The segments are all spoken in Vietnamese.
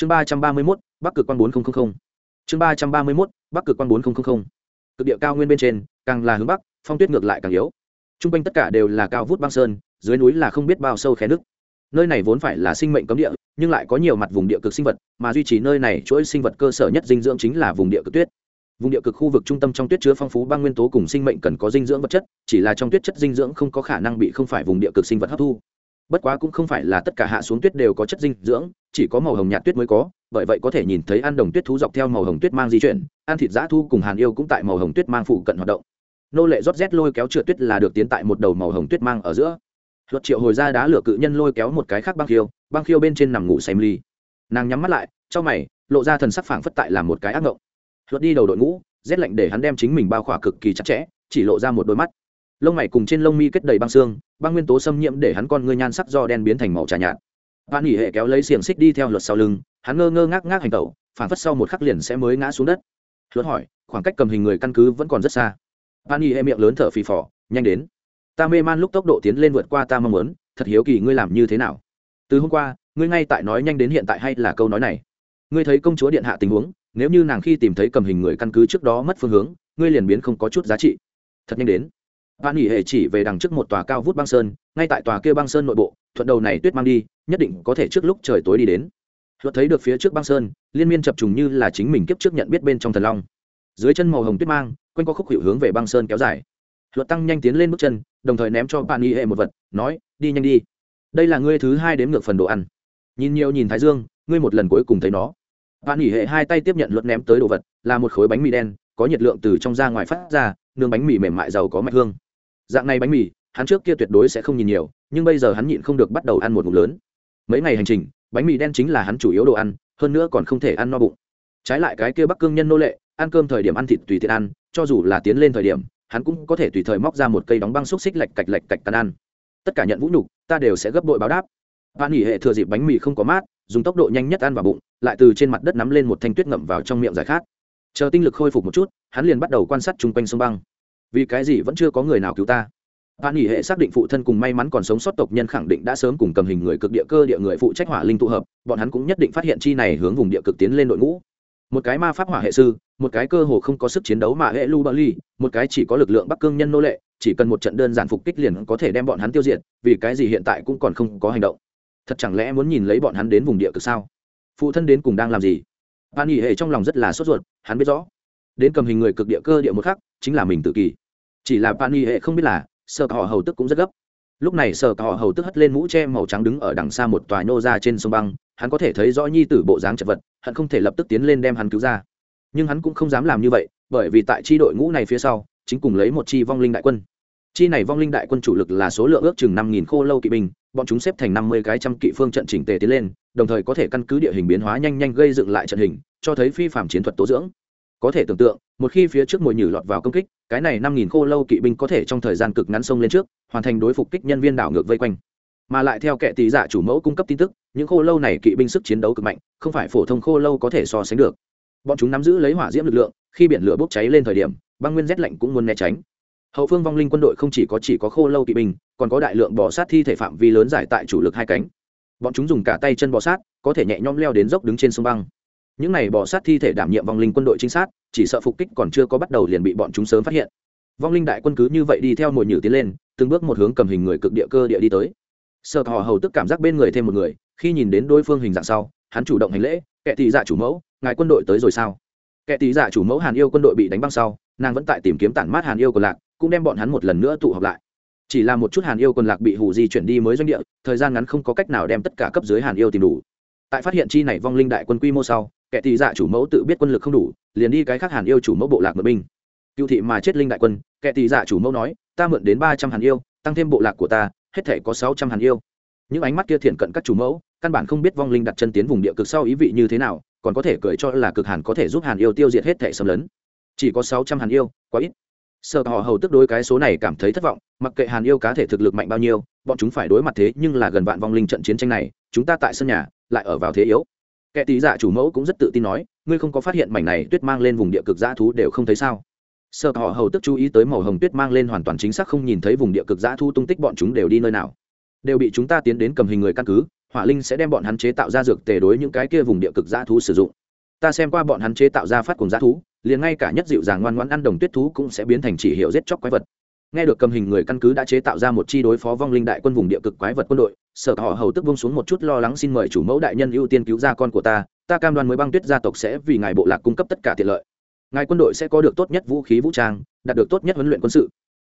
chương ba trăm ba mươi mốt, bắc cực quan bốn nghìn chương ba trăm ba mươi mốt, bắc cực quan bốn nghìn cực địa cao nguyên bên trên, càng là hướng bắc, phong tuyết ngược lại càng yếu. T r u n g quanh tất cả đều là cao vút băng sơn, dưới núi là không biết bao sâu khe nước nơi này vốn phải là sinh mệnh cấm địa, nhưng lại có nhiều mặt vùng địa cực sinh vật, mà duy trì nơi này chuỗi sinh vật cơ sở nhất dinh dưỡng chính là vùng địa cực tuyết. Vùng địa cực khu vực trung tâm trong tuyết chứa phong phú băng nguyên tố cùng sinh mệnh cần có dinh dưỡng vật chất, chỉ là trong tuyết chất dinh dưỡng không có khả năng bị không phải vùng địa cực sinh vật hấp thu bất quá cũng không phải là tất cả hạ xuống tuyết đều có chất dinh dưỡng, chỉ có màu hồng nhạt tuyết mới có, bởi vậy có thể nhìn thấy ăn đồng tuyết thú dọc theo màu hồng tuyết mang di chuyển, ăn thịt giã thu cùng hàn yêu cũng tại màu hồng tuyết mang phụ cận hoạt động. Nô lệ rót rét lôi kéo trượt tuyết là được tiến tại một đầu màu hồng tuyết mang ở giữa. Luật triệu hồi ra đá lửa cự nhân lôi kéo một cái khác băng khiêu băng khiêu bên trên nằm ngủ xem ly nàng nhắm mắt lại trong mày, lộ ra thần sắc phảng phất tại làm một cái ác ngộng. Luật đi đầu đội ngũ, rét lạnh để hắn đem chính mình bao khỏa cực kỳ chặt chẽ, chỉ lộ ra một đôi mắt lông mày cùng trên lông mi kết đầy băng xương, băng nguyên tố xâm nhiễm để hắn con ngươi nhan sắc do đen biến thành màu trà nhạt. Bạn nghỉ hệ kéo lấy xiềng xích đi theo luật sau lưng, hắn ngơ ngơ ngác ngác hành tẩu, phản phất sau một khắc liền sẽ mới ngã xuống đất. Luật hỏi, khoảng cách cầm hình người căn cứ vẫn còn rất xa. Bạn nghỉ hệ miệng lớn thở phì phò, nhanh đến. Ta mê man lúc tốc độ tiến lên vượt qua ta mong muốn, thật hiếu kỳ ngươi làm như thế nào. Từ hôm qua, ngươi ngay tại nói nhanh đến hiện tại hay là câu nói này? Ngươi thấy công chúa điện hạ tình huống, nếu như nàng khi tìm thấy cầm hình người căn cứ trước đó mất phương hướng, ngươi liền biến không có chút giá trị. Thật nhanh đến bạn nghỉ hệ chỉ về đằng trước một tòa cao vút băng sơn, ngay tại tòa kia băng sơn nội bộ, thuận đầu này tuyết mang đi, nhất định có thể trước lúc trời tối đi đến. Luật thấy được phía trước băng sơn, liên miên chập trùng như là chính mình kiếp trước nhận biết bên trong thần long. Dưới chân màu hồng tuyết mang, quanh có khúc hiệu hướng về băng sơn kéo dài. Luật tăng nhanh tiến lên bước chân, đồng thời ném cho bạn nghỉ hệ một vật, nói, đi nhanh đi. Đây là ngươi thứ hai đếm ngược phần đồ ăn. Nhìn nhiều nhìn thái dương, ngươi một lần cuối cùng thấy nó. Bạn nghỉ hệ hai tay tiếp nhận luật ném tới đồ vật, là một khối bánh mì đen, có nhiệt lượng từ trong ra ngoài phát ra nương bánh mì mềm mại giàu có mạch hương dạng này bánh mì, hắn trước kia tuyệt đối sẽ không nhìn nhiều, nhưng bây giờ hắn nhịn không được bắt đầu ăn một ngụm lớn. Mấy ngày hành trình, bánh mì đen chính là hắn chủ yếu đồ ăn, hơn nữa còn không thể ăn no bụng. Trái lại cái kia bắc cương nhân nô lệ, ăn cơm thời điểm ăn thịt tùy tiện ăn, cho dù là tiến lên thời điểm, hắn cũng có thể tùy thời móc ra một cây đóng băng xúc xích lạch cạch lạch cạch tàn ăn. Tất cả nhận vũ nhục, ta đều sẽ gấp đội báo đáp. Bạn nghỉ hệ thừa dịp bánh mì không có mát, dùng tốc độ nhanh nhất ăn vào bụng, lại từ trên mặt đất nắm lên một thanh tuyết ngậm vào trong miệng giải khát. Chờ tinh lực khôi phục một chút, hắn liền bắt đầu quan sát chung quanh sông băng vì cái gì vẫn chưa có người nào cứu ta? Bạn nghỉ hệ xác định phụ thân cùng may mắn còn sống sót tộc nhân khẳng định đã sớm cùng cầm hình người cực địa cơ địa người phụ trách hỏa linh tụ hợp, bọn hắn cũng nhất định phát hiện chi này hướng vùng địa cực tiến lên đội ngũ. Một cái ma pháp hỏa hệ sư, một cái cơ hồ không có sức chiến đấu mà hệ lu bờ ly, một cái chỉ có lực lượng bắc cương nhân nô lệ, chỉ cần một trận đơn giản phục kích liền có thể đem bọn hắn tiêu diệt, vì cái gì hiện tại cũng còn không có hành động. Thật chẳng lẽ muốn nhìn lấy bọn hắn đến vùng địa cực sao? Phụ thân đến cùng đang làm gì? Bạn nghỉ hệ trong lòng rất là sốt ruột, hắn biết rõ đến cầm hình người cực địa cơ địa một khắc, chính là mình tự kỳ chỉ là bạn nghỉ hệ không biết là, sợ họ hầu tức cũng rất gấp. Lúc này sợ họ hầu tức hất lên mũ tre màu trắng đứng ở đằng xa một tòa nô ra trên sông băng, hắn có thể thấy rõ nhi tử bộ dáng chật vật, hắn không thể lập tức tiến lên đem hắn cứu ra. Nhưng hắn cũng không dám làm như vậy, bởi vì tại chi đội ngũ này phía sau, chính cùng lấy một chi vong linh đại quân. Chi này vong linh đại quân chủ lực là số lượng ước chừng năm nghìn khô lâu kỵ binh, bọn chúng xếp thành năm mươi cái trăm kỵ phương trận chỉnh tề tiến lên, đồng thời có thể căn cứ địa hình biến hóa nhanh nhanh gây dựng lại trận hình, cho thấy phi phạm chiến thuật tố dưỡng có thể tưởng tượng, một khi phía trước mồi nhử lọt vào công kích, cái này năm nghìn khô lâu kỵ binh có thể trong thời gian cực ngắn sông lên trước, hoàn thành đối phục kích nhân viên đảo ngược vây quanh. Mà lại theo kệ tỷ giả chủ mẫu cung cấp tin tức, những khô lâu này kỵ binh sức chiến đấu cực mạnh, không phải phổ thông khô lâu có thể so sánh được. Bọn chúng nắm giữ lấy hỏa diễm lực lượng, khi biển lửa bốc cháy lên thời điểm, băng nguyên rét lạnh cũng muốn né tránh. Hậu phương vong linh quân đội không chỉ có chỉ có khô lâu kỵ binh, còn có đại lượng bò sát thi thể phạm vi lớn giải tại chủ lực hai cánh. Bọn chúng dùng cả tay chân bò sát, có thể nhẹ nhõm leo đến dốc đứng trên sông băng những này bỏ sát thi thể đảm nhiệm vong linh quân đội trinh sát, chỉ sợ phục kích còn chưa có bắt đầu liền bị bọn chúng sớm phát hiện. Vong linh đại quân cứ như vậy đi theo mồi nhử tiến lên, từng bước một hướng cầm hình người cực địa cơ địa đi tới. Sợ họ hầu tức cảm giác bên người thêm một người, khi nhìn đến đối phương hình dạng sau, hắn chủ động hành lễ kệ tỷ dạ chủ mẫu, ngài quân đội tới rồi sao? Kệ thị dạ chủ mẫu hàn yêu quân đội bị đánh băng sau, nàng vẫn tại tìm kiếm tản mát hàn yêu còn lạc, cũng đem bọn hắn một lần nữa tụ họp lại. Chỉ là một chút hàn yêu còn lạc bị hủ di chuyển đi mới doanh địa, thời gian ngắn không có cách nào đem tất cả cấp dưới hàn yêu tìm đủ. Tại phát hiện chi này vong linh đại quân quy mô sau kẻ thị dạ chủ mẫu tự biết quân lực không đủ, liền đi cái khác hàn yêu chủ mẫu bộ lạc mượn binh. Cựu thị mà chết linh đại quân, kẻ thị dạ chủ mẫu nói, ta mượn đến ba trăm hàn yêu, tăng thêm bộ lạc của ta, hết thể có sáu trăm hàn yêu. Những ánh mắt kia thiện cận các chủ mẫu, căn bản không biết vong linh đặt chân tiến vùng địa cực sau ý vị như thế nào, còn có thể cười cho là cực hàn có thể giúp hàn yêu tiêu diệt hết thể xâm lấn. Chỉ có sáu trăm hàn yêu, quá ít. Sợ họ hầu tức đối cái số này cảm thấy thất vọng, mặc kệ hàn yêu cá thể thực lực mạnh bao nhiêu, bọn chúng phải đối mặt thế nhưng là gần vạn vong linh trận chiến tranh này, chúng ta tại sân nhà, lại ở vào thế yếu kẻ tí giả dạ chủ mẫu cũng rất tự tin nói, ngươi không có phát hiện mảnh này tuyết mang lên vùng địa cực dã thú đều không thấy sao? Sợ họ hầu tức chú ý tới màu hồng tuyết mang lên hoàn toàn chính xác không nhìn thấy vùng địa cực dã thú tung tích bọn chúng đều đi nơi nào. Đều bị chúng ta tiến đến cầm hình người căn cứ, hỏa linh sẽ đem bọn hắn chế tạo ra dược tề đối những cái kia vùng địa cực dã thú sử dụng. Ta xem qua bọn hắn chế tạo ra phát cùng dã thú, liền ngay cả nhất dịu dàng ngoan ngoãn ăn đồng tuyết thú cũng sẽ biến thành chỉ hiệu giết chóc quái vật nghe được cầm hình người căn cứ đã chế tạo ra một chi đối phó vong linh đại quân vùng địa cực quái vật quân đội, sở họ hầu tức bông xuống một chút lo lắng xin mời chủ mẫu đại nhân ưu tiên cứu ra con của ta ta cam đoan mới băng tuyết gia tộc sẽ vì ngài bộ lạc cung cấp tất cả tiện lợi. Ngài quân đội sẽ có được tốt nhất vũ khí vũ trang, đạt được tốt nhất huấn luyện quân sự.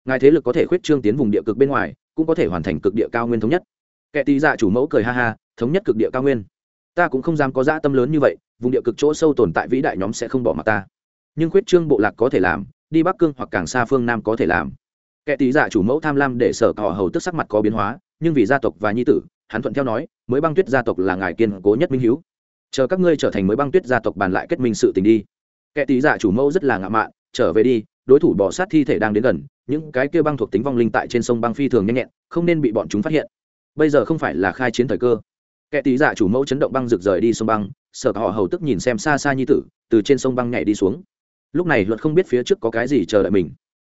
Ngài thế lực có thể khuyết trương tiến vùng địa cực bên ngoài, cũng có thể hoàn thành cực địa cao nguyên thống nhất. Kẻ tý dạ chủ mẫu cười ha ha, thống nhất cực địa cao nguyên. Ta cũng không dám có dã tâm lớn như vậy, vùng địa cực chỗ sâu tồn tại vĩ đại nhóm sẽ không bỏ mặt ta. Nhưng khuyết trương bộ lạc có thể làm, đi bắc cương hoặc càng xa phương nam có thể làm kẻ tý dạ chủ mẫu tham lam để sở cỏ hầu tức sắc mặt có biến hóa, nhưng vì gia tộc và nhi tử, hắn thuận theo nói, mới băng tuyết gia tộc là ngài kiên cố nhất minh hiếu. Chờ các ngươi trở thành mới băng tuyết gia tộc bàn lại kết minh sự tình đi. Kẻ tý dạ chủ mẫu rất là ngạo mạn, trở về đi, đối thủ bỏ sát thi thể đang đến gần, những cái kia băng thuộc tính vong linh tại trên sông băng phi thường nhanh nhẹn, không nên bị bọn chúng phát hiện. Bây giờ không phải là khai chiến thời cơ. Kẻ tí giả chủ mẫu chấn động băng rực rời đi sông băng sợ họ hầu tức nhìn xem xa xa nhi tử, từ trên sông băng nhảy đi xuống. Lúc này luật không biết phía trước có cái gì chờ đợi mình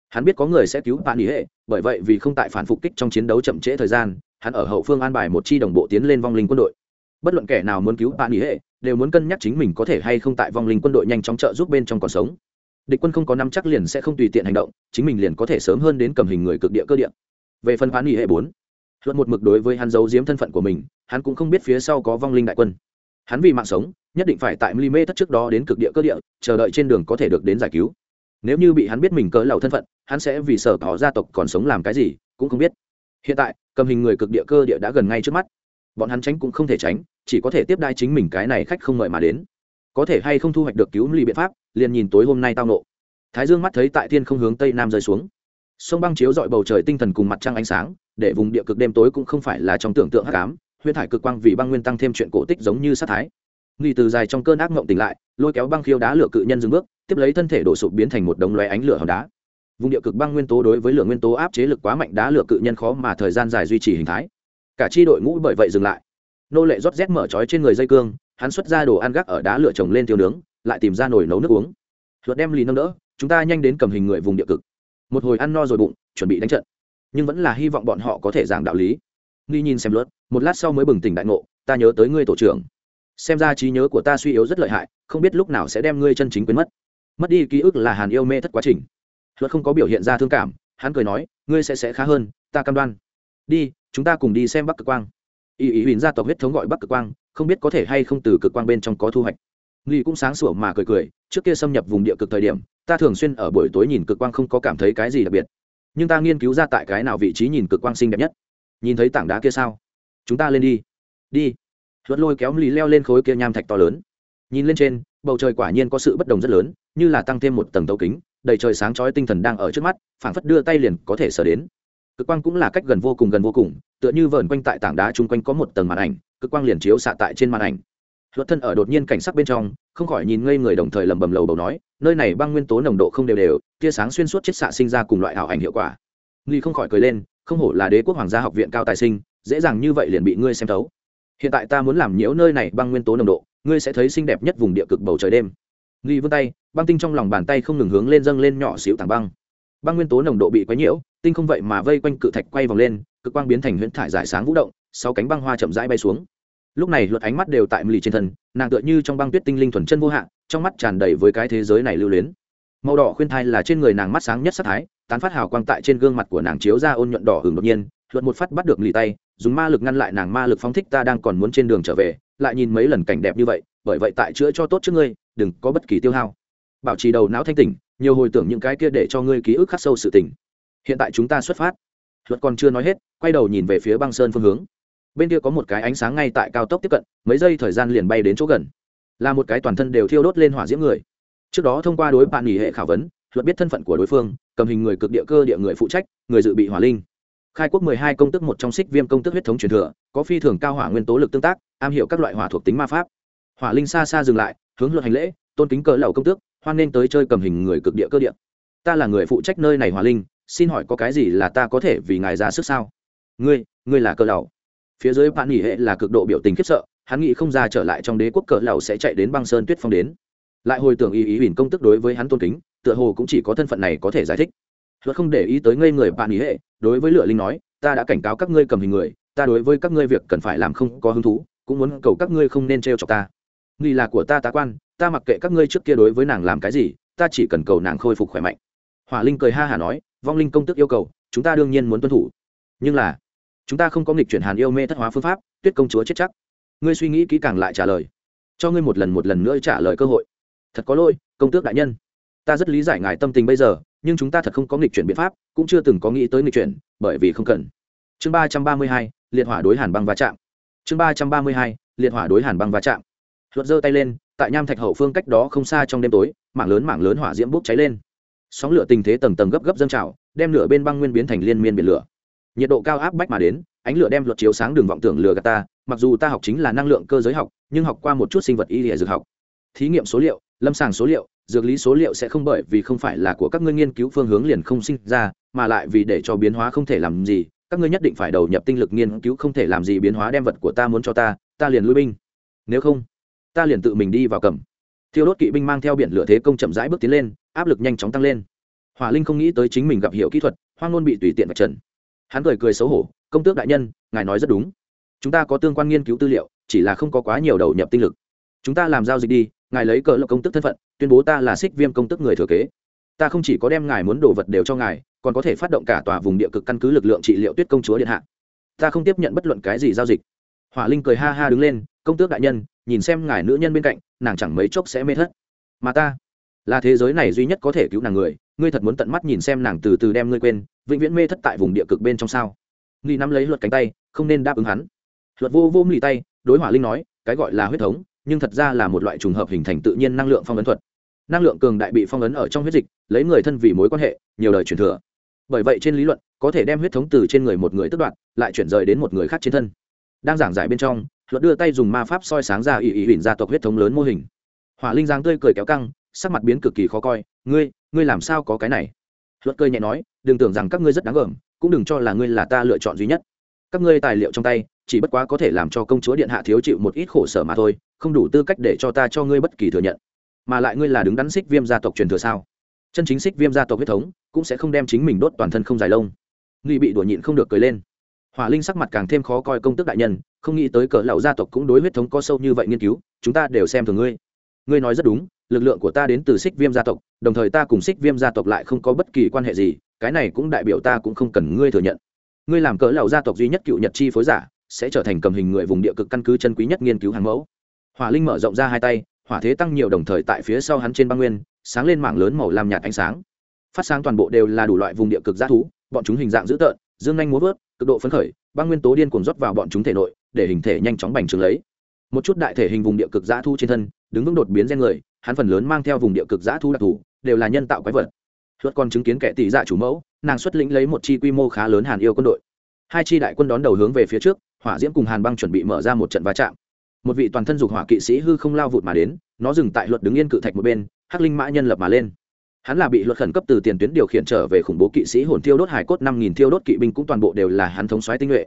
hắn biết có người sẽ cứu bạn ý hệ, bởi vậy vì không tại phản phục kích trong chiến đấu chậm trễ thời gian, hắn ở hậu phương an bài một chi đồng bộ tiến lên vong linh quân đội. Bất luận kẻ nào muốn cứu bạn ý hệ, đều muốn cân nhắc chính mình có thể hay không tại vong linh quân đội nhanh chóng trợ giúp bên trong còn sống. Địch quân không có năm chắc liền sẽ không tùy tiện hành động, chính mình liền có thể sớm hơn đến cầm hình người cực địa cơ địa. Về phần bạn ý hệ bốn, luận một mực đối với hắn giấu giếm thân phận của mình, hắn cũng không biết phía sau có vong linh đại quân. Hắn vì mạng sống, nhất định phải tại mê thất trước đó đến cực địa cơ địa, chờ đợi trên đường có thể được đến giải cứu. Nếu như bị hắn biết mình cỡ lầu thân phận hắn sẽ vì sở tỏ gia tộc còn sống làm cái gì, cũng không biết. Hiện tại, cầm hình người cực địa cơ địa đã gần ngay trước mắt. Bọn hắn tránh cũng không thể tránh, chỉ có thể tiếp đai chính mình cái này khách không mời mà đến. Có thể hay không thu hoạch được cứu ly biện pháp, liền nhìn tối hôm nay tao nộ. Thái dương mắt thấy tại thiên không hướng tây nam rơi xuống. Sông băng chiếu dọi bầu trời tinh thần cùng mặt trăng ánh sáng, để vùng địa cực đêm tối cũng không phải là trong tưởng tượng hắc ám, huyết thải cực quang vì băng nguyên tăng thêm chuyện cổ tích giống như sát thái. Nghi từ dài trong cơn ác mộng tỉnh lại, lôi kéo băng khiêu đá lửa cự nhân dừng bước, tiếp lấy thân thể đổ sụp biến thành một đống loé ánh lửa hòn đá vùng địa cực băng nguyên tố đối với lượng nguyên tố áp chế lực quá mạnh đá lửa cự nhân khó mà thời gian dài duy trì hình thái. Cả chi đội ngũ bởi vậy dừng lại. Nô lệ rót rét mở trói trên người dây cương, hắn xuất ra đồ ăn gác ở đá lửa trồng lên tiêu nướng, lại tìm ra nồi nấu nước uống. Luật đem lì nâng đỡ, chúng ta nhanh đến cầm hình người vùng địa cực. Một hồi ăn no rồi bụng, chuẩn bị đánh trận. Nhưng vẫn là hy vọng bọn họ có thể giảng đạo lý. Nghi nhìn xem luật, một lát sau mới bừng tỉnh đại ngộ, ta nhớ tới ngươi tổ trưởng. Xem ra trí nhớ của ta suy yếu rất lợi hại, không biết lúc nào sẽ đem ngươi chân chính quên mất. Mất đi ký ức là hàn yêu mê thất quá trình luật không có biểu hiện ra thương cảm, hắn cười nói, ngươi sẽ sẽ khá hơn, ta cam đoan. Đi, chúng ta cùng đi xem bắc cực quang. Ý ý huỳnh gia tộc huyết thống gọi bắc cực quang, không biết có thể hay không từ cực quang bên trong có thu hoạch. Nghi cũng sáng sủa mà cười cười, trước kia xâm nhập vùng địa cực thời điểm, ta thường xuyên ở buổi tối nhìn cực quang không có cảm thấy cái gì đặc biệt. Nhưng ta nghiên cứu ra tại cái nào vị trí nhìn cực quang xinh đẹp nhất. Nhìn thấy tảng đá kia sao? Chúng ta lên đi. Đi. Luật lôi kéo lý leo lên khối kia nham thạch to lớn. Nhìn lên trên, bầu trời quả nhiên có sự bất đồng rất lớn, như là tăng thêm một tầng tấu kính đầy trời sáng chói tinh thần đang ở trước mắt, phảng phất đưa tay liền có thể sờ đến. Cực quang cũng là cách gần vô cùng, gần vô cùng, tựa như vờn quanh tại tảng đá chung quanh có một tầng màn ảnh, cực quang liền chiếu xạ tại trên màn ảnh. Luật thân ở đột nhiên cảnh sắc bên trong, không khỏi nhìn ngây người đồng thời lầm bầm lầu bầu nói, nơi này băng nguyên tố nồng độ không đều đều, tia sáng xuyên suốt chiết xạ sinh ra cùng loại ảo ảnh hiệu quả. Nghi không khỏi cười lên, không hổ là đế quốc hoàng gia học viện cao tài sinh, dễ dàng như vậy liền bị ngươi xem thấu. Hiện tại ta muốn làm nhiễu nơi này băng nguyên tố nồng độ, ngươi sẽ thấy xinh đẹp nhất vùng địa cực bầu trời đêm nghi vươn tay, băng tinh trong lòng bàn tay không ngừng hướng lên dâng lên nhỏ xíu tảng băng. Băng nguyên tố nồng độ bị quấy nhiễu, tinh không vậy mà vây quanh cự thạch quay vòng lên, cực quang biến thành huyễn thải giải sáng vũ động sau cánh băng hoa chậm rãi bay xuống. Lúc này luật ánh mắt đều tại lì trên thân, nàng tựa như trong băng tuyết tinh linh thuần chân vô hạn trong mắt tràn đầy với cái thế giới này lưu luyến. Màu đỏ khuyên thai là trên người nàng mắt sáng nhất sắc thái, tán phát hào quang tại trên gương mặt của nàng chiếu ra ôn nhuận đỏ hừng đột nhiên, luật một phát bắt được lì tay, dùng ma lực ngăn lại nàng ma lực phóng thích ta đang còn muốn trên đường trở về, lại nhìn mấy lần cảnh đẹp như vậy, bởi vậy tại chữa cho tốt trước ngươi đừng có bất kỳ tiêu hao. Bảo trì đầu não thanh tỉnh, nhiều hồi tưởng những cái kia để cho ngươi ký ức khắc sâu sự tỉnh hiện tại chúng ta xuất phát. Luật còn chưa nói hết, quay đầu nhìn về phía băng sơn phương hướng. Bên kia có một cái ánh sáng ngay tại cao tốc tiếp cận, mấy giây thời gian liền bay đến chỗ gần. Là một cái toàn thân đều thiêu đốt lên hỏa diễm người. Trước đó thông qua đối bạn nghỉ hệ khảo vấn, luật biết thân phận của đối phương, cầm hình người cực địa cơ địa người phụ trách, người dự bị hỏa linh. Khai quốc mười hai công tức một trong xích viêm công tức huyết thống truyền thừa, có phi thường cao hỏa nguyên tố lực tương tác, am hiểu các loại hỏa thuộc tính ma pháp. Hỏa linh xa xa dừng lại hướng luật hành lễ, tôn kính cỡ lầu công tước, hoan nên tới chơi cầm hình người cực địa cơ địa. Ta là người phụ trách nơi này hòa linh, xin hỏi có cái gì là ta có thể vì ngài ra sức sao? Ngươi ngươi là cỡ lầu phía dưới bạn nghỉ hệ là cực độ biểu tình khiếp sợ, hắn nghĩ không ra trở lại trong đế quốc cỡ lầu sẽ chạy đến băng sơn tuyết phong đến. Lại hồi tưởng ý ý huỳnh công tức đối với hắn tôn kính, tựa hồ cũng chỉ có thân phận này có thể giải thích. Luật không để ý tới ngây người bạn ý hệ, đối với lựa linh nói, ta đã cảnh cáo các ngươi cầm hình người, ta đối với các ngươi việc cần phải làm không có hứng thú, cũng muốn cầu các ngươi không nên trêu chọc ta nghi là của ta tá quan, ta mặc kệ các ngươi trước kia đối với nàng làm cái gì, ta chỉ cần cầu nàng khôi phục khỏe mạnh. Hỏa linh cười ha hả nói, vong linh công tức yêu cầu, chúng ta đương nhiên muốn tuân thủ. Nhưng là, chúng ta không có nghịch chuyển hàn yêu mê thất hóa phương pháp, tuyết công chúa chết chắc. Ngươi suy nghĩ kỹ càng lại trả lời. Cho ngươi một lần một lần nữa trả lời cơ hội. Thật có lỗi, công tước đại nhân. Ta rất lý giải ngài tâm tình bây giờ, nhưng chúng ta thật không có nghịch chuyển biện pháp, cũng chưa từng có nghĩ tới nghịch chuyển, bởi vì không cần. Chương ba trăm ba mươi hai, liệt hỏa đối hàn băng va chạm. Chương ba trăm ba mươi hai, liệt hỏa đối hàn băng va chạm luật giơ tay lên, tại nham thạch hậu phương cách đó không xa trong đêm tối, mảng lớn mảng lớn hỏa diễm bốc cháy lên. Sóng lửa tình thế tầng tầng gấp gấp dâng trào, đem lửa bên băng nguyên biến thành liên miên biển lửa. Nhiệt độ cao áp bách mà đến, ánh lửa đem luật chiếu sáng đường vọng tưởng lửa gạt ta, mặc dù ta học chính là năng lượng cơ giới học, nhưng học qua một chút sinh vật y hệ dược học. Thí nghiệm số liệu, lâm sàng số liệu, dược lý số liệu sẽ không bởi vì không phải là của các ngươi nghiên cứu phương hướng liền không sinh ra, mà lại vì để cho biến hóa không thể làm gì, các ngươi nhất định phải đầu nhập tinh lực nghiên cứu không thể làm gì biến hóa đem vật của ta muốn cho ta ta liền lui binh. Nếu không ta liền tự mình đi vào cầm. Thiêu đốt kỵ binh mang theo biển lửa thế công chậm rãi bước tiến lên, áp lực nhanh chóng tăng lên. Hỏa linh không nghĩ tới chính mình gặp hiệu kỹ thuật, hoang ngôn bị tùy tiện vật trần. Hắn cười cười xấu hổ, công tước đại nhân, ngài nói rất đúng. Chúng ta có tương quan nghiên cứu tư liệu, chỉ là không có quá nhiều đầu nhập tinh lực. Chúng ta làm giao dịch đi, ngài lấy cờ lộc công tức thân phận, tuyên bố ta là xích viêm công tức người thừa kế. Ta không chỉ có đem ngài muốn đồ vật đều cho ngài, còn có thể phát động cả tòa vùng địa cực căn cứ lực lượng trị liệu tuyết công chúa điện hạ. Ta không tiếp nhận bất luận cái gì giao dịch. Hỏa linh cười ha ha đứng lên công tước đại nhân, nhìn xem ngài nữ nhân bên cạnh, nàng chẳng mấy chốc sẽ mê thất. Mà ta, là thế giới này duy nhất có thể cứu nàng người, ngươi thật muốn tận mắt nhìn xem nàng từ từ đem ngươi quên, vĩnh viễn mê thất tại vùng địa cực bên trong sao? Nghi nắm lấy luật cánh tay, không nên đáp ứng hắn. Luật vô vô mì tay, đối hỏa linh nói, cái gọi là huyết thống, nhưng thật ra là một loại trùng hợp hình thành tự nhiên năng lượng phong ấn thuật. Năng lượng cường đại bị phong ấn ở trong huyết dịch, lấy người thân vì mối quan hệ, nhiều đời truyền thừa. Bởi vậy trên lý luận, có thể đem huyết thống từ trên người một người tức đoạn lại chuyển rời đến một người khác trên thân. Đang giảng giải bên trong luật đưa tay dùng ma pháp soi sáng ra ỵ ỵ huỳnh gia tộc huyết thống lớn mô hình. Hỏa linh giang tươi cười kéo căng, sắc mặt biến cực kỳ khó coi. Ngươi ngươi làm sao có cái này? Luật cười nhẹ nói, đừng tưởng rằng các ngươi rất đáng gờm, cũng đừng cho là ngươi là ta lựa chọn duy nhất. Các ngươi tài liệu trong tay, chỉ bất quá có thể làm cho công chúa điện hạ thiếu chịu một ít khổ sở mà thôi, không đủ tư cách để cho ta cho ngươi bất kỳ thừa nhận. Mà lại ngươi là đứng đắn xích viêm gia tộc truyền thừa sao? Chân chính xích viêm gia tộc huyết thống, cũng sẽ không đem chính mình đốt toàn thân không dài lông. Nghi bị đuổi nhịn không được cười lên hỏa linh sắc mặt càng thêm khó coi công tức đại nhân, không nghĩ tới cỡ lão gia tộc cũng đối huyết thống có sâu như vậy nghiên cứu, chúng ta đều xem thường ngươi. Ngươi nói rất đúng, lực lượng của ta đến từ xích viêm gia tộc, đồng thời ta cùng xích viêm gia tộc lại không có bất kỳ quan hệ gì, cái này cũng đại biểu ta cũng không cần ngươi thừa nhận. Ngươi làm cỡ lão gia tộc duy nhất cựu nhật chi phối giả, sẽ trở thành cầm hình người vùng địa cực căn cứ chân quý nhất nghiên cứu hàng mẫu. Hỏa linh mở rộng ra hai tay, hỏa thế tăng nhiều đồng thời tại phía sau hắn trên băng nguyên, sáng lên mảng lớn màu làm nhạt ánh sáng. Phát sáng toàn bộ đều là đủ loại vùng địa cực g thú, bọn chúng hình dạng dữ tợn dương nhanh múa vớt, cực độ phấn khởi, băng nguyên tố điên cuồng rót vào bọn chúng thể nội, để hình thể nhanh chóng bành trướng lấy. Một chút đại thể hình vùng địa cực giã thu trên thân, đứng vững đột biến gen người, hắn phần lớn mang theo vùng địa cực giã thu đặc thù, đều là nhân tạo quái vật. Luật còn chứng kiến kẻ tỷ dạ chủ mẫu, nàng xuất lĩnh lấy một chi quy mô khá lớn hàn yêu quân đội. Hai chi đại quân đón đầu hướng về phía trước, hỏa diễm cùng hàn băng chuẩn bị mở ra một trận va chạm. Một vị toàn thân dục hỏa kỵ sĩ hư không lao vụt mà đến, nó dừng tại luật đứng yên cự thạch một bên, hắc linh mã nhân lập mà lên hắn là bị luật khẩn cấp từ tiền tuyến điều khiển trở về khủng bố kỵ sĩ hồn thiêu đốt hải cốt năm nghìn thiêu đốt kỵ binh cũng toàn bộ đều là hắn thống soái tinh nhuệ.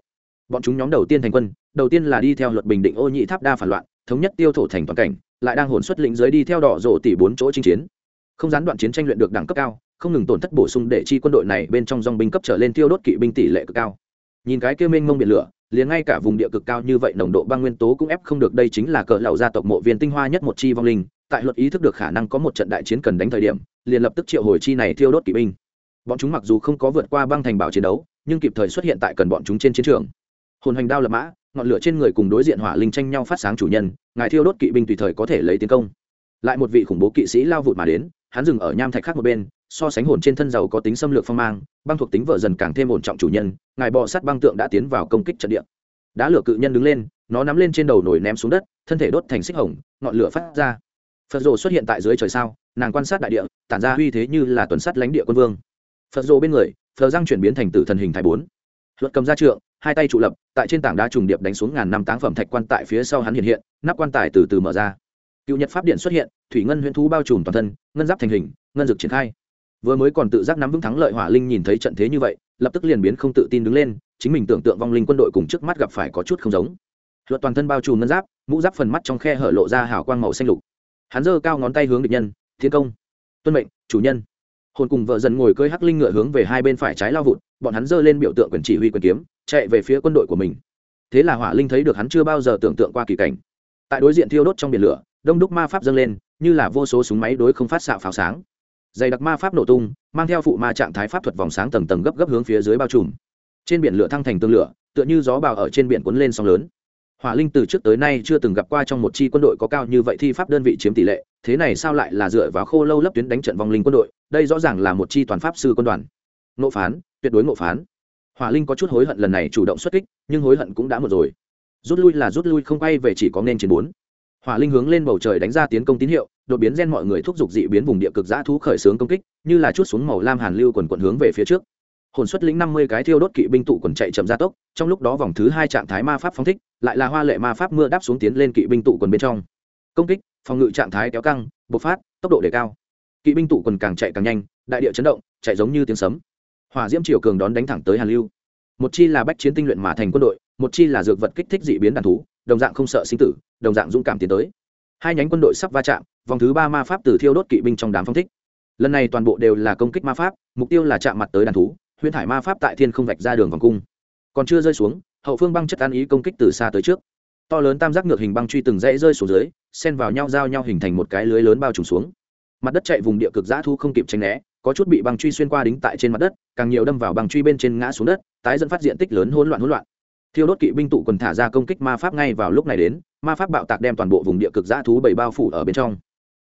Bọn chúng nhóm đầu tiên thành quân, đầu tiên là đi theo luật bình định ô nhị tháp đa phản loạn, thống nhất tiêu thổ thành toàn cảnh, lại đang hồn xuất lĩnh giới đi theo đỏ rộ tỷ bốn chỗ chinh chiến. Không gián đoạn chiến tranh luyện được đẳng cấp cao, không ngừng tổn thất bổ sung để chi quân đội này bên trong dòng binh cấp trở lên tiêu đốt kỵ binh tỷ lệ cực cao. Nhìn cái kêu mênh mông biển lửa, liền ngay cả vùng địa cực cao như vậy nồng độ băng nguyên tố cũng ép không được, đây chính là cỡ lậu gia tộc mộ viên tinh hoa nhất một chi vong linh tại luật ý thức được khả năng có một trận đại chiến cần đánh thời điểm, liền lập tức triệu hồi chi này thiêu đốt kỵ binh. Bọn chúng mặc dù không có vượt qua băng thành bảo chiến đấu, nhưng kịp thời xuất hiện tại cần bọn chúng trên chiến trường. Hồn hành đao lập mã, ngọn lửa trên người cùng đối diện hỏa linh tranh nhau phát sáng chủ nhân, ngài thiêu đốt kỵ binh tùy thời có thể lấy tiến công. Lại một vị khủng bố kỵ sĩ lao vụt mà đến, hắn dừng ở nham thạch khác một bên, so sánh hồn trên thân giàu có tính xâm lược phong mang, băng thuộc tính vợ dần càng thêm ổn trọng chủ nhân, ngài bò sát băng tượng đã tiến vào công kích trận địa. Đá lửa cự nhân đứng lên, nó nắm lên trên đầu nổi ném xuống đất, thân thể đốt thành xích hồng, ngọn lửa phát ra phật rồ xuất hiện tại dưới trời sao? Nàng quan sát đại địa, tản ra uy thế như là tuần sắt lãnh địa quân vương. Phật rồ bên người phờ răng chuyển biến thành tử thần hình thái bốn. Luật cầm ra trượng, hai tay trụ lập, tại trên tảng đá trùng điệp đánh xuống ngàn năm táng phẩm thạch quan tại phía sau hắn hiện hiện, nắp quan tài từ từ mở ra. Cựu nhật pháp điện xuất hiện, thủy ngân huyễn thú bao trùm toàn thân, ngân giáp thành hình, ngân dực triển khai. Vừa mới còn tự giác nắm vững thắng lợi hỏa linh nhìn thấy trận thế như vậy, lập tức liền biến không tự tin đứng lên, chính mình tưởng tượng vong linh quân đội cùng trước mắt gặp phải có chút không giống. Luật toàn thân bao trùm ngân giáp, mũ giáp phần mắt trong khe hở lộ ra hào quang màu xanh lục hắn giơ cao ngón tay hướng địch nhân, thiên công, tuân mệnh, chủ nhân. Hồn cùng vợ dần ngồi cơi hắc linh ngựa hướng về hai bên phải trái lao vụt, bọn hắn giơ lên biểu tượng quyền chỉ huy quyền kiếm, chạy về phía quân đội của mình. Thế là hỏa linh thấy được hắn chưa bao giờ tưởng tượng qua kỳ cảnh. Tại đối diện thiêu đốt trong biển lửa, đông đúc ma pháp dâng lên, như là vô số súng máy đối không phát xạ pháo sáng. Dày đặc ma pháp nổ tung, mang theo phụ ma trạng thái pháp thuật vòng sáng tầng tầng gấp gấp hướng phía dưới bao trùm. Trên biển lửa thăng thành tương lửa, tựa như gió bào ở trên biển cuốn lên sóng lớn hỏa linh từ trước tới nay chưa từng gặp qua trong một chi quân đội có cao như vậy thi pháp đơn vị chiếm tỷ lệ, thế này sao lại là dựa vào khô lâu lấp tuyến đánh trận vong linh quân đội, đây rõ ràng là một chi toàn pháp sư quân đoàn. Ngộ phán, tuyệt đối ngộ phán. Hỏa linh có chút hối hận lần này chủ động xuất kích, nhưng hối hận cũng đã một rồi. Rút lui là rút lui không quay về chỉ có nên chiến bốn. Hỏa linh hướng lên bầu trời đánh ra tiến công tín hiệu, đột biến gen mọi người thúc giục dị biến vùng địa cực giã thú khởi xướng công kích, như là chút xuống màu lam hàn lưu quần quận hướng về phía trước hồn xuất lĩnh năm mươi cái thiêu đốt kỵ binh tụ quần chạy chậm gia tốc, trong lúc đó vòng thứ hai trạng thái ma pháp phóng thích, lại là hoa lệ ma pháp mưa đáp xuống tiến lên kỵ binh tụ quần bên trong. Công kích, phòng ngự trạng thái kéo căng, bộc phát, tốc độ đề cao. Kỵ binh tụ quần càng chạy càng nhanh, đại địa chấn động, chạy giống như tiếng sấm. Hỏa diễm triều cường đón đánh thẳng tới hàn lưu. Một chi là bách chiến tinh luyện mà thành quân đội, một chi là dược vật kích thích dị biến đàn thú, đồng dạng không sợ sinh tử, đồng dạng dũng cảm tiến tới. Hai nhánh quân đội sắp va chạm, vòng thứ ba ma pháp từ thiêu đốt kỵ binh trong đám phong thích. Lần này toàn bộ đều là công kích ma pháp, mục tiêu là chạm mặt tới đàn thú huyễn thải ma pháp tại thiên không vạch ra đường vòng cung. Còn chưa rơi xuống, hậu phương băng chất an ý công kích từ xa tới trước. To lớn tam giác ngược hình băng truy từng dãy rơi xuống dưới, xen vào nhau giao nhau hình thành một cái lưới lớn bao trùm xuống. Mặt đất chạy vùng địa cực giã thu không kịp tránh né, có chút bị băng truy xuyên qua đính tại trên mặt đất, càng nhiều đâm vào băng truy bên trên ngã xuống đất, tái dẫn phát diện tích lớn hỗn loạn hỗn loạn. Thiêu đốt kỵ binh tụ quần thả ra công kích ma pháp ngay vào lúc này đến, ma pháp bạo tạc đem toàn bộ vùng địa cực giã thú bảy bao phủ ở bên trong.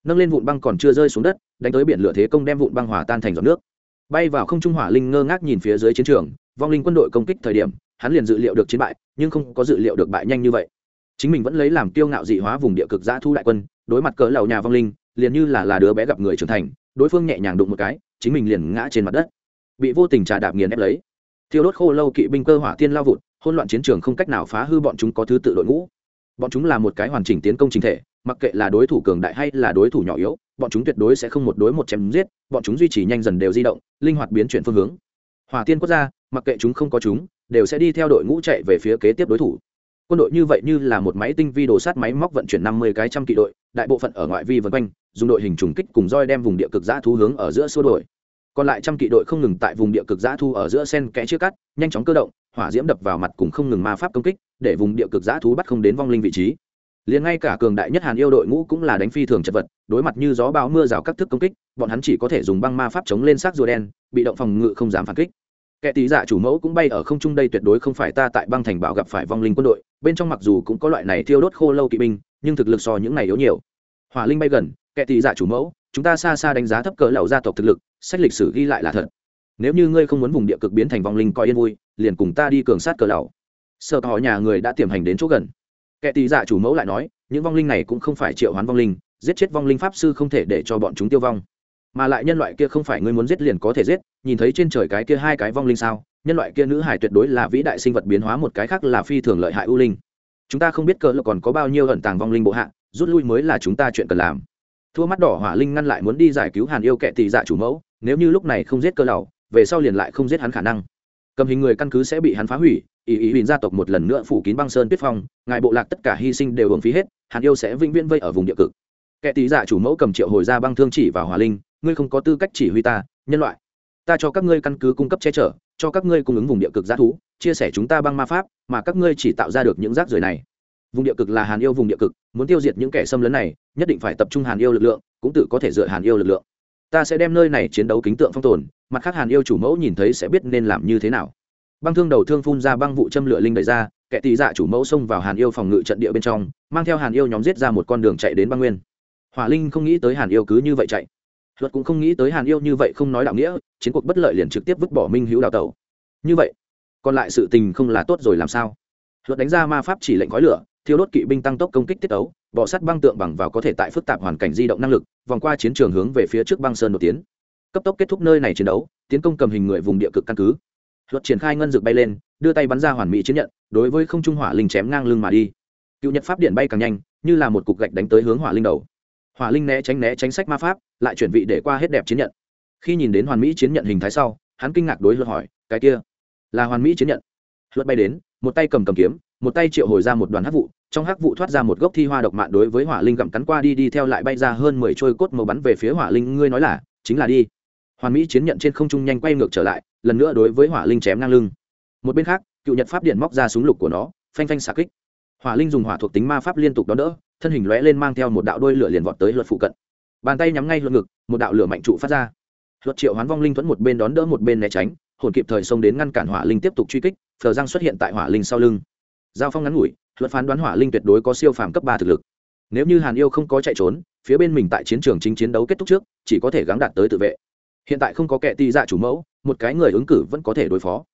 Nâng lên vụn băng còn chưa rơi xuống đất, đánh tới biển lửa thế công đem vụn băng hòa tan thành giọt nước bay vào không trung hỏa linh ngơ ngác nhìn phía dưới chiến trường, vong linh quân đội công kích thời điểm, hắn liền dự liệu được chiến bại, nhưng không có dự liệu được bại nhanh như vậy. Chính mình vẫn lấy làm kiêu ngạo dị hóa vùng địa cực giã thu đại quân, đối mặt cỡ lầu nhà vong linh, liền như là là đứa bé gặp người trưởng thành, đối phương nhẹ nhàng đụng một cái, chính mình liền ngã trên mặt đất. Bị vô tình trà đạp nghiền ép lấy. Thiêu đốt khô lâu kỵ binh cơ hỏa tiên lao vụt hôn loạn chiến trường không cách nào phá hư bọn chúng có thứ tự đội ngũ. Bọn chúng là một cái hoàn chỉnh tiến công chính thể, mặc kệ là đối thủ cường đại hay là đối thủ nhỏ yếu bọn chúng tuyệt đối sẽ không một đối một chém giết, bọn chúng duy trì nhanh dần đều di động, linh hoạt biến chuyển phương hướng. Hỏa tiên quốc gia, mặc kệ chúng không có chúng, đều sẽ đi theo đội ngũ chạy về phía kế tiếp đối thủ. Quân đội như vậy như là một máy tinh vi đồ sát máy móc vận chuyển năm mươi cái trăm kỵ đội, đại bộ phận ở ngoại vi vân quanh, dùng đội hình trùng kích cùng roi đem vùng địa cực giã thu hướng ở giữa xua đổi còn lại trăm kỵ đội không ngừng tại vùng địa cực giã thu ở giữa sen kẽ chia cắt, nhanh chóng cơ động, hỏa diễm đập vào mặt cùng không ngừng ma pháp công kích, để vùng địa cực giã thú bắt không đến vong linh vị trí liền ngay cả cường đại nhất hàn yêu đội ngũ cũng là đánh phi thường chật vật, đối mặt như gió bão mưa rào các thức công kích, bọn hắn chỉ có thể dùng băng ma pháp chống lên xác rùa đen, bị động phòng ngự không dám phản kích. Kẻ tí giả dạ chủ mẫu cũng bay ở không trung đây tuyệt đối không phải ta tại băng thành bảo gặp phải vong linh quân đội, bên trong mặc dù cũng có loại này thiêu đốt khô lâu kỵ binh, nhưng thực lực so những này yếu nhiều. Hỏa linh bay gần, kẻ tí giả dạ chủ mẫu, chúng ta xa xa đánh giá thấp cỡ lầu gia tộc thực lực, sách lịch sử ghi lại là thật. Nếu như ngươi không muốn vùng địa cực biến thành vong linh coi yên vui, liền cùng ta đi cường sát cỡ lầu sợ họ nhà người đã tiềm hành đến chỗ gần kẻ tì dạ chủ mẫu lại nói, những vong linh này cũng không phải triệu hoán vong linh, giết chết vong linh pháp sư không thể để cho bọn chúng tiêu vong. Mà lại nhân loại kia không phải ngươi muốn giết liền có thể giết, nhìn thấy trên trời cái kia hai cái vong linh sao, nhân loại kia nữ hải tuyệt đối là vĩ đại sinh vật biến hóa một cái khác là phi thường lợi hại ưu linh. Chúng ta không biết cỡ là còn có bao nhiêu ẩn tàng vong linh bộ hạ, rút lui mới là chúng ta chuyện cần làm. Thua mắt đỏ hỏa linh ngăn lại muốn đi giải cứu hàn yêu kệ tì dạ chủ mẫu, nếu như lúc này không giết cơ lầu về sau liền lại không giết hắn khả năng. Cầm hình người căn cứ sẽ bị hắn phá hủy ý ý huỳnh gia tộc một lần nữa phủ kín băng sơn tuyết phong, ngài bộ lạc tất cả hy sinh đều hưởng phí hết hàn yêu sẽ vĩnh viễn vây ở vùng địa cực. Kẻ tí giả dạ chủ mẫu cầm triệu hồi ra băng thương chỉ vào hòa linh, ngươi không có tư cách chỉ huy ta, nhân loại. Ta cho các ngươi căn cứ cung cấp che chở, cho các ngươi cung ứng vùng địa cực g thú, chia sẻ chúng ta băng ma pháp, mà các ngươi chỉ tạo ra được những rác rưởi này. Vùng địa cực là hàn yêu vùng địa cực, muốn tiêu diệt những kẻ xâm lấn này, nhất định phải tập trung hàn yêu lực lượng, cũng tự có thể dựa hàn yêu lực lượng. Ta sẽ đem nơi này chiến đấu kính tượng phong tồn, mặt khác hàn yêu chủ mẫu nhìn thấy sẽ biết nên làm như thế nào băng thương đầu thương phun ra băng vụ châm lửa linh đẩy ra, kẻ tị dạ chủ mẫu xông vào hàn yêu phòng ngự trận địa bên trong, mang theo hàn yêu nhóm giết ra một con đường chạy đến băng nguyên. Hỏa linh không nghĩ tới hàn yêu cứ như vậy chạy. Luật cũng không nghĩ tới hàn yêu như vậy không nói đạo nghĩa, chiến cuộc bất lợi liền trực tiếp vứt bỏ minh hữu đào tẩu. Như vậy, còn lại sự tình không là tốt rồi làm sao? Luật đánh ra ma pháp chỉ lệnh khói lửa, thiêu đốt kỵ binh tăng tốc công kích tiết ấu bọ sắt băng tượng bằng vào có thể tại phức tạp hoàn cảnh di động năng lực, vòng qua chiến trường hướng về phía trước băng sơn đột tiến cấp tốc kết thúc nơi này chiến đấu, tiến công cầm hình người vùng địa cực căn cứ luật triển khai ngân dược bay lên, đưa tay bắn ra hoàn mỹ chiến nhận, đối với không trung hỏa linh chém ngang lưng mà đi. Cựu nhật pháp điện bay càng nhanh, như là một cục gạch đánh tới hướng hỏa linh đầu. Hỏa linh né tránh né tránh sách ma pháp, lại chuyển vị để qua hết đẹp chiến nhận. Khi nhìn đến hoàn mỹ chiến nhận hình thái sau, hắn kinh ngạc đối luật hỏi, cái kia là hoàn mỹ chiến nhận? Luật bay đến, một tay cầm cầm kiếm, một tay triệu hồi ra một đoàn hắc vụ, trong hắc vụ thoát ra một gốc thi hoa độc mạn đối với hỏa linh gặm cắn qua đi đi theo lại bay ra hơn mười trôi cốt màu bắn về phía hỏa linh, ngươi nói là, chính là đi. Hoàn mỹ chiến nhận trên không trung nhanh quay ngược trở lại lần nữa đối với hỏa linh chém ngang lưng. Một bên khác, cựu nhật pháp điện móc ra súng lục của nó, phanh phanh xạ kích. Hỏa linh dùng hỏa thuộc tính ma pháp liên tục đón đỡ, thân hình lóe lên mang theo một đạo đôi lửa liền vọt tới luật phụ cận. Bàn tay nhắm ngay luật ngực, một đạo lửa mạnh trụ phát ra. Luật triệu hoán vong linh thuẫn một bên đón đỡ một bên né tránh, hồn kịp thời xông đến ngăn cản hỏa linh tiếp tục truy kích phờ răng xuất hiện tại hỏa linh sau lưng. Giao phong ngắn ngủi, luật phán đoán hỏa linh tuyệt đối có siêu phàm cấp ba thực lực. Nếu như hàn yêu không có chạy trốn, phía bên mình tại chiến trường chính chiến đấu kết thúc trước, chỉ có thể gắng đạt tới tự vệ. Hiện tại không có kẻ ti dạ chủ mẫu một cái người ứng cử vẫn có thể đối phó.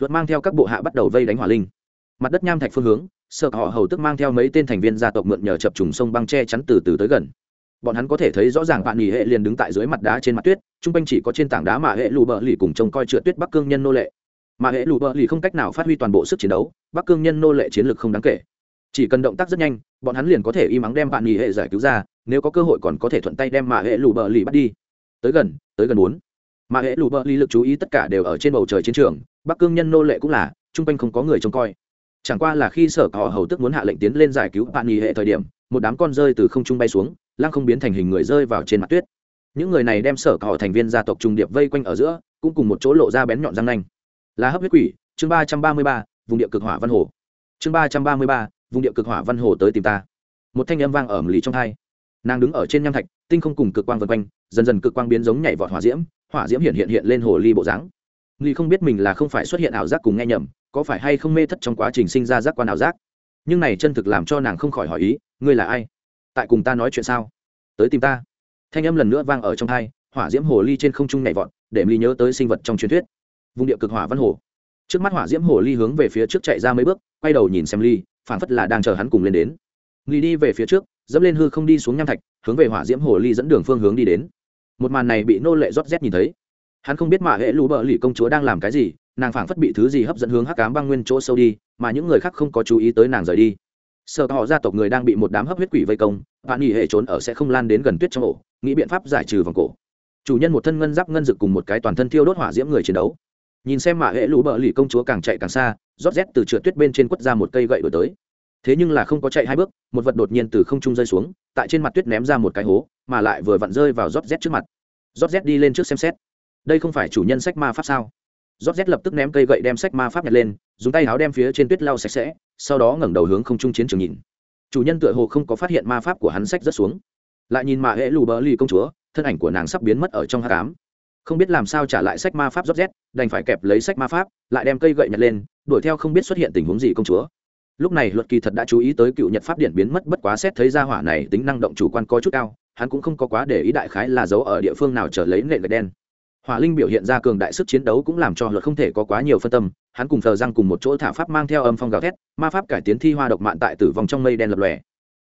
Luật mang theo các bộ hạ bắt đầu vây đánh hỏa linh. Mặt đất nham thạch phương hướng, sợ họ hầu tức mang theo mấy tên thành viên gia tộc mượn nhờ chập trùng sông băng che chắn từ từ tới gần. Bọn hắn có thể thấy rõ ràng bạn nghỉ hệ liền đứng tại dưới mặt đá trên mặt tuyết t r u n g quanh chỉ có trên tảng đá mà hệ lù bờ lì cùng trông coi trượt tuyết bắc cương nhân nô lệ. Mà hệ lù bờ lì không cách nào phát huy toàn bộ sức chiến đấu, bắc cương nhân nô lệ chiến lược không đáng kể. Chỉ cần động tác rất nhanh, bọn hắn liền có thể im ắng đem bạn nghỉ hệ giải cứu ra, nếu có cơ hội còn có thể thuận tay đem mà hệ lù bờ lì bắt đi. Tới gần tới gần bốn mà hệ lù bợ ly lực chú ý tất cả đều ở trên bầu trời chiến trường, bắc cương nhân nô lệ cũng là, chung quanh không có người trông coi. Chẳng qua là khi sở họ hầu tức muốn hạ lệnh tiến lên giải cứu bạn nghỉ hệ thời điểm, một đám con rơi từ không trung bay xuống, lăng không biến thành hình người rơi vào trên mặt tuyết. Những người này đem sở họ thành viên gia tộc trung điệp vây quanh ở giữa, cũng cùng một chỗ lộ ra bén nhọn răng nanh. Là hấp huyết quỷ, chương ba trăm ba mươi ba, vùng địa cực hỏa văn hồ. Chương ba trăm ba mươi ba, vùng địa cực hỏa văn hồ tới tìm ta. Một thanh âm vang ở lì trong hai. Nàng đứng ở trên nham thạch, tinh không cùng cực quang vân quanh, dần dần cực quang biến giống nhảy vọt hỏa diễm hỏa diễm hiện hiện hiện lên hồ ly bộ dáng. Nghi không biết mình là không phải xuất hiện ảo giác cùng nghe nhầm, có phải hay không mê thất trong quá trình sinh ra giác quan ảo giác. Nhưng này chân thực làm cho nàng không khỏi hỏi ý, ngươi là ai? Tại cùng ta nói chuyện sao? Tới tìm ta. Thanh âm lần nữa vang ở trong hai, hỏa diễm hồ ly trên không trung nhảy vọt, để ly nhớ tới sinh vật trong truyền thuyết. Vùng địa cực hỏa văn hồ. Trước mắt hỏa diễm hồ ly hướng về phía trước chạy ra mấy bước, quay đầu nhìn xem ly phản phất là đang chờ hắn cùng lên đến. Ly đi về phía trước, dẫm lên hư không đi xuống nham thạch, hướng về hỏa diễm hồ ly dẫn đường phương hướng đi đến một màn này bị nô lệ rót rét nhìn thấy. Hắn không biết mạ hệ lũ bờ lì công chúa đang làm cái gì, nàng phảng phất bị thứ gì hấp dẫn hướng hắc cám băng nguyên chỗ sâu đi, mà những người khác không có chú ý tới nàng rời đi. Sợ họ gia tộc người đang bị một đám hấp huyết quỷ vây công bạn nghỉ hệ trốn ở sẽ không lan đến gần tuyết trong ổ, nghĩ biện pháp giải trừ vòng cổ. Chủ nhân một thân ngân giáp ngân dực cùng một cái toàn thân thiêu đốt hỏa diễm người chiến đấu. Nhìn xem mạ hệ lũ bờ lì công chúa càng chạy càng xa, rót rét từ trượt tuyết bên trên quất ra một cây gậy đổi tới thế nhưng là không có chạy hai bước, một vật đột nhiên từ không trung rơi xuống, tại trên mặt tuyết ném ra một cái hố, mà lại vừa vặn rơi vào rót rét trước mặt. Rót rét đi lên trước xem xét. Đây không phải chủ nhân sách ma pháp sao? Rót rét lập tức ném cây gậy đem sách ma pháp nhặt lên, dùng tay áo đem phía trên tuyết lau sạch sẽ, sau đó ngẩng đầu hướng không trung chiến trường nhìn. Chủ nhân tựa hồ không có phát hiện ma pháp của hắn sách rất xuống. Lại nhìn mà hễ lù bờ ly công chúa, thân ảnh của nàng sắp biến mất ở trong hát cám không biết làm sao trả lại sách ma pháp rót rét đành phải kẹp lấy sách ma pháp, lại đem cây gậy nhặt lên, đuổi theo không biết xuất hiện tình huống gì công chúa lúc này luật kỳ thật đã chú ý tới cựu nhật pháp điện biến mất, bất quá xét thấy ra hỏa này tính năng động chủ quan có chút cao, hắn cũng không có quá để ý đại khái là giấu ở địa phương nào trở lấy nệ gạch đen. Hỏa linh biểu hiện ra cường đại sức chiến đấu cũng làm cho luật không thể có quá nhiều phân tâm, hắn cùng thờ răng cùng một chỗ thả pháp mang theo âm phong gào thét, ma pháp cải tiến thi hoa độc mạng tại tử vong trong mây đen lập lòe.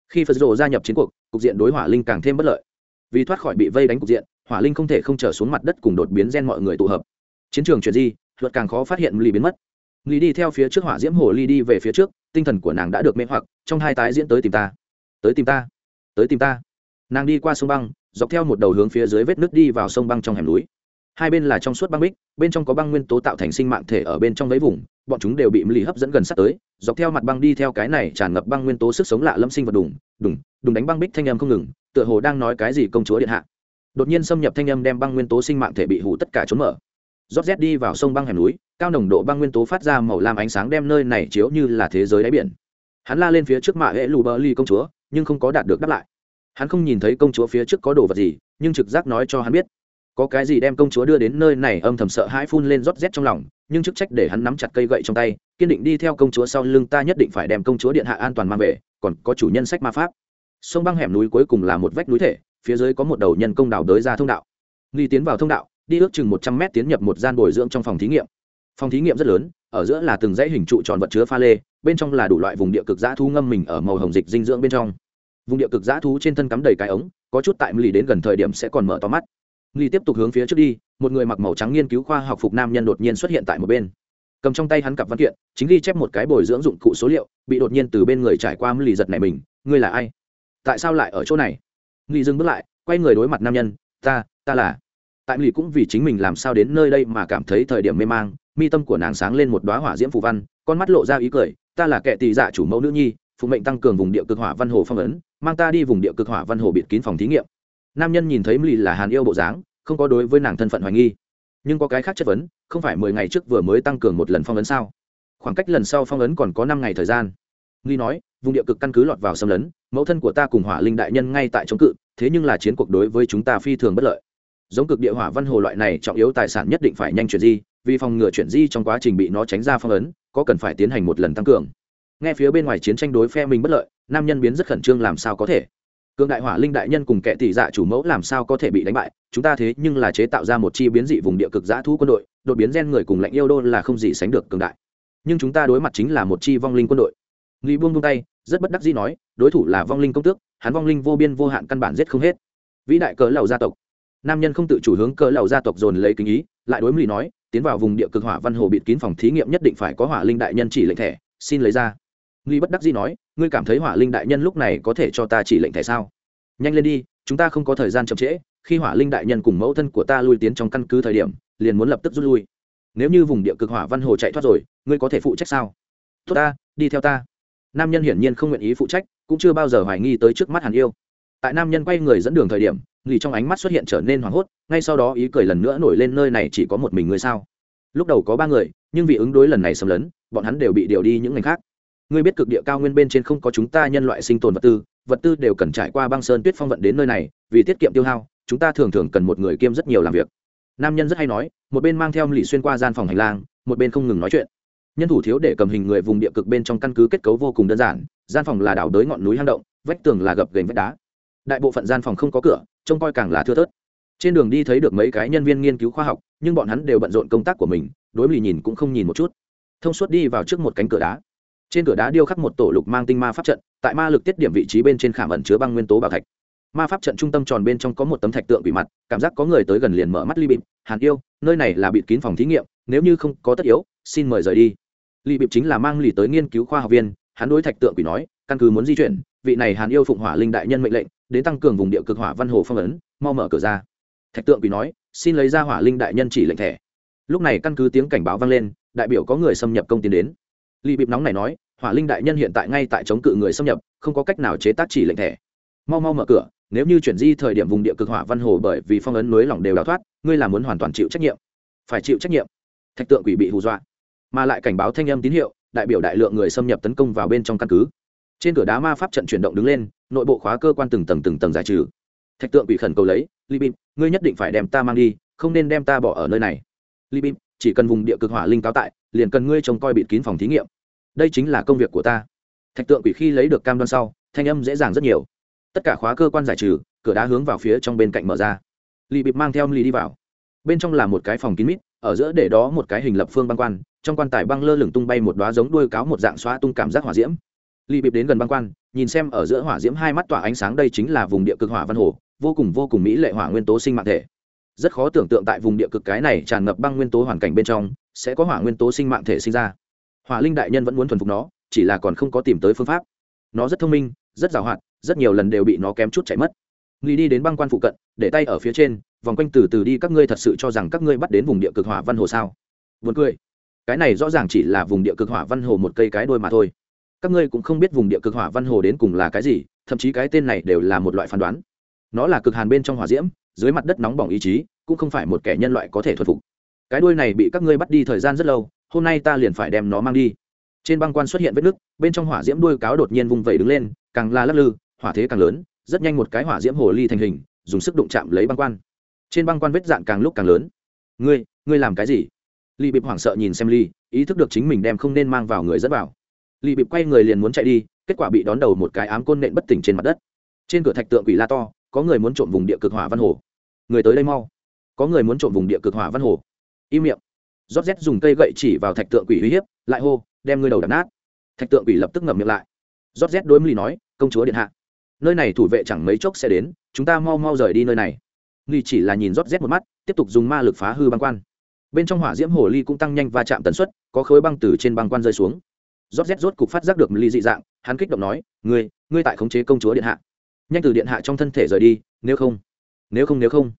Khi phật rộ gia nhập chiến cuộc, cục diện đối hỏa linh càng thêm bất lợi. Vì thoát khỏi bị vây đánh cục diện, hỏa linh không thể không trở xuống mặt đất cùng đột biến gen mọi người tụ hợp. Chiến trường chuyển di, luật càng khó phát hiện lì biến mất nghĩ đi theo phía trước hỏa diễm hồ ly đi về phía trước, tinh thần của nàng đã được mê hoặc, trong hai tái diễn tới tìm ta. Tới tìm ta. Tới tìm ta. Nàng đi qua sông băng, dọc theo một đầu hướng phía dưới vết nước đi vào sông băng trong hẻm núi. Hai bên là trong suốt băng bích, bên trong có băng nguyên tố tạo thành sinh mạng thể ở bên trong mấy vùng, bọn chúng đều bị mì hấp dẫn gần sát tới, dọc theo mặt băng đi theo cái này tràn ngập băng nguyên tố sức sống lạ lâm sinh vật đùng đùng đùng đánh băng bích thanh âm không ngừng, tựa hồ đang nói cái gì công chúa điện hạ. Đột nhiên xâm nhập thanh âm đem băng nguyên tố sinh mạng thể bị hủ tất cả trốn mở rót rét đi vào sông băng hẻm núi, cao nồng độ băng nguyên tố phát ra màu lam ánh sáng đem nơi này chiếu như là thế giới đáy biển. Hắn la lên phía trước mạ hệ lù bờ ly công chúa, nhưng không có đạt được đáp lại. Hắn không nhìn thấy công chúa phía trước có đồ vật gì, nhưng trực giác nói cho hắn biết. Có cái gì đem công chúa đưa đến nơi này âm thầm sợ hãi phun lên rót rét trong lòng, nhưng chức trách để hắn nắm chặt cây gậy trong tay, kiên định đi theo công chúa sau lưng ta nhất định phải đem công chúa điện hạ an toàn mang về, còn có chủ nhân sách ma pháp. Sông băng hẻm núi cuối cùng là một vách núi thể, phía dưới có một đầu nhân công đào đới ra thông đạo. Nghi tiến vào thông đạo đi ước chừng một trăm mét tiến nhập một gian bồi dưỡng trong phòng thí nghiệm. Phòng thí nghiệm rất lớn, ở giữa là từng dãy hình trụ tròn vật chứa pha lê, bên trong là đủ loại vùng địa cực giã thu ngâm mình ở màu hồng dịch dinh dưỡng bên trong. Vùng địa cực giã thú trên thân cắm đầy cái ống, có chút tại lì đến gần thời điểm sẽ còn mở to mắt. Lì tiếp tục hướng phía trước đi, một người mặc màu trắng nghiên cứu khoa học phục nam nhân đột nhiên xuất hiện tại một bên. Cầm trong tay hắn cặp văn kiện, chính ghi chép một cái bồi dưỡng dụng cụ số liệu, bị đột nhiên từ bên người trải qua lì giật này mình, ngươi là ai? Tại sao lại ở chỗ này? Lì dừng bước lại, quay người đối mặt nam nhân, ta ta là tại lì cũng vì chính mình làm sao đến nơi đây mà cảm thấy thời điểm mê mang, mi tâm của nàng sáng lên một đoá hỏa diễm phù văn, con mắt lộ ra ý cười, ta là kẻ tỳ dạ chủ mẫu nữ nhi, phụ mệnh tăng cường vùng địa cực hỏa văn hồ phong ấn, mang ta đi vùng địa cực hỏa văn hồ bịt kín phòng thí nghiệm. Nam nhân nhìn thấy lì là hàn yêu bộ dáng, không có đối với nàng thân phận hoài nghi. Nhưng có cái khác chất vấn, không phải mười ngày trước vừa mới tăng cường một lần phong ấn sao? Khoảng cách lần sau phong ấn còn có năm ngày thời gian. Nghi nói, vùng địa cực căn cứ lọt vào xâm lấn, mẫu thân của ta cùng hỏa linh đại nhân ngay tại chống cự, thế nhưng là chiến cuộc đối với chúng ta phi thường bất lợi giống cực địa hỏa văn hồ loại này trọng yếu tài sản nhất định phải nhanh chuyển di, vì phòng ngừa chuyển di trong quá trình bị nó tránh ra phong ấn, có cần phải tiến hành một lần tăng cường. Nghe phía bên ngoài chiến tranh đối phe mình bất lợi, nam nhân biến rất khẩn trương làm sao có thể. Cương đại hỏa linh đại nhân cùng kẻ tỷ dạ chủ mẫu làm sao có thể bị đánh bại, chúng ta thế nhưng là chế tạo ra một chi biến dị vùng địa cực giã thu quân đội, đột biến gen người cùng lãnh yêu đô là không gì sánh được cường đại. Nhưng chúng ta đối mặt chính là một chi vong linh quân đội. Nghi buông buông tay, rất bất đắc dĩ nói, đối thủ là vong linh công tước, hắn vong linh vô biên vô hạn căn bản giết không hết. Vĩ đại cỡ lầu gia tộc nam nhân không tự chủ hướng cỡ lầu gia tộc dồn lấy kính ý, lại đối mỹ nói, tiến vào vùng địa cực hỏa văn hồ bịt kín phòng thí nghiệm nhất định phải có hỏa linh đại nhân chỉ lệnh thẻ, xin lấy ra. Nghi bất đắc dĩ nói, ngươi cảm thấy hỏa linh đại nhân lúc này có thể cho ta chỉ lệnh thẻ sao? Nhanh lên đi, chúng ta không có thời gian chậm trễ, khi hỏa linh đại nhân cùng mẫu thân của ta lui tiến trong căn cứ thời điểm, liền muốn lập tức rút lui. Nếu như vùng địa cực hỏa văn hồ chạy thoát rồi, ngươi có thể phụ trách sao? Tốt ta, đi theo ta. Nam nhân hiển nhiên không nguyện ý phụ trách, cũng chưa bao giờ hoài nghi tới trước mắt hàn yêu. Tại nam nhân quay người dẫn đường thời điểm nghỉ trong ánh mắt xuất hiện trở nên hoảng hốt, ngay sau đó ý cười lần nữa nổi lên nơi này chỉ có một mình ngươi sao? Lúc đầu có ba người, nhưng vì ứng đối lần này xâm lấn, bọn hắn đều bị điều đi những ngành khác. Ngươi biết cực địa cao nguyên bên trên không có chúng ta nhân loại sinh tồn vật tư vật tư đều cần trải qua băng sơn tuyết phong vận đến nơi này, vì tiết kiệm tiêu hao, chúng ta thường thường cần một người kiêm rất nhiều làm việc. Nam nhân rất hay nói, một bên mang theo lì xuyên qua gian phòng hành lang, một bên không ngừng nói chuyện. Nhân thủ thiếu để cầm hình người vùng địa cực bên trong căn cứ kết cấu vô cùng đơn giản, gian phòng là đảo đới ngọn núi hang động, vách tường là gập gành vách đá. Đại bộ phận gian phòng không có cửa trông coi càng là thưa thớt. Trên đường đi thấy được mấy cái nhân viên nghiên cứu khoa học, nhưng bọn hắn đều bận rộn công tác của mình, đối lì nhìn cũng không nhìn một chút. Thông suốt đi vào trước một cánh cửa đá. Trên cửa đá điêu khắc một tổ lục mang tinh ma pháp trận, tại ma lực tiết điểm vị trí bên trên khảm ẩn chứa băng nguyên tố bảo thạch. Ma pháp trận trung tâm tròn bên trong có một tấm thạch tượng bị mặt, cảm giác có người tới gần liền mở mắt ly bịp, hàn yêu, nơi này là bịt kín phòng thí nghiệm, nếu như không có tất yếu, xin mời rời đi. Ly bịp chính là mang lì tới nghiên cứu khoa học viên, hắn đối thạch tượng quỷ nói, căn cứ muốn di chuyển vị này hàn yêu phụng hỏa linh đại nhân mệnh lệnh, đến tăng cường vùng địa cực hỏa văn hồ phong ấn, mau mở cửa ra. Thạch tượng quỷ nói, xin lấy ra hỏa linh đại nhân chỉ lệnh thẻ. Lúc này căn cứ tiếng cảnh báo vang lên, đại biểu có người xâm nhập công tiến đến. Lì bịp nóng này nói, hỏa linh đại nhân hiện tại ngay tại chống cự người xâm nhập, không có cách nào chế tác chỉ lệnh thẻ. Mau mau mở cửa, nếu như chuyển di thời điểm vùng địa cực hỏa văn hồ bởi vì phong ấn núi lỏng đều đào thoát, ngươi là muốn hoàn toàn chịu trách nhiệm. Phải chịu trách nhiệm. Thạch tượng quỷ bị hù dọa, mà lại cảnh báo thanh âm tín hiệu, đại biểu đại lượng người xâm nhập tấn công vào bên trong căn cứ trên cửa đá ma pháp trận chuyển động đứng lên, nội bộ khóa cơ quan từng tầng từng tầng giải trừ. Thạch tượng bị khẩn cầu lấy libim ngươi nhất định phải đem ta mang đi, không nên đem ta bỏ ở nơi này. Libim chỉ cần vùng địa cực hỏa linh cáo tại, liền cần ngươi trông coi bịt kín phòng thí nghiệm. Đây chính là công việc của ta. Thạch tượng quỷ khi lấy được cam đoan sau, thanh âm dễ dàng rất nhiều. Tất cả khóa cơ quan giải trừ, cửa đá hướng vào phía trong bên cạnh mở ra. Lì bịp mang theo lì đi vào. Bên trong là một cái phòng kín mít, ở giữa để đó một cái hình lập phương băng quan, trong quan tài băng lơ lửng tung bay một đoá giống đuôi cáo một dạng xóa tung cảm giác hỏa diễm lì bịp đến gần băng quan, nhìn xem ở giữa hỏa diễm hai mắt tỏa ánh sáng đây chính là vùng địa cực hỏa văn hồ, vô cùng vô cùng mỹ lệ hỏa nguyên tố sinh mạng thể. Rất khó tưởng tượng tại vùng địa cực cái này tràn ngập băng nguyên tố hoàn cảnh bên trong, sẽ có hỏa nguyên tố sinh mạng thể sinh ra. Hỏa linh đại nhân vẫn muốn thuần phục nó, chỉ là còn không có tìm tới phương pháp. Nó rất thông minh, rất giàu hoạt, rất nhiều lần đều bị nó kém chút chạy mất. Nghi đi đến băng quan phụ cận, để tay ở phía trên, vòng quanh từ từ đi, các ngươi thật sự cho rằng các ngươi bắt đến vùng địa cực hỏa văn hồ sao? Buồn cười. Cái này rõ ràng chỉ là vùng địa cực hỏa văn hồ một cây cái đôi mà thôi các ngươi cũng không biết vùng địa cực hỏa văn hồ đến cùng là cái gì, thậm chí cái tên này đều là một loại phán đoán. Nó là cực hàn bên trong hỏa diễm, dưới mặt đất nóng bỏng ý chí, cũng không phải một kẻ nhân loại có thể thuần phục. Cái đuôi này bị các ngươi bắt đi thời gian rất lâu, hôm nay ta liền phải đem nó mang đi. Trên băng quan xuất hiện vết nứt, bên trong hỏa diễm đuôi cáo đột nhiên vung vẩy đứng lên, càng la lắc lư, hỏa thế càng lớn, rất nhanh một cái hỏa diễm hồ ly thành hình, dùng sức đụng chạm lấy băng quan. Trên băng quan vết dạn càng lúc càng lớn. Ngươi ngươi làm cái gì? Ly bịp hoảng sợ nhìn xem ly ý thức được chính mình đem không nên mang vào người dẫn vào lì bịp quay người liền muốn chạy đi, kết quả bị đón đầu một cái ám côn nện bất tỉnh trên mặt đất. Trên cửa thạch tượng quỷ la to, có người muốn trộm vùng địa cực hỏa văn hồ. Người tới đây mau. Có người muốn trộm vùng địa cực hỏa văn hồ. Im miệng. Rót rét dùng cây gậy chỉ vào thạch tượng quỷ uy hiếp, lại hô, đem ngươi đầu đập nát. Thạch tượng quỷ lập tức ngậm miệng lại. Rót rét đối mly nói, công chúa điện hạ. Nơi này thủ vệ chẳng mấy chốc sẽ đến, chúng ta mau mau rời đi nơi này. Nghi chỉ là nhìn rót rét một mắt, tiếp tục dùng ma lực phá hư băng quan. Bên trong hỏa diễm hồ ly cũng tăng nhanh va chạm tần suất, có khối băng từ trên băng quan rơi xuống rót rét rốt cục phát giác được ly dị dạng, hắn kích động nói, ngươi ngươi tại khống chế công chúa điện hạ. Nhanh từ điện hạ trong thân thể rời đi, nếu không nếu không nếu không,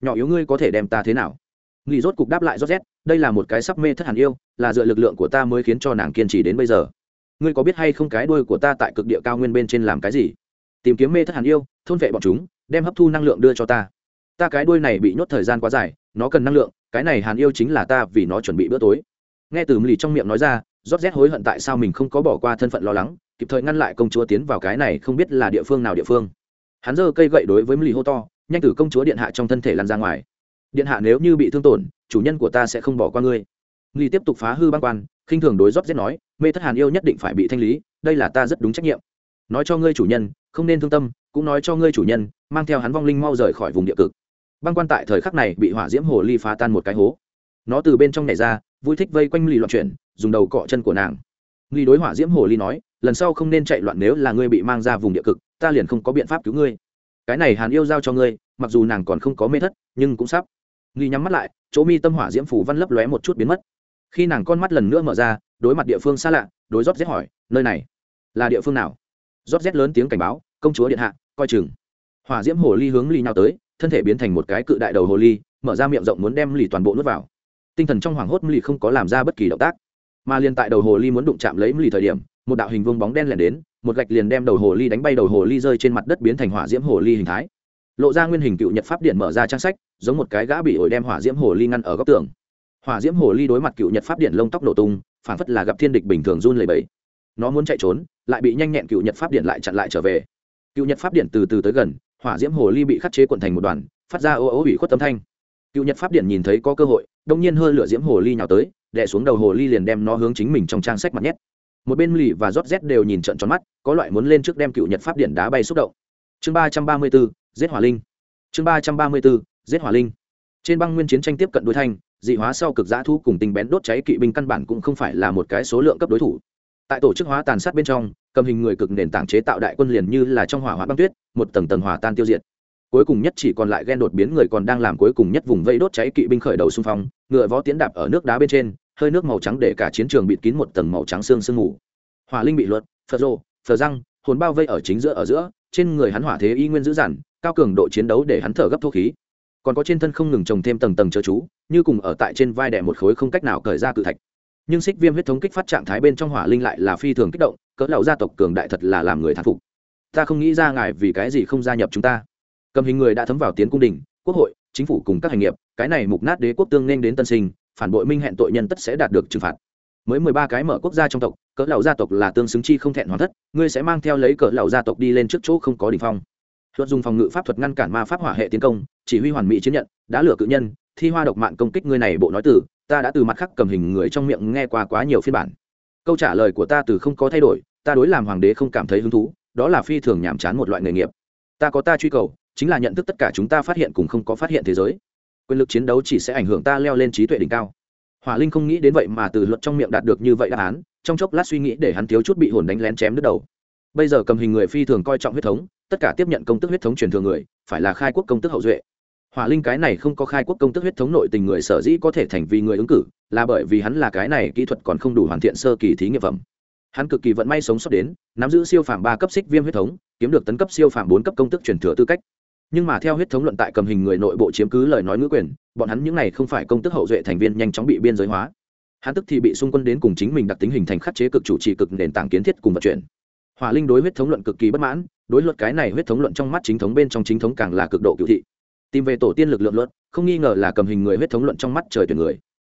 nhỏ yếu ngươi có thể đem ta thế nào? Ly rốt cục đáp lại rót rét, đây là một cái sắp mê thất hẳn yêu, là dựa lực lượng của ta mới khiến cho nàng kiên trì đến bây giờ. Ngươi có biết hay không cái đuôi của ta tại cực địa cao nguyên bên trên làm cái gì? Tìm kiếm mê thất hàn yêu, thôn vệ bọn chúng, đem hấp thu năng lượng đưa cho ta. Ta cái đuôi này bị nhốt thời gian quá dài, nó cần năng lượng, cái này hàn yêu chính là ta vì nó chuẩn bị bữa tối. Nghe từ lì trong miệng nói ra rót rét hối hận tại sao mình không có bỏ qua thân phận lo lắng, kịp thời ngăn lại công chúa tiến vào cái này không biết là địa phương nào địa phương. Hắn giơ cây gậy đối với mì hô to, nhanh từ công chúa điện hạ trong thân thể lăn ra ngoài. Điện hạ nếu như bị thương tổn, chủ nhân của ta sẽ không bỏ qua ngươi. Mì tiếp tục phá hư băng quan, khinh thường đối rót rét nói, mê thất hàn yêu nhất định phải bị thanh lý, đây là ta rất đúng trách nhiệm. Nói cho ngươi chủ nhân, không nên thương tâm, cũng nói cho ngươi chủ nhân, mang theo hắn vong linh mau rời khỏi vùng địa cực. Băng quan tại thời khắc này bị hỏa diễm hồ ly phá tan một cái hố. Nó từ bên trong nhảy ra vui thích vây quanh lì loạn chuyển, dùng đầu cọ chân của nàng. Lì đối hỏa diễm hồ ly nói, lần sau không nên chạy loạn nếu là ngươi bị mang ra vùng địa cực, ta liền không có biện pháp cứu ngươi. Cái này hàn yêu giao cho ngươi, mặc dù nàng còn không có mê thất, nhưng cũng sắp. Nghi nhắm mắt lại, chỗ mi tâm hỏa diễm phủ văn lấp lóe một chút biến mất. Khi nàng con mắt lần nữa mở ra, đối mặt địa phương xa lạ, đối rót rét hỏi, nơi này là địa phương nào? Rót rét lớn tiếng cảnh báo, công chúa điện hạ, coi chừng. Hỏa diễm hồ ly hướng ly nhau tới, thân thể biến thành một cái cự đại đầu hồ ly, mở ra miệng rộng muốn đem lì toàn bộ nuốt vào tinh thần trong hoảng hốt lì không có làm ra bất kỳ động tác, mà liền tại đầu hồ ly muốn đụng chạm lấy lì thời điểm, một đạo hình vương bóng đen lẻn đến, một gạch liền đem đầu hồ ly đánh bay đầu hồ ly rơi trên mặt đất biến thành hỏa diễm hồ ly hình thái. Lộ ra nguyên hình cựu nhật pháp điện mở ra trang sách, giống một cái gã bị ổi đem hỏa diễm hồ ly ngăn ở góc tường. Hỏa diễm hồ ly đối mặt cựu nhật pháp điện lông tóc nổ tung phản phất là gặp thiên địch bình thường run lầy bẫy nó muốn chạy trốn, lại bị nhanh nhẹn cựu nhật pháp điện lại chặn lại trở về. Cựu nhật pháp điện từ từ tới gần, hỏa diễm hồ ly bị khắc chế quận thành một đoàn, phát ra ô ô ủy khuất tâm thanh cựu nhật pháp điện nhìn thấy có cơ hội, đông nhiên hơi lửa diễm hồ ly nhào tới, đè xuống đầu hồ ly liền đem nó hướng chính mình trong trang sách mặt nhét. Một bên lì và rót rét đều nhìn trận tròn mắt, có loại muốn lên trước đem cựu nhật pháp điện đá bay xúc động. Chương ba trăm ba mươi bốn, giết hỏa linh. Chương ba trăm ba mươi bốn, giết hỏa linh. Trên băng nguyên chiến tranh tiếp cận đối thanh dị hóa sau cực giã thu cùng tình bén đốt cháy kỵ binh căn bản cũng không phải là một cái số lượng cấp đối thủ. Tại tổ chức hóa tàn sát bên trong, cầm hình người cực nền tảng chế tạo đại quân liền như là trong hỏa hoạn băng tuyết, một tầng tầng hỏa tan tiêu diệt cuối cùng nhất chỉ còn lại ghen đột biến người còn đang làm cuối cùng nhất vùng vây đốt cháy kỵ binh khởi đầu xung phong, ngựa vó tiến đạp ở nước đá bên trên, hơi nước màu trắng để cả chiến trường bịt kín một tầng màu trắng xương sương mù. Hỏa linh bị luật phật rô phờ răng, hồn bao vây ở chính giữa ở giữa, trên người hắn hỏa thế y nguyên dữ dằn, cao cường độ chiến đấu để hắn thở gấp thuốc khí. Còn có trên thân không ngừng trồng thêm tầng tầng chớ chú, như cùng ở tại trên vai đẻ một khối không cách nào cởi ra cự thạch. Nhưng xích viêm huyết thống kích phát trạng thái bên trong hỏa linh lại là phi thường kích động, cỡ lão gia tộc cường đại thật là làm người thán phục. Ta không nghĩ ra ngài vì cái gì không gia nhập chúng ta cầm hình người đã thấm vào tiến cung đình, quốc hội, chính phủ cùng các hành nghiệp, cái này mục nát đế quốc tương nên đến tân sinh, phản bội minh hẹn tội nhân tất sẽ đạt được trừng phạt. Mới mười ba cái mở quốc gia trong tộc, cỡ lão gia tộc là tương xứng chi không thẹn hoàn thất, ngươi sẽ mang theo lấy cỡ lão gia tộc đi lên trước chỗ không có đỉnh phong. Luật dùng phòng ngự pháp thuật ngăn cản ma pháp hỏa hệ tiến công, chỉ huy hoàn mỹ chiến nhận, đã lửa cự nhân, thi hoa độc mạng công kích ngươi này bộ nói từ ta đã từ mặt khắc cầm hình người trong miệng nghe qua quá nhiều phiên bản. Câu trả lời của ta từ không có thay đổi, ta đối làm hoàng đế không cảm thấy hứng thú, đó là phi thường nhàm chán một loại nghề nghiệp. Ta có ta truy cầu chính là nhận thức tất cả chúng ta phát hiện cùng không có phát hiện thế giới. Quyền lực chiến đấu chỉ sẽ ảnh hưởng ta leo lên trí tuệ đỉnh cao. Hỏa linh không nghĩ đến vậy mà từ luật trong miệng đạt được như vậy đáp án, trong chốc lát suy nghĩ để hắn thiếu chút bị hồn đánh lén chém đứt đầu. Bây giờ cầm hình người phi thường coi trọng huyết thống, tất cả tiếp nhận công tức huyết thống truyền thừa người, phải là khai quốc công tức hậu duệ. Hỏa linh cái này không có khai quốc công tức huyết thống nội tình người sở dĩ có thể thành vì người ứng cử, là bởi vì hắn là cái này kỹ thuật còn không đủ hoàn thiện sơ kỳ thí nghiệm phẩm. Hắn cực kỳ vận may sống sót đến, nắm giữ siêu phàm ba cấp xích viêm huyết thống, kiếm được tấn cấp siêu phàm bốn cấp công tức truyền thừa tư cách nhưng mà theo huyết thống luận tại cầm hình người nội bộ chiếm cứ lời nói ngữ quyền, bọn hắn những này không phải công tức hậu duệ thành viên nhanh chóng bị biên giới hóa. Hắn tức thì bị xung quân đến cùng chính mình đặc tính hình thành khắc chế cực chủ trì cực nền tảng kiến thiết cùng vận chuyển. Hỏa linh đối huyết thống luận cực kỳ bất mãn, đối luật cái này huyết thống luận trong mắt chính thống bên trong chính thống càng là cực độ cựu thị. Tìm về tổ tiên lực lượng luật, không nghi ngờ là cầm hình người huyết thống luận trong mắt trời tuyển người.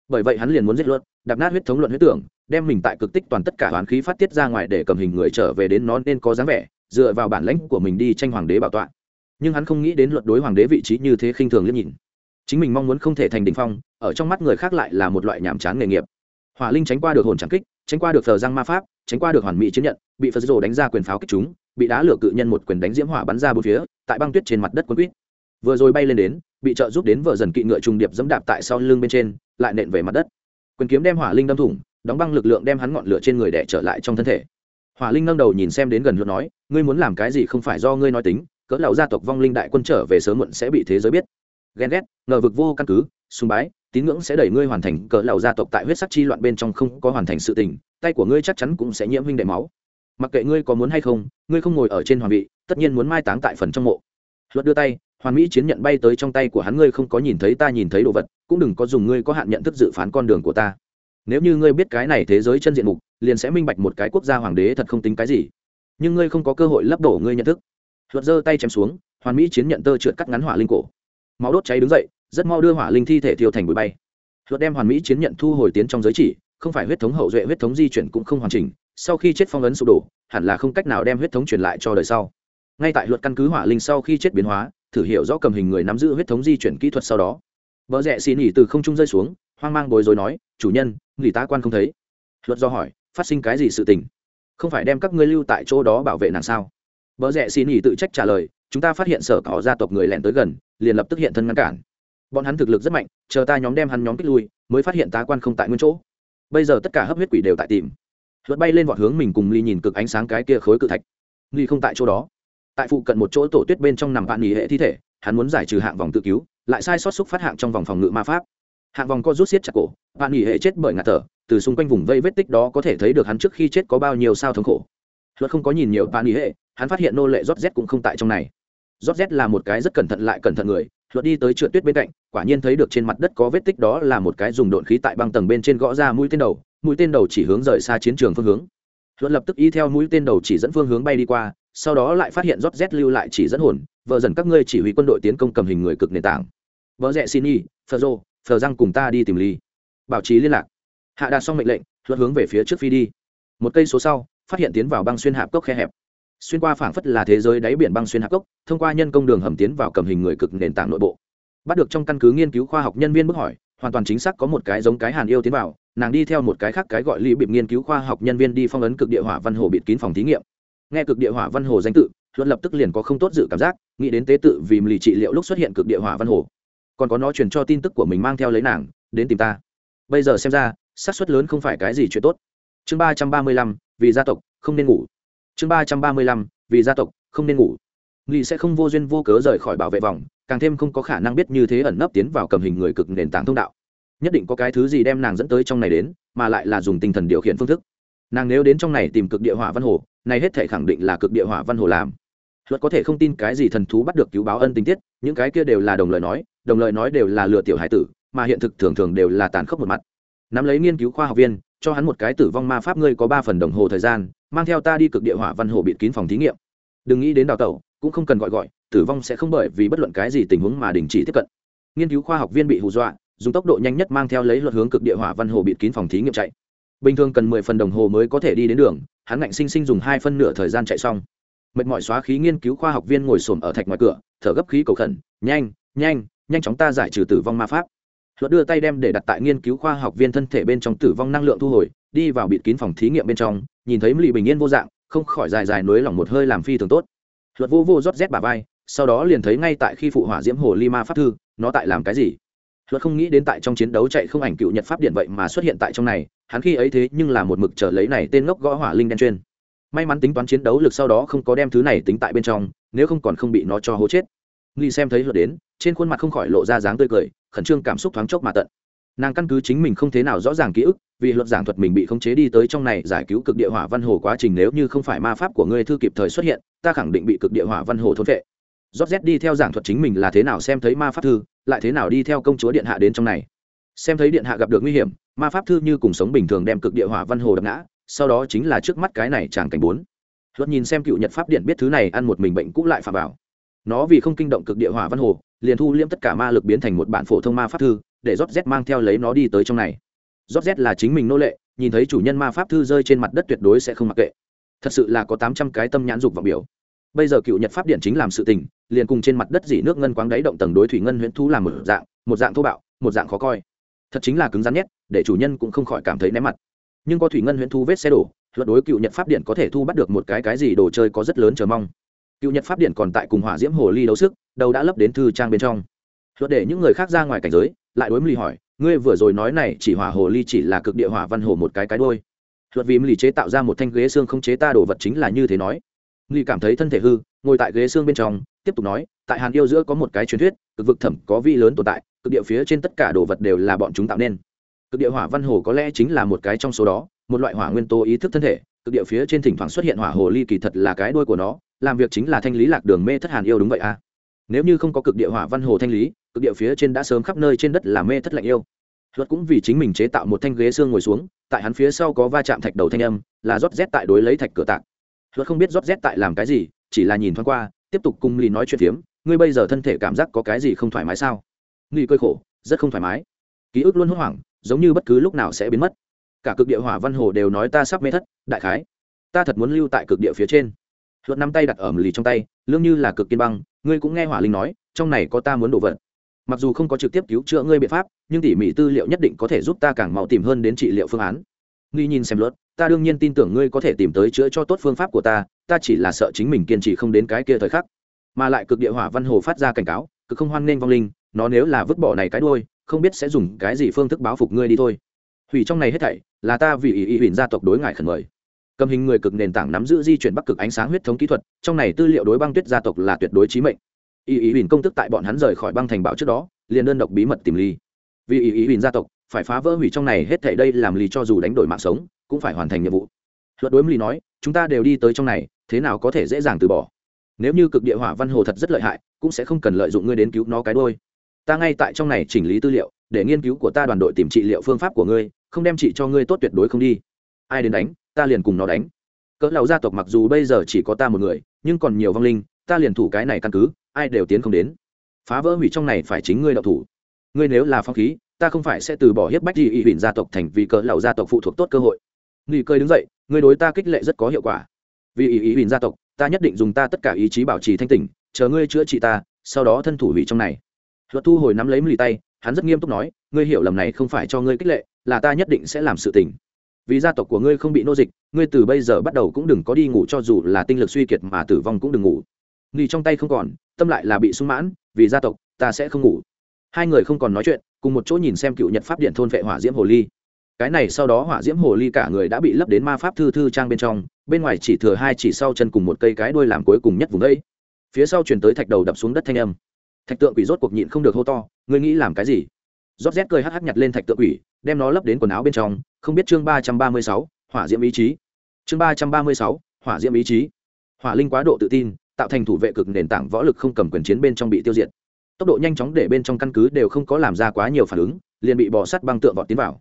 Bởi vậy hắn liền muốn giết luật, đạp nát huyết thống luận huyết tưởng, đem mình tại cực tích toàn tất cả hoán khí phát tiết ra ngoài để cầm hình người trở về đến nó nên có dáng vẻ, dựa vào bản lãnh của mình đi tranh hoàng đế bảo tọa nhưng hắn không nghĩ đến luật đối hoàng đế vị trí như thế khinh thường liếc nhìn. Chính mình mong muốn không thể thành đình phong, ở trong mắt người khác lại là một loại nhàm chán nghề nghiệp. Hỏa linh tránh qua được hồn trắng kích, tránh qua được thờ giang ma pháp, tránh qua được hoàn mỹ chiến nhận, bị phật rồ đánh ra quyền pháo kích chúng, bị đá lửa cự nhân một quyền đánh diễm hỏa bắn ra bốn phía, tại băng tuyết trên mặt đất quân quýt. Vừa rồi bay lên đến, bị trợ giúp đến vợ dần kỵ ngựa trùng điệp dẫm đạp tại sau lưng bên trên, lại nện về mặt đất. Quyền kiếm đem hỏa linh đâm thủng, đóng băng lực lượng đem hắn ngọn lửa trên người đẻ trở lại trong thân thể. Hỏa linh nâng đầu nhìn xem đến gần luật nói, ngươi muốn làm cái gì không phải do ngươi nói tính cỡ lão gia tộc vong linh đại quân trở về sớm muộn sẽ bị thế giới biết. Ghen ghét, ngờ vực vô căn cứ, sùng bái, tín ngưỡng sẽ đẩy ngươi hoàn thành cỡ lão gia tộc tại huyết sắc chi loạn bên trong không có hoàn thành sự tình, tay của ngươi chắc chắn cũng sẽ nhiễm huynh đệ máu. Mặc kệ ngươi có muốn hay không, ngươi không ngồi ở trên hoàng vị, tất nhiên muốn mai táng tại phần trong mộ. Luật đưa tay, hoàn mỹ chiến nhận bay tới trong tay của hắn, ngươi không có nhìn thấy ta nhìn thấy đồ vật, cũng đừng có dùng ngươi có hạn nhận thức dự phán con đường của ta. Nếu như ngươi biết cái này thế giới chân diện mục, liền sẽ minh bạch một cái quốc gia hoàng đế thật không tính cái gì. Nhưng ngươi không có cơ hội lấp đổ ngươi nhận thức luật giơ tay chém xuống, hoàn mỹ chiến nhận tơ trượt cắt ngắn hỏa linh cổ. Máu đốt cháy đứng dậy, rất mau đưa hỏa linh thi thể thiêu thành bụi bay. Luật đem hoàn mỹ chiến nhận thu hồi tiến trong giới chỉ, không phải huyết thống hậu duệ, huyết thống di chuyển cũng không hoàn chỉnh. Sau khi chết phong ấn sụp đổ, hẳn là không cách nào đem huyết thống truyền lại cho đời sau. Ngay tại luật căn cứ hỏa linh sau khi chết biến hóa, thử hiểu rõ cầm hình người nắm giữ huyết thống di chuyển kỹ thuật sau đó. Vợ rẽ xì nỉ từ không trung rơi xuống, hoang mang bối rối nói, chủ nhân, nghỉ tá quan không thấy. Luật do hỏi, phát sinh cái gì sự tình? Không phải đem các ngươi lưu tại chỗ đó bảo vệ nàng sao? Vợ rẽ xin nỉ tự trách trả lời, chúng ta phát hiện sở cỏ gia tộc người lẻn tới gần, liền lập tức hiện thân ngăn cản. Bọn hắn thực lực rất mạnh, chờ ta nhóm đem hắn nhóm kích lui, mới phát hiện tá quan không tại nguyên chỗ. Bây giờ tất cả hấp huyết quỷ đều tại tìm. Luật bay lên vọt hướng mình cùng ly nhìn cực ánh sáng cái kia khối cự thạch. Ly không tại chỗ đó. Tại phụ cận một chỗ tổ tuyết bên trong nằm bạn nghỉ hệ thi thể, hắn muốn giải trừ hạng vòng tự cứu, lại sai sót xúc phát hạng trong vòng phòng ngự ma pháp. Hạng vòng co rút xiết chặt cổ, bạn nghỉ hệ chết bởi ngạt thở, từ xung quanh vùng vây vết tích đó có thể thấy được hắn trước khi chết có bao nhiêu sao thống khổ. Luật không có nhìn nhiều bạn nghỉ hệ hắn phát hiện nô lệ rót z cũng không tại trong này. Rót z là một cái rất cẩn thận lại cẩn thận người luật đi tới trượt tuyết bên cạnh, quả nhiên thấy được trên mặt đất có vết tích đó là một cái dùng độn khí tại băng tầng bên trên gõ ra mũi tên đầu, mũi tên đầu chỉ hướng rời xa chiến trường phương hướng. Luật lập tức y theo mũi tên đầu chỉ dẫn phương hướng bay đi qua, sau đó lại phát hiện rót z lưu lại chỉ dẫn hồn, vợ dần các ngươi chỉ huy quân đội tiến công cầm hình người cực nền tảng. Vợ rẽ xin y, phờ rô, phờ răng cùng ta đi tìm ly bảo trì liên lạc. Hạ đạt xong mệnh lệnh luật hướng về phía trước phi đi. Một cây số sau, phát hiện tiến vào băng xuyên hạp cốc khe hẹp xuyên qua phảng phất là thế giới đáy biển băng xuyên hạ cốc, thông qua nhân công đường hầm tiến vào cầm hình người cực nền tảng nội bộ. Bắt được trong căn cứ nghiên cứu khoa học nhân viên bức hỏi, hoàn toàn chính xác có một cái giống cái hàn yêu tiến vào, nàng đi theo một cái khác cái gọi lý bịp nghiên cứu khoa học nhân viên đi phong ấn cực địa hỏa văn hồ bịt kín phòng thí nghiệm. Nghe cực địa hỏa văn hồ danh tự, luận lập tức liền có không tốt dự cảm giác, nghĩ đến tế tự vì lì trị liệu lúc xuất hiện cực địa hỏa văn hồ. Còn có nó truyền cho tin tức của mình mang theo lấy nàng, đến tìm ta. Bây giờ xem ra, xác suất lớn không phải cái gì chuyện tốt. Chương ba trăm ba mươi lăm, vì gia tộc, không nên ngủ chương ba trăm ba mươi lăm, vì gia tộc, không nên ngủ. Nghị sẽ không vô duyên vô cớ rời khỏi bảo vệ vòng, càng thêm không có khả năng biết như thế ẩn nấp tiến vào cầm hình người cực nền tảng thông đạo. Nhất định có cái thứ gì đem nàng dẫn tới trong này đến, mà lại là dùng tinh thần điều khiển phương thức. Nàng nếu đến trong này tìm cực địa hỏa văn hồ, này hết thể khẳng định là cực địa hỏa văn hồ làm. Luật có thể không tin cái gì thần thú bắt được cứu báo ân tình tiết, những cái kia đều là đồng lời nói, đồng lời nói đều là lừa tiểu hải tử, mà hiện thực thường thường đều là tàn khốc một mặt. Nắm lấy nghiên cứu khoa học viên, cho hắn một cái tử vong ma pháp ngươi có ba phần đồng hồ thời gian mang theo ta đi cực địa hỏa văn hồ bịt kín phòng thí nghiệm. Đừng nghĩ đến đào tẩu, cũng không cần gọi gọi, tử vong sẽ không bởi vì bất luận cái gì tình huống mà đình chỉ tiếp cận. Nghiên cứu khoa học viên bị hù dọa, dùng tốc độ nhanh nhất mang theo lấy luật hướng cực địa hỏa văn hồ bịt kín phòng thí nghiệm chạy. Bình thường cần mười phần đồng hồ mới có thể đi đến đường, hắn ngạnh sinh sinh dùng hai phân nửa thời gian chạy xong. Mệt mỏi xóa khí nghiên cứu khoa học viên ngồi xổm ở thạch ngoài cửa, thở gấp khí cầu khẩn, nhanh nhanh nhanh chóng ta giải trừ tử vong ma pháp. Luật đưa tay đem để đặt tại nghiên cứu khoa học viên thân thể bên trong tử vong năng lượng thu hồi, đi vào bịt kín phòng thí nghiệm bên trong nhìn thấy lì bình yên vô dạng, không khỏi dài dài nối lỏng một hơi làm phi thường tốt. Luật vô vô rót rét bà vai, sau đó liền thấy ngay tại khi phụ hỏa diễm hồ lima pháp thư, nó tại làm cái gì? Luật không nghĩ đến tại trong chiến đấu chạy không ảnh cựu nhật pháp điện vậy mà xuất hiện tại trong này, hắn khi ấy thế nhưng là một mực trở lấy này tên ngốc gõ hỏa linh đen chuyên. May mắn tính toán chiến đấu lực sau đó không có đem thứ này tính tại bên trong, nếu không còn không bị nó cho hố chết. Nghi xem thấy luật đến, trên khuôn mặt không khỏi lộ ra dáng tươi cười, khẩn trương cảm xúc thoáng chốc mà tận nàng căn cứ chính mình không thế nào rõ ràng ký ức, vì luật giảng thuật mình bị khống chế đi tới trong này giải cứu cực địa hỏa văn hồ quá trình nếu như không phải ma pháp của ngươi thư kịp thời xuất hiện, ta khẳng định bị cực địa hỏa văn hồ thôn vệ rót z đi theo giảng thuật chính mình là thế nào xem thấy ma pháp thư, lại thế nào đi theo công chúa điện hạ đến trong này. Xem thấy điện hạ gặp được nguy hiểm, ma pháp thư như cùng sống bình thường đem cực địa hỏa văn hồ đập ngã, sau đó chính là trước mắt cái này chàng cảnh bốn. Luật nhìn xem cựu nhật pháp điện biết thứ này, ăn một mình bệnh cũ lại phạm vào. Nó vì không kinh động cực địa hỏa văn hồ, liền thu liễm tất cả ma lực biến thành một bản phổ thông ma pháp thư để rót z mang theo lấy nó đi tới trong này. Rót z là chính mình nô lệ, nhìn thấy chủ nhân ma pháp thư rơi trên mặt đất tuyệt đối sẽ không mặc kệ. Thật sự là có tám trăm cái tâm nhãn dục vào biểu. Bây giờ cựu nhật pháp điện chính làm sự tình, liền cùng trên mặt đất dỉ nước ngân quáng đáy động tầng đối thủy ngân huyễn thú làm một dạng một dạng thô bạo, một dạng khó coi. Thật chính là cứng rắn nhất, để chủ nhân cũng không khỏi cảm thấy ném mặt. Nhưng có thủy ngân huyễn thú vết xe đổ, luật đối cựu nhật pháp điện có thể thu bắt được một cái cái gì đồ chơi có rất lớn chờ mong. Cựu nhật pháp điện còn tại cùng hỏa diễm hồ ly đấu sức, đầu đã lấp đến thư trang bên trong luật để những người khác ra ngoài cảnh giới, lại đối mì hỏi, ngươi vừa rồi nói này chỉ hỏa hồ ly chỉ là cực địa hỏa văn hồ một cái cái đôi luật vì mì chế tạo ra một thanh ghế xương không chế ta đồ vật chính là như thế nói. Mì cảm thấy thân thể hư, ngồi tại ghế xương bên trong, tiếp tục nói, tại hàn yêu giữa có một cái truyền thuyết, cực vực thẩm có vi lớn tồn tại, cực địa phía trên tất cả đồ vật đều là bọn chúng tạo nên. Cực địa hỏa văn hồ có lẽ chính là một cái trong số đó, một loại hỏa nguyên tố ý thức thân thể, cực địa phía trên thỉnh thoảng xuất hiện hỏa hồ ly kỳ thật là cái đuôi của nó, làm việc chính là thanh lý lạc đường mê thất hàn yêu đúng vậy à. Nếu như không có cực địa hỏa văn hồ thanh lý cực địa phía trên đã sớm khắp nơi trên đất là mê thất lạnh yêu. Luật cũng vì chính mình chế tạo một thanh ghế xương ngồi xuống, tại hắn phía sau có va chạm thạch đầu thanh âm, là rót rét tại đối lấy thạch cửa tạc. Luật không biết rót rét tại làm cái gì, chỉ là nhìn thoáng qua, tiếp tục cùng lì nói chuyện phiếm, ngươi bây giờ thân thể cảm giác có cái gì không thoải mái sao? Nghi cơi khổ, rất không thoải mái. Ký ức luôn hốt hoảng, giống như bất cứ lúc nào sẽ biến mất. Cả cực địa hỏa văn hồ đều nói ta sắp mê thất, đại khái. Ta thật muốn lưu tại cực địa phía trên. Luật nắm tay đặt ở lì trong tay, lương như là cực kiên băng, ngươi cũng nghe hỏa linh nói, trong này có ta muốn đổ vật mặc dù không có trực tiếp cứu chữa ngươi biện pháp, nhưng tỉ mỉ tư liệu nhất định có thể giúp ta càng mau tìm hơn đến trị liệu phương án. Nghi nhìn xem luật, ta đương nhiên tin tưởng ngươi có thể tìm tới chữa cho tốt phương pháp của ta ta chỉ là sợ chính mình kiên trì không đến cái kia thời khắc. Mà lại cực địa hỏa văn hồ phát ra cảnh cáo, cực không hoan nghênh vong linh, nó nếu là vứt bỏ này cái đuôi, không biết sẽ dùng cái gì phương thức báo phục ngươi đi thôi. Hủy trong này hết thảy, là ta vì ý ý huỳnh gia tộc đối ngại khẩn mời. Cầm hình người cực nền tảng nắm giữ di chuyển bắc cực ánh sáng huyết thống kỹ thuật, trong này tư liệu đối băng tuyết gia tộc là tuyệt đối trí mệnh ý ý huỳnh công tức tại bọn hắn rời khỏi băng thành bảo trước đó, liền đơn độc bí mật tìm ly vì ý ý huỳnh gia tộc, phải phá vỡ hủy trong này hết thể đây làm ly cho dù đánh đổi mạng sống, cũng phải hoàn thành nhiệm vụ. Luật đối ly nói, chúng ta đều đi tới trong này, thế nào có thể dễ dàng từ bỏ? Nếu như cực địa hỏa văn hồ thật rất lợi hại, cũng sẽ không cần lợi dụng ngươi đến cứu nó cái đôi ta ngay tại trong này chỉnh lý tư liệu, để nghiên cứu của ta đoàn đội tìm trị liệu phương pháp của ngươi, không đem trị cho ngươi tốt tuyệt đối không đi. Ai đến đánh, ta liền cùng nó đánh. Cỡ lầu gia tộc mặc dù bây giờ chỉ có ta một người, nhưng còn nhiều vong linh ta liền thủ cái này căn cứ, ai đều tiến không đến. Phá vỡ hủy trong này phải chính ngươi đậu thủ. Ngươi nếu là phong khí, ta không phải sẽ từ bỏ hiếp bách gì ỵ huỳnh gia tộc thành vì cỡ lầu gia tộc phụ thuộc tốt cơ hội. Nghi cơi đứng dậy, ngươi đối ta kích lệ rất có hiệu quả. Vì ỵ ỵ huỳnh gia tộc, ta nhất định dùng ta tất cả ý chí bảo trì thanh tỉnh, chờ ngươi chữa trị ta, sau đó thân thủ hủy trong này. Luật thu hồi nắm lấy mì tay, hắn rất nghiêm túc nói, ngươi hiểu lầm này không phải cho ngươi kích lệ, là ta nhất định sẽ làm sự tình. Vì gia tộc của ngươi không bị nô dịch, ngươi từ bây giờ bắt đầu cũng đừng có đi ngủ cho dù là tinh lực suy kiệt mà tử vong cũng đừng ngủ nghỉ trong tay không còn, tâm lại là bị sung mãn, vì gia tộc, ta sẽ không ngủ. Hai người không còn nói chuyện, cùng một chỗ nhìn xem cựu nhật pháp điện thôn vệ hỏa diễm hồ ly. Cái này sau đó hỏa diễm hồ ly cả người đã bị lấp đến ma pháp thư thư trang bên trong, bên ngoài chỉ thừa hai chỉ sau chân cùng một cây cái đuôi làm cuối cùng nhất vùng đây phía sau chuyển tới thạch đầu đập xuống đất thanh âm. Thạch tượng quỷ rốt cuộc nhịn không được hô to, ngươi nghĩ làm cái gì? Rót rét cười hắc hắc nhặt lên thạch tượng quỷ, đem nó lấp đến quần áo bên trong, không biết chương ba trăm ba mươi sáu, hỏa diễm ý chí. Chương ba trăm ba mươi sáu, hỏa diễm ý chí. Hỏa linh quá độ tự tin tạo thành thủ vệ cực nền tảng võ lực không cầm quyền chiến bên trong bị tiêu diệt. Tốc độ nhanh chóng để bên trong căn cứ đều không có làm ra quá nhiều phản ứng, liền bị bỏ sắt băng tượng vọt tiến vào.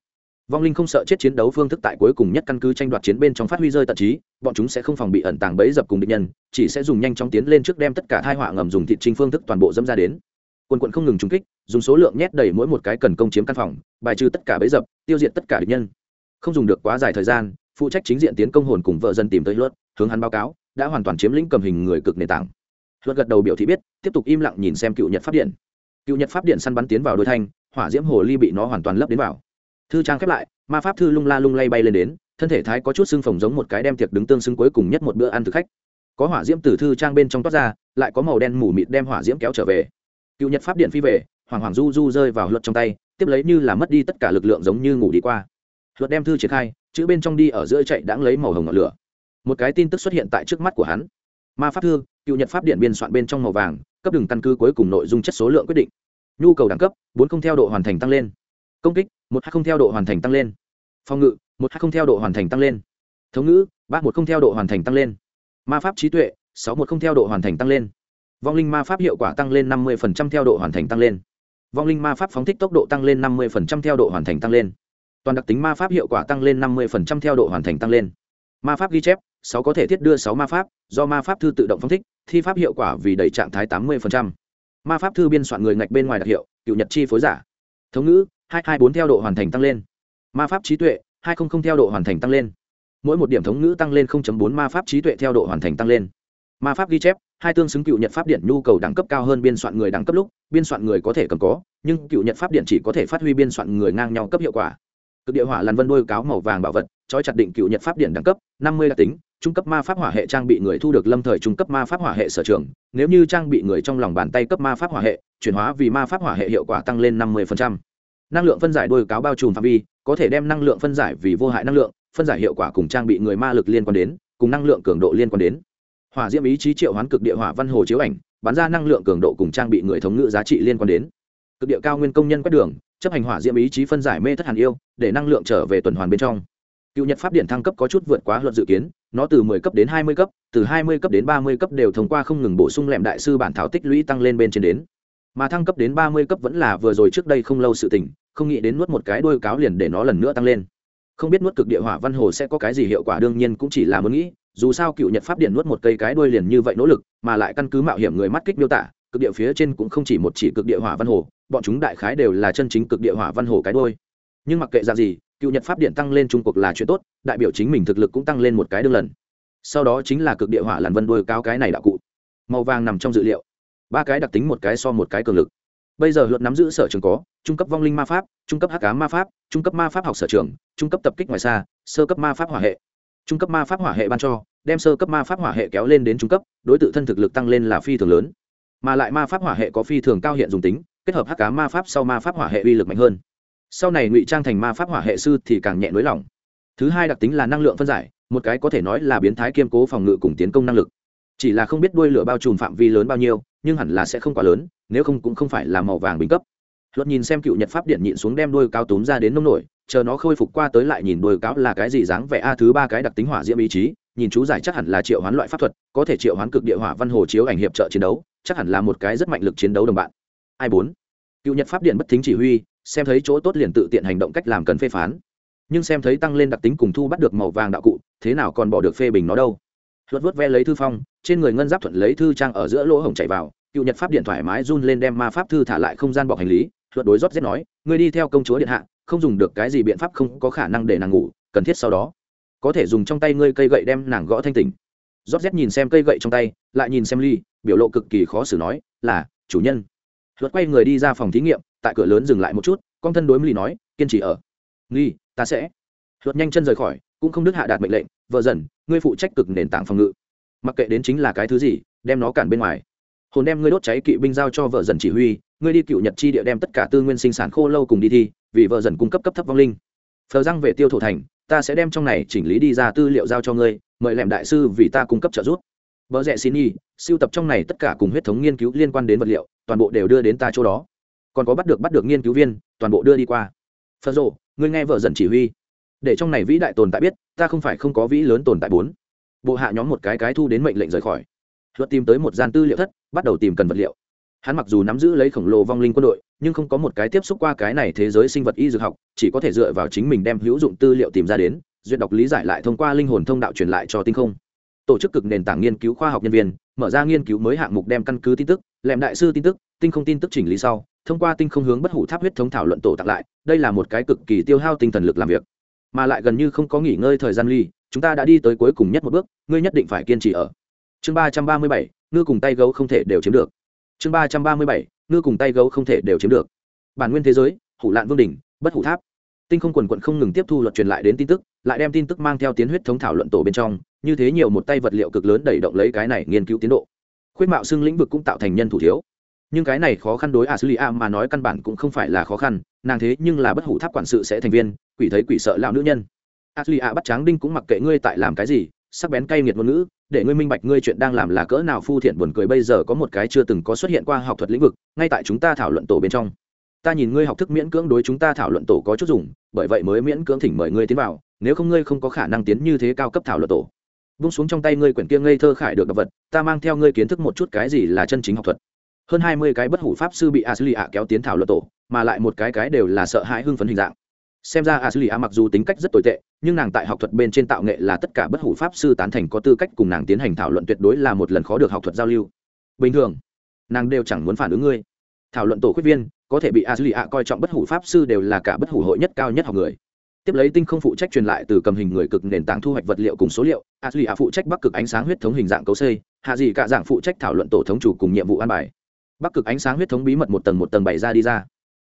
Vong linh không sợ chết chiến đấu phương thức tại cuối cùng nhất căn cứ tranh đoạt chiến bên trong phát huy rơi tận trí, bọn chúng sẽ không phòng bị ẩn tàng bẫy dập cùng địch nhân, chỉ sẽ dùng nhanh chóng tiến lên trước đem tất cả thai họa ngầm dùng thị trinh phương thức toàn bộ dâm ra đến. Quân quận không ngừng trúng kích, dùng số lượng nhét đầy mỗi một cái cần công chiếm căn phòng, bài trừ tất cả bẫy dập, tiêu diệt tất cả địch nhân. Không dùng được quá dài thời gian, phụ trách chính diện tiến công hồn cùng vợ dân tìm tới luật hướng hắn báo cáo đã hoàn toàn chiếm lĩnh cầm hình người cực nền tảng. Luật gật đầu biểu thị biết, tiếp tục im lặng nhìn xem cựu nhật pháp điện. Cựu nhật pháp điện săn bắn tiến vào đôi thanh, hỏa diễm hồ ly bị nó hoàn toàn lấp đến vào. Thư trang khép lại, ma pháp thư lung la lung lay bay lên đến, thân thể thái có chút xương phồng giống một cái đem tiệc đứng tương xứng cuối cùng nhất một bữa ăn thực khách. Có hỏa diễm từ thư trang bên trong toát ra, lại có màu đen mù mịt đem hỏa diễm kéo trở về. Cựu nhật pháp điện phi về, hoàng hoàng du du rơi vào luật trong tay, tiếp lấy như là mất đi tất cả lực lượng giống như ngủ đi qua. Luật đem thư triển khai, chữ bên trong đi ở giữa chạy đãng lấy màu hồng ngọn lửa một cái tin tức xuất hiện tại trước mắt của hắn. Ma pháp thư, cựu nhật pháp điện biên soạn bên trong màu vàng, cấp đường căn cứ cuối cùng nội dung chất số lượng quyết định. Nhu cầu đẳng cấp, bốn không theo độ hoàn thành tăng lên. Công kích, một hai không theo độ hoàn thành tăng lên. Phòng ngự, một hai không theo độ hoàn thành tăng lên. Thống ngữ, ba một không theo độ hoàn thành tăng lên. Ma pháp trí tuệ, sáu một không theo độ hoàn thành tăng lên. Vong linh ma pháp hiệu quả tăng lên năm mươi theo độ hoàn thành tăng lên. Vong linh ma pháp phóng thích tốc độ tăng lên năm mươi theo độ hoàn thành tăng lên. Toàn đặc tính ma pháp hiệu quả tăng lên năm mươi theo độ hoàn thành tăng lên. Ma pháp ghi chép sáu có thể thiết đưa sáu ma pháp, do ma pháp thư tự động phong thích, thi pháp hiệu quả vì đầy trạng thái tám mươi ma pháp thư biên soạn người ngạch bên ngoài đặc hiệu, cựu nhật chi phối giả. Thống ngữ, hai hai bốn theo độ hoàn thành tăng lên. Ma pháp trí tuệ, hai không không theo độ hoàn thành tăng lên. Mỗi một điểm thống ngữ tăng lên không chấm bốn, ma pháp trí tuệ theo độ hoàn thành tăng lên. Ma pháp ghi chép, hai tương xứng cựu nhật pháp điện nhu cầu đẳng cấp cao hơn biên soạn người đẳng cấp lúc, biên soạn người có thể cầm có, nhưng cựu nhật pháp điện chỉ có thể phát huy biên soạn người ngang nhau cấp hiệu quả. Cực địa hỏa làn vân đôi cáo màu vàng bảo vật, trói chặt định cựu nhật pháp điện đẳng cấp, năm mươi đặc tính trung cấp ma pháp hỏa hệ trang bị người thu được lâm thời trung cấp ma pháp hỏa hệ sở trường, nếu như trang bị người trong lòng bàn tay cấp ma pháp hỏa hệ, chuyển hóa vì ma pháp hỏa hệ hiệu quả tăng lên năm mươi năng lượng phân giải đôi cáo bao trùm phạm vi, có thể đem năng lượng phân giải vì vô hại năng lượng, phân giải hiệu quả cùng trang bị người ma lực liên quan đến, cùng năng lượng cường độ liên quan đến. Hỏa diễm ý chí triệu hoán cực địa hỏa văn hồ chiếu ảnh bán ra năng lượng cường độ cùng trang bị người thống ngữ giá trị liên quan đến. Cực địa cao nguyên công nhân quét đường, chấp hành hỏa diễm ý chí phân giải mê thất hàn yêu, để năng lượng trở về tuần hoàn bên trong cựu nhật pháp điện thăng cấp có chút vượt quá luật dự kiến, nó từ 10 cấp đến 20 cấp, từ 20 cấp đến 30 cấp đều thông qua không ngừng bổ sung lẹm đại sư bản thảo tích lũy tăng lên bên trên đến. Mà thăng cấp đến 30 cấp vẫn là vừa rồi trước đây không lâu sự tình, không nghĩ đến nuốt một cái đuôi cáo liền để nó lần nữa tăng lên. Không biết nuốt cực địa hỏa văn hồ sẽ có cái gì hiệu quả, đương nhiên cũng chỉ là muốn nghĩ, dù sao cựu nhật pháp điện nuốt một cây cái đuôi liền như vậy nỗ lực, mà lại căn cứ mạo hiểm người mắt kích miêu tả, cực địa phía trên cũng không chỉ một chỉ cực địa hỏa văn hồ, bọn chúng đại khái đều là chân chính cực địa hỏa văn hồ cái đuôi. Nhưng mặc kệ ra gì cựu nhật pháp điện tăng lên trung cuộc là chuyện tốt, đại biểu chính mình thực lực cũng tăng lên một cái đương lần. Sau đó chính là cực địa hỏa làn vân đôi cao cái này đạo cụ. Màu vàng nằm trong dự liệu. Ba cái đặc tính một cái so một cái cường lực. Bây giờ luật nắm giữ sở trường có, trung cấp vong linh ma pháp, trung cấp hắc cá ma pháp, trung cấp ma pháp học sở trường, trung cấp tập kích ngoài xa, sơ cấp ma pháp hỏa hệ. Trung cấp ma pháp hỏa hệ ban cho, đem sơ cấp ma pháp hỏa hệ kéo lên đến trung cấp, đối t thân thực lực tăng lên là phi thường lớn. Mà lại ma pháp hỏa hệ có phi thường cao hiện dùng tính, kết hợp hắc cá ma pháp sau ma pháp hỏa hệ uy lực mạnh hơn sau này ngụy trang thành ma pháp hỏa hệ sư thì càng nhẹ nới lỏng thứ hai đặc tính là năng lượng phân giải, một cái có thể nói là biến thái kiêm cố phòng ngự cùng tiến công năng lực. Chỉ là không biết đuôi lửa bao trùm phạm vi lớn bao nhiêu, nhưng hẳn là sẽ không quá lớn, nếu không cũng không phải là màu vàng bình cấp. Luật nhìn xem cựu nhật pháp điện nhịn xuống đem đuôi cao túm ra đến nông nổi, chờ nó khôi phục qua tới lại nhìn đuôi cáo là cái gì dáng vẻ. A thứ ba cái đặc tính hỏa diễm ý chí, nhìn chú giải chắc hẳn là triệu hoán loại pháp thuật, có thể triệu hoán cực địa hỏa văn hồ chiếu ảnh hiệp trợ chiến đấu, chắc hẳn là một cái rất mạnh lực chiến đấu đồng bạn. Ai bốn? Cựu nhật pháp điện bất thính chỉ huy xem thấy chỗ tốt liền tự tiện hành động cách làm cần phê phán. Nhưng xem thấy tăng lên đặc tính cùng thu bắt được màu vàng đạo cụ, thế nào còn bỏ được phê bình nó đâu? Luật vớt ve lấy thư phong, trên người ngân giáp thuận lấy thư trang ở giữa lỗ hổng chạy vào, cựu nhật pháp điện thoải mái run lên đem ma pháp thư thả lại không gian bọc hành lý luật đối rót rét nói, ngươi đi theo công chúa điện hạ, không dùng được cái gì biện pháp không có khả năng để nàng ngủ, cần thiết sau đó. Có thể dùng trong tay ngươi cây gậy đem nàng gõ thanh tỉnh. Rót rét nhìn xem cây gậy trong tay, lại nhìn xem ly, biểu lộ cực kỳ khó xử nói, là, chủ nhân. Luật quay người đi ra phòng thí nghiệm tại cửa lớn dừng lại một chút, con thân đối với nói, kiên trì ở. Nghi, ta sẽ. Luật nhanh chân rời khỏi, cũng không đức hạ đạt mệnh lệnh, vợ dần, ngươi phụ trách cực nền tảng phòng ngự. Mặc kệ đến chính là cái thứ gì, đem nó cản bên ngoài. Hồn đem ngươi đốt cháy kỵ binh giao cho vợ dần chỉ huy, ngươi đi cựu nhật chi địa đem tất cả tư nguyên sinh sản khô lâu cùng đi thi, vì vợ dần cung cấp cấp thấp vong linh. Phờ răng về tiêu thổ thành, ta sẽ đem trong này chỉnh lý đi ra tư liệu giao cho ngươi, mời lẻm đại sư vì ta cung cấp trợ giúp. Vợ rẽ xin y, siêu tập trong này tất cả cùng huyết thống nghiên cứu liên quan đến vật liệu, toàn bộ đều đưa đến ta chỗ đó còn có bắt được bắt được nghiên cứu viên, toàn bộ đưa đi qua. Phật rộ, ngươi nghe vợ dần chỉ huy. Để trong này vĩ đại tồn tại biết, ta không phải không có vĩ lớn tồn tại bốn. Bộ hạ nhóm một cái cái thu đến mệnh lệnh rời khỏi. Luật tìm tới một gian tư liệu thất, bắt đầu tìm cần vật liệu. Hắn mặc dù nắm giữ lấy khổng lồ vong linh quân đội, nhưng không có một cái tiếp xúc qua cái này thế giới sinh vật y dược học, chỉ có thể dựa vào chính mình đem hữu dụng tư liệu tìm ra đến, duyệt đọc lý giải lại thông qua linh hồn thông đạo truyền lại cho tinh không. Tổ chức cực nền tảng nghiên cứu khoa học nhân viên, mở ra nghiên cứu mới hạng mục đem căn cứ tin tức lệm đại sư tin tức, tinh không tin tức chỉnh lý sau thông qua tinh không hướng bất hủ tháp huyết thống thảo luận tổ tặng lại, đây là một cái cực kỳ tiêu hao tinh thần lực làm việc. Mà lại gần như không có nghỉ ngơi thời gian ly, chúng ta đã đi tới cuối cùng nhất một bước, ngươi nhất định phải kiên trì ở. Chương ba trăm ba mươi bảy, ngư cùng tay gấu không thể đều chiếm được. Chương ba trăm ba mươi bảy, ngư cùng tay gấu không thể đều chiếm được. Bản nguyên thế giới, hủ lạn vương đình bất hủ tháp. Tinh không quần quận không ngừng tiếp thu luật truyền lại đến tin tức, lại đem tin tức mang theo tiến huyết thống thảo luận tổ bên trong, như thế nhiều một tay vật liệu cực lớn đẩy động lấy cái này nghiên cứu tiến độ. Khuyết mạo xưng lĩnh vực cũng tạo thành nhân thủ thiếu nhưng cái này khó khăn đối aslia mà nói căn bản cũng không phải là khó khăn, nàng thế nhưng là bất hủ tháp quản sự sẽ thành viên, quỷ thấy quỷ sợ lão nữ nhân. Aslia bắt tráng đinh cũng mặc kệ ngươi tại làm cái gì, sắc bén cay nghiệt ngôn ngữ, để ngươi minh bạch ngươi chuyện đang làm là cỡ nào phu thiện buồn cười bây giờ có một cái chưa từng có xuất hiện qua học thuật lĩnh vực, ngay tại chúng ta thảo luận tổ bên trong. Ta nhìn ngươi học thức miễn cưỡng đối chúng ta thảo luận tổ có chút dùng, bởi vậy mới miễn cưỡng thỉnh mời ngươi tiến vào, nếu không ngươi không có khả năng tiến như thế cao cấp thảo luận tổ. Bung xuống trong tay ngươi quyển kia ngây thơ khải được đ vật, ta mang theo ngươi kiến thức một chút cái gì là chân chính học thuật hơn hai mươi cái bất hủ pháp sư bị ashley ạ kéo tiến thảo luận tổ, mà lại một cái cái đều là sợ hãi hưng phấn hình dạng. Xem ra ashley ạ mặc dù tính cách rất tồi tệ, nhưng nàng tại học thuật bên trên tạo nghệ là tất cả bất hủ pháp sư tán thành có tư cách cùng nàng tiến hành thảo luận tuyệt đối là một lần khó được học thuật giao lưu. Bình thường, nàng đều chẳng muốn phản ứng ngươi. Thảo luận tổ khuyết viên, có thể bị ashley ạ coi trọng bất hủ pháp sư đều là cả bất hủ hội nhất cao nhất học người. Tiếp lấy tinh không phụ trách truyền lại từ cầm hình người cực nền tảng thu hoạch vật liệu cùng số liệu ashley ạ phụ trách bắc cực ánh sáng huyết thống hình dạng cấu xây hạ gì cả dạng phụ trách thảo luận tổ thống chủ cùng nhiệm vụ an bài bắc cực ánh sáng huyết thống bí mật một tầng một tầng bày ra đi ra.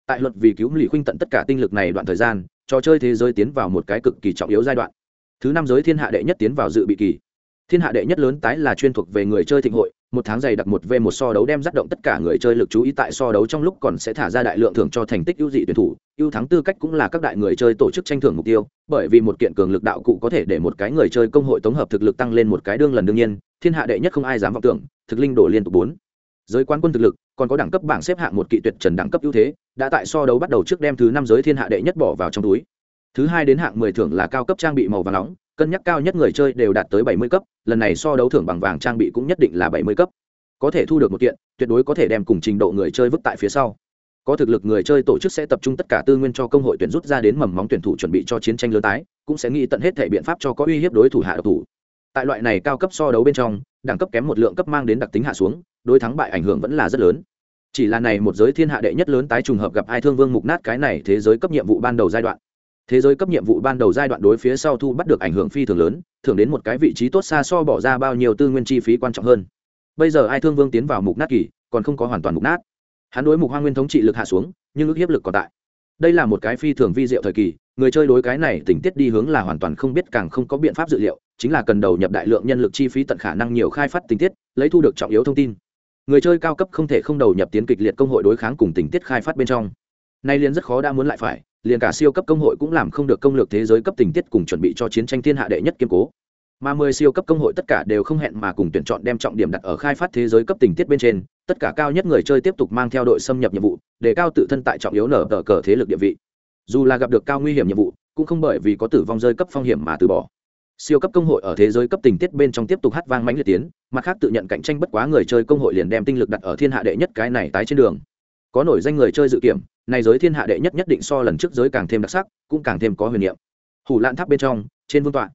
Tại luật vì cứu lì khuynh tận tất cả tinh lực này đoạn thời gian, trò chơi thế giới tiến vào một cái cực kỳ trọng yếu giai đoạn. Thứ năm giới thiên hạ đệ nhất tiến vào dự bị kỳ. Thiên hạ đệ nhất lớn tái là chuyên thuộc về người chơi thịnh hội, một tháng dày đặc một v một so đấu đem dắt động tất cả người chơi lực chú ý tại so đấu trong lúc còn sẽ thả ra đại lượng thưởng cho thành tích ưu dị tuyển thủ, ưu thắng tư cách cũng là các đại người chơi tổ chức tranh thưởng mục tiêu, bởi vì một kiện cường lực đạo cụ có thể để một cái người chơi công hội tổng hợp thực lực tăng lên một cái đương lần đương nhiên, thiên hạ đệ nhất không ai dám vọng tưởng, thực linh đổ liên tục bốn. Giới quan quân thực lực còn có đẳng cấp bảng xếp hạng một kỵ tuyệt trần đẳng cấp ưu thế, đã tại so đấu bắt đầu trước đem thứ năm giới thiên hạ đệ nhất bỏ vào trong túi. Thứ hai đến hạng mười thưởng là cao cấp trang bị màu vàng nóng, cân nhắc cao nhất người chơi đều đạt tới bảy mươi cấp, lần này so đấu thưởng bằng vàng trang bị cũng nhất định là bảy mươi cấp. Có thể thu được một kiện, tuyệt đối có thể đem cùng trình độ người chơi vứt tại phía sau. Có thực lực người chơi tổ chức sẽ tập trung tất cả tư nguyên cho công hội tuyển rút ra đến mầm móng tuyển thủ chuẩn bị cho chiến tranh lớn tái, cũng sẽ nghĩ tận hết thể biện pháp cho có uy hiếp đối thủ hạ độc thủ. Tại loại này cao cấp so đấu bên trong đẳng cấp kém một lượng cấp mang đến đặc tính hạ xuống, đối thắng bại ảnh hưởng vẫn là rất lớn. Chỉ là này một giới thiên hạ đệ nhất lớn tái trùng hợp gặp ai thương vương mục nát cái này thế giới cấp nhiệm vụ ban đầu giai đoạn. Thế giới cấp nhiệm vụ ban đầu giai đoạn đối phía sau thu bắt được ảnh hưởng phi thường lớn thường đến một cái vị trí tốt xa so bỏ ra bao nhiêu tư nguyên chi phí quan trọng hơn. Bây giờ ai thương vương tiến vào mục nát kỳ, còn không có hoàn toàn mục nát. Hắn đối mục hoa nguyên thống trị lực hạ xuống, nhưng ước hiếp lực còn tại. Đây là một cái phi thường vi diệu thời kỳ người chơi đối cái này tình tiết đi hướng là hoàn toàn không biết càng không có biện pháp dự liệu, chính là cần đầu nhập đại lượng nhân lực chi phí tận khả năng nhiều khai phát tình tiết, lấy thu được trọng yếu thông tin. Người chơi cao cấp không thể không đầu nhập tiến kịch liệt công hội đối kháng cùng tình tiết khai phát bên trong. Nay liền rất khó đã muốn lại phải, liền cả siêu cấp công hội cũng làm không được công lược thế giới cấp tình tiết cùng chuẩn bị cho chiến tranh thiên hạ đệ nhất kiên cố. Mà mười siêu cấp công hội tất cả đều không hẹn mà cùng tuyển chọn đem trọng điểm đặt ở khai phát thế giới cấp tình tiết bên trên, tất cả cao nhất người chơi tiếp tục mang theo đội xâm nhập nhiệm vụ, để cao tự thân tại trọng yếu nở tờ cờ thế lực địa vị dù là gặp được cao nguy hiểm nhiệm vụ, cũng không bởi vì có tử vong rơi cấp phong hiểm mà từ bỏ. Siêu cấp công hội ở thế giới cấp tình tiết bên trong tiếp tục hát vang mãnh liệt tiến, mặt khác tự nhận cạnh tranh bất quá người chơi công hội liền đem tinh lực đặt ở thiên hạ đệ nhất cái này tái trên đường. Có nổi danh người chơi dự kiểm, này giới thiên hạ đệ nhất nhất định so lần trước giới càng thêm đặc sắc, cũng càng thêm có huyền niệm. Hủ lạn tháp bên trong, trên vương tọa.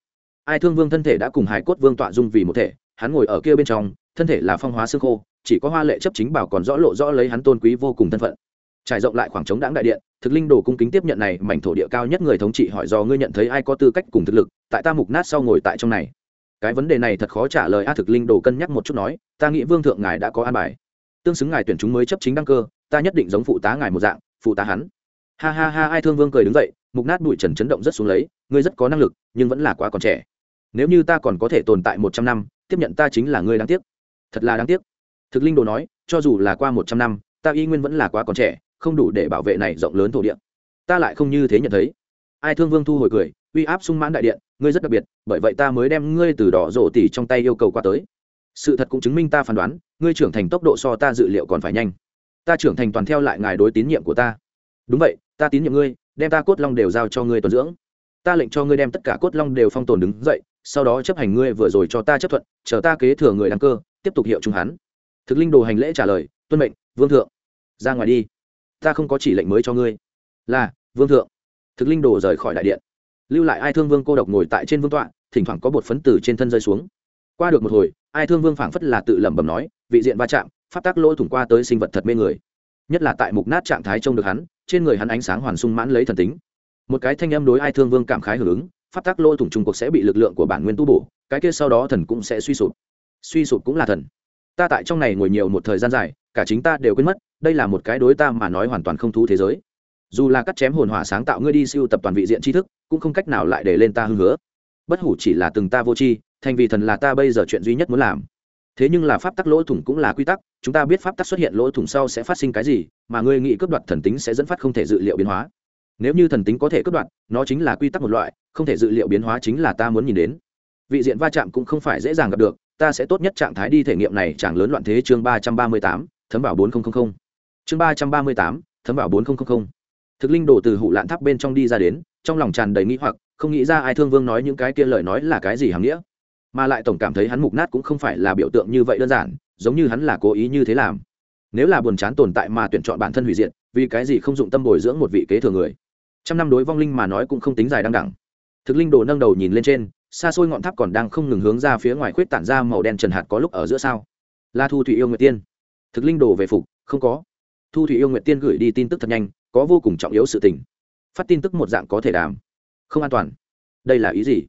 Ai thương vương thân thể đã cùng hải cốt vương tọa dung vì một thể, hắn ngồi ở kia bên trong, thân thể là phong hóa xương khô, chỉ có hoa lệ chấp chính bảo còn rõ lộ rõ lấy hắn tôn quý vô cùng thân phận. Trải rộng lại khoảng trống đáng đại điện thực linh đồ cung kính tiếp nhận này, mảnh thổ địa cao nhất người thống trị hỏi do ngươi nhận thấy ai có tư cách cùng thực lực, tại ta mục nát sau ngồi tại trong này. Cái vấn đề này thật khó trả lời, a, thực linh đồ cân nhắc một chút nói, ta nghĩ vương thượng ngài đã có an bài. Tương xứng ngài tuyển chúng mới chấp chính đăng cơ, ta nhất định giống phụ tá ngài một dạng, phụ tá hắn. Ha ha ha, ai thương vương cười đứng dậy, mục nát bụi trần chấn động rất xuống lấy, ngươi rất có năng lực, nhưng vẫn là quá còn trẻ. Nếu như ta còn có thể tồn tại một trăm năm, tiếp nhận ta chính là ngươi đáng tiếc. Thật là đáng tiếc. Thực linh đồ nói, cho dù là qua một trăm năm, ta y nguyên vẫn là quá còn trẻ không đủ để bảo vệ này rộng lớn thổ địa. Ta lại không như thế nhận thấy. Ai thương vương thu hồi cười, uy áp sung mãn đại điện, ngươi rất đặc biệt, bởi vậy ta mới đem ngươi từ đỏ rổ tỉ trong tay yêu cầu qua tới. Sự thật cũng chứng minh ta phán đoán, ngươi trưởng thành tốc độ so ta dự liệu còn phải nhanh. Ta trưởng thành toàn theo lại ngài đối tín nhiệm của ta. Đúng vậy, ta tín nhiệm ngươi, đem ta cốt long đều giao cho ngươi tuần dưỡng. Ta lệnh cho ngươi đem tất cả cốt long đều phong tồn đứng dậy, sau đó chấp hành ngươi vừa rồi cho ta chấp thuận, chờ ta kế thừa người đăng cơ, tiếp tục hiệu chúng hắn. Thực linh đồ hành lễ trả lời, tuân mệnh, vương thượng. Ra ngoài đi ta không có chỉ lệnh mới cho ngươi. Là, vương thượng. Thực linh đồ rời khỏi đại điện. Lưu lại ai thương vương cô độc ngồi tại trên vương tọa, thỉnh thoảng có bột phấn từ trên thân rơi xuống. Qua được một hồi, ai thương vương phảng phất là tự lẩm bẩm nói, vị diện va chạm phát tác lỗ thủng qua tới sinh vật thật mê người. Nhất là tại mục nát trạng thái trông được hắn, trên người hắn ánh sáng hoàn sung mãn lấy thần tính. Một cái thanh âm đối ai thương vương cảm khái hưởng ứng phát tác lỗ thủng trung cuộc sẽ bị lực lượng của bản nguyên tu bổ, cái kia sau đó thần cũng sẽ suy sụp. Suy sụp cũng là thần. Ta tại trong này ngồi nhiều một thời gian dài, cả chính ta đều quên mất đây là một cái đối ta mà nói hoàn toàn không thú thế giới. Dù là cắt chém hồn hỏa sáng tạo ngươi đi siêu tập toàn vị diện tri thức, cũng không cách nào lại để lên ta hưng hứa. Bất hủ chỉ là từng ta vô tri, thành vì thần là ta bây giờ chuyện duy nhất muốn làm. Thế nhưng là pháp tắc lỗ thủng cũng là quy tắc, chúng ta biết pháp tắc xuất hiện lỗ thủng sau sẽ phát sinh cái gì, mà ngươi nghĩ cướp đoạt thần tính sẽ dẫn phát không thể dự liệu biến hóa. Nếu như thần tính có thể cướp đoạt, nó chính là quy tắc một loại, không thể dự liệu biến hóa chính là ta muốn nhìn đến. Vị diện va chạm cũng không phải dễ dàng gặp được, ta sẽ tốt nhất trạng thái đi thể nghiệm này chẳng lớn loạn thế chương ba trăm ba mươi tám, thấm bảo bốn nghìn chương ba trăm ba mươi tám, thấm vào bốn nghìn thực linh đổ từ hụ lạn tháp bên trong đi ra đến, trong lòng tràn đầy nghĩ hoặc, không nghĩ ra ai thương vương nói những cái kia lời nói là cái gì hàm nghĩa. Mà lại tổng cảm thấy hắn mục nát cũng không phải là biểu tượng như vậy đơn giản, giống như hắn là cố ý như thế làm. Nếu là buồn chán tồn tại mà tuyển chọn bản thân hủy diệt, vì cái gì không dụng tâm bồi dưỡng một vị kế thừa người? Trăm năm đối vong linh mà nói cũng không tính dài đăng đẳng. Thực linh đồ nâng đầu nhìn lên trên, xa xôi ngọn tháp còn đang không ngừng hướng ra phía ngoài khuyết tản ra màu đen trần hạt có lúc ở giữa sao? La thu thủy yêu nguyệt tiên. Thực linh đồ về phục, không có thu thủy yêu nguyệt tiên gửi đi tin tức thật nhanh, có vô cùng trọng yếu sự tình. Phát tin tức một dạng có thể đàm. Không an toàn. Đây là ý gì?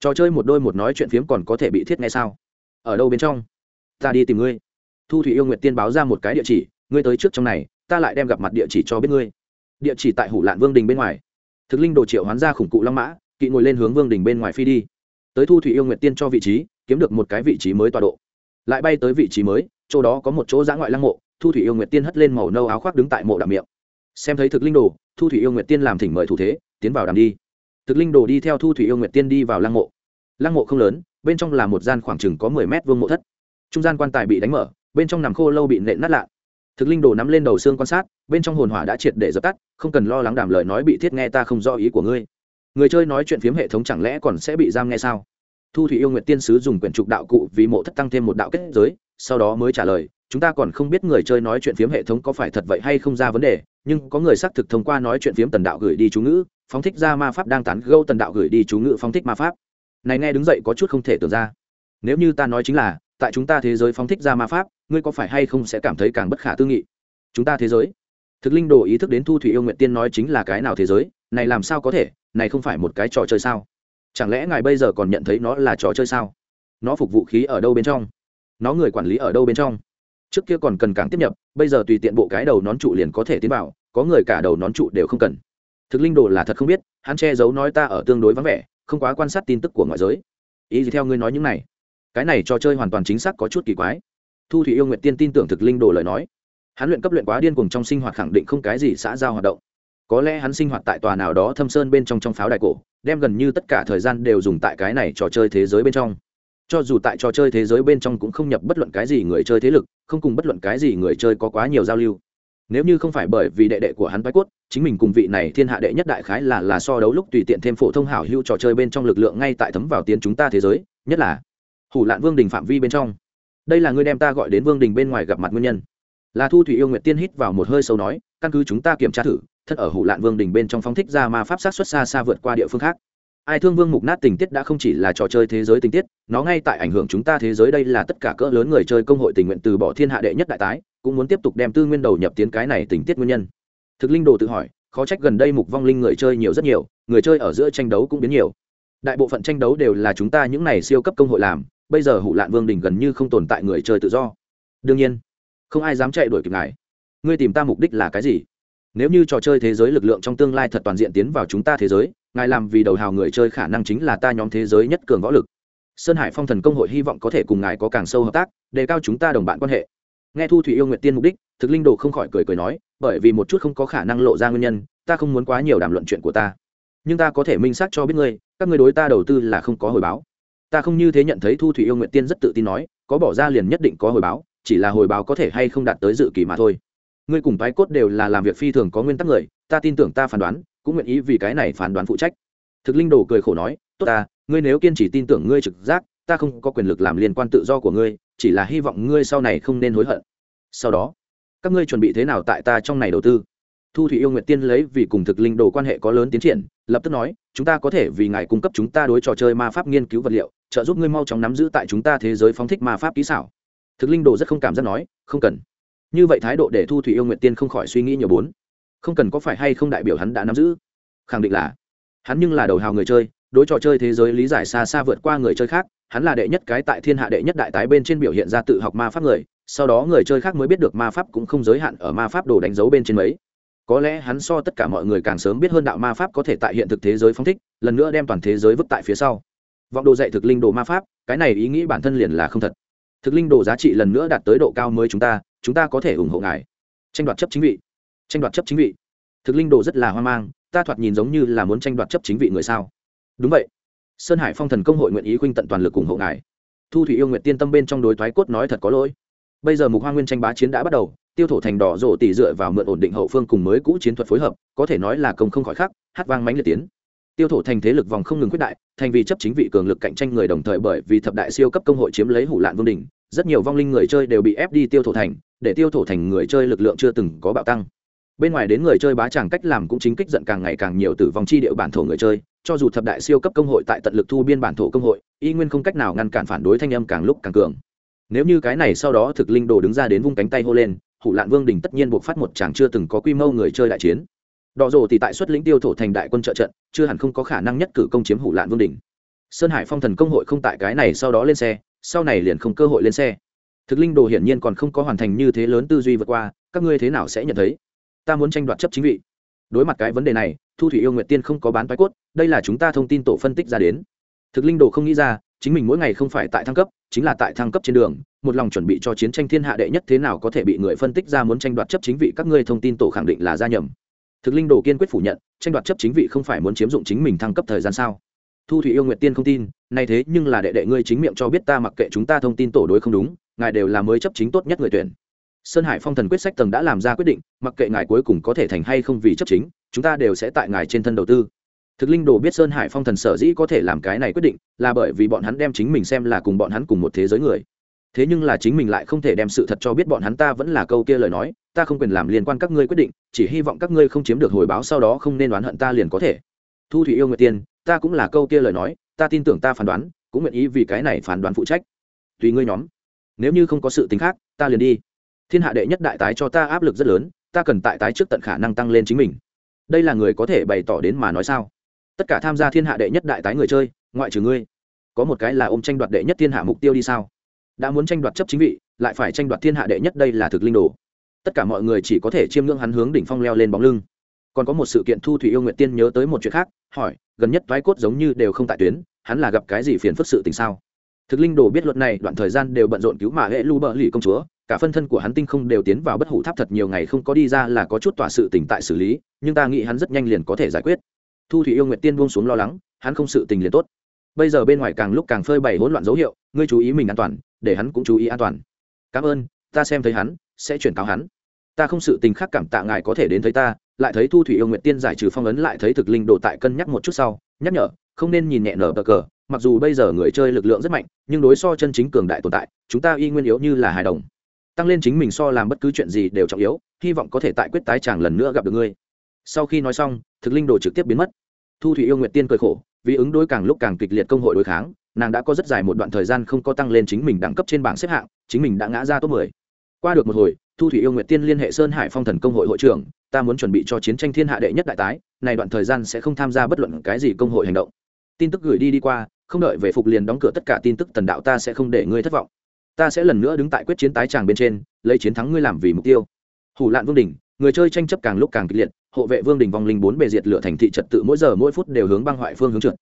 Trò chơi một đôi một nói chuyện phiếm còn có thể bị thiết ngay sao? Ở đâu bên trong? Ta đi tìm ngươi. Thu thủy yêu nguyệt tiên báo ra một cái địa chỉ, ngươi tới trước trong này, ta lại đem gặp mặt địa chỉ cho biết ngươi. Địa chỉ tại hủ lạn vương đình bên ngoài. Thực linh đồ triệu hoán ra khủng cụ long mã, kỵ ngồi lên hướng vương đình bên ngoài phi đi. Tới thu thủy yêu nguyệt tiên cho vị trí, kiếm được một cái vị trí mới tọa độ. Lại bay tới vị trí mới, chỗ đó có một chỗ giã ngoại lăng mộ thu thủy yêu nguyệt tiên hất lên màu nâu áo khoác đứng tại mộ đạm miệng. Xem thấy thực linh đồ, thu thủy yêu nguyệt tiên làm thỉnh mời thủ thế, tiến vào đàm đi. Thực linh đồ đi theo thu thủy yêu nguyệt tiên đi vào lăng mộ. Lăng mộ không lớn, bên trong là một gian khoảng chừng có mười mét vuông mộ thất. Trung gian quan tài bị đánh mở, bên trong nằm khô lâu bị nện nát lạ. Thực linh đồ nắm lên đầu xương quan sát, bên trong hồn hỏa đã triệt để dập tắt, không cần lo lắng đàm lời nói bị thiết nghe ta không do ý của ngươi. Người chơi nói chuyện phiếm hệ thống chẳng lẽ còn sẽ bị giam nghe sao? Thu thủy yêu Nguyệt tiên sứ dùng quyển trục đạo cụ vì mộ thất tăng thêm một đạo kết giới, sau đó mới trả lời chúng ta còn không biết người chơi nói chuyện phiếm hệ thống có phải thật vậy hay không ra vấn đề, nhưng có người xác thực thông qua nói chuyện phiếm tần đạo gửi đi chú ngữ, phóng thích ra ma pháp đang tán gâu tần đạo gửi đi chú ngữ phóng thích ma pháp. Này nghe đứng dậy có chút không thể tưởng ra. Nếu như ta nói chính là, tại chúng ta thế giới phóng thích ra ma pháp, ngươi có phải hay không sẽ cảm thấy càng bất khả tư nghị? Chúng ta thế giới. Thực linh đồ ý thức đến thu thủy yêu nguyện tiên nói chính là cái nào thế giới, này làm sao có thể, này không phải một cái trò chơi sao? Chẳng lẽ ngài bây giờ còn nhận thấy nó là trò chơi sao? Nó phục vụ khí ở đâu bên trong? Nó người quản lý ở đâu bên trong? Trước kia còn cần càng tiếp nhập, bây giờ tùy tiện bộ cái đầu nón trụ liền có thể tiến vào, có người cả đầu nón trụ đều không cần. Thực linh đồ là thật không biết, hắn che giấu nói ta ở tương đối vắng vẻ, không quá quan sát tin tức của ngoại giới. Ý gì theo ngươi nói những này? Cái này trò chơi hoàn toàn chính xác có chút kỳ quái. Thu thủy yêu nguyện tiên tin tưởng thực linh đồ lời nói. Hắn luyện cấp luyện quá điên cuồng trong sinh hoạt khẳng định không cái gì xã giao hoạt động. Có lẽ hắn sinh hoạt tại tòa nào đó thâm sơn bên trong trong pháo đài cổ, đem gần như tất cả thời gian đều dùng tại cái này trò chơi thế giới bên trong. Cho dù tại trò chơi thế giới bên trong cũng không nhập bất luận cái gì người chơi thế lực không cùng bất luận cái gì người chơi có quá nhiều giao lưu. Nếu như không phải bởi vì đệ đệ của hắn bái cốt, chính mình cùng vị này thiên hạ đệ nhất đại khái là là so đấu lúc tùy tiện thêm phổ thông hảo hữu trò chơi bên trong lực lượng ngay tại thấm vào tiến chúng ta thế giới, nhất là hủ lạn vương đình phạm vi bên trong. Đây là người đem ta gọi đến vương đình bên ngoài gặp mặt nguyên nhân. Là thu thủy yêu nguyệt tiên hít vào một hơi sâu nói, căn cứ chúng ta kiểm tra thử, thật ở hủ lạn vương đình bên trong phóng thích ra ma pháp sát xuất xa xa vượt qua địa phương khác ai thương vương mục nát tình tiết đã không chỉ là trò chơi thế giới tình tiết, nó ngay tại ảnh hưởng chúng ta thế giới đây là tất cả cỡ lớn người chơi công hội tình nguyện từ bỏ thiên hạ đệ nhất đại tái, cũng muốn tiếp tục đem tư nguyên đầu nhập tiến cái này tình tiết nguyên nhân. Thực linh đồ tự hỏi, khó trách gần đây mục vong linh người chơi nhiều rất nhiều, người chơi ở giữa tranh đấu cũng biến nhiều. Đại bộ phận tranh đấu đều là chúng ta những này siêu cấp công hội làm, bây giờ hủ lạn vương đình gần như không tồn tại người chơi tự do. Đương nhiên, không ai dám chạy đuổi kịp ngài. Ngươi tìm ta mục đích là cái gì? Nếu như trò chơi thế giới lực lượng trong tương lai thật toàn diện tiến vào chúng ta thế giới ngài làm vì đầu hào người chơi khả năng chính là ta nhóm thế giới nhất cường võ lực. Sơn hải phong thần công hội hy vọng có thể cùng ngài có càng sâu hợp tác, đề cao chúng ta đồng bạn quan hệ. Nghe thu thủy yêu nguyện tiên mục đích, thực linh đồ không khỏi cười cười nói, bởi vì một chút không có khả năng lộ ra nguyên nhân, ta không muốn quá nhiều đàm luận chuyện của ta. Nhưng ta có thể minh xác cho biết ngươi, các ngươi đối ta đầu tư là không có hồi báo. Ta không như thế nhận thấy thu thủy yêu nguyện tiên rất tự tin nói, có bỏ ra liền nhất định có hồi báo, chỉ là hồi báo có thể hay không đạt tới dự kỳ mà thôi. Ngươi cùng tái cốt đều là làm việc phi thường có nguyên tắc người, ta tin tưởng ta phán đoán cũng nguyện ý vì cái này phán đoán phụ trách. Thực linh đồ cười khổ nói, tốt ta, ngươi nếu kiên trì tin tưởng ngươi trực giác, ta không có quyền lực làm liên quan tự do của ngươi, chỉ là hy vọng ngươi sau này không nên hối hận. Sau đó, các ngươi chuẩn bị thế nào tại ta trong này đầu tư? Thu thủy yêu nguyện tiên lấy vì cùng thực linh đồ quan hệ có lớn tiến triển, lập tức nói, chúng ta có thể vì ngài cung cấp chúng ta đối trò chơi ma pháp nghiên cứu vật liệu, trợ giúp ngươi mau chóng nắm giữ tại chúng ta thế giới phóng thích ma pháp kỹ xảo. Thực linh đồ rất không cảm giác nói, không cần. Như vậy thái độ để thu thủy yêu nguyện tiên không khỏi suy nghĩ nhiều bốn không cần có phải hay không đại biểu hắn đã nắm giữ. Khẳng định là, hắn nhưng là đầu hào người chơi, đối trò chơi thế giới lý giải xa xa vượt qua người chơi khác, hắn là đệ nhất cái tại thiên hạ đệ nhất đại tái bên trên biểu hiện ra tự học ma pháp người, sau đó người chơi khác mới biết được ma pháp cũng không giới hạn ở ma pháp đồ đánh dấu bên trên mấy. Có lẽ hắn so tất cả mọi người càng sớm biết hơn đạo ma pháp có thể tại hiện thực thế giới phong thích, lần nữa đem toàn thế giới vứt tại phía sau. Vọng đồ dạy thực linh đồ ma pháp, cái này ý nghĩ bản thân liền là không thật. Thực linh đồ giá trị lần nữa đạt tới độ cao mới chúng ta chúng ta có thể ủng hộ ngài. Tranh đoạt chấp chính vị tranh đoạt chấp chính vị. Thực linh đồ rất là hoang mang, ta thoạt nhìn giống như là muốn tranh đoạt chấp chính vị người sao? Đúng vậy. Sơn hải phong thần công hội nguyện ý khuynh tận toàn lực ủng hộ ngài. Thu thủy yêu nguyện tiên tâm bên trong đối thoái cốt nói thật có lỗi. Bây giờ mục hoa nguyên tranh bá chiến đã bắt đầu, tiêu thổ thành đỏ rổ tỷ dựa vào mượn ổn định hậu phương cùng mới cũ chiến thuật phối hợp, có thể nói là công không khỏi khắc, hát vang mánh liệt tiến. Tiêu thổ thành thế lực vòng không ngừng quyết đại, thành vì chấp chính vị cường lực cạnh tranh người đồng thời bởi vì thập đại siêu cấp công hội chiếm lấy hủ lạn vương đình rất nhiều vong linh người chơi đều bị ép đi tiêu thổ thành, để tiêu thổ thành người chơi lực lượng chưa từng có bạo tăng bên ngoài đến người chơi bá chàng cách làm cũng chính kích giận càng ngày càng nhiều từ vòng chi điệu bản thổ người chơi, cho dù thập đại siêu cấp công hội tại tận lực thu biên bản thổ công hội, y nguyên không cách nào ngăn cản phản đối thanh âm càng lúc càng cường. Nếu như cái này sau đó thực linh đồ đứng ra đến vung cánh tay hô lên, hủ lạn vương đình tất nhiên buộc phát một chàng chưa từng có quy mô người chơi đại chiến. Đỏ rồ thì tại xuất lĩnh tiêu thổ thành đại quân trợ trận, chưa hẳn không có khả năng nhất cử công chiếm hủ lạn vương đình. Sơn hải phong thần công hội không tại cái này sau đó lên xe, sau này liền không cơ hội lên xe. Thực linh đồ hiển nhiên còn không có hoàn thành như thế lớn tư duy vượt qua, các ngươi thế nào sẽ nhận thấy? Ta muốn tranh đoạt chấp chính vị. Đối mặt cái vấn đề này, thu thủy yêu nguyệt tiên không có bán toái cốt, đây là chúng ta thông tin tổ phân tích ra đến. Thực linh đồ không nghĩ ra, chính mình mỗi ngày không phải tại thăng cấp, chính là tại thăng cấp trên đường, một lòng chuẩn bị cho chiến tranh thiên hạ đệ nhất thế nào có thể bị người phân tích ra muốn tranh đoạt chấp chính vị, các ngươi thông tin tổ khẳng định là ra nhầm. Thực linh đồ kiên quyết phủ nhận, tranh đoạt chấp chính vị không phải muốn chiếm dụng chính mình thăng cấp thời gian sao? Thu thủy yêu nguyệt tiên không tin, nay thế nhưng là đệ đệ ngươi chính miệng cho biết ta mặc kệ chúng ta thông tin tổ đối không đúng, ngài đều là mới chấp chính tốt nhất người tuyển sơn hải phong thần quyết sách tầng đã làm ra quyết định, mặc kệ ngài cuối cùng có thể thành hay không vì chấp chính, chúng ta đều sẽ tại ngài trên thân đầu tư. Thực linh đồ biết sơn hải phong thần sở dĩ có thể làm cái này quyết định, là bởi vì bọn hắn đem chính mình xem là cùng bọn hắn cùng một thế giới người. Thế nhưng là chính mình lại không thể đem sự thật cho biết bọn hắn ta vẫn là câu kia lời nói, ta không quyền làm liên quan các ngươi quyết định, chỉ hy vọng các ngươi không chiếm được hồi báo sau đó không nên đoán hận ta liền có thể. Thu thủy yêu nguyệt tiên, ta cũng là câu kia lời nói, ta tin tưởng ta phán đoán, cũng nguyện ý vì cái này phán đoán phụ trách. Tùy ngươi nhóm. Nếu như không có sự tính khác, ta liền đi thiên hạ đệ nhất đại tái cho ta áp lực rất lớn, ta cần tại tái trước tận khả năng tăng lên chính mình. Đây là người có thể bày tỏ đến mà nói sao? Tất cả tham gia thiên hạ đệ nhất đại tái người chơi, ngoại trừ ngươi, có một cái là ôm tranh đoạt đệ nhất thiên hạ mục tiêu đi sao? Đã muốn tranh đoạt chấp chính vị, lại phải tranh đoạt thiên hạ đệ nhất, đây là thực linh đồ. Tất cả mọi người chỉ có thể chiêm ngưỡng hắn hướng đỉnh phong leo lên bóng lưng. Còn có một sự kiện thu thủy yêu nguyện tiên nhớ tới một chuyện khác, hỏi, gần nhất thoái cốt giống như đều không tại tuyến, hắn là gặp cái gì phiền phức sự tình sao? Thực linh đồ biết luật này, đoạn thời gian đều bận rộn cứu mà hệ lu bờ lì công chúa cả phân thân của hắn tinh không đều tiến vào bất hủ tháp thật nhiều ngày không có đi ra là có chút tỏa sự tình tại xử lý, nhưng ta nghĩ hắn rất nhanh liền có thể giải quyết. Thu thủy yêu nguyện tiên buông xuống lo lắng, hắn không sự tình liền tốt. Bây giờ bên ngoài càng lúc càng phơi bày hỗn loạn dấu hiệu, ngươi chú ý mình an toàn, để hắn cũng chú ý an toàn. Cảm ơn, ta xem thấy hắn, sẽ chuyển cáo hắn. Ta không sự tình khác cảm tạ ngài có thể đến thấy ta, lại thấy thu thủy yêu nguyện tiên giải trừ phong ấn lại thấy thực linh đồ tại cân nhắc một chút sau, nhắc nhở, không nên nhìn nhẹ nở bờ cờ, mặc dù bây giờ người chơi lực lượng rất mạnh, nhưng đối so chân chính cường đại tồn tại, chúng ta y nguyên yếu như là hài đồng tăng lên chính mình so làm bất cứ chuyện gì đều trọng yếu, hy vọng có thể tại quyết tái chàng lần nữa gặp được ngươi. Sau khi nói xong, thực linh đồ trực tiếp biến mất. Thu thủy yêu nguyện tiên cười khổ, vì ứng đối càng lúc càng kịch liệt công hội đối kháng, nàng đã có rất dài một đoạn thời gian không có tăng lên chính mình đẳng cấp trên bảng xếp hạng, chính mình đã ngã ra top mười. Qua được một hồi, thu thủy yêu nguyện tiên liên hệ sơn hải phong thần công hội hội trưởng, ta muốn chuẩn bị cho chiến tranh thiên hạ đệ nhất đại tái, này đoạn thời gian sẽ không tham gia bất luận cái gì công hội hành động. Tin tức gửi đi đi qua, không đợi về phục liền đóng cửa tất cả tin tức tần đạo ta sẽ không để ngươi thất vọng ta sẽ lần nữa đứng tại quyết chiến tái tràng bên trên, lấy chiến thắng ngươi làm vì mục tiêu. Hủ lạn vương đình người chơi tranh chấp càng lúc càng kịch liệt, hộ vệ vương đình vong linh bốn bề diệt lửa thành thị trật tự mỗi giờ mỗi phút đều hướng băng hoại phương hướng trượt.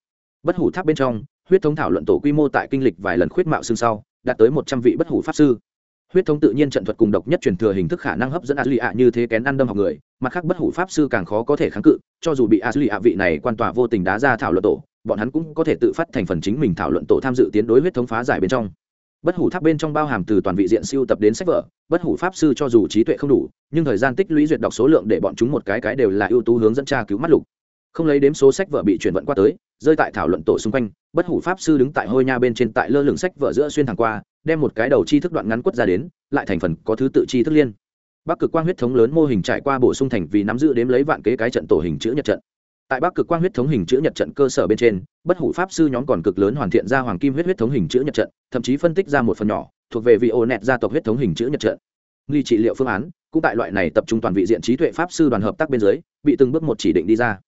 Bất hủ tháp bên trong, huyết thống thảo luận tổ quy mô tại kinh lịch vài lần khuyết mạo xương sau, đạt tới một trăm vị bất hủ pháp sư. Huyết thống tự nhiên trận thuật cùng độc nhất truyền thừa hình thức khả năng hấp dẫn a duy ạ như thế kén ăn đâm học người, mặt khác bất hủ pháp sư càng khó có thể kháng cự, cho dù bị a duy ạ vị này quan tòa vô tình đá ra thảo luận tổ, bọn hắn cũng có thể tự phát thành phần chính mình thảo luận tổ tham dự tiến đối huyết thống phá giải bên trong bất hủ tháp bên trong bao hàm từ toàn vị diện siêu tập đến sách vở, bất hủ pháp sư cho dù trí tuệ không đủ, nhưng thời gian tích lũy duyệt đọc số lượng để bọn chúng một cái cái đều là ưu tú hướng dẫn tra cứu mắt lục. Không lấy đếm số sách vở bị chuyển vận qua tới, rơi tại thảo luận tổ xung quanh, bất hủ pháp sư đứng tại hôi nha bên trên tại lơ lửng sách vở giữa xuyên thẳng qua, đem một cái đầu chi thức đoạn ngắn quất ra đến, lại thành phần có thứ tự chi thức liên. Bắc cực quang huyết thống lớn mô hình trải qua bổ sung thành vì nắm giữ đếm lấy vạn kế cái trận tổ hình chữ nhật trận tại bắc cực quang huyết thống hình chữ nhật trận cơ sở bên trên, bất hủ pháp sư nhóm còn cực lớn hoàn thiện ra hoàng kim huyết huyết thống hình chữ nhật trận, thậm chí phân tích ra một phần nhỏ, thuộc về vị ô nẹt gia tộc huyết thống hình chữ nhật trận. Nghi trị liệu phương án, cũng tại loại này tập trung toàn vị diện trí tuệ pháp sư đoàn hợp tác bên dưới, bị từng bước một chỉ định đi ra.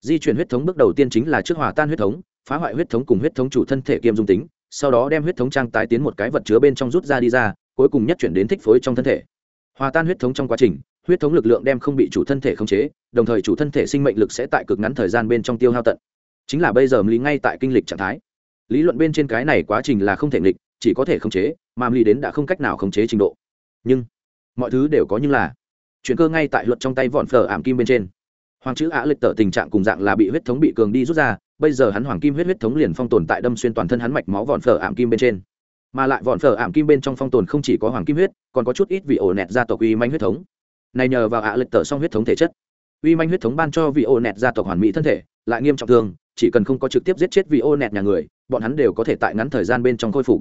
Di chuyển huyết thống bước đầu tiên chính là trước hòa tan huyết thống, phá hoại huyết thống cùng huyết thống chủ thân thể kiêm dung tính, sau đó đem huyết thống trang tái tiến một cái vật chứa bên trong rút ra đi ra, cuối cùng nhất chuyển đến thích phối trong thân thể. Hòa tan huyết thống trong quá trình, huyết thống lực lượng đem không bị chủ thân thể khống chế đồng thời chủ thân thể sinh mệnh lực sẽ tại cực ngắn thời gian bên trong tiêu hao tận. Chính là bây giờ lý ngay tại kinh lịch trạng thái. Lý luận bên trên cái này quá trình là không thể nghịch, chỉ có thể khống chế, mà lý đến đã không cách nào khống chế trình độ. Nhưng, mọi thứ đều có nhưng là, chuyện cơ ngay tại luật trong tay vọn phở ảm kim bên trên. Hoàng chữ ạ lịch tở tình trạng cùng dạng là bị huyết thống bị cường đi rút ra, bây giờ hắn hoàng kim huyết huyết thống liền phong tồn tại đâm xuyên toàn thân hắn mạch máu vọn phở ảm kim bên trên. Mà lại vọn phở ảm kim bên trong phong tồn không chỉ có hoàng kim huyết, còn có chút ít vị ổ nẹt gia tộc uy manh huyết thống. Này nhờ vào ạ lịch tở song huyết thống thể chất uy manh huyết thống ban cho vị ô nẹt gia tộc hoàn mỹ thân thể, lại nghiêm trọng thương, chỉ cần không có trực tiếp giết chết vị ô nẹt nhà người, bọn hắn đều có thể tại ngắn thời gian bên trong khôi phục.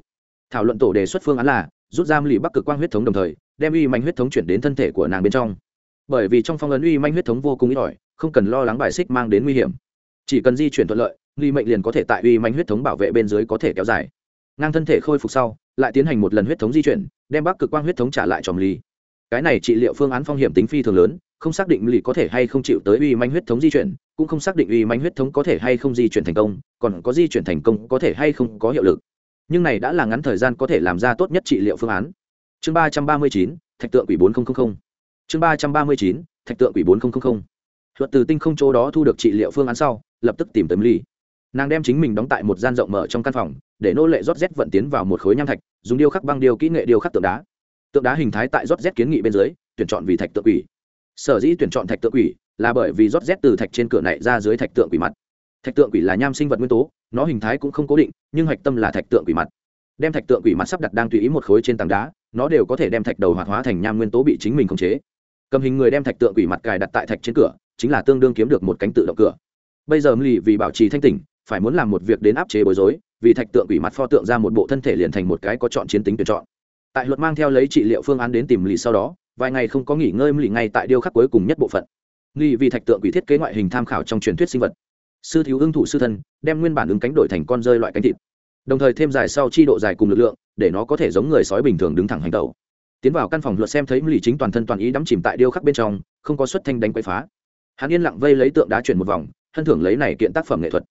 Thảo luận tổ đề xuất phương án là, rút giam lì bắc cực quang huyết thống đồng thời, đem uy manh huyết thống chuyển đến thân thể của nàng bên trong. Bởi vì trong phong ấn uy manh huyết thống vô cùng ít ỏi, không cần lo lắng bài xích mang đến nguy hiểm. Chỉ cần di chuyển thuận lợi, nghi mệnh liền có thể tại uy manh huyết thống bảo vệ bên dưới có thể kéo dài. Ngang thân thể khôi phục sau, lại tiến hành một lần huyết thống di chuyển, đem bắc cực quang huyết thống trả lại tròm ly cái này trị liệu phương án phong hiểm tính phi thường lớn không xác định lì có thể hay không chịu tới uy manh huyết thống di chuyển, cũng không xác định uy manh huyết thống có thể hay không di chuyển thành công, còn có di chuyển thành công có thể hay không có hiệu lực. Nhưng này đã là ngắn thời gian có thể làm ra tốt nhất trị liệu phương án. Chương ba trăm ba mươi chín, thạch tượng quỷ bốn nghìn chương ba trăm ba mươi chín, thạch tượng quỷ bốn nghìn luật từ tinh không chỗ đó thu được trị liệu phương án sau, lập tức tìm tới ly. Nàng đem chính mình đóng tại một gian rộng mở trong căn phòng, để nô lệ rót rét vận tiến vào một khối nham thạch, dùng điêu khắc băng điêu kỹ nghệ điêu khắc tượng đá. Tượng đá hình thái tại rót rét kiến nghị bên dưới, tuyển chọn vì thạch tượng quỷ sở dĩ tuyển chọn thạch tượng quỷ là bởi vì rót rét từ thạch trên cửa này ra dưới thạch tượng quỷ mặt. Thạch tượng quỷ là nham sinh vật nguyên tố, nó hình thái cũng không cố định, nhưng hạch tâm là thạch tượng quỷ mặt. Đem thạch tượng quỷ mặt sắp đặt đang tùy ý một khối trên tảng đá, nó đều có thể đem thạch đầu hoạt hóa thành nham nguyên tố bị chính mình khống chế. Cầm hình người đem thạch tượng quỷ mặt cài đặt tại thạch trên cửa, chính là tương đương kiếm được một cánh tự động cửa. Bây giờ lì vì bảo trì thanh tỉnh, phải muốn làm một việc đến áp chế bối rối, vì thạch tượng quỷ mặt pho tượng ra một bộ thân thể liền thành một cái có chọn chiến tính tuyển chọn. Tại luật mang theo lấy trị liệu phương án đến tìm lì sau đó vài ngày không có nghỉ ngơi lì ngay tại điêu khắc cuối cùng nhất bộ phận. Nghi vì thạch tượng quỷ thiết kế ngoại hình tham khảo trong truyền thuyết sinh vật. Sư thiếu ưng thủ sư thân, đem nguyên bản ứng cánh đổi thành con rơi loại cánh thịt. Đồng thời thêm dài sau chi độ dài cùng lực lượng, để nó có thể giống người sói bình thường đứng thẳng hành tẩu. Tiến vào căn phòng luật xem thấy lì chính toàn thân toàn ý đắm chìm tại điêu khắc bên trong, không có xuất thanh đánh quậy phá. Hắn yên lặng vây lấy tượng đá chuyển một vòng thân thưởng lấy này kiện tác phẩm nghệ thuật.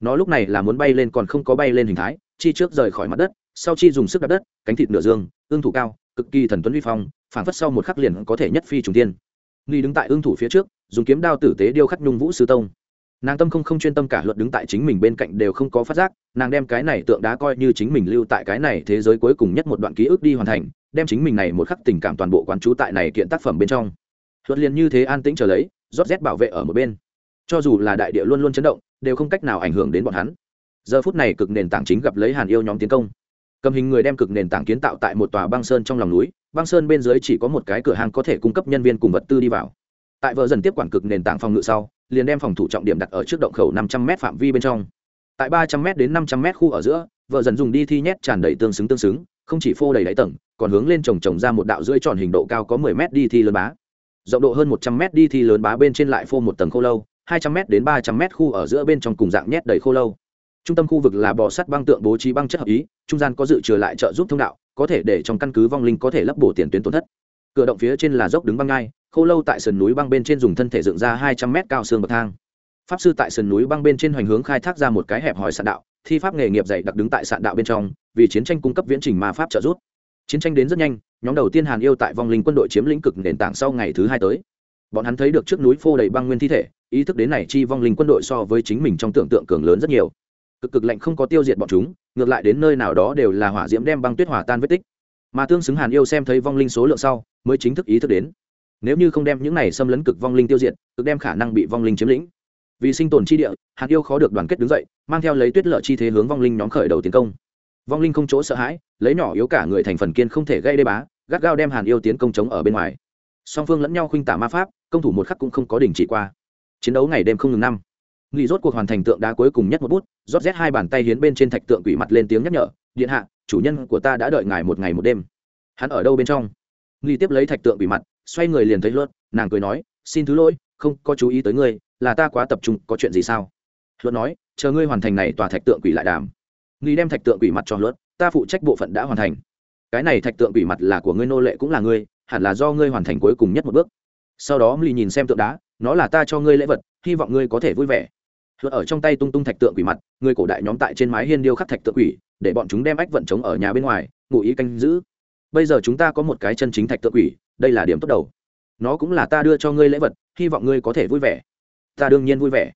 Nó lúc này là muốn bay lên còn không có bay lên hình thái, chi trước rời khỏi mặt đất, sau chi dùng sức đạp đất, cánh thịt nửa dương, ương thủ cao cực kỳ thần tuấn vi phong phản phất sau một khắc liền có thể nhất phi trùng tiên nghi đứng tại ương thủ phía trước, dùng kiếm đao tử tế điêu khắc nhung vũ sư tông. Nàng tâm không không chuyên tâm cả luật đứng tại chính mình bên cạnh đều không có phát giác, nàng đem cái này tượng đá coi như chính mình lưu tại cái này thế giới cuối cùng nhất một đoạn ký ức đi hoàn thành, đem chính mình này một khắc tình cảm toàn bộ quán trú tại này kiện tác phẩm bên trong. Luật liền như thế an tĩnh trở lấy, rót rét bảo vệ ở một bên. Cho dù là đại địa luôn luôn chấn động, đều không cách nào ảnh hưởng đến bọn hắn. Giờ phút này cực nền tảng chính gặp lấy hàn yêu nhóm tiến công cầm hình người đem cực nền tảng kiến tạo tại một tòa băng sơn trong lòng núi, băng sơn bên dưới chỉ có một cái cửa hàng có thể cung cấp nhân viên cùng vật tư đi vào. Tại vợ dần tiếp quản cực nền tảng phòng ngự sau, liền đem phòng thủ trọng điểm đặt ở trước động khẩu năm trăm m phạm vi bên trong. Tại ba trăm m đến năm trăm m khu ở giữa, vợ dần dùng đi thi nhét tràn đầy tương xứng tương xứng, không chỉ phô đầy đáy tầng, còn hướng lên trồng trồng ra một đạo rưỡi tròn hình độ cao có mười m đi thi lớn bá. Rộng độ hơn một trăm m đi thi lớn bá bên trên lại phô một tầng khô lâu, hai trăm m đến ba trăm m khu ở giữa bên trong cùng dạng nhét đầy khô lâu trung tâm khu vực là bò sắt băng tượng bố trí băng chất hợp ý, trung gian có dự trừ lại trợ giúp thông đạo, có thể để trong căn cứ vong linh có thể lấp bổ tiền tuyến tổn thất. Cửa động phía trên là dốc đứng băng ngai, khô lâu tại sườn núi băng bên trên dùng thân thể dựng ra hai trăm mét cao xương bậc thang. Pháp sư tại sườn núi băng bên trên hoành hướng khai thác ra một cái hẹp hòi sạn đạo, thi pháp nghề nghiệp dạy đặc đứng tại sạn đạo bên trong, vì chiến tranh cung cấp viễn trình mà pháp trợ giúp. Chiến tranh đến rất nhanh, nhóm đầu tiên hàn yêu tại vong linh quân đội chiếm lĩnh cực nền tảng sau ngày thứ hai tới. Bọn hắn thấy được trước núi phô đầy băng nguyên thi thể, ý thức đến này chi vong linh quân đội so với chính mình trong tưởng tượng cường lớn rất nhiều cực cực lạnh không có tiêu diệt bọn chúng, ngược lại đến nơi nào đó đều là hỏa diễm đem băng tuyết hỏa tan vết tích. Mà tương xứng hàn yêu xem thấy vong linh số lượng sau, mới chính thức ý thức đến. Nếu như không đem những này xâm lấn cực vong linh tiêu diệt, cực đem khả năng bị vong linh chiếm lĩnh. Vì sinh tồn chi địa, hàn yêu khó được đoàn kết đứng dậy, mang theo lấy tuyết lợ chi thế hướng vong linh nhóm khởi đầu tiến công. Vong linh không chỗ sợ hãi, lấy nhỏ yếu cả người thành phần kiên không thể gây đê bá, gắt gao đem hàn yêu tiến công chống ở bên ngoài. Song phương lẫn nhau khuynh tả ma pháp, công thủ một khắc cũng không có đình chỉ qua. Chiến đấu ngày đêm không ngừng năm. Nghỉ rốt cuộc hoàn thành tượng đá cuối cùng nhất một bút rót rét hai bàn tay hiến bên trên thạch tượng quỷ mặt lên tiếng nhắc nhở, điện hạ, chủ nhân của ta đã đợi ngài một ngày một đêm. Hắn ở đâu bên trong? Nghi tiếp lấy thạch tượng quỷ mặt, xoay người liền thấy luật nàng cười nói, xin thứ lỗi, không có chú ý tới ngươi, là ta quá tập trung, có chuyện gì sao? Luật nói, chờ ngươi hoàn thành này tòa thạch tượng quỷ lại đàm. Nghi đem thạch tượng quỷ mặt cho luật ta phụ trách bộ phận đã hoàn thành. Cái này thạch tượng quỷ mặt là của ngươi nô lệ cũng là ngươi, hẳn là do ngươi hoàn thành cuối cùng nhất một bước. Sau đó nghi nhìn xem tượng đá, nó là ta cho ngươi lễ vật, hy vọng ngươi có thể vui vẻ luật ở trong tay tung tung thạch tượng quỷ mặt, người cổ đại nhóm tại trên mái hiên điêu khắc thạch tượng quỷ, để bọn chúng đem ách vận chống ở nhà bên ngoài, ngụ ý canh giữ. Bây giờ chúng ta có một cái chân chính thạch tượng quỷ, đây là điểm tốt đầu. Nó cũng là ta đưa cho ngươi lễ vật, hy vọng ngươi có thể vui vẻ. Ta đương nhiên vui vẻ.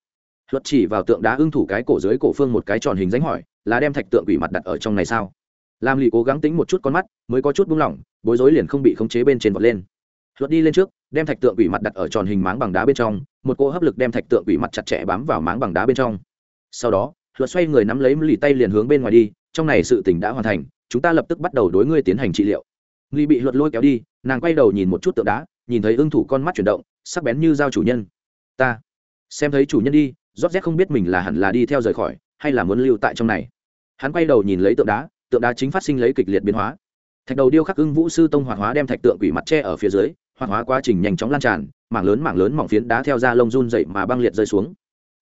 Luật chỉ vào tượng đá ưng thủ cái cổ dưới cổ phương một cái tròn hình dánh hỏi, là đem thạch tượng quỷ mặt đặt ở trong này sao? Làm lì cố gắng tính một chút con mắt, mới có chút buông lỏng, bối rối liền không bị khống chế bên trên vọt lên luật đi lên trước, đem thạch tượng quỷ mặt đặt ở tròn hình máng bằng đá bên trong, một cô hấp lực đem thạch tượng quỷ mặt chặt chẽ bám vào máng bằng đá bên trong. Sau đó luật xoay người nắm lấy lì tay liền hướng bên ngoài đi, trong này sự tình đã hoàn thành, chúng ta lập tức bắt đầu đối ngươi tiến hành trị liệu. Lì bị luật lôi kéo đi, nàng quay đầu nhìn một chút tượng đá, nhìn thấy ưng thủ con mắt chuyển động, sắc bén như dao chủ nhân. Ta, xem thấy chủ nhân đi, rót rét không biết mình là hẳn là đi theo rời khỏi, hay là muốn lưu tại trong này. Hắn quay đầu nhìn lấy tượng đá tượng đá chính phát sinh lấy kịch liệt biến hóa. Thạch đầu điêu khắc ưng vũ sư tông hoạt hóa đem thạch tượng quỷ mặt tre ở phía dưới hoạt hóa quá trình nhanh chóng lan tràn, mảng lớn mảng lớn mỏng phiến đá theo da lông run dậy mà băng liệt rơi xuống.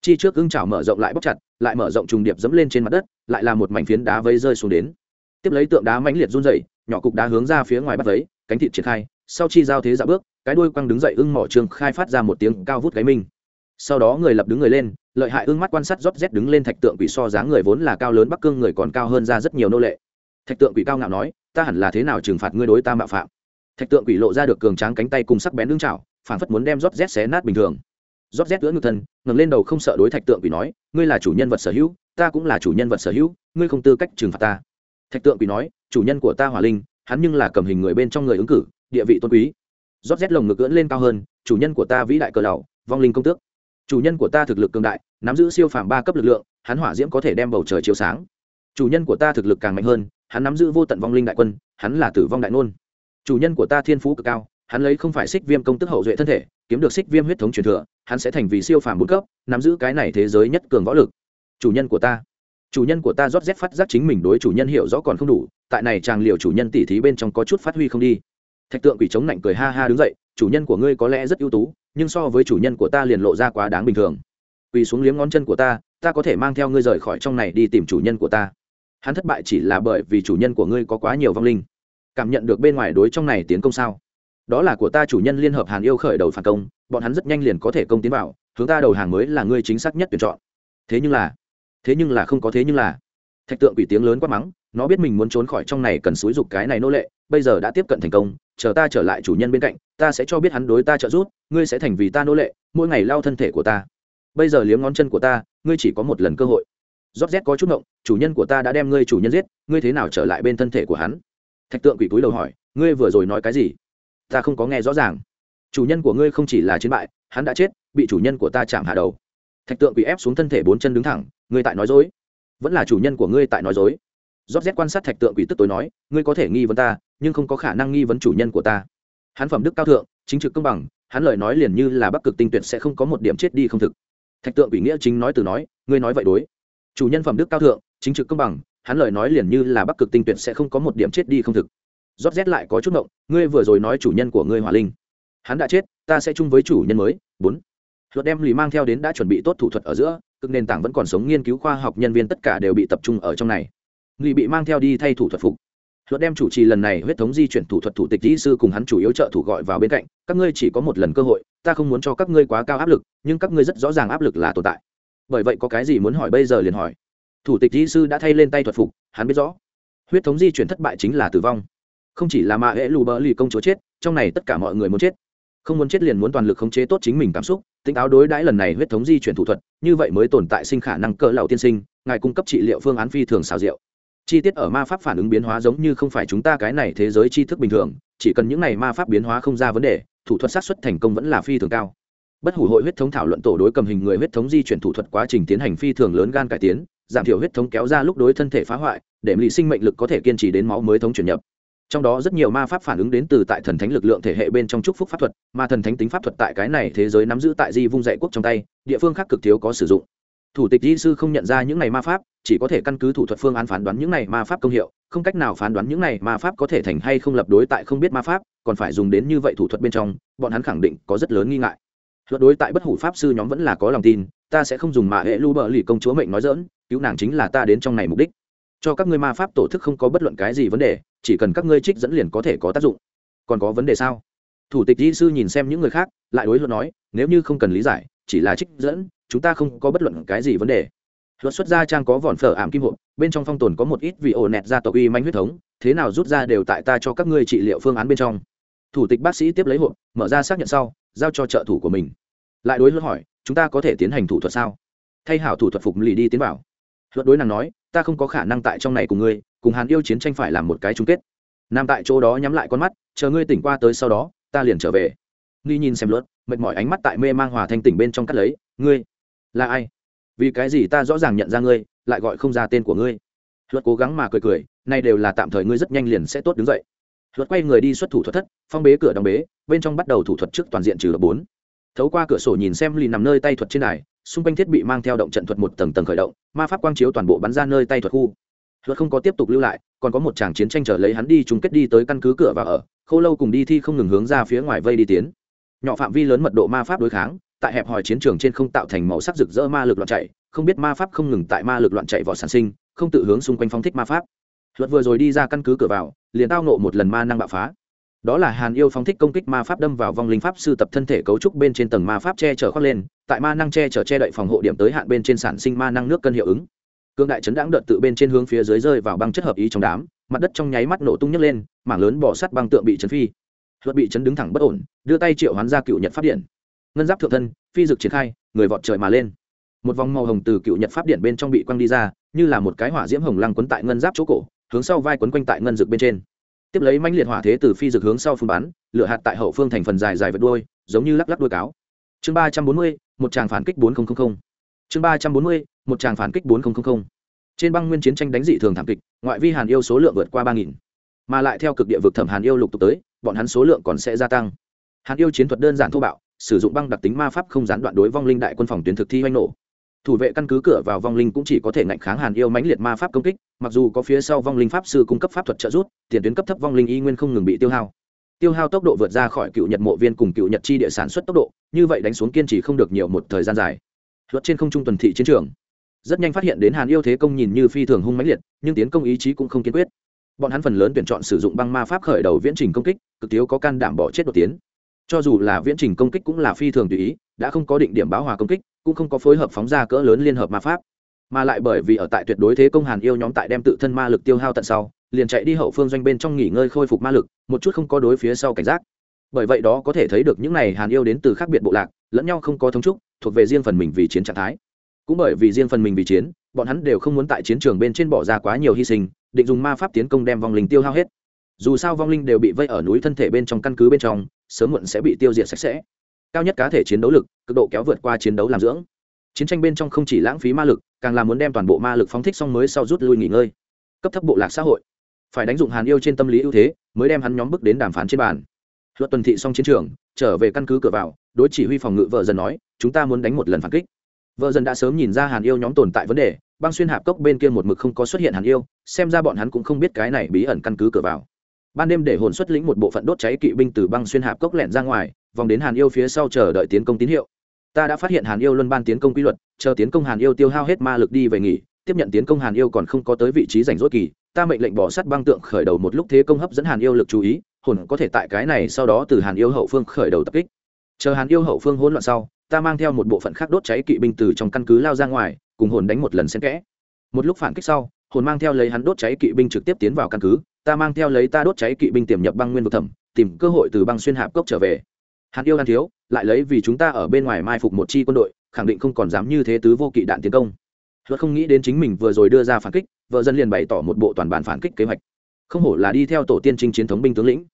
Chi trước ưng chảo mở rộng lại bóc chặt, lại mở rộng trùng điệp dẫm lên trên mặt đất, lại là một mảnh phiến đá vây rơi xuống đến. Tiếp lấy tượng đá mãnh liệt run dậy nhỏ cục đá hướng ra phía ngoài bắt vấy cánh thịt triển khai, sau chi giao thế dạo bước, cái đuôi quăng đứng dậy ưng mỏ trường khai phát ra một tiếng cao vút cái minh. Sau đó người lập đứng người lên, lợi hại ưng mắt quan sát rót rét đứng lên thạch tượng quỷ so dáng người vốn là cao lớn bắc cương người còn cao hơn ra rất nhiều nô lệ. Thạch tượng quỷ cao ngạo nói, ta hẳn là thế nào trừng phạt ngươi đối ta mạo phạm? Thạch tượng quỷ lộ ra được cường tráng cánh tay cùng sắc bén lưng chảo phản phất muốn đem rót rét xé nát bình thường. Rót rét giữa ngực thân, ngẩng lên đầu không sợ đối thạch tượng quỷ nói, ngươi là chủ nhân vật sở hữu, ta cũng là chủ nhân vật sở hữu, ngươi không tư cách trừng phạt ta. Thạch tượng quỷ nói, chủ nhân của ta hỏa linh, hắn nhưng là cầm hình người bên trong người ứng cử, địa vị tôn quý. Rót rét lồng ngực ưỡn lên cao hơn, chủ nhân của ta vĩ đại cờ đầu vong linh công tước. Chủ nhân của ta thực lực cường đại, nắm giữ siêu phàm ba cấp lực lượng, hắn hỏa diễm có thể đem bầu trời chiếu sáng. Chủ nhân của ta thực lực càng mạnh hơn, hắn nắm giữ vô tận vong linh đại quân, hắn là tử vong đại ngôn chủ nhân của ta thiên phú cực cao, hắn lấy không phải xích viêm công tức hậu duệ thân thể, kiếm được xích viêm huyết thống truyền thừa, hắn sẽ thành vì siêu phàm bốn cấp, nắm giữ cái này thế giới nhất cường võ lực. Chủ nhân của ta. Chủ nhân của ta rót rét phát giác chính mình đối chủ nhân hiểu rõ còn không đủ, tại này chàng liệu chủ nhân tỉ thí bên trong có chút phát huy không đi. Thạch tượng quỷ chống lạnh cười ha ha đứng dậy, chủ nhân của ngươi có lẽ rất ưu tú, nhưng so với chủ nhân của ta liền lộ ra quá đáng bình thường. Quỳ xuống liếm ngón chân của ta ta có thể mang theo ngươi rời khỏi trong này đi tìm chủ nhân của ta. Hắn thất bại chỉ là bởi vì chủ nhân của ngươi có quá nhiều vong linh cảm nhận được bên ngoài đối trong này tiến công sao? Đó là của ta chủ nhân liên hợp hàn yêu khởi đầu phản công, bọn hắn rất nhanh liền có thể công tiến vào, hướng ta đầu hàng mới là ngươi chính xác nhất tuyển chọn. Thế nhưng là, thế nhưng là không có thế nhưng là. Thạch tượng quỷ tiếng lớn quá mắng, nó biết mình muốn trốn khỏi trong này cần xúi dục cái này nô lệ, bây giờ đã tiếp cận thành công, chờ ta trở lại chủ nhân bên cạnh, ta sẽ cho biết hắn đối ta trợ giúp, ngươi sẽ thành vì ta nô lệ, mỗi ngày lao thân thể của ta. Bây giờ liếm ngón chân của ta, ngươi chỉ có một lần cơ hội. Rót rét có chút ngộng, chủ nhân của ta đã đem ngươi chủ nhân giết, ngươi thế nào trở lại bên thân thể của hắn? Thạch tượng quỷ túi đầu hỏi, ngươi vừa rồi nói cái gì? Ta không có nghe rõ ràng. Chủ nhân của ngươi không chỉ là chiến bại, hắn đã chết, bị chủ nhân của ta chạm hạ đầu. Thạch tượng quỷ ép xuống thân thể bốn chân đứng thẳng, ngươi tại nói dối. Vẫn là chủ nhân của ngươi tại nói dối. Rót rét quan sát thạch tượng quỷ tức tối nói, ngươi có thể nghi vấn ta, nhưng không có khả năng nghi vấn chủ nhân của ta. Hắn phẩm đức cao thượng, chính trực công bằng, hắn lời nói liền như là bắc cực tinh tuyệt sẽ không có một điểm chết đi không thực. Thạch tượng quỷ nghĩa chính nói từ nói, ngươi nói vậy đối. Chủ nhân phẩm đức cao thượng, chính trực công bằng hắn lời nói liền như là bắc cực tinh tuyệt sẽ không có một điểm chết đi không thực. Rót rét lại có chút động ngươi vừa rồi nói chủ nhân của ngươi hỏa linh. Hắn đã chết, ta sẽ chung với chủ nhân mới. Bốn. Luật đem lì mang theo đến đã chuẩn bị tốt thủ thuật ở giữa, cực nền tảng vẫn còn sống nghiên cứu khoa học nhân viên tất cả đều bị tập trung ở trong này. Lì bị mang theo đi thay thủ thuật phục. Luật đem chủ trì lần này huyết thống di chuyển thủ thuật thủ tịch kỹ sư cùng hắn chủ yếu trợ thủ gọi vào bên cạnh, các ngươi chỉ có một lần cơ hội, ta không muốn cho các ngươi quá cao áp lực, nhưng các ngươi rất rõ ràng áp lực là tồn tại. Bởi vậy có cái gì muốn hỏi bây giờ liền hỏi thủ tịch Di sư đã thay lên tay thuật phục, hắn biết rõ. Huyết thống di chuyển thất bại chính là tử vong. Không chỉ là mạ hễ lù bỡ lì công chúa chết, trong này tất cả mọi người muốn chết. Không muốn chết liền muốn toàn lực khống chế tốt chính mình cảm xúc tính táo đối đãi lần này huyết thống di chuyển thủ thuật, như vậy mới tồn tại sinh khả năng cỡ lầu tiên sinh, ngài cung cấp trị liệu phương án phi thường xào rượu chi tiết ở ma pháp phản ứng biến hóa giống như không phải chúng ta cái này thế giới tri thức bình thường, chỉ cần những này ma pháp biến hóa không ra vấn đề, thủ thuật sát xuất thành công vẫn là phi thường cao. Bất hủ hội huyết thống thảo luận tổ đối cầm hình người huyết thống di chuyển thủ thuật quá trình tiến hành phi thường lớn gan cải tiến giảm thiểu huyết thống kéo ra lúc đối thân thể phá hoại, để lý sinh mệnh lực có thể kiên trì đến máu mới thống chuyển nhập. Trong đó rất nhiều ma pháp phản ứng đến từ tại thần thánh lực lượng thể hệ bên trong trúc phúc pháp thuật, mà thần thánh tính pháp thuật tại cái này thế giới nắm giữ tại di vung dạy quốc trong tay, địa phương khác cực thiếu có sử dụng. Thủ tịch di sư không nhận ra những này ma pháp, chỉ có thể căn cứ thủ thuật phương án phán đoán những này ma pháp công hiệu, không cách nào phán đoán những này ma pháp có thể thành hay không lập đối tại không biết ma pháp, còn phải dùng đến như vậy thủ thuật bên trong, bọn hắn khẳng định có rất lớn nghi ngại luật đối tại bất hủ pháp sư nhóm vẫn là có lòng tin, ta sẽ không dùng mạ hệ lưu bờ lì công chúa mệnh nói dỡn cứu nàng chính là ta đến trong này mục đích. Cho các ngươi ma pháp tổ thức không có bất luận cái gì vấn đề, chỉ cần các ngươi trích dẫn liền có thể có tác dụng. Còn có vấn đề sao? Thủ tịch di sư nhìn xem những người khác, lại đối luật nói, nếu như không cần lý giải, chỉ là trích dẫn, chúng ta không có bất luận cái gì vấn đề. Luật xuất gia trang có vòn phở ảm kim hộp, bên trong phong tồn có một ít vị ổ nẹt ra tộc uy manh huyết thống, thế nào rút ra đều tại ta cho các ngươi trị liệu phương án bên trong. Thủ tịch bác sĩ tiếp lấy hộp, mở ra xác nhận sau giao cho trợ thủ của mình. Lại đối luật hỏi, chúng ta có thể tiến hành thủ thuật sao? Thay hảo thủ thuật phục lì đi tiến vào. Luật đối nàng nói, ta không có khả năng tại trong này cùng ngươi, cùng hàn yêu chiến tranh phải làm một cái chung kết. Nam tại chỗ đó nhắm lại con mắt, chờ ngươi tỉnh qua tới sau đó, ta liền trở về. Nghi nhìn xem luật, mệt mỏi ánh mắt tại mê mang hòa thanh tỉnh bên trong cắt lấy, ngươi là ai? Vì cái gì ta rõ ràng nhận ra ngươi, lại gọi không ra tên của ngươi? Luật cố gắng mà cười cười, nay đều là tạm thời ngươi rất nhanh liền sẽ tốt đứng dậy luật quay người đi xuất thủ thuật thất, phong bế cửa đóng bế, bên trong bắt đầu thủ thuật trước toàn diện trừ bốn. Thấu qua cửa sổ nhìn xem lì nằm nơi tay thuật trên này xung quanh thiết bị mang theo động trận thuật một tầng tầng khởi động, ma pháp quang chiếu toàn bộ bắn ra nơi tay thuật khu. Luật không có tiếp tục lưu lại, còn có một chàng chiến tranh trở lấy hắn đi chung kết đi tới căn cứ cửa và ở, khô lâu cùng đi thi không ngừng hướng ra phía ngoài vây đi tiến. Nhỏ phạm vi lớn mật độ ma pháp đối kháng, tại hẹp hòi chiến trường trên không tạo thành màu sắc rực rỡ ma lực loạn chạy, không biết ma pháp không ngừng tại ma lực loạn chạy vỏ sản sinh, không tự hướng xung quanh phong thích ma pháp luật vừa rồi đi ra căn cứ cửa vào, liền tao nộ một lần ma năng bạo phá. Đó là hàn yêu phong thích công kích ma pháp đâm vào vong linh pháp sư tập thân thể cấu trúc bên trên tầng ma pháp che chở khoác lên, tại ma năng che chở che đậy phòng hộ điểm tới hạn bên trên sản sinh ma năng nước cân hiệu ứng. Cương đại chấn đáng đợt tự bên trên hướng phía dưới rơi vào băng chất hợp ý trong đám, mặt đất trong nháy mắt nổ tung nhấc lên, mảng lớn bỏ sắt băng tượng bị chấn phi. Luật bị chấn đứng thẳng bất ổn, đưa tay triệu hoán ra cựu nhật pháp điện. Ngân giáp thượng thân, phi dực triển khai, người vọt trời mà lên. Một vòng màu hồng từ cựu nhật pháp điện bên trong bị quăng đi ra, như là một cái hỏa diễm hồng lăng quấn tại ngân giáp chỗ cổ hướng sau vai quấn quanh tại ngân dực bên trên. Tiếp lấy manh liệt hỏa thế từ phi dực hướng sau phun bắn, lửa hạt tại hậu phương thành phần dài dài vật đuôi, giống như lắc lắc đuôi cáo. Chương ba trăm bốn mươi, một tràng phản kích bốn nghìn chương ba trăm bốn mươi, một tràng phản kích bốn nghìn trên băng nguyên chiến tranh đánh dị thường thảm kịch, ngoại vi hàn yêu số lượng vượt qua ba nghìn. Mà lại theo cực địa vực thẩm hàn yêu lục tục tới, bọn hắn số lượng còn sẽ gia tăng. Hàn yêu chiến thuật đơn giản thô bạo, sử dụng băng đặc tính ma pháp không gián đoạn đối vong linh đại quân phòng tuyến thực thi oanh nổ thủ vệ căn cứ cửa vào vong linh cũng chỉ có thể ngạnh kháng hàn yêu mãnh liệt ma pháp công kích, mặc dù có phía sau vong linh pháp sư cung cấp pháp thuật trợ giúp, tiền tuyến cấp thấp vong linh y nguyên không ngừng bị tiêu hao. Tiêu hao tốc độ vượt ra khỏi cựu nhật mộ viên cùng cựu nhật chi địa sản xuất tốc độ, như vậy đánh xuống kiên trì không được nhiều một thời gian dài. Luật trên không trung tuần thị chiến trường. Rất nhanh phát hiện đến hàn yêu thế công nhìn như phi thường hung mãnh liệt, nhưng tiến công ý chí cũng không kiên quyết. Bọn hắn phần lớn tuyển chọn sử dụng băng ma pháp khởi đầu viễn trình công kích, cực thiếu có can đảm bỏ chết đột tiến cho dù là viễn trình công kích cũng là phi thường tùy ý, đã không có định điểm báo hòa công kích, cũng không có phối hợp phóng ra cỡ lớn liên hợp ma pháp. Mà lại bởi vì ở tại tuyệt đối thế công hàn yêu nhóm tại đem tự thân ma lực tiêu hao tận sau, liền chạy đi hậu phương doanh bên trong nghỉ ngơi khôi phục ma lực, một chút không có đối phía sau cảnh giác. Bởi vậy đó có thể thấy được những này hàn yêu đến từ khác biệt bộ lạc, lẫn nhau không có thống trúc, thuộc về riêng phần mình vì chiến trạng thái. Cũng bởi vì riêng phần mình vì chiến, bọn hắn đều không muốn tại chiến trường bên trên bỏ ra quá nhiều hy sinh, định dùng ma pháp tiến công đem vong linh tiêu hao hết. Dù sao vong linh đều bị vây ở núi thân thể bên trong căn cứ bên trong sớm muộn sẽ bị tiêu diệt sạch sẽ. Cao nhất cá thể chiến đấu lực, cực độ kéo vượt qua chiến đấu làm dưỡng. Chiến tranh bên trong không chỉ lãng phí ma lực, càng là muốn đem toàn bộ ma lực phóng thích xong mới sau rút lui nghỉ ngơi. Cấp thấp bộ lạc xã hội. Phải đánh dụng hàn yêu trên tâm lý ưu thế, mới đem hắn nhóm bước đến đàm phán trên bàn. Luật tuần thị xong chiến trường, trở về căn cứ cửa vào, đối chỉ huy phòng ngự vợ dần nói, chúng ta muốn đánh một lần phản kích. Vợ dần đã sớm nhìn ra hàn yêu nhóm tồn tại vấn đề, băng xuyên hạp cốc bên kia một mực không có xuất hiện hàn yêu, xem ra bọn hắn cũng không biết cái này bí ẩn căn cứ cửa vào ban đêm để hồn xuất lĩnh một bộ phận đốt cháy kỵ binh từ băng xuyên hạp cốc lẹn ra ngoài, vòng đến hàn yêu phía sau chờ đợi tiến công tín hiệu. Ta đã phát hiện hàn yêu luân ban tiến công quy luật, chờ tiến công hàn yêu tiêu hao hết ma lực đi về nghỉ, tiếp nhận tiến công hàn yêu còn không có tới vị trí rảnh rỗi kỳ, ta mệnh lệnh bỏ sắt băng tượng khởi đầu một lúc thế công hấp dẫn hàn yêu lực chú ý, hồn có thể tại cái này sau đó từ hàn yêu hậu phương khởi đầu tập kích. Chờ hàn yêu hậu phương hỗn loạn sau, ta mang theo một bộ phận khác đốt cháy kỵ binh từ trong căn cứ lao ra ngoài, cùng hồn đánh một lần xen kẽ. Một lúc phản kích sau, hồn mang theo lấy hắn đốt cháy kỵ binh trực tiếp tiến vào căn cứ ta mang theo lấy ta đốt cháy kỵ binh tiềm nhập băng nguyên vực thẩm, tìm cơ hội từ băng xuyên hạp cốc trở về. Hắn yêu đan thiếu, lại lấy vì chúng ta ở bên ngoài mai phục một chi quân đội, khẳng định không còn dám như thế tứ vô kỵ đạn tiến công. Luật không nghĩ đến chính mình vừa rồi đưa ra phản kích, vợ dân liền bày tỏ một bộ toàn bản phản kích kế hoạch. Không hổ là đi theo tổ tiên trinh chiến thống binh tướng lĩnh.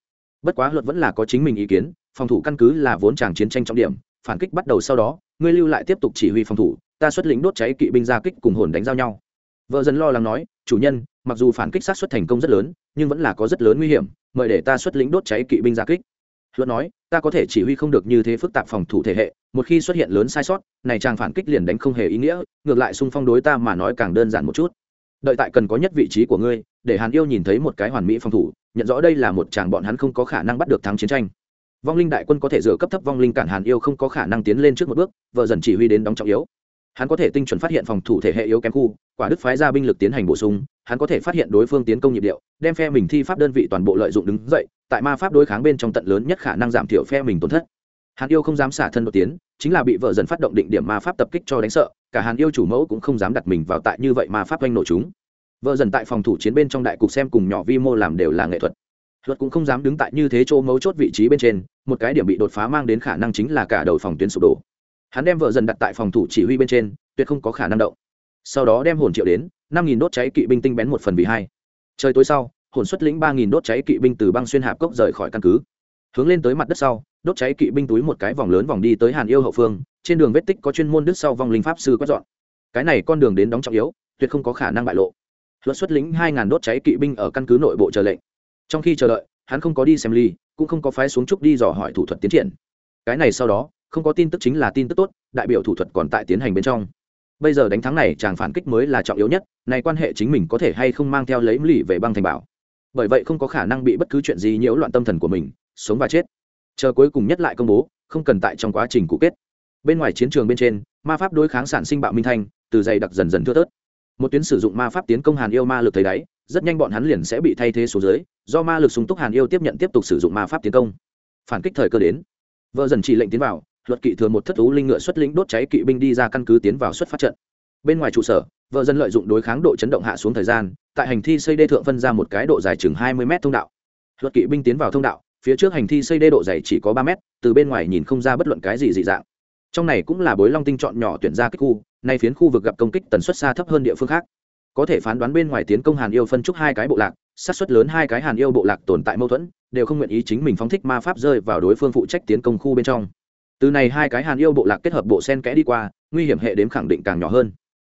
Bất quá luật vẫn là có chính mình ý kiến, phòng thủ căn cứ là vốn tràng chiến tranh trọng điểm, phản kích bắt đầu sau đó, ngươi lưu lại tiếp tục chỉ huy phòng thủ, ta xuất lĩnh đốt cháy kỵ binh ra kích cùng hồn đánh giao nhau. Vợ dân lo lắng nói, chủ nhân mặc dù phản kích sát xuất thành công rất lớn, nhưng vẫn là có rất lớn nguy hiểm, mời để ta xuất lĩnh đốt cháy kỵ binh ra kích. Luật nói, ta có thể chỉ huy không được như thế phức tạp phòng thủ thể hệ, một khi xuất hiện lớn sai sót, này chàng phản kích liền đánh không hề ý nghĩa, ngược lại xung phong đối ta mà nói càng đơn giản một chút. Đợi tại cần có nhất vị trí của ngươi, để hàn yêu nhìn thấy một cái hoàn mỹ phòng thủ, nhận rõ đây là một chàng bọn hắn không có khả năng bắt được thắng chiến tranh. Vong linh đại quân có thể dựa cấp thấp vong linh cản hàn yêu không có khả năng tiến lên trước một bước, vợ dần chỉ huy đến đóng trọng yếu hắn có thể tinh chuẩn phát hiện phòng thủ thể hệ yếu kém khu, quả đức phái ra binh lực tiến hành bổ sung, hắn có thể phát hiện đối phương tiến công nhịp điệu, đem phe mình thi pháp đơn vị toàn bộ lợi dụng đứng dậy, tại ma pháp đối kháng bên trong tận lớn nhất khả năng giảm thiểu phe mình tổn thất. Hàn yêu không dám xả thân đột tiến chính là bị vợ dần phát động định điểm ma pháp tập kích cho đánh sợ, cả hàn yêu chủ mẫu cũng không dám đặt mình vào tại như vậy ma pháp oanh nổ chúng. Vợ dần tại phòng thủ chiến bên trong đại cục xem cùng nhỏ vi mô làm đều là nghệ thuật. Luật cũng không dám đứng tại như thế chỗ mấu chốt vị trí bên trên, một cái điểm bị đột phá mang đến khả năng chính là cả đầu phòng tuyến sụp đổ hắn đem vợ dần đặt tại phòng thủ chỉ huy bên trên, tuyệt không có khả năng động. Sau đó đem hồn triệu đến, năm nghìn đốt cháy kỵ binh tinh bén một phần vì hai. Trời tối sau, hồn xuất lĩnh ba nghìn đốt cháy kỵ binh từ băng xuyên hạp cốc rời khỏi căn cứ. Hướng lên tới mặt đất sau, đốt cháy kỵ binh túi một cái vòng lớn vòng đi tới hàn yêu hậu phương, trên đường vết tích có chuyên môn đứt sau vòng linh pháp sư quét dọn. Cái này con đường đến đóng trọng yếu, tuyệt không có khả năng bại lộ. Luật xuất lĩnh hai ngàn đốt cháy kỵ binh ở căn cứ nội bộ chờ lệnh. Trong khi chờ đợi, hắn không có đi xem ly, cũng không có phái xuống trúc đi dò hỏi thủ thuật tiến triển. Cái này sau đó không có tin tức chính là tin tức tốt, đại biểu thủ thuật còn tại tiến hành bên trong. Bây giờ đánh thắng này, chàng phản kích mới là trọng yếu nhất, này quan hệ chính mình có thể hay không mang theo lấy lì về băng thành bảo. Bởi vậy không có khả năng bị bất cứ chuyện gì nhiễu loạn tâm thần của mình, sống và chết. Chờ cuối cùng nhất lại công bố, không cần tại trong quá trình cũ kết. Bên ngoài chiến trường bên trên, ma pháp đối kháng sản sinh bạo minh thanh, từ dày đặc dần dần thưa tớt một tuyến sử dụng ma pháp tiến công hàn yêu ma lực thấy đáy, rất nhanh bọn hắn liền sẽ bị thay thế số dưới, do ma lực súng túc hàn yêu tiếp nhận tiếp tục sử dụng ma pháp tiến công. Phản kích thời cơ đến. Vợ dần chỉ lệnh tiến vào luật kỵ thừa một thất thú linh ngựa xuất lĩnh đốt cháy kỵ binh đi ra căn cứ tiến vào xuất phát trận. Bên ngoài trụ sở, vợ dân lợi dụng đối kháng độ chấn động hạ xuống thời gian, tại hành thi xây đê thượng phân ra một cái độ dài chừng hai mươi m thông đạo. Luật kỵ binh tiến vào thông đạo, phía trước hành thi xây đê độ dày chỉ có ba m từ bên ngoài nhìn không ra bất luận cái gì dị dạng. Trong này cũng là bối long tinh chọn nhỏ tuyển ra kích khu, nay phiến khu vực gặp công kích tần suất xa thấp hơn địa phương khác. Có thể phán đoán bên ngoài tiến công hàn yêu phân trúc hai cái bộ lạc sát xuất lớn hai cái hàn yêu bộ lạc tồn tại mâu thuẫn, đều không nguyện ý chính mình phóng thích ma pháp rơi vào đối phương phụ trách tiến công khu bên trong từ này hai cái hàn yêu bộ lạc kết hợp bộ sen kẽ đi qua, nguy hiểm hệ đếm khẳng định càng nhỏ hơn.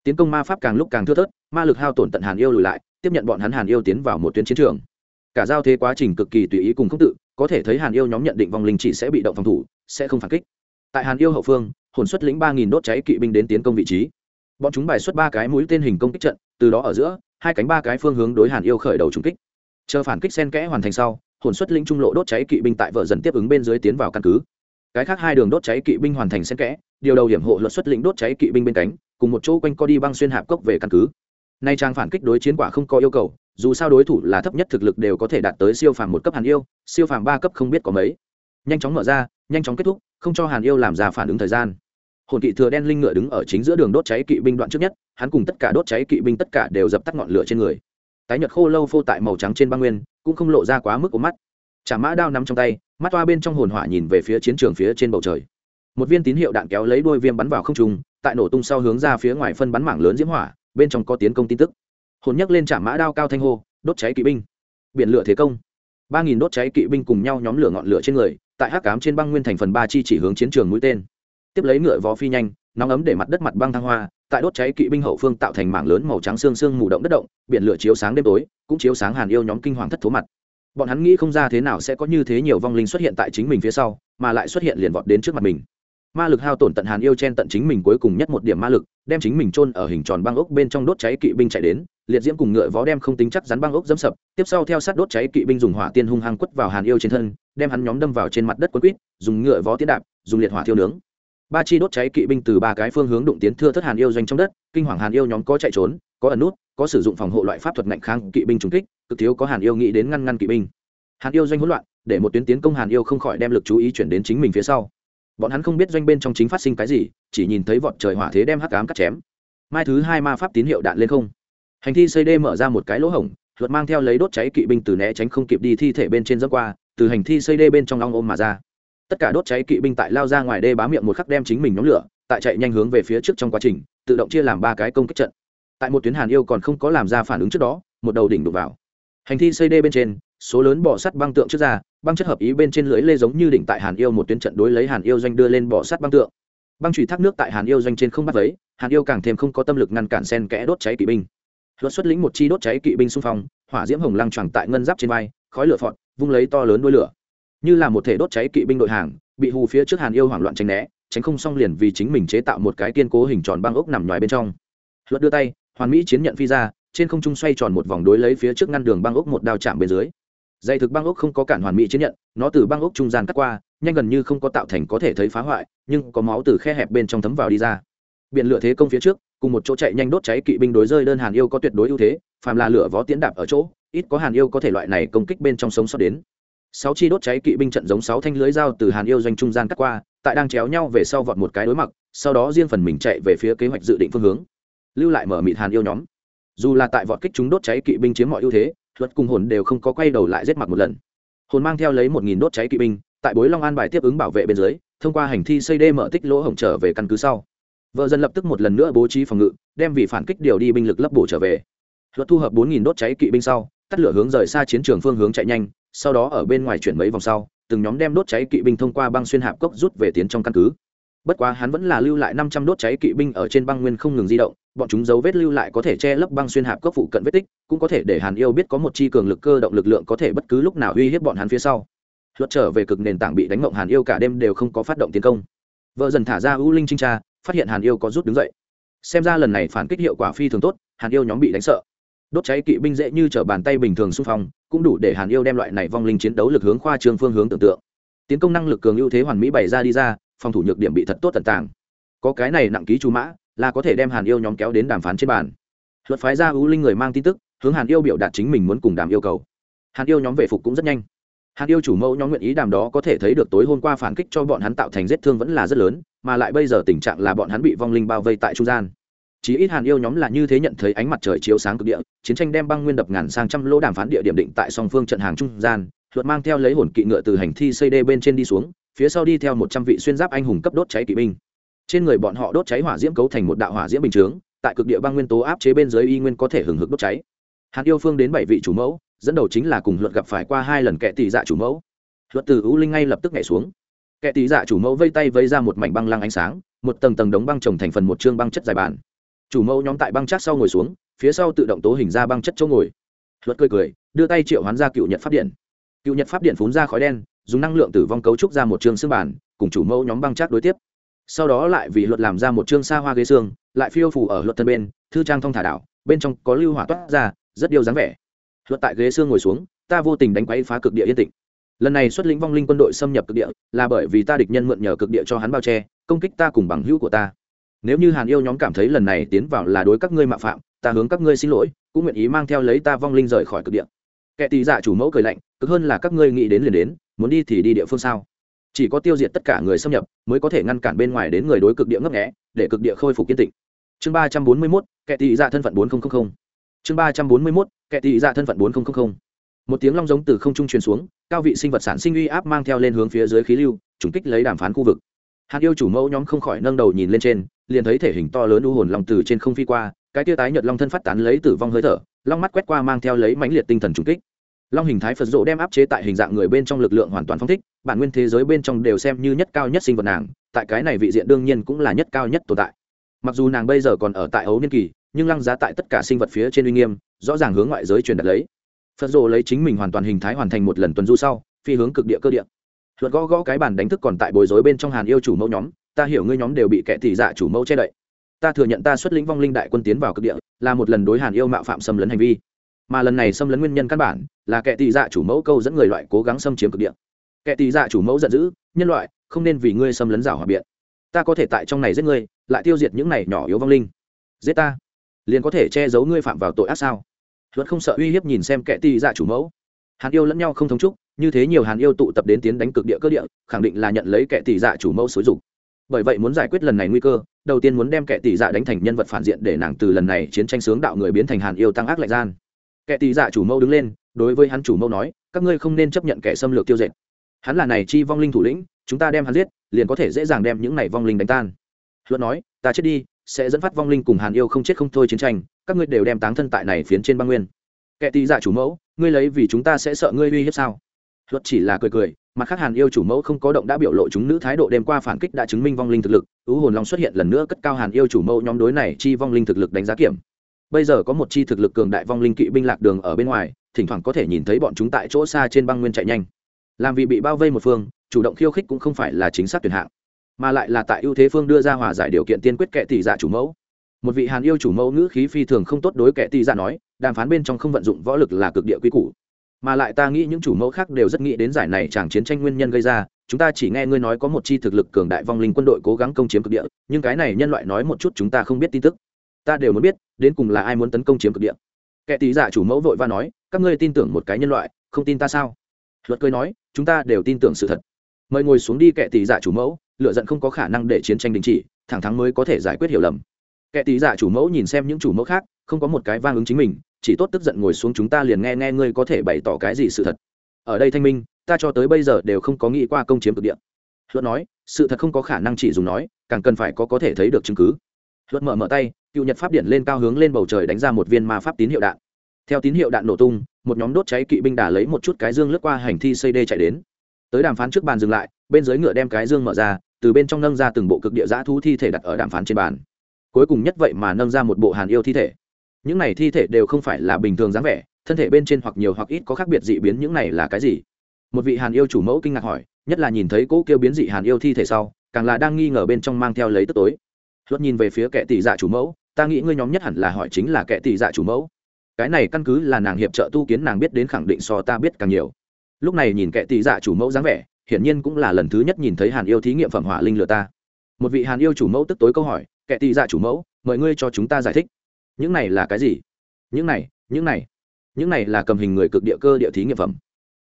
Tiến công ma pháp càng lúc càng thưa thớt, ma lực hao tổn tận hàn yêu lùi lại, tiếp nhận bọn hắn hàn yêu tiến vào một tuyến chiến trường. Cả giao thế quá trình cực kỳ tùy ý cùng không tự, có thể thấy hàn yêu nhóm nhận định vòng linh chỉ sẽ bị động phòng thủ, sẽ không phản kích. Tại hàn yêu hậu phương, hồn xuất lĩnh ba nghìn đốt cháy kỵ binh đến tiến công vị trí. Bọn chúng bài xuất ba cái mũi tên hình công kích trận, từ đó ở giữa, hai cánh ba cái phương hướng đối hàn yêu khởi đầu trúng kích. Chờ phản kích sen kẽ hoàn thành sau, hồn xuất lĩnh trung lộ đốt cháy kỵ binh tại vợ dần tiếp ứng bên dưới tiến vào căn cứ cái khác hai đường đốt cháy kỵ binh hoàn thành xen kẽ, điều đầu hiểm hộ luật xuất lĩnh đốt cháy kỵ binh bên cánh, cùng một chỗ quanh co đi băng xuyên hạp cốc về căn cứ. Nay trang phản kích đối chiến quả không có yêu cầu, dù sao đối thủ là thấp nhất thực lực đều có thể đạt tới siêu phàm một cấp hàn yêu, siêu phàm ba cấp không biết có mấy. Nhanh chóng mở ra, nhanh chóng kết thúc, không cho hàn yêu làm ra phản ứng thời gian. Hồn kỵ thừa đen linh ngựa đứng ở chính giữa đường đốt cháy kỵ binh đoạn trước nhất, hắn cùng tất cả đốt cháy kỵ binh tất cả đều dập tắt ngọn lửa trên người. Tái nhật khô lâu phô tại màu trắng trên băng nguyên, cũng không lộ ra quá mức của mắt chả mã đao nắm trong tay, mắt toa bên trong hồn hỏa nhìn về phía chiến trường phía trên bầu trời. Một viên tín hiệu đạn kéo lấy đôi viêm bắn vào không trung, tại nổ tung sau hướng ra phía ngoài phân bắn mảng lớn diễm hỏa, bên trong có tiến công tin tức. Hồn nhắc lên chả mã đao cao thanh hô, đốt cháy kỵ binh. Biển lửa thế công. Ba nghìn đốt cháy kỵ binh cùng nhau nhóm lửa ngọn lửa trên người, tại hắc cám trên băng nguyên thành phần ba chi chỉ hướng chiến trường mũi tên. Tiếp lấy ngựa vó phi nhanh, nóng ấm để mặt đất mặt băng thăng hoa, tại đốt cháy kỵ binh hậu phương tạo thành mảng lớn màu trắng xương xương mù động đất động, biển lửa chiếu sáng đêm tối, cũng chiếu sáng hàn yêu nhóm kinh hoàng thất thố mặt bọn hắn nghĩ không ra thế nào sẽ có như thế nhiều vong linh xuất hiện tại chính mình phía sau, mà lại xuất hiện liền vọt đến trước mặt mình. Ma lực hao tổn tận hàn yêu chen tận chính mình cuối cùng nhất một điểm ma lực, đem chính mình chôn ở hình tròn băng ốc bên trong đốt cháy kỵ binh chạy đến, liệt diễm cùng ngựa vó đem không tính chắc rắn băng ốc dẫm sập, tiếp sau theo sát đốt cháy kỵ binh dùng hỏa tiên hung hăng quất vào hàn yêu trên thân, đem hắn nhóm đâm vào trên mặt đất quấn quýt, dùng ngựa vó tiến đạp, dùng liệt hỏa thiêu nướng ba chi đốt cháy kỵ binh từ ba cái phương hướng đụng tiến thưa thất hàn yêu doanh trong đất, kinh hoàng hàn yêu nhóm có chạy trốn, có ẩn nút, có sử dụng phòng hộ loại pháp thuật ngạnh kháng kỵ binh trúng kích, cực thiếu có hàn yêu nghĩ đến ngăn ngăn kỵ binh. Hàn yêu doanh hỗn loạn, để một tuyến tiến công hàn yêu không khỏi đem lực chú ý chuyển đến chính mình phía sau. Bọn hắn không biết doanh bên trong chính phát sinh cái gì, chỉ nhìn thấy vọt trời hỏa thế đem hắc cám cắt chém. Mai thứ hai ma pháp tín hiệu đạn lên không. Hành thi xây đê mở ra một cái lỗ hổng, luật mang theo lấy đốt cháy kỵ binh từ né tránh không kịp đi thi thể bên trên dốc qua, từ hành thi xây đê bên trong long ôm mà ra tất cả đốt cháy kỵ binh tại lao ra ngoài đê bá miệng một khắc đem chính mình nhóm lửa, tại chạy nhanh hướng về phía trước trong quá trình, tự động chia làm ba cái công kích trận. Tại một tuyến hàn yêu còn không có làm ra phản ứng trước đó, một đầu đỉnh đục vào. Hành thi xây đê bên trên, số lớn bỏ sắt băng tượng trước ra, băng chất hợp ý bên trên lưới lê giống như đỉnh tại hàn yêu một tuyến trận đối lấy hàn yêu doanh đưa lên bỏ sắt băng tượng. Băng trụy thác nước tại hàn yêu doanh trên không bắt lấy, hàn yêu càng thêm không có tâm lực ngăn cản sen kẽ đốt cháy kỵ binh. Luật xuất lĩnh một chi đốt cháy kỵ binh xung phong, hỏa diễm hồng lăng tròn tại ngân giáp trên vai, khói lửa phọt, vung lấy to lớn đuôi lửa như là một thể đốt cháy kỵ binh đội hàng, bị hù phía trước hàn yêu hoảng loạn tránh né, tránh không xong liền vì chính mình chế tạo một cái kiên cố hình tròn băng ốc nằm ngoài bên trong. Luật đưa tay, hoàn mỹ chiến nhận phi ra, trên không trung xoay tròn một vòng đối lấy phía trước ngăn đường băng ốc một đao chạm bên dưới. Dây thực băng ốc không có cản hoàn mỹ chiến nhận, nó từ băng ốc trung gian cắt qua, nhanh gần như không có tạo thành có thể thấy phá hoại, nhưng có máu từ khe hẹp bên trong thấm vào đi ra. Biển lửa thế công phía trước, cùng một chỗ chạy nhanh đốt cháy kỵ binh đối rơi đơn hàn yêu có tuyệt đối ưu thế, phàm là lửa vó tiến đạp ở chỗ, ít có hàn yêu có thể loại này công kích bên trong sống sót đến sáu chi đốt cháy kỵ binh trận giống sáu thanh lưới dao từ hàn yêu doanh trung gian cắt qua, tại đang chéo nhau về sau vọt một cái đối mặt, sau đó riêng phần mình chạy về phía kế hoạch dự định phương hướng. Lưu lại mở mịt hàn yêu nhóm. Dù là tại vọt kích chúng đốt cháy kỵ binh chiếm mọi ưu thế, luật cùng hồn đều không có quay đầu lại giết mặt một lần. Hồn mang theo lấy một nghìn đốt cháy kỵ binh, tại bối long an bài tiếp ứng bảo vệ bên dưới, thông qua hành thi xây đê mở tích lỗ hổng trở về căn cứ sau. Vợ dân lập tức một lần nữa bố trí phòng ngự, đem vì phản kích điều đi binh lực lấp bổ trở về. Luật thu hợp bốn nghìn đốt cháy kỵ binh sau tắt lửa hướng rời xa chiến trường phương hướng chạy nhanh, sau đó ở bên ngoài chuyển mấy vòng sau, từng nhóm đem đốt cháy kỵ binh thông qua băng xuyên hạp cốc rút về tiến trong căn cứ. Bất quá hắn vẫn là lưu lại năm trăm đốt cháy kỵ binh ở trên băng nguyên không ngừng di động, bọn chúng dấu vết lưu lại có thể che lấp băng xuyên hạp cốc phụ cận vết tích, cũng có thể để hàn yêu biết có một chi cường lực cơ động lực lượng có thể bất cứ lúc nào uy hiếp bọn hắn phía sau. Luật trở về cực nền tảng bị đánh mộng hàn yêu cả đêm đều không có phát động tiến công. Vợ dần thả ra ưu linh trinh tra phát hiện hàn yêu có rút đứng dậy. Xem ra lần này phản kích hiệu quả phi thường tốt, hàn yêu nhóm bị đánh sợ đốt cháy kỵ binh dễ như t r ở bàn tay bình thường xung phong, cũng đủ để hàn yêu đem loại này vong linh chiến đấu lực hướng khoa trương phương hướng tưởng tượng. Tiến công năng lực cường ưu thế hoàn mỹ bày ra đi ra, phòng thủ nhược điểm bị thật tốt tận tàng. Có cái này nặng ký chú mã, là có thể đem hàn yêu nhóm kéo đến đàm phán trên bàn. Luật phái ra ưu linh người mang tin tức, hướng hàn yêu biểu đạt chính mình muốn cùng đàm yêu cầu. Hàn yêu nhóm về phục cũng rất nhanh. Hàn yêu chủ mẫu nhóm nguyện ý đàm đó có thể thấy được tối hôm qua phản kích cho bọn hắn tạo thành vết thương vẫn là rất lớn, mà lại bây giờ tình trạng là bọn hắn bị vong linh bao vây tại trung gian. Chỉ ít hàn yêu nhóm là như thế nhận thấy ánh mặt trời chiếu sáng cực địa chiến tranh đem băng nguyên đập ngàn sang trăm lỗ đàm phán địa điểm định tại song phương trận hàng trung gian, luật mang theo lấy hồn kỵ ngựa từ hành thi xây đê bên trên đi xuống, phía sau đi theo một trăm vị xuyên giáp anh hùng cấp đốt cháy kỵ binh. Trên người bọn họ đốt cháy hỏa diễm cấu thành một đạo hỏa diễm bình chướng, tại cực địa băng nguyên tố áp chế bên dưới y nguyên có thể hừng hực đốt cháy. Hạt yêu phương đến bảy vị chủ mẫu, dẫn đầu chính là cùng luật gặp phải qua hai lần kẻ tỷ dạ chủ mẫu. Luật từ ưu linh ngay lập tức nhảy xuống. Kẻ tỷ dạ chủ mẫu vây tay vây ra một mảnh băng lăng ánh sáng, một tầng tầng đống băng trồng thành phần một chương băng chất dài bàn. Chủ mẫu nhóm tại băng chát sau ngồi xuống phía sau tự động tố hình ra băng chất chỗ ngồi. Luật cười cười, đưa tay triệu hoán ra cựu nhật pháp điện. Cựu nhật pháp điện phun ra khói đen, dùng năng lượng tử vong cấu trúc ra một chương xương bản, cùng chủ mẫu nhóm băng chắc đối tiếp. Sau đó lại vì luật làm ra một chương xa hoa ghế xương, lại phiêu phủ ở luật thân bên, thư trang thông thả đảo, bên trong có lưu hỏa toát ra, rất điều dáng vẻ. Luật tại ghế xương ngồi xuống, ta vô tình đánh quấy phá cực địa yên tĩnh. Lần này xuất lĩnh vong linh quân đội xâm nhập cực địa, là bởi vì ta địch nhân mượn nhờ cực địa cho hắn bao che, công kích ta cùng bằng hữu của ta. Nếu như hàn yêu nhóm cảm thấy lần này tiến vào là đối các ngươi mạo phạm ta hướng các ngươi xin lỗi, cũng nguyện ý mang theo lấy ta vong linh rời khỏi cực địa. Kẻ tì dạ chủ mẫu cười lạnh, cực hơn là các ngươi nghĩ đến liền đến, muốn đi thì đi địa phương sao? Chỉ có tiêu diệt tất cả người xâm nhập, mới có thể ngăn cản bên ngoài đến người đối cực địa ngấp nghẽ để cực địa khôi phục kiên tịnh. Chương ba trăm bốn mươi mốt, kẻ tị dạ thân phận bốn nghìn chương ba trăm bốn mươi mốt, kẻ tị dạ thân phận bốn nghìn một tiếng long giống từ không trung truyền xuống, cao vị sinh vật sản sinh uy áp mang theo lên hướng phía dưới khí lưu, trùng kích lấy đàm phán khu vực. Hạt yêu chủ mẫu nhóm không khỏi nâng đầu nhìn lên trên, liền thấy thể hình to lớn u hồn long từ trên không phi qua cái tia tái nhật long thân phát tán lấy tử vong hơi thở, long mắt quét qua mang theo lấy mãnh liệt tinh thần trùng kích. Long hình thái phật rộ đem áp chế tại hình dạng người bên trong lực lượng hoàn toàn phong thích, bản nguyên thế giới bên trong đều xem như nhất cao nhất sinh vật nàng, tại cái này vị diện đương nhiên cũng là nhất cao nhất tồn tại. Mặc dù nàng bây giờ còn ở tại ấu niên kỳ, nhưng lăng giá tại tất cả sinh vật phía trên uy nghiêm, rõ ràng hướng ngoại giới truyền đặt lấy. Phật rộ lấy chính mình hoàn toàn hình thái hoàn thành một lần tuần du sau, phi hướng cực địa cơ địa. Luật gõ gõ cái bàn đánh thức còn tại bối rối bên trong hàn yêu chủ mẫu nhóm, ta hiểu ngươi nhóm đều bị kẻ tỷ dạ chủ mẫu che đậy ta thừa nhận ta xuất lĩnh vong linh đại quân tiến vào cực địa, là một lần đối hàn yêu mạo phạm xâm lấn hành vi. Mà lần này xâm lấn nguyên nhân căn bản là kẻ tỷ dạ chủ mẫu câu dẫn người loại cố gắng xâm chiếm cực địa. Kẻ tỷ dạ chủ mẫu giận dữ, nhân loại, không nên vì ngươi xâm lấn rào hòa biện. Ta có thể tại trong này giết ngươi, lại tiêu diệt những này nhỏ yếu vong linh. Giết ta, liền có thể che giấu ngươi phạm vào tội ác sao? Luật không sợ uy hiếp nhìn xem kẻ tỷ dạ chủ mẫu. Hàn yêu lẫn nhau không thống trúc như thế nhiều hàn yêu tụ tập đến tiến đánh cực địa cơ địa, khẳng định là nhận lấy kẻ tỷ dạ chủ mẫu xối dục bởi vậy muốn giải quyết lần này nguy cơ, đầu tiên muốn đem kẻ tỷ dạ đánh thành nhân vật phản diện để nàng từ lần này chiến tranh sướng đạo người biến thành hàn yêu tăng ác lạnh gian. Kẻ tỷ dạ chủ mẫu đứng lên, đối với hắn chủ mẫu nói, các ngươi không nên chấp nhận kẻ xâm lược tiêu diệt. Hắn là này chi vong linh thủ lĩnh, chúng ta đem hắn giết, liền có thể dễ dàng đem những này vong linh đánh tan. Luận nói, ta chết đi, sẽ dẫn phát vong linh cùng hàn yêu không chết không thôi chiến tranh, các ngươi đều đem táng thân tại này phiến trên băng nguyên. Kẻ tỷ dạ chủ mẫu, ngươi lấy vì chúng ta sẽ sợ ngươi uy hiếp sao? Luật chỉ là cười cười mặt khác hàn yêu chủ mẫu không có động đã biểu lộ chúng nữ thái độ đêm qua phản kích đã chứng minh vong linh thực lực ứ hồn long xuất hiện lần nữa cất cao hàn yêu chủ mẫu nhóm đối này chi vong linh thực lực đánh giá kiểm. Bây giờ có một chi thực lực cường đại vong linh kỵ binh lạc đường ở bên ngoài, thỉnh thoảng có thể nhìn thấy bọn chúng tại chỗ xa trên băng nguyên chạy nhanh. Làm vì bị bao vây một phương, chủ động khiêu khích cũng không phải là chính xác tuyển hạng, mà lại là tại ưu thế phương đưa ra hòa giải điều kiện tiên quyết kệ tỷ giả chủ mẫu. Một vị hàn yêu chủ mẫu ngữ khí phi thường không tốt đối kệ tỷ giả nói, đàm phán bên trong không vận dụng võ lực là cực địa quy củ mà lại ta nghĩ những chủ mẫu khác đều rất nghĩ đến giải này chẳng chiến tranh nguyên nhân gây ra, chúng ta chỉ nghe ngươi nói có một chi thực lực cường đại vong linh quân đội cố gắng công chiếm cực địa, nhưng cái này nhân loại nói một chút chúng ta không biết tin tức. Ta đều muốn biết, đến cùng là ai muốn tấn công chiếm cực địa. Kẻ tí giả chủ mẫu vội va nói, các ngươi tin tưởng một cái nhân loại, không tin ta sao? Luật cười nói, chúng ta đều tin tưởng sự thật. Mời ngồi xuống đi kẻ tí giả chủ mẫu lựa giận không có khả năng để chiến tranh đình chỉ, thẳng thắng mới có thể giải quyết hiểu lầm. Kẻ tí giả chủ mẫu nhìn xem những chủ mẫu khác không có một cái vang ứng chính mình, chỉ tốt tức giận ngồi xuống chúng ta liền nghe nghe ngươi có thể bày tỏ cái gì sự thật. Ở đây thanh minh, ta cho tới bây giờ đều không có nghĩ qua công chiếm cực địa. Luật nói, sự thật không có khả năng chỉ dùng nói, càng cần phải có có thể thấy được chứng cứ. Luật mở mở tay, cựu nhật pháp điện lên cao hướng lên bầu trời đánh ra một viên ma pháp tín hiệu đạn. Theo tín hiệu đạn nổ tung, một nhóm đốt cháy kỵ binh đà lấy một chút cái dương lướt qua hành thi xây đê chạy đến. Tới đàm phán trước bàn dừng lại, bên dưới ngựa đem cái dương mở ra, từ bên trong nâng ra từng bộ cực địa giã thú thi thể đặt ở đàm phán trên bàn. Cuối cùng nhất vậy mà nâng ra một bộ hàn yêu thi thể những này thi thể đều không phải là bình thường dáng vẻ, thân thể bên trên hoặc nhiều hoặc ít có khác biệt dị biến, những này là cái gì? Một vị hàn yêu chủ mẫu kinh ngạc hỏi, nhất là nhìn thấy cỗ kêu biến dị hàn yêu thi thể sau, càng là đang nghi ngờ bên trong mang theo lấy tức tối. Luật nhìn về phía kẻ tỷ dạ chủ mẫu, ta nghĩ ngươi nhóm nhất hẳn là hỏi chính là kẻ tỷ dạ chủ mẫu. Cái này căn cứ là nàng hiệp trợ tu kiến, nàng biết đến khẳng định so ta biết càng nhiều. Lúc này nhìn kẻ tỷ dạ chủ mẫu dáng vẻ, hiển nhiên cũng là lần thứ nhất nhìn thấy hàn yêu thí nghiệm phẩm hỏa linh lừa ta. Một vị hàn yêu chủ mẫu tức tối câu hỏi, kẻ tỷ dạ chủ mẫu, mời ngươi cho chúng ta giải thích những này là cái gì? Những này những này. Những này là cầm hình người cực địa cơ địa thí nghiệm phẩm.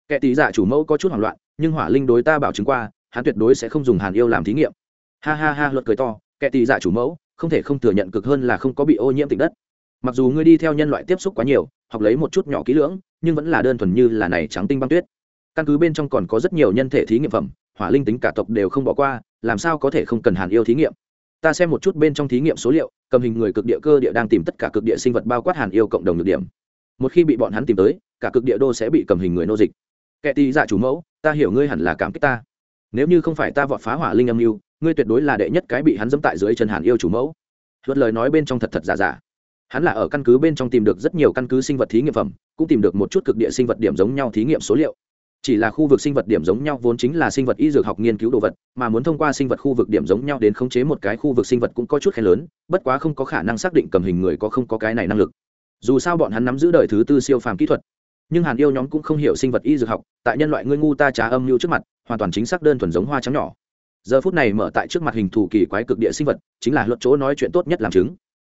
Kẻ tí giả dạ chủ mẫu có chút hoảng loạn, nhưng hỏa linh đối ta bảo chứng qua, hắn tuyệt đối sẽ không dùng hàn yêu làm thí nghiệm. Ha ha ha, luật cười to, kẻ tí giả dạ chủ mẫu, không thể không thừa nhận cực hơn là không có bị ô nhiễm tịnh đất. Mặc dù ngươi đi theo nhân loại tiếp xúc quá nhiều, học lấy một chút nhỏ kỹ lưỡng, nhưng vẫn là đơn thuần như là này trắng tinh băng tuyết. Căn cứ bên trong còn có rất nhiều nhân thể thí nghiệm phẩm, hỏa linh tính cả tộc đều không bỏ qua, làm sao có thể không cần hàn yêu thí nghiệm? Ta xem một chút bên trong thí nghiệm số liệu, cầm hình người cực địa cơ địa đang tìm tất cả cực địa sinh vật bao quát hàn yêu cộng đồng được điểm. Một khi bị bọn hắn tìm tới, cả cực địa đô sẽ bị cầm hình người nô dịch. Kẻ tì dạ chủ mẫu, ta hiểu ngươi hẳn là cảm kích ta. Nếu như không phải ta vọt phá hỏa linh âm mưu, ngươi tuyệt đối là đệ nhất cái bị hắn dẫm tại dưới chân hàn yêu chủ mẫu. Luật lời nói bên trong thật thật giả giả. Hắn là ở căn cứ bên trong tìm được rất nhiều căn cứ sinh vật thí nghiệm phẩm, cũng tìm được một chút cực địa sinh vật điểm giống nhau thí nghiệm số liệu chỉ là khu vực sinh vật điểm giống nhau vốn chính là sinh vật y dược học nghiên cứu đồ vật, mà muốn thông qua sinh vật khu vực điểm giống nhau đến khống chế một cái khu vực sinh vật cũng có chút khen lớn, bất quá không có khả năng xác định cầm hình người có không có cái này năng lực. Dù sao bọn hắn nắm giữ đời thứ tư siêu phàm kỹ thuật. Nhưng hàn yêu nhóm cũng không hiểu sinh vật y dược học, tại nhân loại ngươi ngu ta trá âm mưu trước mặt, hoàn toàn chính xác đơn thuần giống hoa trắng nhỏ. Giờ phút này mở tại trước mặt hình thù kỳ quái cực địa sinh vật, chính là luật chỗ nói chuyện tốt nhất làm chứng.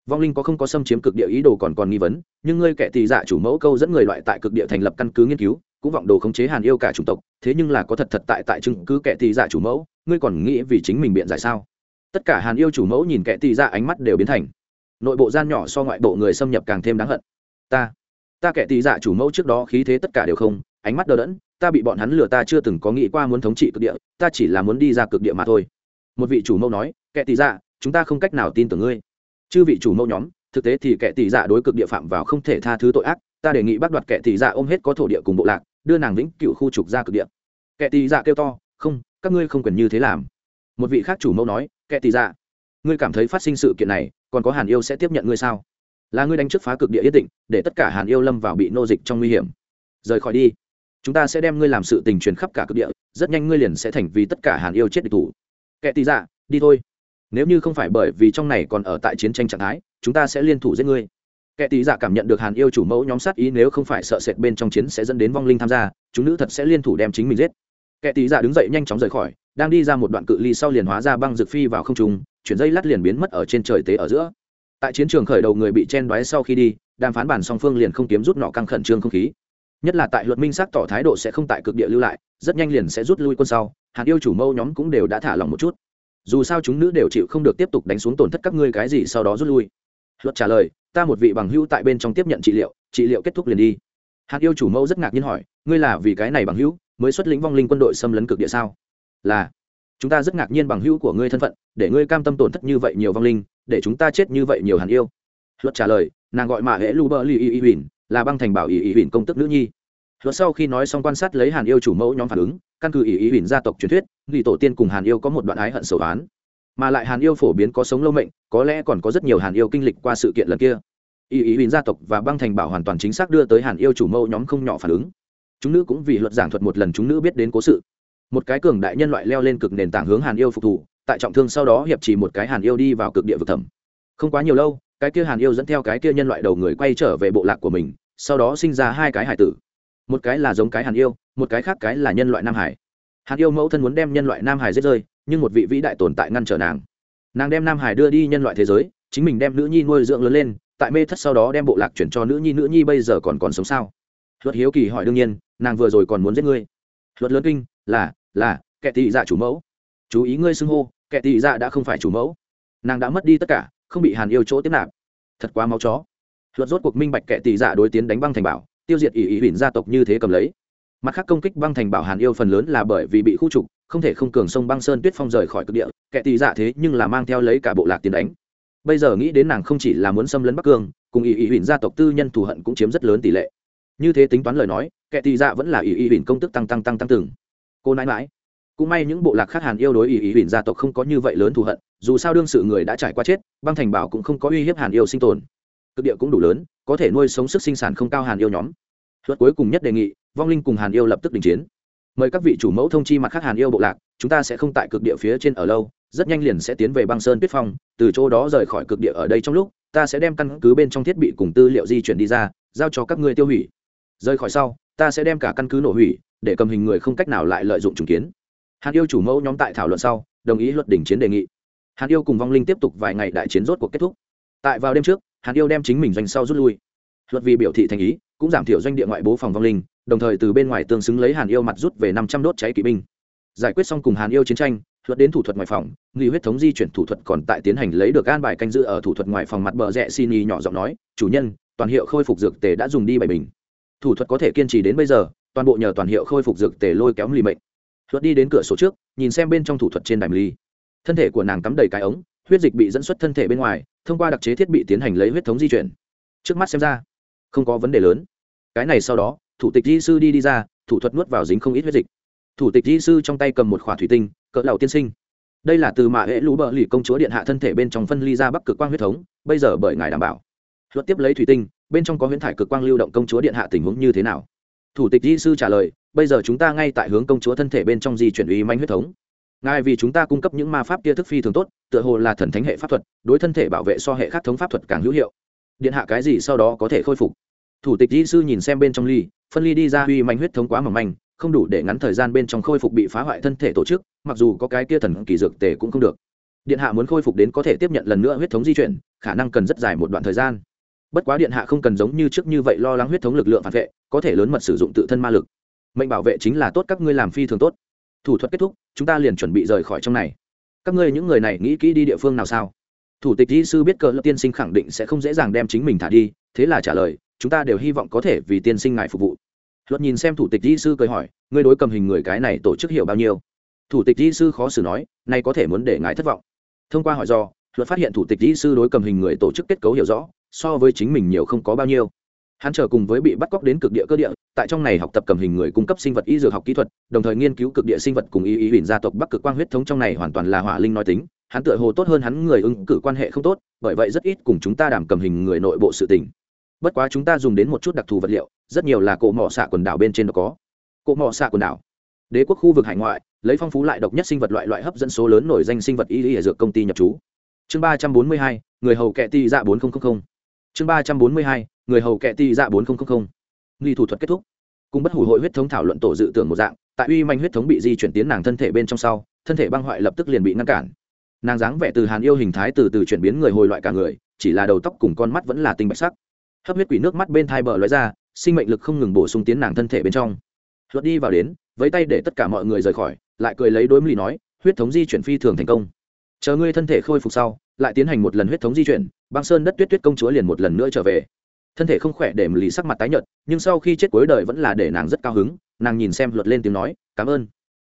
Vong linh có không có xâm chiếm cực địa ý đồ còn còn nghi vấn, nhưng ngươi kẻ tì dạ chủ mẫu câu dẫn người loại tại cực địa thành lập căn cứ nghiên cứu cũng vọng đồ khống chế hàn yêu cả chủng tộc, thế nhưng là có thật thật tại tại chứng cứ kẻ tì dạ chủ mẫu, ngươi còn nghĩ vì chính mình biện giải sao? Tất cả hàn yêu chủ mẫu nhìn kẻ tì dạ ánh mắt đều biến thành. Nội bộ gian nhỏ so ngoại bộ người xâm nhập càng thêm đáng hận. Ta ta kẻ tì dạ chủ mẫu trước đó khí thế tất cả đều không, ánh mắt đờ đẫn, ta bị bọn hắn lừa ta chưa từng có nghĩ qua muốn thống trị cực địa, ta chỉ là muốn đi ra cực địa mà thôi. Một vị chủ mẫu nói, kẻ tì dạ chúng ta không cách nào tin tưởng ngươi. Chư vị chủ mẫu nhóm, thực tế thì kẻ tì dạ đối cực địa phạm vào không thể tha thứ tội ác ta đề nghị bắt đoạt kẻ tỷ dạ ôm hết có thổ địa cùng bộ lạc, đưa nàng vĩnh cựu khu trục ra cực địa. Kẻ tỷ dạ kêu to, không, các ngươi không cần như thế làm. Một vị khác chủ mẫu nói, kẻ tỷ dạ ngươi cảm thấy phát sinh sự kiện này, còn có hàn yêu sẽ tiếp nhận ngươi sao? Là ngươi đánh trước phá cực địa yết định, để tất cả hàn yêu lâm vào bị nô dịch trong nguy hiểm. Rời khỏi đi. Chúng ta sẽ đem ngươi làm sự tình truyền khắp cả cực địa, rất nhanh ngươi liền sẽ thành vì tất cả hàn yêu chết địch thủ. Kẻ tỷ dạ đi thôi. Nếu như không phải bởi vì trong này còn ở tại chiến tranh trạng thái, chúng ta sẽ liên thủ giết ngươi kẻ tí dạ cảm nhận được hàn yêu chủ mẫu nhóm sát ý nếu không phải sợ sệt bên trong chiến sẽ dẫn đến vong linh tham gia, chúng nữ thật sẽ liên thủ đem chính mình giết. Kẻ tí dạ đứng dậy nhanh chóng rời khỏi, đang đi ra một đoạn cự ly sau liền hóa ra băng rực phi vào không trung, chuyển dây lát liền biến mất ở trên trời tế ở giữa. Tại chiến trường khởi đầu người bị chen đoái sau khi đi, đàm phán bản song phương liền không kiếm rút nọ căng khẩn trương không khí. Nhất là tại luật minh xác tỏ thái độ sẽ không tại cực địa lưu lại, rất nhanh liền sẽ rút lui quân sau hạt yêu chủ mâu nhóm cũng đều đã thả lòng một chút. Dù sao chúng nữ đều chịu không được tiếp tục đánh xuống tổn thất các ngươi cái gì sau đó rút lui luật trả lời, ta một vị bằng hữu tại bên trong tiếp nhận trị liệu trị liệu kết thúc liền đi. Hạt yêu chủ mẫu rất ngạc nhiên hỏi, ngươi là vì cái này bằng hữu, mới xuất lĩnh vong linh quân đội xâm lấn cực địa sao? Là. Chúng ta rất ngạc nhiên bằng hữu của ngươi thân phận, để ngươi cam tâm tổn thất như vậy nhiều vong linh, để chúng ta chết như vậy nhiều hàn yêu. Luật trả lời, nàng gọi mạ hễ lu bơ li y y huỳnh là băng thành bảo y y huỳnh công tức nữ nhi. Luật sau khi nói xong quan sát lấy hàn yêu chủ mẫu nhóm phản ứng, căn cứ y y huỳnh gia tộc truyền thuyết người tổ tiên cùng hàn yêu có một đoạn ái hận sầu án mà lại hàn yêu phổ biến có sống lâu mệnh, có lẽ còn có rất nhiều hàn yêu kinh lịch qua sự kiện lần kia. Ý ý huỳnh gia tộc và băng thành bảo hoàn toàn chính xác đưa tới hàn yêu chủ mẫu nhóm không nhỏ phản ứng. Chúng nữ cũng vì luật giảng thuật một lần chúng nữ biết đến cố sự. Một cái cường đại nhân loại leo lên cực nền tảng hướng hàn yêu phục thủ tại trọng thương sau đó hiệp chỉ một cái hàn yêu đi vào cực địa vực thẩm. Không quá nhiều lâu, cái kia hàn yêu dẫn theo cái kia nhân loại đầu người quay trở về bộ lạc của mình, sau đó sinh ra hai cái hải tử. Một cái là giống cái hàn yêu, một cái khác cái là nhân loại nam hải. Hàn yêu mẫu thân muốn đem nhân loại nam hải giết rơi nhưng một vị vĩ đại tồn tại ngăn trở nàng. Nàng đem nam hải đưa đi nhân loại thế giới, chính mình đem nữ nhi nuôi dưỡng lớn lên, tại mê thất sau đó đem bộ lạc chuyển cho nữ nhi nữ nhi bây giờ còn còn sống sao? Luật hiếu kỳ hỏi đương nhiên, nàng vừa rồi còn muốn giết ngươi. Luật lớn kinh, là là, kẻ tị dạ chủ mẫu. Chú ý ngươi xưng hô, kẻ tị dạ đã không phải chủ mẫu. Nàng đã mất đi tất cả, không bị hàn yêu chỗ tiếp nạp. Thật quá máu chó. Luật rốt cuộc minh bạch kẻ tị dạ đối tiến đánh băng thành bảo, tiêu diệt ỷ ỷ huỳnh gia tộc như thế cầm lấy. Mặt khác công kích băng thành bảo hàn yêu phần lớn là bởi vì bị khu trục không thể không cường sông băng sơn tuyết phong rời khỏi cực địa, kẻ tì dạ thế nhưng là mang theo lấy cả bộ lạc tiền đánh. Bây giờ nghĩ đến nàng không chỉ là muốn xâm lấn bắc cương, cùng ý ý huỳnh gia tộc tư nhân thù hận cũng chiếm rất lớn tỷ lệ. Như thế tính toán lời nói, kẻ tì dạ vẫn là ý ý huỳnh công tức tăng tăng tăng tăng từng. Cô nãi mãi cũng may những bộ lạc khác hàn yêu đối ý ý huỳnh gia tộc không có như vậy lớn thù hận, dù sao đương sự người đã trải qua chết, băng thành bảo cũng không có uy hiếp hàn yêu sinh tồn. Cực địa cũng đủ lớn, có thể nuôi sống sức sinh sản không cao hàn yêu nhóm. Luật cuối cùng nhất đề nghị, vong linh cùng hàn yêu lập tức đình chiến mời các vị chủ mẫu thông chi mặt khác hàn yêu bộ lạc, chúng ta sẽ không tại cực địa phía trên ở lâu, rất nhanh liền sẽ tiến về băng sơn tuyết phong, từ chỗ đó rời khỏi cực địa ở đây trong lúc, ta sẽ đem căn cứ bên trong thiết bị cùng tư liệu di chuyển đi ra, giao cho các ngươi tiêu hủy. Rời khỏi sau, ta sẽ đem cả căn cứ nổ hủy, để cầm hình người không cách nào lại lợi dụng trùng kiến. Hàn yêu chủ mẫu nhóm tại thảo luận sau, đồng ý luật đỉnh chiến đề nghị. Hàn yêu cùng vong linh tiếp tục vài ngày đại chiến rốt cuộc kết thúc. Tại vào đêm trước, hàn yêu đem chính mình doanh sau rút lui. Luật vì biểu thị thành ý, cũng giảm thiểu doanh địa ngoại bố phòng vong linh đồng thời từ bên ngoài tương xứng lấy hàn yêu mặt rút về năm trăm đốt cháy kỵ binh. Giải quyết xong cùng hàn yêu chiến tranh, luật đến thủ thuật ngoài phòng nghi huyết thống di chuyển thủ thuật còn tại tiến hành lấy được an bài canh giữ ở thủ thuật ngoài phòng mặt bờ rẽ xin y nhỏ giọng nói, chủ nhân, toàn hiệu khôi phục dược tề đã dùng đi bảy bình. Thủ thuật có thể kiên trì đến bây giờ, toàn bộ nhờ toàn hiệu khôi phục dược tề lôi kéo lì mệnh. Luật đi đến cửa sổ trước, nhìn xem bên trong thủ thuật trên đài ly thân thể của nàng cắm đầy cái ống, huyết dịch bị dẫn xuất thân thể bên ngoài, thông qua đặc chế thiết bị tiến hành lấy huyết thống di chuyển. Trước mắt xem ra, không có vấn đề lớn. Cái này sau đó thủ tịch di sư đi đi ra, thủ thuật nuốt vào dính không ít huyết dịch. Thủ tịch di sư trong tay cầm một khỏa thủy tinh, cỡ lầu tiên sinh. Đây là từ mạ hệ lũ bờ lì công chúa điện hạ thân thể bên trong phân ly ra bắc cực quang huyết thống, bây giờ bởi ngài đảm bảo. Luật tiếp lấy thủy tinh, bên trong có huyễn thải cực quang lưu động công chúa điện hạ tình huống như thế nào? Thủ tịch di sư trả lời, bây giờ chúng ta ngay tại hướng công chúa thân thể bên trong di chuyển uy manh huyết thống. Ngài vì chúng ta cung cấp những ma pháp kia thức phi thường tốt, tựa hồ là thần thánh hệ pháp thuật, đối thân thể bảo vệ so hệ khác thống pháp thuật càng hữu hiệu. Điện hạ cái gì sau đó có thể khôi phục? Thủ tịch di sư nhìn xem bên trong ly phân ly đi ra uy manh huyết thống quá mỏng manh, không đủ để ngắn thời gian bên trong khôi phục bị phá hoại thân thể tổ chức, mặc dù có cái kia thần kỳ dược tề cũng không được. Điện hạ muốn khôi phục đến có thể tiếp nhận lần nữa huyết thống di chuyển, khả năng cần rất dài một đoạn thời gian. Bất quá điện hạ không cần giống như trước như vậy lo lắng huyết thống lực lượng phản vệ, có thể lớn mật sử dụng tự thân ma lực. Mệnh bảo vệ chính là tốt, các ngươi làm phi thường tốt. Thủ thuật kết thúc, chúng ta liền chuẩn bị rời khỏi trong này. Các ngươi những người này nghĩ kỹ đi địa phương nào sao? Thủ tịch y sư biết cờ lập tiên sinh khẳng định sẽ không dễ dàng đem chính mình thả đi, thế là trả lời chúng ta đều hy vọng có thể vì tiên sinh ngài phục vụ. Luật nhìn xem thủ tịch di sư cười hỏi, ngươi đối cầm hình người cái này tổ chức hiểu bao nhiêu? Thủ tịch di sư khó xử nói, nay có thể muốn để ngài thất vọng. Thông qua hỏi do, luật phát hiện thủ tịch di sư đối cầm hình người tổ chức kết cấu hiểu rõ, so với chính mình nhiều không có bao nhiêu. Hắn chờ cùng với bị bắt cóc đến cực địa cơ địa, tại trong này học tập cầm hình người cung cấp sinh vật y dược học kỹ thuật, đồng thời nghiên cứu cực địa sinh vật cùng y y huỳnh gia tộc bắc cực quang huyết thống trong này hoàn toàn là hỏa linh nói tính, hắn tựa hồ tốt hơn hắn người ứng cử quan hệ không tốt, bởi vậy rất ít cùng chúng ta đảm cầm hình người nội bộ sự tình bất quá chúng ta dùng đến một chút đặc thù vật liệu, rất nhiều là cổ mỏ xạ quần đảo bên trên đó có. Cổ mỏ xạ quần đảo. Đế quốc khu vực hải ngoại, lấy phong phú lại độc nhất sinh vật loại loại hấp dẫn số lớn nổi danh sinh vật y y dược công ty nhập trú. Chương ba trăm bốn mươi hai, người hầu kệ ti dạ bốn nghìn chương ba trăm bốn mươi hai, người hầu kệ ti dạ bốn nghìn nghi thủ thuật kết thúc. Cùng bất hủ hội huyết thống thảo luận tổ dự tưởng một dạng, tại uy manh huyết thống bị di chuyển tiến nàng thân thể bên trong sau, thân thể băng hoại lập tức liền bị ngăn cản. Nàng dáng vẻ từ hàn yêu hình thái từ từ chuyển biến người hồi loại cả người, chỉ là đầu tóc cùng con mắt vẫn là tinh bạch sắc hấp huyết quỷ nước mắt bên thai bờ lóe ra, sinh mệnh lực không ngừng bổ sung tiến nàng thân thể bên trong. Luật đi vào đến với tay để tất cả mọi người rời khỏi, lại cười lấy đối mì nói, huyết thống di chuyển phi thường thành công. Chờ ngươi thân thể khôi phục sau, lại tiến hành một lần huyết thống di chuyển, băng sơn đất tuyết tuyết công chúa liền một lần nữa trở về. Thân thể không khỏe để lì sắc mặt tái nhợt, nhưng sau khi chết cuối đời vẫn là để nàng rất cao hứng, nàng nhìn xem luật lên tiếng nói, cảm ơn.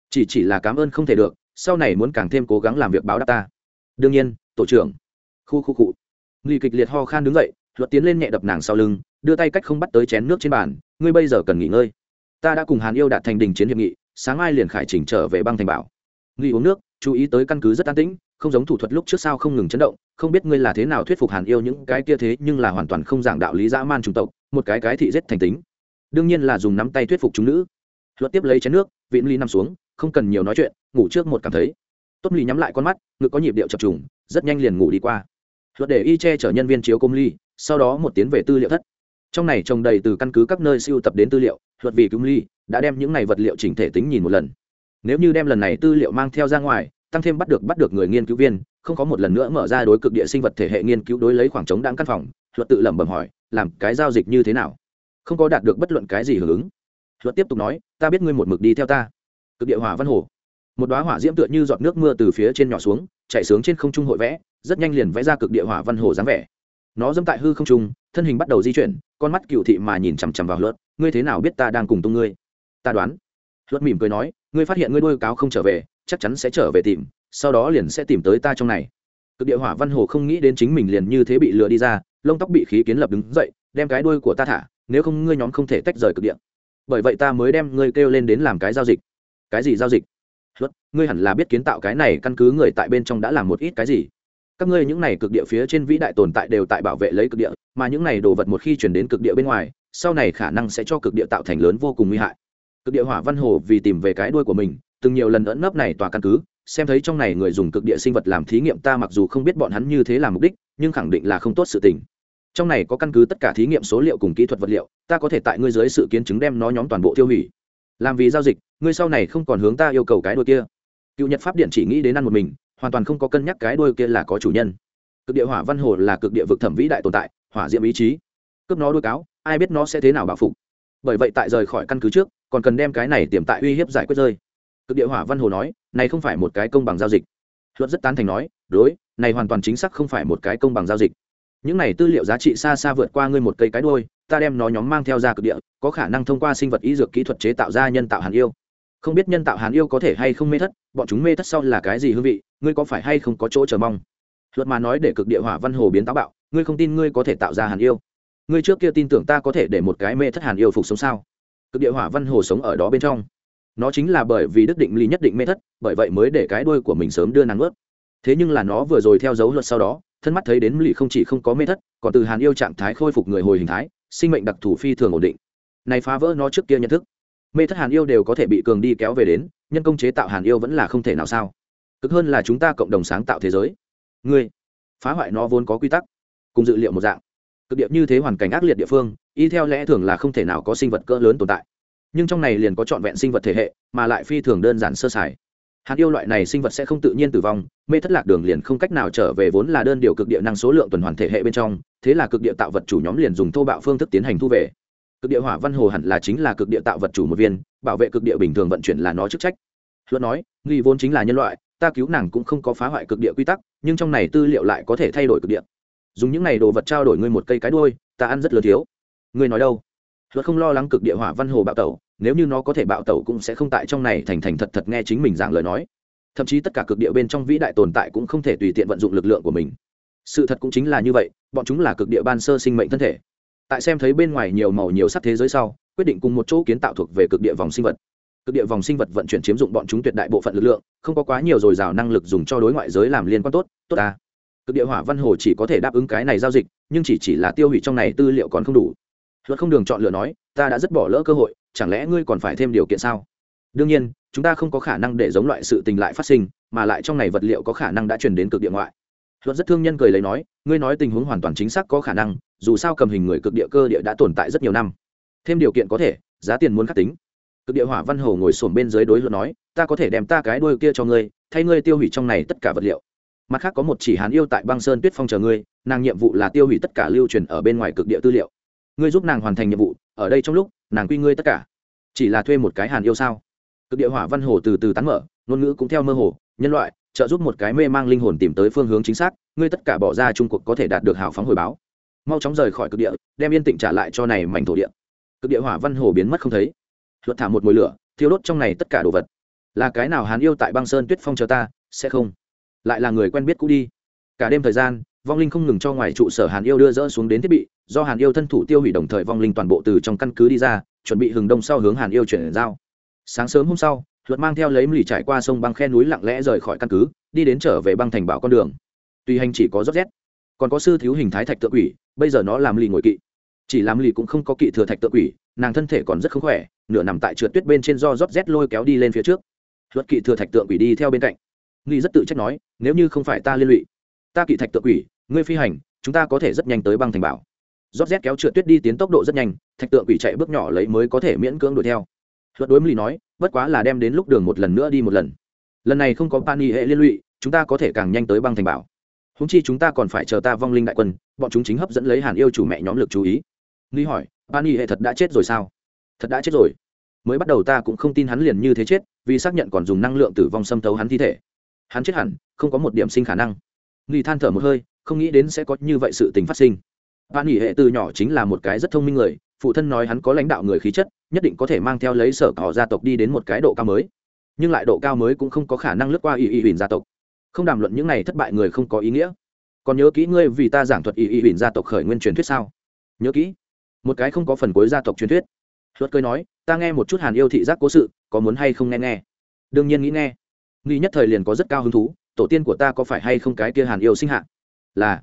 Chỉ chỉ là cảm ơn không thể được, sau này muốn càng thêm cố gắng làm việc báo đáp ta. Đương nhiên, tổ trưởng. Khu khu cụ nghi kịch liệt ho khan đứng dậy luật tiến lên nhẹ đập nàng sau lưng, đưa tay cách không bắt tới chén nước trên bàn, ngươi bây giờ cần nghỉ ngơi. Ta đã cùng hàn yêu đạt thành đình chiến hiệp nghị, sáng mai liền khải chỉnh trở về băng thành bảo. Nghỉ uống nước, chú ý tới căn cứ rất an tĩnh, không giống thủ thuật lúc trước sao không ngừng chấn động, không biết ngươi là thế nào thuyết phục hàn yêu những cái kia thế nhưng là hoàn toàn không giảng đạo lý dã man chủng tộc, một cái cái thị rất thành tính. Đương nhiên là dùng nắm tay thuyết phục chúng nữ. Luật tiếp lấy chén nước, vịn ly nằm xuống, không cần nhiều nói chuyện, ngủ trước một cảm thấy. Tốt ly nhắm lại con mắt, ngực có nhịp điệu chập trùng, rất nhanh liền ngủ đi qua. Luật để y che chở nhân viên chiếu công ly sau đó một tiến về tư liệu thất. Trong này trồng đầy từ căn cứ các nơi siêu tập đến tư liệu luật vì cứu ly đã đem những này vật liệu chỉnh thể tính nhìn một lần. Nếu như đem lần này tư liệu mang theo ra ngoài, tăng thêm bắt được bắt được người nghiên cứu viên, không có một lần nữa mở ra đối cực địa sinh vật thể hệ nghiên cứu đối lấy khoảng trống đáng căn phòng luật tự lẩm bẩm hỏi, làm cái giao dịch như thế nào? Không có đạt được bất luận cái gì hưởng ứng. Luật tiếp tục nói, ta biết ngươi một mực đi theo ta. Cực địa hỏa văn hồ. Một đoá hỏa diễm tựa như giọt nước mưa từ phía trên nhỏ xuống, chạy sướng trên không trung hội vẽ, rất nhanh liền vẽ ra cực địa hỏa văn hồ dáng vẻ nó dâm tại hư không trung, thân hình bắt đầu di chuyển, con mắt cựu thị mà nhìn chằm chằm vào luật. Ngươi thế nào biết ta đang cùng tung ngươi? Ta đoán. Luật mỉm cười nói, ngươi phát hiện ngươi đôi cáo không trở về, chắc chắn sẽ trở về tìm, sau đó liền sẽ tìm tới ta trong này. Cực địa hỏa văn hồ không nghĩ đến chính mình liền như thế bị lừa đi ra, lông tóc bị khí kiến lập đứng dậy, đem cái đuôi của ta thả, nếu không ngươi nhóm không thể tách rời cực địa. Bởi vậy ta mới đem ngươi kêu lên đến làm cái giao dịch. Cái gì giao dịch? Luật, ngươi hẳn là biết kiến tạo cái này căn cứ người tại bên trong đã làm một ít cái gì các ngươi những này cực địa phía trên vĩ đại tồn tại đều tại bảo vệ lấy cực địa, mà những này đồ vật một khi chuyển đến cực địa bên ngoài, sau này khả năng sẽ cho cực địa tạo thành lớn vô cùng nguy hại. Cực địa hỏa văn hồ vì tìm về cái đuôi của mình, từng nhiều lần ẩn nấp này tòa căn cứ, xem thấy trong này người dùng cực địa sinh vật làm thí nghiệm ta mặc dù không biết bọn hắn như thế làm mục đích, nhưng khẳng định là không tốt sự tình. Trong này có căn cứ tất cả thí nghiệm số liệu cùng kỹ thuật vật liệu, ta có thể tại ngươi dưới sự kiến chứng đem nó nhóm toàn bộ tiêu hủy. Làm vì giao dịch, ngươi sau này không còn hướng ta yêu cầu cái đuôi kia. Cựu nhật pháp điện chỉ nghĩ đến ăn một mình hoàn toàn không có cân nhắc cái đuôi kia là có chủ nhân. Cực địa hỏa văn hồ là cực địa vực thẩm vĩ đại tồn tại, hỏa diệm ý chí. Cướp nó đuôi cáo, ai biết nó sẽ thế nào bảo phục. Bởi vậy tại rời khỏi căn cứ trước, còn cần đem cái này tiềm tại uy hiếp giải quyết rơi. Cực địa hỏa văn hồ nói, này không phải một cái công bằng giao dịch. Luật rất tán thành nói, đối, này hoàn toàn chính xác không phải một cái công bằng giao dịch. Những này tư liệu giá trị xa xa vượt qua ngươi một cây cái đôi ta đem nó nhóm mang theo ra cực địa, có khả năng thông qua sinh vật y dược kỹ thuật chế tạo ra nhân tạo hàn yêu. Không biết nhân tạo hàn yêu có thể hay không mê thất, bọn chúng mê thất sau là cái gì hương vị ngươi có phải hay không có chỗ chờ mong? Luật mà nói để cực địa hỏa văn hồ biến táo bạo, ngươi không tin ngươi có thể tạo ra hàn yêu. Ngươi trước kia tin tưởng ta có thể để một cái mê thất hàn yêu phục sống sao? Cực địa hỏa văn hồ sống ở đó bên trong. Nó chính là bởi vì đức định lý nhất định mê thất, bởi vậy mới để cái đuôi của mình sớm đưa nàng ướt. Thế nhưng là nó vừa rồi theo dấu luật sau đó, thân mắt thấy đến lì không chỉ không có mê thất, còn từ hàn yêu trạng thái khôi phục người hồi hình thái, sinh mệnh đặc thù phi thường ổn định. Này phá vỡ nó trước kia nhận thức. Mê thất hàn yêu đều có thể bị cường đi kéo về đến, nhân công chế tạo hàn yêu vẫn là không thể nào sao? Cực hơn là chúng ta cộng đồng sáng tạo thế giới. Ngươi, phá hoại nó vốn có quy tắc, cùng dự liệu một dạng. Cực điệp như thế hoàn cảnh ác liệt địa phương, y theo lẽ thường là không thể nào có sinh vật cỡ lớn tồn tại. Nhưng trong này liền có trọn vẹn sinh vật thể hệ, mà lại phi thường đơn giản sơ sài. Hạt yêu loại này sinh vật sẽ không tự nhiên tử vong, mê thất lạc đường liền không cách nào trở về vốn là đơn điều cực địa năng số lượng tuần hoàn thể hệ bên trong, thế là cực địa tạo vật chủ nhóm liền dùng thô bạo phương thức tiến hành thu về. Cực địa hỏa văn hồ hẳn là chính là cực địa tạo vật chủ một viên, bảo vệ cực địa bình thường vận chuyển là nó chức trách. Luật nói, nghi vốn chính là nhân loại ta cứu nàng cũng không có phá hoại cực địa quy tắc, nhưng trong này tư liệu lại có thể thay đổi cực địa. Dùng những này đồ vật trao đổi ngươi một cây cái đôi ta ăn rất lớn thiếu. Ngươi nói đâu? Luật không lo lắng cực địa hỏa văn hồ bạo tẩu, nếu như nó có thể bạo tẩu cũng sẽ không tại trong này thành thành thật thật nghe chính mình giảng lời nói. Thậm chí tất cả cực địa bên trong vĩ đại tồn tại cũng không thể tùy tiện vận dụng lực lượng của mình. Sự thật cũng chính là như vậy, bọn chúng là cực địa ban sơ sinh mệnh thân thể. Tại xem thấy bên ngoài nhiều màu nhiều sắc thế giới sau, quyết định cùng một chỗ kiến tạo thuộc về cực địa vòng sinh vật cực địa vòng sinh vật vận chuyển chiếm dụng bọn chúng tuyệt đại bộ phận lực lượng, không có quá nhiều dồi dào năng lực dùng cho đối ngoại giới làm liên quan tốt tốt ta. Cực địa hỏa văn hồ chỉ có thể đáp ứng cái này giao dịch, nhưng chỉ chỉ là tiêu hủy trong này tư liệu còn không đủ. Luật không đường chọn lựa nói, ta đã rất bỏ lỡ cơ hội, chẳng lẽ ngươi còn phải thêm điều kiện sao? Đương nhiên, chúng ta không có khả năng để giống loại sự tình lại phát sinh, mà lại trong này vật liệu có khả năng đã chuyển đến cực địa ngoại. Luật rất thương nhân cười lấy nói, ngươi nói tình huống hoàn toàn chính xác có khả năng, dù sao cầm hình người cực địa cơ địa đã tồn tại rất nhiều năm. Thêm điều kiện có thể, giá tiền muốn khắc tính cực địa hỏa văn hồ ngồi sổm bên dưới đối luận nói, ta có thể đem ta cái đuôi kia cho ngươi, thay ngươi tiêu hủy trong này tất cả vật liệu. Mặt khác có một chỉ hán yêu tại băng sơn tuyết phong chờ ngươi, nàng nhiệm vụ là tiêu hủy tất cả lưu truyền ở bên ngoài cực địa tư liệu. Ngươi giúp nàng hoàn thành nhiệm vụ, ở đây trong lúc, nàng quy ngươi tất cả. Chỉ là thuê một cái hàn yêu sao? Cực địa hỏa văn hồ từ từ tán mở, ngôn ngữ cũng theo mơ hồ, nhân loại, trợ giúp một cái mê mang linh hồn tìm tới phương hướng chính xác, ngươi tất cả bỏ ra trung cuộc có thể đạt được hào phóng hồi báo. Mau chóng rời khỏi cực địa, đem yên tĩnh trả lại cho này mảnh thổ địa. Cực địa hỏa văn hồ biến mất không thấy luật thả một mồi lửa, thiêu đốt trong này tất cả đồ vật. Là cái nào hàn yêu tại băng sơn tuyết phong chờ ta, sẽ không? Lại là người quen biết cũ đi. Cả đêm thời gian, vong linh không ngừng cho ngoài trụ sở hàn yêu đưa dỡ xuống đến thiết bị, do hàn yêu thân thủ tiêu hủy đồng thời vong linh toàn bộ từ trong căn cứ đi ra, chuẩn bị hừng đông sau hướng hàn yêu chuyển giao. Sáng sớm hôm sau luật mang theo lấy lì trải qua sông băng khe núi lặng lẽ rời khỏi căn cứ, đi đến trở về băng thành bảo con đường. Tuy hành chỉ có rót rét còn có sư thiếu hình thái thạch tự quỷ, bây giờ nó làm lì ngồi kỵ. Chỉ làm lì cũng không có kỵ thừa thạch tự quỷ, nàng thân thể còn rất không khỏe nửa nằm tại trượt tuyết bên trên do rót rét lôi kéo đi lên phía trước. Luật kỵ thừa thạch tượng quỷ đi theo bên cạnh. Nghi rất tự trách nói, nếu như không phải ta liên lụy, ta kỵ thạch tượng quỷ, ngươi phi hành, chúng ta có thể rất nhanh tới băng thành bảo. Rót rét kéo trượt tuyết đi tiến tốc độ rất nhanh, thạch tượng quỷ chạy bước nhỏ lấy mới có thể miễn cưỡng đuổi theo. Luật đối mỹ nói, bất quá là đem đến lúc đường một lần nữa đi một lần. Lần này không có pani hệ liên lụy, chúng ta có thể càng nhanh tới băng thành bảo. Húng chi chúng ta còn phải chờ ta vong linh đại quân, bọn chúng chính hấp dẫn lấy hàn yêu chủ mẹ nhóm lực chú ý. Nghi hỏi, pani hệ thật đã chết rồi sao? Thật đã chết rồi. Mới bắt đầu ta cũng không tin hắn liền như thế chết, vì xác nhận còn dùng năng lượng tử vong xâm tấu hắn thi thể. Hắn chết hẳn, không có một điểm sinh khả năng. Nghi than thở một hơi, không nghĩ đến sẽ có như vậy sự tình phát sinh. Bạn nghỉ hệ từ nhỏ chính là một cái rất thông minh người, phụ thân nói hắn có lãnh đạo người khí chất, nhất định có thể mang theo lấy sở cỏ gia tộc đi đến một cái độ cao mới. Nhưng lại độ cao mới cũng không có khả năng lướt qua y y huỳnh gia tộc. Không đàm luận những này thất bại người không có ý nghĩa. Còn nhớ kỹ ngươi vì ta giảng thuật y y huỳnh gia tộc khởi nguyên truyền thuyết sao? Nhớ kỹ. Một cái không có phần cuối gia tộc truyền thuyết luật cười nói, ta nghe một chút hàn yêu thị giác cố sự, có muốn hay không nghe nghe? Đương nhiên nghĩ nghe. Nghi nhất thời liền có rất cao hứng thú, tổ tiên của ta có phải hay không cái kia hàn yêu sinh hạ? Là.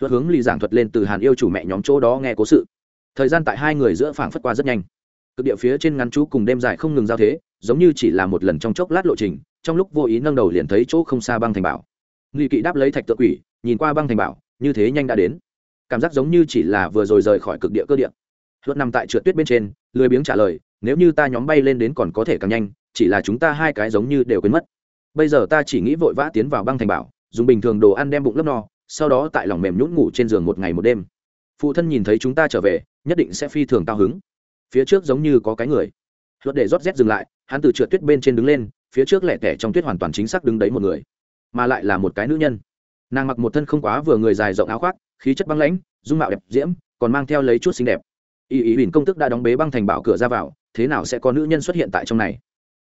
Luật hướng lì giảng thuật lên từ hàn yêu chủ mẹ nhóm chỗ đó nghe cố sự. Thời gian tại hai người giữa phảng phất qua rất nhanh. Cực địa phía trên ngắn chú cùng đêm dài không ngừng giao thế, giống như chỉ là một lần trong chốc lát lộ trình, trong lúc vô ý nâng đầu liền thấy chỗ không xa băng thành bảo. Nghi kỵ đáp lấy thạch tự quỷ, nhìn qua băng thành bảo, như thế nhanh đã đến. Cảm giác giống như chỉ là vừa rồi rời khỏi cực địa cơ địa luật nằm tại trượt tuyết bên trên, lười biếng trả lời, nếu như ta nhóm bay lên đến còn có thể càng nhanh, chỉ là chúng ta hai cái giống như đều quên mất. Bây giờ ta chỉ nghĩ vội vã tiến vào băng thành bảo, dùng bình thường đồ ăn đem bụng lấp no, sau đó tại lòng mềm nhũn ngủ trên giường một ngày một đêm. Phụ thân nhìn thấy chúng ta trở về, nhất định sẽ phi thường cao hứng. Phía trước giống như có cái người. Luật để rót rét dừng lại, hắn từ trượt tuyết bên trên đứng lên, phía trước lẻ tẻ trong tuyết hoàn toàn chính xác đứng đấy một người, mà lại là một cái nữ nhân. Nàng mặc một thân không quá vừa người dài rộng áo khoác, khí chất băng lãnh, dung mạo đẹp diễm, còn mang theo lấy chút xinh đẹp y ý huỳnh công tức đã đóng bế băng thành bảo cửa ra vào, thế nào sẽ có nữ nhân xuất hiện tại trong này?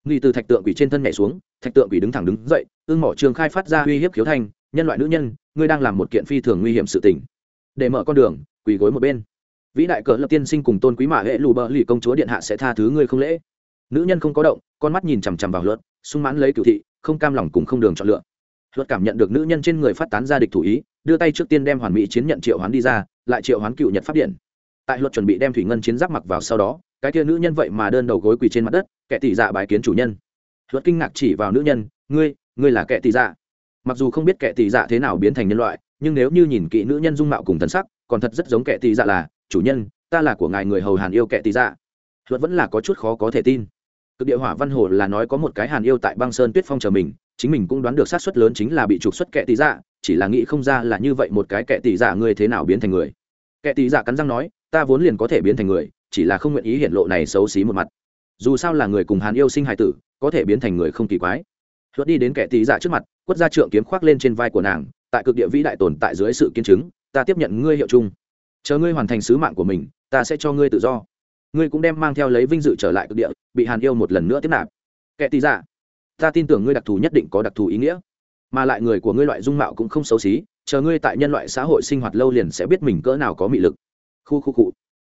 Nghi từ thạch tượng quỷ trên thân nhảy xuống, thạch tượng quỷ đứng thẳng đứng dậy, ương mỏ trường khai phát ra uy hiếp khiếu thanh, nhân loại nữ nhân, ngươi đang làm một kiện phi thường nguy hiểm sự tình. Để mở con đường, quỳ gối một bên. Vĩ đại cờ lập tiên sinh cùng tôn quý mạ hệ lù bờ lì công chúa điện hạ sẽ tha thứ ngươi không lễ. Nữ nhân không có động, con mắt nhìn chằm chằm vào luật, sung mãn lấy cựu thị, không cam lòng cùng không đường chọn lựa. Luật cảm nhận được nữ nhân trên người phát tán ra địch thủ ý, đưa tay trước tiên đem hoàn mỹ chiến nhận triệu hoán đi ra, lại triệu hoán cựu nhật pháp điện tại luật chuẩn bị đem thủy ngân chiến giáp mặc vào sau đó, cái kia nữ nhân vậy mà đơn đầu gối quỳ trên mặt đất, kẻ tỷ dạ bài kiến chủ nhân. Luật kinh ngạc chỉ vào nữ nhân, ngươi ngươi là kẻ tỷ dạ? Mặc dù không biết kẻ tỷ dạ thế nào biến thành nhân loại, nhưng nếu như nhìn kỹ nữ nhân dung mạo cùng thân sắc, còn thật rất giống kẻ tỷ dạ là, chủ nhân, ta là của ngài người hầu hàn yêu kẻ tỷ dạ. Luật vẫn là có chút khó có thể tin. Cực địa hỏa văn hồ là nói có một cái hàn yêu tại băng sơn tuyết phong chờ mình, chính mình cũng đoán được sát suất lớn chính là bị trục xuất kẻ tỷ dạ chỉ là nghĩ không ra là như vậy một cái kẻ tỷ dạ ngươi thế nào biến thành người. Kẻ tỷ dạ cắn răng nói ta vốn liền có thể biến thành người, chỉ là không nguyện ý hiện lộ này xấu xí một mặt. Dù sao là người cùng hàn yêu sinh hài tử, có thể biến thành người không kỳ quái. Luật đi đến kẻ tí dạ trước mặt, quất ra trượng kiếm khoác lên trên vai của nàng, tại cực địa vĩ đại tồn tại dưới sự kiên chứng, ta tiếp nhận ngươi hiệu chung. Chờ ngươi hoàn thành sứ mạng của mình, ta sẽ cho ngươi tự do. Ngươi cũng đem mang theo lấy vinh dự trở lại cực địa, bị hàn yêu một lần nữa tiếp nạp. Kẻ tí dạ ta tin tưởng ngươi đặc thù nhất định có đặc thù ý nghĩa. Mà lại người của ngươi loại dung mạo cũng không xấu xí, chờ ngươi tại nhân loại xã hội sinh hoạt lâu liền sẽ biết mình cỡ nào có mị lực khu khu cụ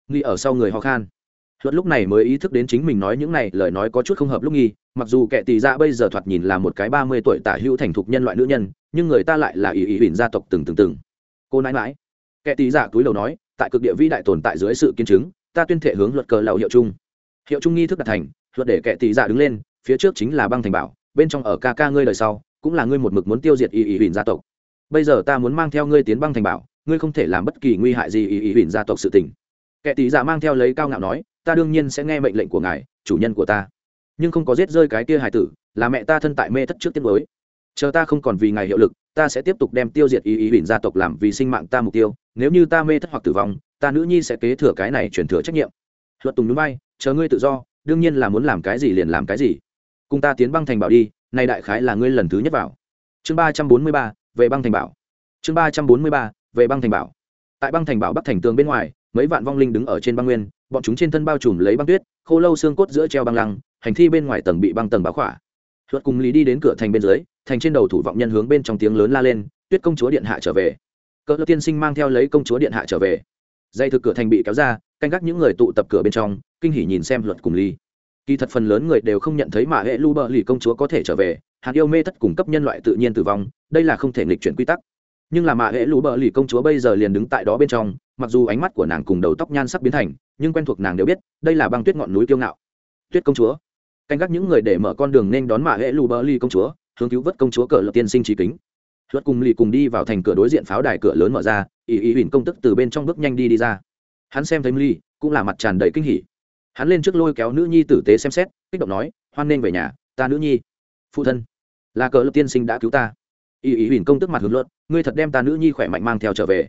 nghi ở sau người ho khan. Luật lúc này mới ý thức đến chính mình nói những này, lời nói có chút không hợp lúc nghi, mặc dù kẻ tì dạ bây giờ thoạt nhìn là một cái ba mươi tuổi tả hữu thành thục nhân loại nữ nhân, nhưng người ta lại là ý ý huỳnh gia tộc từng từng từng. Cô nãi mãi kẻ tì giả dạ túi đầu nói, tại cực địa vĩ đại tồn tại dưới sự kiên chứng, ta tuyên thệ hướng luật cờ lầu hiệu chung hiệu chung nghi thức đặt thành, luật để kẻ tì giả dạ đứng lên, phía trước chính là băng thành bảo, bên trong ở ca ca ngươi đời sau, cũng là ngươi một mực muốn tiêu diệt ý ý huỳnh gia tộc. Bây giờ ta muốn mang theo ngươi tiến băng thành bảo ngươi không thể làm bất kỳ nguy hại gì ý ý huỳnh gia tộc sự tình. Kẻ tì giả dạ mang theo lấy cao ngạo nói, ta đương nhiên sẽ nghe mệnh lệnh của ngài, chủ nhân của ta. Nhưng không có giết rơi cái kia hải tử, là mẹ ta thân tại mê thất trước tiết mới. Chờ ta không còn vì ngài hiệu lực, ta sẽ tiếp tục đem tiêu diệt ý ý huỳnh gia tộc làm vì sinh mạng ta mục tiêu. Nếu như ta mê thất hoặc tử vong, ta nữ nhi sẽ kế thừa cái này chuyển thừa trách nhiệm. Luật tùng núi bay chờ ngươi tự do, đương nhiên là muốn làm cái gì liền làm cái gì. Cùng ta tiến băng thành bảo đi, nay đại khái là ngươi lần thứ nhất vào. Chương ba trăm bốn mươi ba, về băng thành bảo. Chương ba trăm bốn mươi ba về băng thành bảo. Tại băng thành bảo bắc thành tường bên ngoài, mấy vạn vong linh đứng ở trên băng nguyên, bọn chúng trên thân bao trùm lấy băng tuyết, khô lâu xương cốt giữa treo băng lăng, hành thi bên ngoài tầng bị băng tầng báo khỏa. Luật cùng lý đi đến cửa thành bên dưới, thành trên đầu thủ vọng nhân hướng bên trong tiếng lớn la lên, tuyết công chúa điện hạ trở về. Cỡ tiên sinh mang theo lấy công chúa điện hạ trở về. Dây thực cửa thành bị kéo ra, canh gác những người tụ tập cửa bên trong, kinh hỉ nhìn xem luật cùng lý kỳ thật phần lớn người đều không nhận thấy mà hệ lu bờ lì công chúa có thể trở về, hạt yêu mê thất cung cấp nhân loại tự nhiên tử vong, đây là không thể nghịch chuyển quy tắc nhưng là mạ hệ lũ bờ lì công chúa bây giờ liền đứng tại đó bên trong, mặc dù ánh mắt của nàng cùng đầu tóc nhan sắc biến thành, nhưng quen thuộc nàng đều biết, đây là băng tuyết ngọn núi kiêu ngạo. Tuyết công chúa. Canh gác những người để mở con đường nên đón mạ hệ lù bờ lì công chúa, hướng cứu vớt công chúa cờ lập tiên sinh trí kính. Luật cùng lì cùng đi vào thành cửa đối diện pháo đài cửa lớn mở ra ý ý huỳnh công tức từ bên trong bước nhanh đi đi ra. Hắn xem thấy ly cũng là mặt tràn đầy kinh hỉ. Hắn lên trước lôi kéo nữ nhi tử tế xem xét, kích động nói, hoan nên về nhà, ta nữ nhi, phụ thân, là cờ lập tiên sinh đã cứu ta ý ý huỳnh công tức mặt hướng luận, ngươi thật đem ta nữ nhi khỏe mạnh mang theo trở về.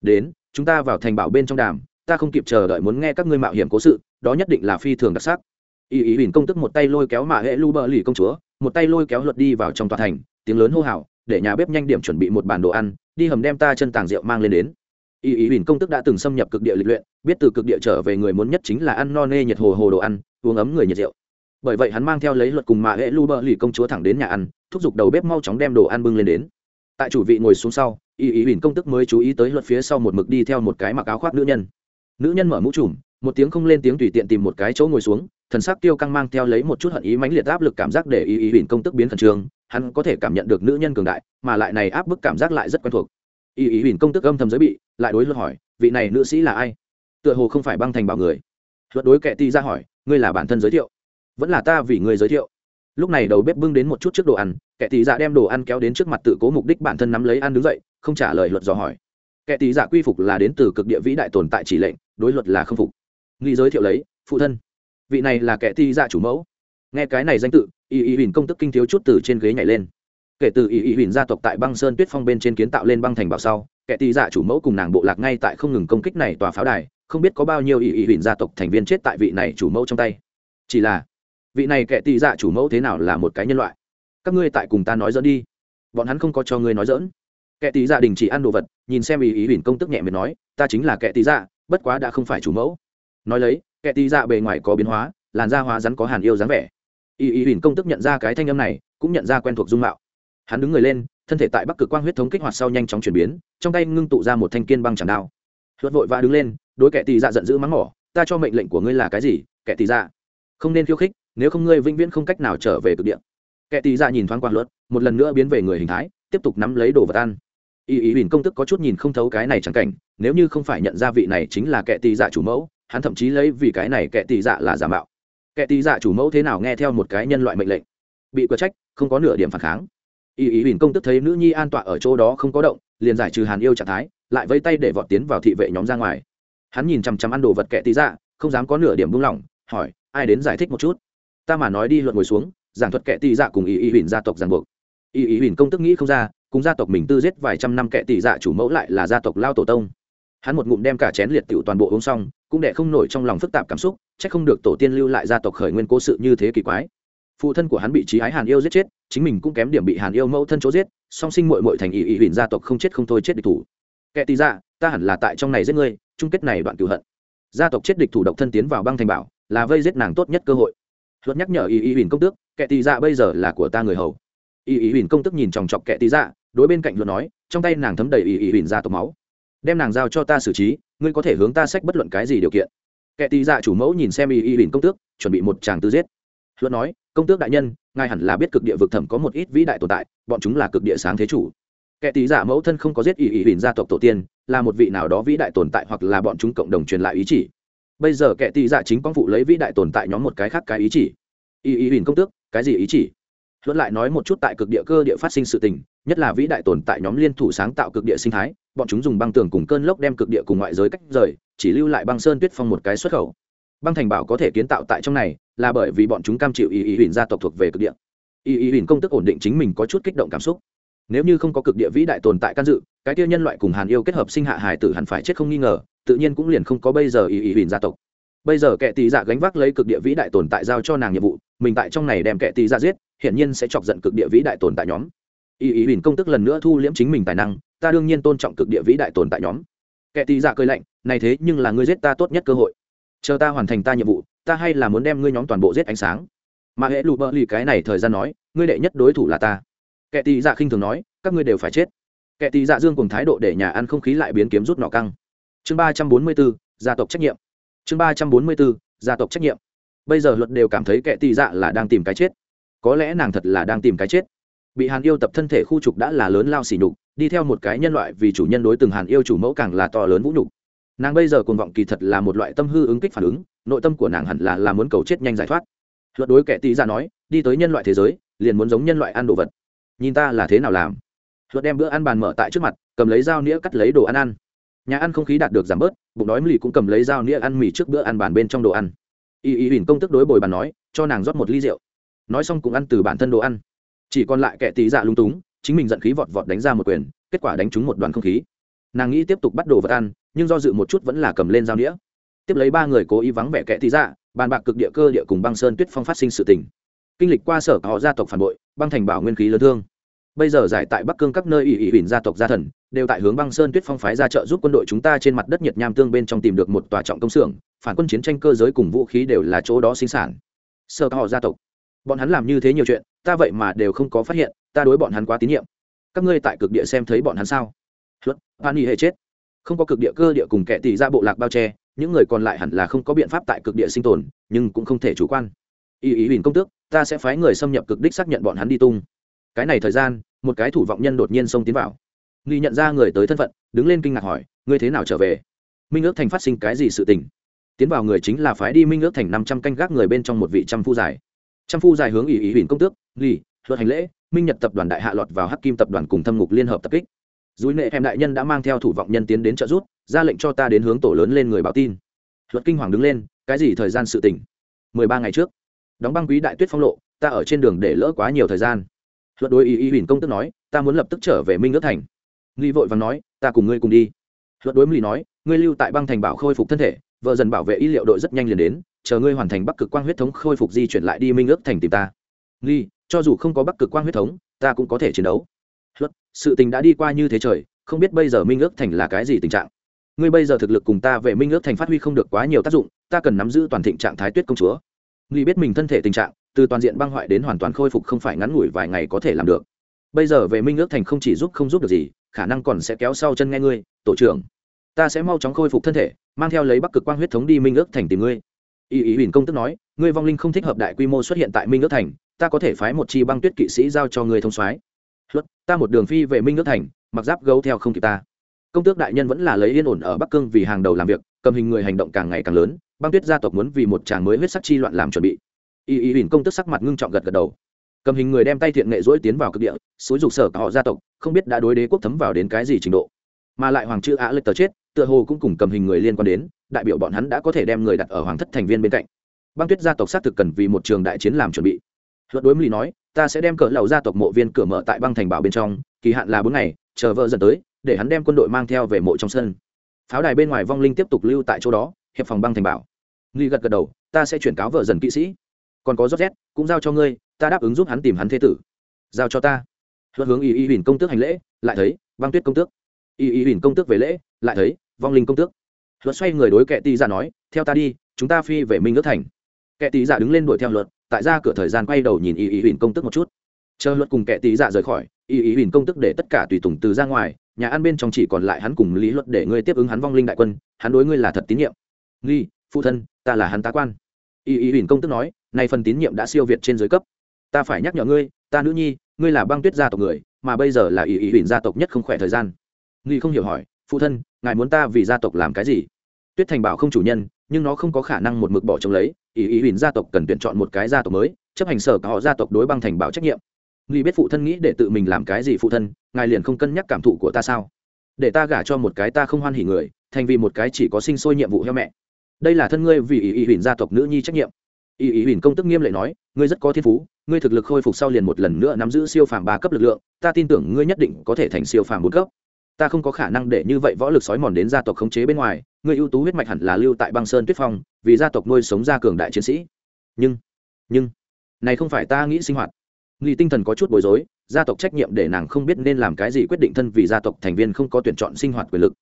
Đến, chúng ta vào thành bảo bên trong đàm, ta không kịp chờ đợi muốn nghe các ngươi mạo hiểm cố sự, đó nhất định là phi thường đặc sắc. Ý ý huỳnh công tức một tay lôi kéo mạ hệ lu bờ lì công chúa, một tay lôi kéo luật đi vào trong tòa thành, tiếng lớn hô hào, để nhà bếp nhanh điểm chuẩn bị một bản đồ ăn, đi hầm đem ta chân tàng rượu mang lên đến. Ý ý huỳnh công tức đã từng xâm nhập cực địa lịch luyện, biết từ cực địa trở về người muốn nhất chính là ăn no nê nhiệt hồ hồ đồ ăn, uống ấm người nhiệt rượu bởi vậy hắn mang theo lấy luật cùng mạ hệ lu bờ lì công chúa thẳng đến nhà ăn, thúc giục đầu bếp mau chóng đem đồ ăn bưng lên đến. Tại chủ vị ngồi xuống sau, y ý huỳnh công tức mới chú ý tới luật phía sau một mực đi theo một cái mặc áo khoác nữ nhân. Nữ nhân mở mũ trùm, một tiếng không lên tiếng tùy tiện tìm một cái chỗ ngồi xuống, thần sắc tiêu căng mang theo lấy một chút hận ý mãnh liệt áp lực cảm giác để y ý huỳnh công tức biến khẩn trương, hắn có thể cảm nhận được nữ nhân cường đại, mà lại này áp bức cảm giác lại rất quen thuộc. Y ý huỳnh công tức âm thầm giới bị, lại đối luật hỏi, vị này nữ sĩ là ai? Tựa hồ không phải băng thành bảo người. Luật đối kệ ti ra hỏi, ngươi là bản thân giới thiệu? Vẫn là ta vì người giới thiệu. Lúc này đầu bếp bưng đến một chút trước đồ ăn, kẻ tì dạ đem đồ ăn kéo đến trước mặt tự cố mục đích bản thân nắm lấy ăn đứng dậy, không trả lời luật dò hỏi. Kẻ tì dạ quy phục là đến từ cực địa vĩ đại tồn tại chỉ lệnh, đối luật là không phục. Nghi giới thiệu lấy, phụ thân. Vị này là kẻ tì dạ chủ mẫu. Nghe cái này danh tự, y y huỳnh công tức kinh thiếu chút từ trên ghế nhảy lên. Kể từ y y huỳnh gia tộc tại băng sơn tuyết phong bên trên kiến tạo lên băng thành bảo sau, kẻ tì dạ chủ mẫu cùng nàng bộ lạc ngay tại không ngừng công kích này tòa pháo đài, không biết có bao nhiêu y y huỳnh gia tộc thành viên chết tại vị này chủ mẫu trong tay. Chỉ là vị này kẻ tị dạ chủ mẫu thế nào là một cái nhân loại? Các ngươi tại cùng ta nói dẫn đi. Bọn hắn không có cho ngươi nói dỡn kẻ tị dạ đình chỉ ăn đồ vật, nhìn xem ý ý huỳnh công tức nhẹ mệt nói, ta chính là kẻ tị dạ bất quá đã không phải chủ mẫu. Nói lấy, kẻ tị dạ bề ngoài có biến hóa, làn da hóa rắn có hàn yêu dáng vẻ. Ý ý huỳnh công tức nhận ra cái thanh âm này, cũng nhận ra quen thuộc dung mạo. Hắn đứng người lên, thân thể tại bắc cực quang huyết thống kích hoạt sau nhanh chóng chuyển biến, trong tay ngưng tụ ra một thanh kiên băng chẳng đao. Hớt vội và đứng lên, đối kẻ tì dạ giận dữ mắng mỏ, ta cho mệnh lệnh của ngươi là cái gì, kẻ tì dạ? Không nên khiêu khích nếu không ngươi vĩnh viễn không cách nào trở về cực địa. Kẻ tì dạ nhìn thoáng qua luật một lần nữa biến về người hình thái, tiếp tục nắm lấy đồ vật ăn. Y ý huỳnh công tức có chút nhìn không thấu cái này chẳng cảnh, nếu như không phải nhận ra vị này chính là kẻ tì dạ chủ mẫu, hắn thậm chí lấy vì cái này kẻ tì dạ là giả mạo. Kẻ tì dạ chủ mẫu thế nào nghe theo một cái nhân loại mệnh lệnh? Bị quở trách, không có nửa điểm phản kháng. Y ý huỳnh công tức thấy nữ nhi an tọa ở chỗ đó không có động, liền giải trừ hàn yêu trạng thái, lại vây tay để vọt tiến vào thị vệ nhóm ra ngoài. Hắn nhìn chằm chằm ăn đồ vật kẻ tì dạ không dám có nửa điểm buông lỏng, hỏi, ai đến giải thích một chút? Ta mà nói đi luận ngồi xuống, giảng thuật kệ tị dạ cùng ý ý huỳnh gia tộc giảng buộc. Ý ý huỳnh công tức nghĩ không ra, cùng gia tộc mình tư giết vài trăm năm kệ tị dạ chủ mẫu lại là gia tộc lao tổ tông. Hắn một ngụm đem cả chén liệt tiểu toàn bộ uống xong, cũng đệ không nổi trong lòng phức tạp cảm xúc c h ắ c không được tổ tiên lưu lại gia tộc khởi nguyên cố sự như thế kỳ quái. Phụ thân của hắn bị trí ái hàn yêu giết chết, chính mình cũng kém điểm bị hàn yêu mẫu thân chỗ giết, song sinh mội mội thành ỵ ỵ huỳnh gia tộc không chết không thôi chết địch thủ. Kẻ tì ra ta hẳn là tại trong này giết ngươi, chung kết này đoạn cựu hận. Gia tộc chết địch thủ độc thân tiến vào băng thành bảo, là vây giết nàng tốt nhất cơ hội luật nhắc nhở Y Y huỳnh công tước kẻ tì Dạ bây giờ là của ta người hầu. Y Y huỳnh công tước nhìn chòng chọc kẻ tì Dạ, đối bên cạnh luật nói trong tay nàng thấm đầy Y Y huỳnh gia tộc máu. Đem nàng giao cho ta xử trí ngươi có thể hướng ta sách bất luận cái gì điều kiện. Kẻ tì dạ chủ mẫu nhìn xem Y Y huỳnh công tước chuẩn bị một chàng tư giết. Luật nói công tước đại nhân ngài hẳn là biết cực địa vực thẩm có một ít vĩ đại tồn tại bọn chúng là cực địa sáng thế chủ. Kẻ tí giả dạ mẫu thân không có giết Y Y huỳnh gia tộc tổ tiên là một vị nào đó vĩ đại tồn tại hoặc là bọn chúng cộng đồng truyền lại ý chỉ bây giờ kẻ tị dạ chính quang phụ lấy vĩ đại tồn tại nhóm một cái khác cái ý chỉ. Y y huỳnh công tước, cái gì ý chỉ? Luận lại nói một chút tại cực địa cơ địa phát sinh sự tình, nhất là vĩ đại tồn tại nhóm liên thủ sáng tạo cực địa sinh thái, bọn chúng dùng băng tường cùng cơn lốc đem cực địa cùng ngoại giới cách rời, chỉ lưu lại băng sơn tuyết phong một cái xuất khẩu. Băng thành bảo có thể kiến tạo tại trong này, là bởi vì bọn chúng cam chịu y ý huỳnh gia tộc thuộc về cực địa. Y ý huỳnh công tức ổn định chính mình có chút kích động cảm xúc. Nếu như không có cực địa vĩ đại tồn tại can dự cái tiêu nhân loại cùng hàn yêu kết hợp sinh hạ hải tử hẳn phải chết không nghi ngờ, tự nhiên cũng liền không có bây giờ ý ý huỳnh gia tộc. Bây giờ kẻ tì dạ gánh vác lấy cực địa vĩ đại tồn tại giao cho nàng nhiệm vụ, mình tại trong này đem kẻ tì dạ giết, hiển nhiên sẽ chọc giận cực địa vĩ đại tồn tại nhóm. Ý ý huỳnh công tức lần nữa thu liễm chính mình tài năng, ta đương nhiên tôn trọng cực địa vĩ đại tồn tại nhóm. Kẻ tì dạ cười lạnh, này thế, nhưng là ngươi giết ta tốt nhất cơ hội. Chờ ta hoàn thành ta nhiệm vụ, ta hay là muốn đem ngươi nhóm toàn bộ giết ánh sáng. Mà hệ lụ bơ lì cái này thời gian nói, ngươi đệ nhất đối thủ là ta. Kẻ tì dạ khinh thường nói, các ngươi đều phải chết kẻ tì dạ dương cùng thái độ để nhà ăn không khí lại biến kiếm rút nọ căng. Chương ba trăm bốn mươi bốn, gia tộc trách nhiệm. Chương ba trăm bốn mươi bốn, gia tộc trách nhiệm. Bây giờ luật đều cảm thấy kẻ tì dạ là đang tìm cái chết. Có lẽ nàng thật là đang tìm cái chết. Bị hàn yêu tập thân thể khu trục đã là lớn lao xỉ nhục, đi theo một cái nhân loại vì chủ nhân đối từng hàn yêu chủ mẫu càng là to lớn vũ nhục. Nàng bây giờ cuồng vọng kỳ thật là một loại tâm hư ứng kích phản ứng, nội tâm của nàng hẳn là là muốn cầu chết nhanh giải thoát. Luật đối kẻ tì ra nói, đi tới nhân loại thế giới, liền muốn giống nhân loại ăn đồ vật. Nhìn ta là thế nào làm? Luật đem bữa ăn bàn mở tại trước mặt, cầm lấy dao nĩa cắt lấy đồ ăn ăn. Nhà ăn không khí đạt được giảm bớt, bụng đói mì cũng cầm lấy dao nĩa ăn mì trước bữa ăn bàn bên trong đồ ăn. Y y huỳnh công tức đối bồi bàn nói, cho nàng rót một ly rượu. Nói xong cũng ăn từ bản thân đồ ăn. Chỉ còn lại kẻ tí dạ lung túng, chính mình giận khí vọt vọt đánh ra một quyền, kết quả đánh trúng một đoàn không khí. Nàng nghĩ tiếp tục bắt đồ vật ăn, nhưng do dự một chút vẫn là cầm lên dao nĩa. Tiếp lấy ba người cố ý vắng vẻ kẻ tí dạ bàn bạc cực địa cơ địa cùng băng sơn tuyết phong phát sinh sự tình. Kinh lịch qua sở họ gia tộc phản bội, băng thành bảo nguyên khí lớn thương bây giờ giải tại bắc cương các nơi ỷ ỷ huỳnh gia tộc gia thần, đều tại hướng băng sơn tuyết phong phái ra trợ giúp quân đội chúng ta trên mặt đất nhiệt nham tương bên trong tìm được một tòa trọng công xưởng, phản quân chiến tranh cơ giới cùng vũ khí đều là chỗ đó sinh sản. Sơ họ gia tộc. Bọn hắn làm như thế nhiều chuyện, ta vậy mà đều không có phát hiện, ta đối bọn hắn quá tín nhiệm. Các ngươi tại cực địa xem thấy bọn hắn sao? Luật an y hệ chết. Không có cực địa cơ địa cùng kẻ tỷ ra bộ lạc bao che, những người còn lại hẳn là không có biện pháp tại cực địa sinh tồn, nhưng cũng không thể chủ quan. Ý ý huỳnh công tước, ta sẽ phái người xâm nhập cực đích xác nhận bọn hắn đi tung. Cái này thời gian một cái thủ vọng nhân đột nhiên xông tiến vào. Nghi nhận ra người tới thân phận, đứng lên kinh ngạc hỏi, ngươi thế nào trở về? Minh ước thành phát sinh cái gì sự tình? Tiến vào người chính là phái đi minh ước thành năm trăm canh gác người bên trong một vị trăm phu dài. Trăm phu dài hướng ủy ủy huỳnh công tước, nghi, luật hành lễ, minh nhật tập đoàn đại hạ lọt vào hắc kim tập đoàn cùng thâm ngục liên hợp tập kích. Dối nệ em đại nhân đã mang theo thủ vọng nhân tiến đến trợ rút ra lệnh cho ta đến hướng tổ lớn lên người báo tin. Luật kinh hoàng đứng lên, cái gì thời gian sự tỉnh mười ba ngày trước, đóng băng quý đại tuyết phong lộ, ta ở trên đường để lỡ quá nhiều thời gian luật đối ý ý huỳnh công tức nói, ta muốn lập tức trở về minh ước thành. Nghi vội và nói, ta cùng ngươi cùng đi. Luật đối mỹ nói, ngươi lưu tại băng thành bảo khôi phục thân thể, vợ dần bảo vệ y liệu đội rất nhanh liền đến, chờ ngươi hoàn thành bắc cực quang huyết thống khôi phục di chuyển lại đi minh ước thành tìm ta. Nghi cho dù không có bắc cực quang huyết thống, ta cũng có thể chiến đấu. Luật, sự tình đã đi qua như thế trời, không biết bây giờ minh ước thành là cái gì tình trạng? Ngươi bây giờ thực lực cùng ta về minh ước thành phát huy không được quá nhiều tác dụng, ta cần nắm giữ toàn thịnh trạng thái tuyết công chúa nghĩ biết mình thân thể tình trạng, từ toàn diện băng hoại đến hoàn toàn khôi phục không phải ngắn ngủi vài ngày có thể làm được. Bây giờ về minh ước thành không chỉ giúp không giúp được gì, khả năng còn sẽ kéo sau chân nghe ngươi, tổ trưởng. Ta sẽ mau chóng khôi phục thân thể, mang theo lấy bắc cực quang huyết thống đi minh ước thành tìm ngươi. Ý ý huỳnh công tức nói, ngươi vong linh không thích hợp đại quy mô xuất hiện tại minh ước thành, ta có thể phái một chi băng tuyết kỵ sĩ giao cho ngươi thông soái. Luật ta một đường phi về minh ước thành, mặc giáp gấu theo không kịp ta công tước đại nhân vẫn là lấy yên ổn ở bắc cương vì hàng đầu làm việc, cầm hình người hành động càng ngày càng lớn, băng tuyết gia tộc muốn vì một chàng mới huyết sắc chi loạn làm chuẩn bị. Y y huỳnh công tức sắc mặt ngưng trọng gật gật đầu. Cầm hình người đem tay thiện nghệ dỗi tiến vào cực địa, xúi dục sở cả họ gia tộc, không biết đã đối đế quốc thấm vào đến cái gì trình độ. Mà lại hoàng chữ á lệch tờ chết, tựa hồ cũng cùng cầm hình người liên quan đến, đại biểu bọn hắn đã có thể đem người đặt ở hoàng thất thành viên bên cạnh. Băng tuyết gia tộc xác thực cần vì một trường đại chiến làm chuẩn bị. Luật đối mỹ nói, ta sẽ đem cỡ lầu gia tộc mộ viên cửa mở tại băng thành bảo bên trong, kỳ hạn là bốn ngày, chờ vợ dần tới để hắn đem quân đội mang theo về mộ trong sân. Pháo đài bên ngoài vong linh tiếp tục lưu tại chỗ đó, hiệp phòng băng thành bảo. Nghi gật gật đầu, ta sẽ chuyển cáo vợ dần kỵ sĩ. Còn có rót rét cũng giao cho ngươi, ta đáp ứng giúp hắn tìm hắn thế tử. Giao cho ta. Luật hướng y y huỳnh công tước hành lễ, lại thấy, băng tuyết công tước. Y y huỳnh công tước về lễ, lại thấy, vong linh công tước. Luật xoay người đối kệ tì ra nói, theo ta đi, chúng ta phi về minh nước thành. Kệ tì giả đứng lên đuổi theo luật, tại ra cửa thời gian quay đầu nhìn y y huỳnh công tước một chút. Chờ luật cùng kệ tì giả rời khỏi, y y huỳnh công tước để tất cả tùy tùng từ ra ngoài nhà ăn bên trong chỉ còn lại hắn cùng lý luật để ngươi tiếp ứng hắn vong linh đại quân, hắn đối ngươi là thật tín nhiệm. Nghi, phụ thân, ta là hắn tá quan. Y y ủy công tức nói, nay phần tín nhiệm đã siêu việt trên giới cấp. Ta phải nhắc nhở ngươi, ta nữ nhi, ngươi là băng tuyết gia tộc người, mà bây giờ là y y ủy gia tộc nhất không khỏe thời gian. Nghi không hiểu hỏi, phụ thân, ngài muốn ta vì gia tộc làm cái gì? Tuyết thành bảo không chủ nhân, nhưng nó không có khả năng một mực bỏ trống lấy. Ý ý huỳnh gia tộc cần tuyển chọn một cái gia tộc mới, chấp hành sở cả họ gia tộc đối băng thành bảo trách nhiệm nghĩ biết phụ thân nghĩ để tự mình làm cái gì phụ thân, ngài liền không cân nhắc cảm thụ của ta sao? Để ta gả cho một cái ta không hoan hỉ người, thành vì một cái chỉ có sinh sôi nhiệm vụ heo mẹ. Đây là thân ngươi vì ý ý huỳnh gia tộc nữ nhi trách nhiệm. Ý ý huỳnh công tức nghiêm lệ nói, ngươi rất có thiên phú, ngươi thực lực khôi phục sau liền một lần nữa nắm giữ siêu phàm ba cấp lực lượng, ta tin tưởng ngươi nhất định có thể thành siêu phàm bốn cấp. Ta không có khả năng để như vậy võ lực sói mòn đến gia tộc khống chế bên ngoài, ngươi ưu tú huyết mạch hẳn là lưu tại băng sơn tuyết phong, vì gia tộc nuôi sống gia cường đại chiến sĩ. Nhưng nhưng, này không phải ta nghĩ sinh hoạt nghi tinh thần có chút bối rối, gia tộc trách nhiệm để nàng không biết nên làm cái gì quyết định thân vì gia tộc thành viên không có tuyển chọn sinh hoạt quyền lực.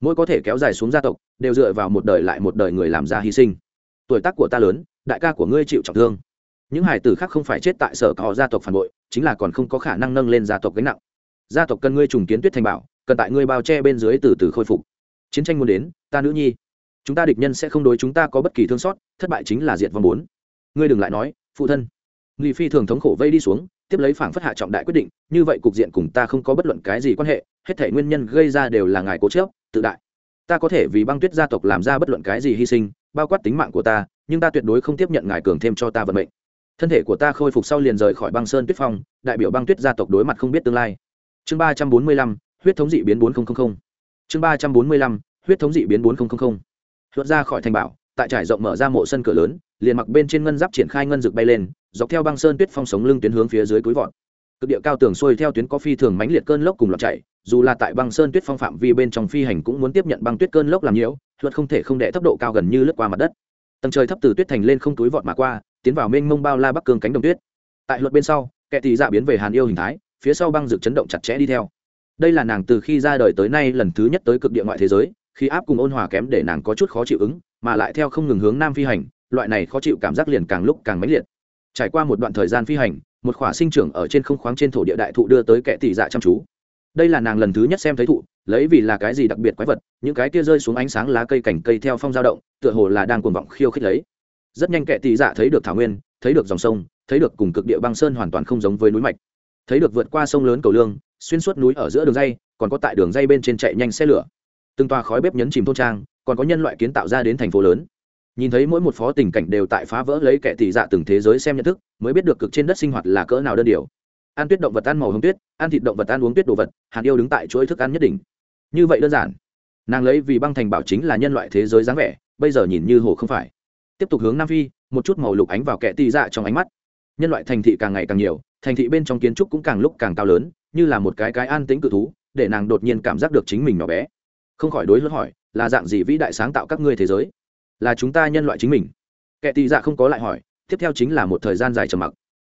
Mỗi có thể kéo dài xuống gia tộc, đều dựa vào một đời lại một đời người làm ra hy sinh. Tuổi tác của ta lớn, đại ca của ngươi chịu trọng thương. Những hải tử khác không phải chết tại sở họ gia tộc phản bội, chính là còn không có khả năng nâng lên gia tộc gánh nặng. Gia tộc cần ngươi trùng kiến tuyết thành bảo, cần tại ngươi bao che bên dưới từ từ khôi phục. Chiến tranh muốn đến, ta nữ nhi, chúng ta địch nhân sẽ không đối chúng ta có bất kỳ thương xót, thất bại chính là diệt vong bốn. Ngươi đừng lại nói, phụ thân nghi phi thường thống khổ vây đi xuống, tiếp lấy phảng phất hạ trọng đại quyết định, như vậy cục diện cùng ta không có bất luận cái gì quan hệ, hết thể nguyên nhân gây ra đều là ngài cố chớp tự đại. Ta có thể vì băng tuyết gia tộc làm ra bất luận cái gì hy sinh, bao quát tính mạng của ta, nhưng ta tuyệt đối không tiếp nhận ngài cường thêm cho ta vận mệnh. Thân thể của ta khôi phục sau liền rời khỏi băng sơn tuyết phong, đại biểu băng tuyết gia tộc đối mặt không biết tương lai. Chương ba trăm bốn mươi lăm, huyết thống dị biến bốn nghìn chương ba trăm bốn mươi lăm, huyết thống dị biến bốn nghìn luật ra khỏi thành bảo, tại trải rộng mở ra mộ sân cửa lớn liền mặc bên trên ngân giáp triển khai ngân dược bay lên, dọc theo băng sơn tuyết phong sống lưng tuyến hướng phía dưới cuối vọt. Cực địa cao tường xuôi theo tuyến có phi thường mãnh liệt cơn lốc cùng lọt chạy, dù là tại băng sơn tuyết phong phạm vi bên trong phi hành cũng muốn tiếp nhận băng tuyết cơn lốc làm nhiễu, luật không thể không đệ tốc độ cao gần như lướt qua mặt đất. Tầng trời thấp từ tuyết thành lên không túi vọt mà qua, tiến vào mênh mông bao la bắc cương cánh đồng tuyết. Tại luật bên sau, kẻ tì dạ biến về hàn yêu hình thái, phía sau băng dược chấn động chặt chẽ đi theo. Đây là nàng từ khi ra đời tới nay lần thứ nhất tới cực địa ngoại thế giới, khi áp cùng ôn hòa kém để nàng có chút khó chịu ứng, mà lại theo không ngừng hướng nam phi hành loại này khó chịu cảm giác liền càng lúc càng mãnh liệt. Trải qua một đoạn thời gian phi hành, một khỏa sinh trưởng ở trên không khoáng trên thổ địa đại thụ đưa tới kẻ tỷ dạ chăm chú. Đây là nàng lần thứ nhất xem thấy thụ, lấy vì là cái gì đặc biệt quái vật, những cái kia rơi xuống ánh sáng lá cây cảnh cây theo phong dao động, tựa hồ là đang cuồng vọng khiêu khích lấy. Rất nhanh kẻ tỷ dạ thấy được thảo nguyên, thấy được dòng sông, thấy được cùng cực địa băng sơn hoàn toàn không giống với núi mạch. Thấy được vượt qua sông lớn cầu lương, xuyên suốt núi ở giữa đường dây, còn có tại đường dây bên trên chạy nhanh xe lửa. Từng tòa khói bếp nhấn chìm thôn trang, còn có nhân loại kiến tạo ra đến thành phố lớn nhìn thấy mỗi một phó tình cảnh đều tại phá vỡ lấy kẻ tỷ dạ từng thế giới xem nhận thức, mới biết được cực trên đất sinh hoạt là cỡ nào đơn điều. Ăn tuyết động vật ăn màu hồng tuyết, ăn thịt động vật ăn uống tuyết đồ vật, hạt yêu đứng tại chuỗi thức ăn nhất định như vậy đơn giản. Nàng lấy vì băng thành bảo chính là nhân loại thế giới dáng vẻ, bây giờ nhìn như hồ không phải. Tiếp tục hướng nam phi, một chút màu lục ánh vào kẻ tỷ dạ trong ánh mắt. Nhân loại thành thị càng ngày càng nhiều, thành thị bên trong kiến trúc cũng càng lúc càng cao lớn, như là một cái cái an tĩnh cự thú, để nàng đột nhiên cảm giác được chính mình nhỏ bé. Không khỏi đối lướt hỏi, là dạng gì vĩ đại sáng tạo các ngươi thế giới? Là chúng ta nhân loại chính mình. Kẻ tị dạ không có lại hỏi, tiếp theo chính là một thời gian dài trầm mặc.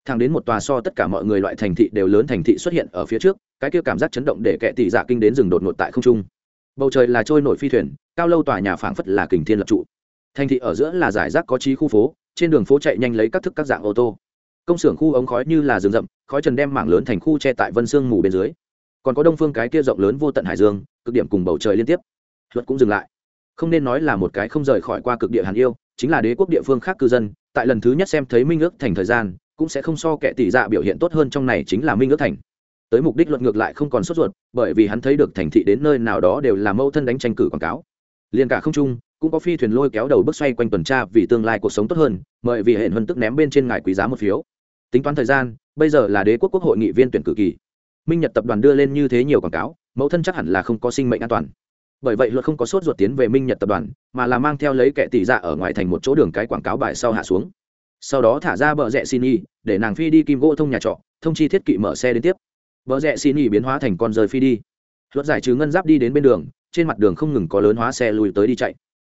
Thang đến một tòa so tất cả mọi người loại thành thị đều lớn thành thị xuất hiện ở phía trước, cái kia cảm giác chấn động để kẻ tị dạ kinh đến rừng đột ngột tại không trung. Bầu trời là trôi nổi phi thuyền, cao lâu tòa nhà phảng phất là kình thiên lập trụ. Thành thị ở giữa là giải rác có trí khu phố, trên đường phố chạy nhanh lấy các thức các dạng ô tô. Công xưởng khu ống khói như là rừng rậm, khói trần đem mảng lớn thành khu che tại vân sương mù bên dưới. Còn có đông phương cái kia rộng lớn vô tận hải dương, cực điểm cùng bầu trời liên tiếp. Luật cũng dừng lại không nên nói là một cái không rời khỏi qua cực địa hàn yêu, chính là đế quốc địa phương khác cư dân, tại lần thứ nhất xem thấy minh ước thành thời gian, cũng sẽ không so kẻ tỷ dạ biểu hiện tốt hơn trong này chính là minh ước thành. Tới mục đích luận ngược lại không còn sốt ruột, bởi vì hắn thấy được thành thị đến nơi nào đó đều là mâu thân đánh tranh cử quảng cáo. Liền cả không trung, cũng có phi thuyền lôi kéo đầu bước xoay quanh tuần tra vì tương lai cuộc sống tốt hơn, mời vì hệ huân tức ném bên trên ngài quý giá một phiếu. Tính toán thời gian, bây giờ là đế quốc quốc hội nghị viên tuyển cử kỳ. Minh nhật tập đoàn đưa lên như thế nhiều quảng cáo, mẫu thân chắc hẳn là không có sinh mệnh an toàn bởi vậy luật không có sốt ruột tiến về minh nhật tập đoàn, mà là mang theo lấy kẻ tỷ dạ ở ngoài thành một chỗ đường cái quảng cáo bài sau hạ xuống. Sau đó thả ra bờ rẽ xin y, để nàng phi đi kim gỗ thông nhà trọ, thông chi thiết kỵ mở xe đến tiếp. Bờ rẽ xin y biến hóa thành con rời phi đi. Luật giải trừ ngân giáp đi đến bên đường, trên mặt đường không ngừng có lớn hóa xe lùi tới đi chạy.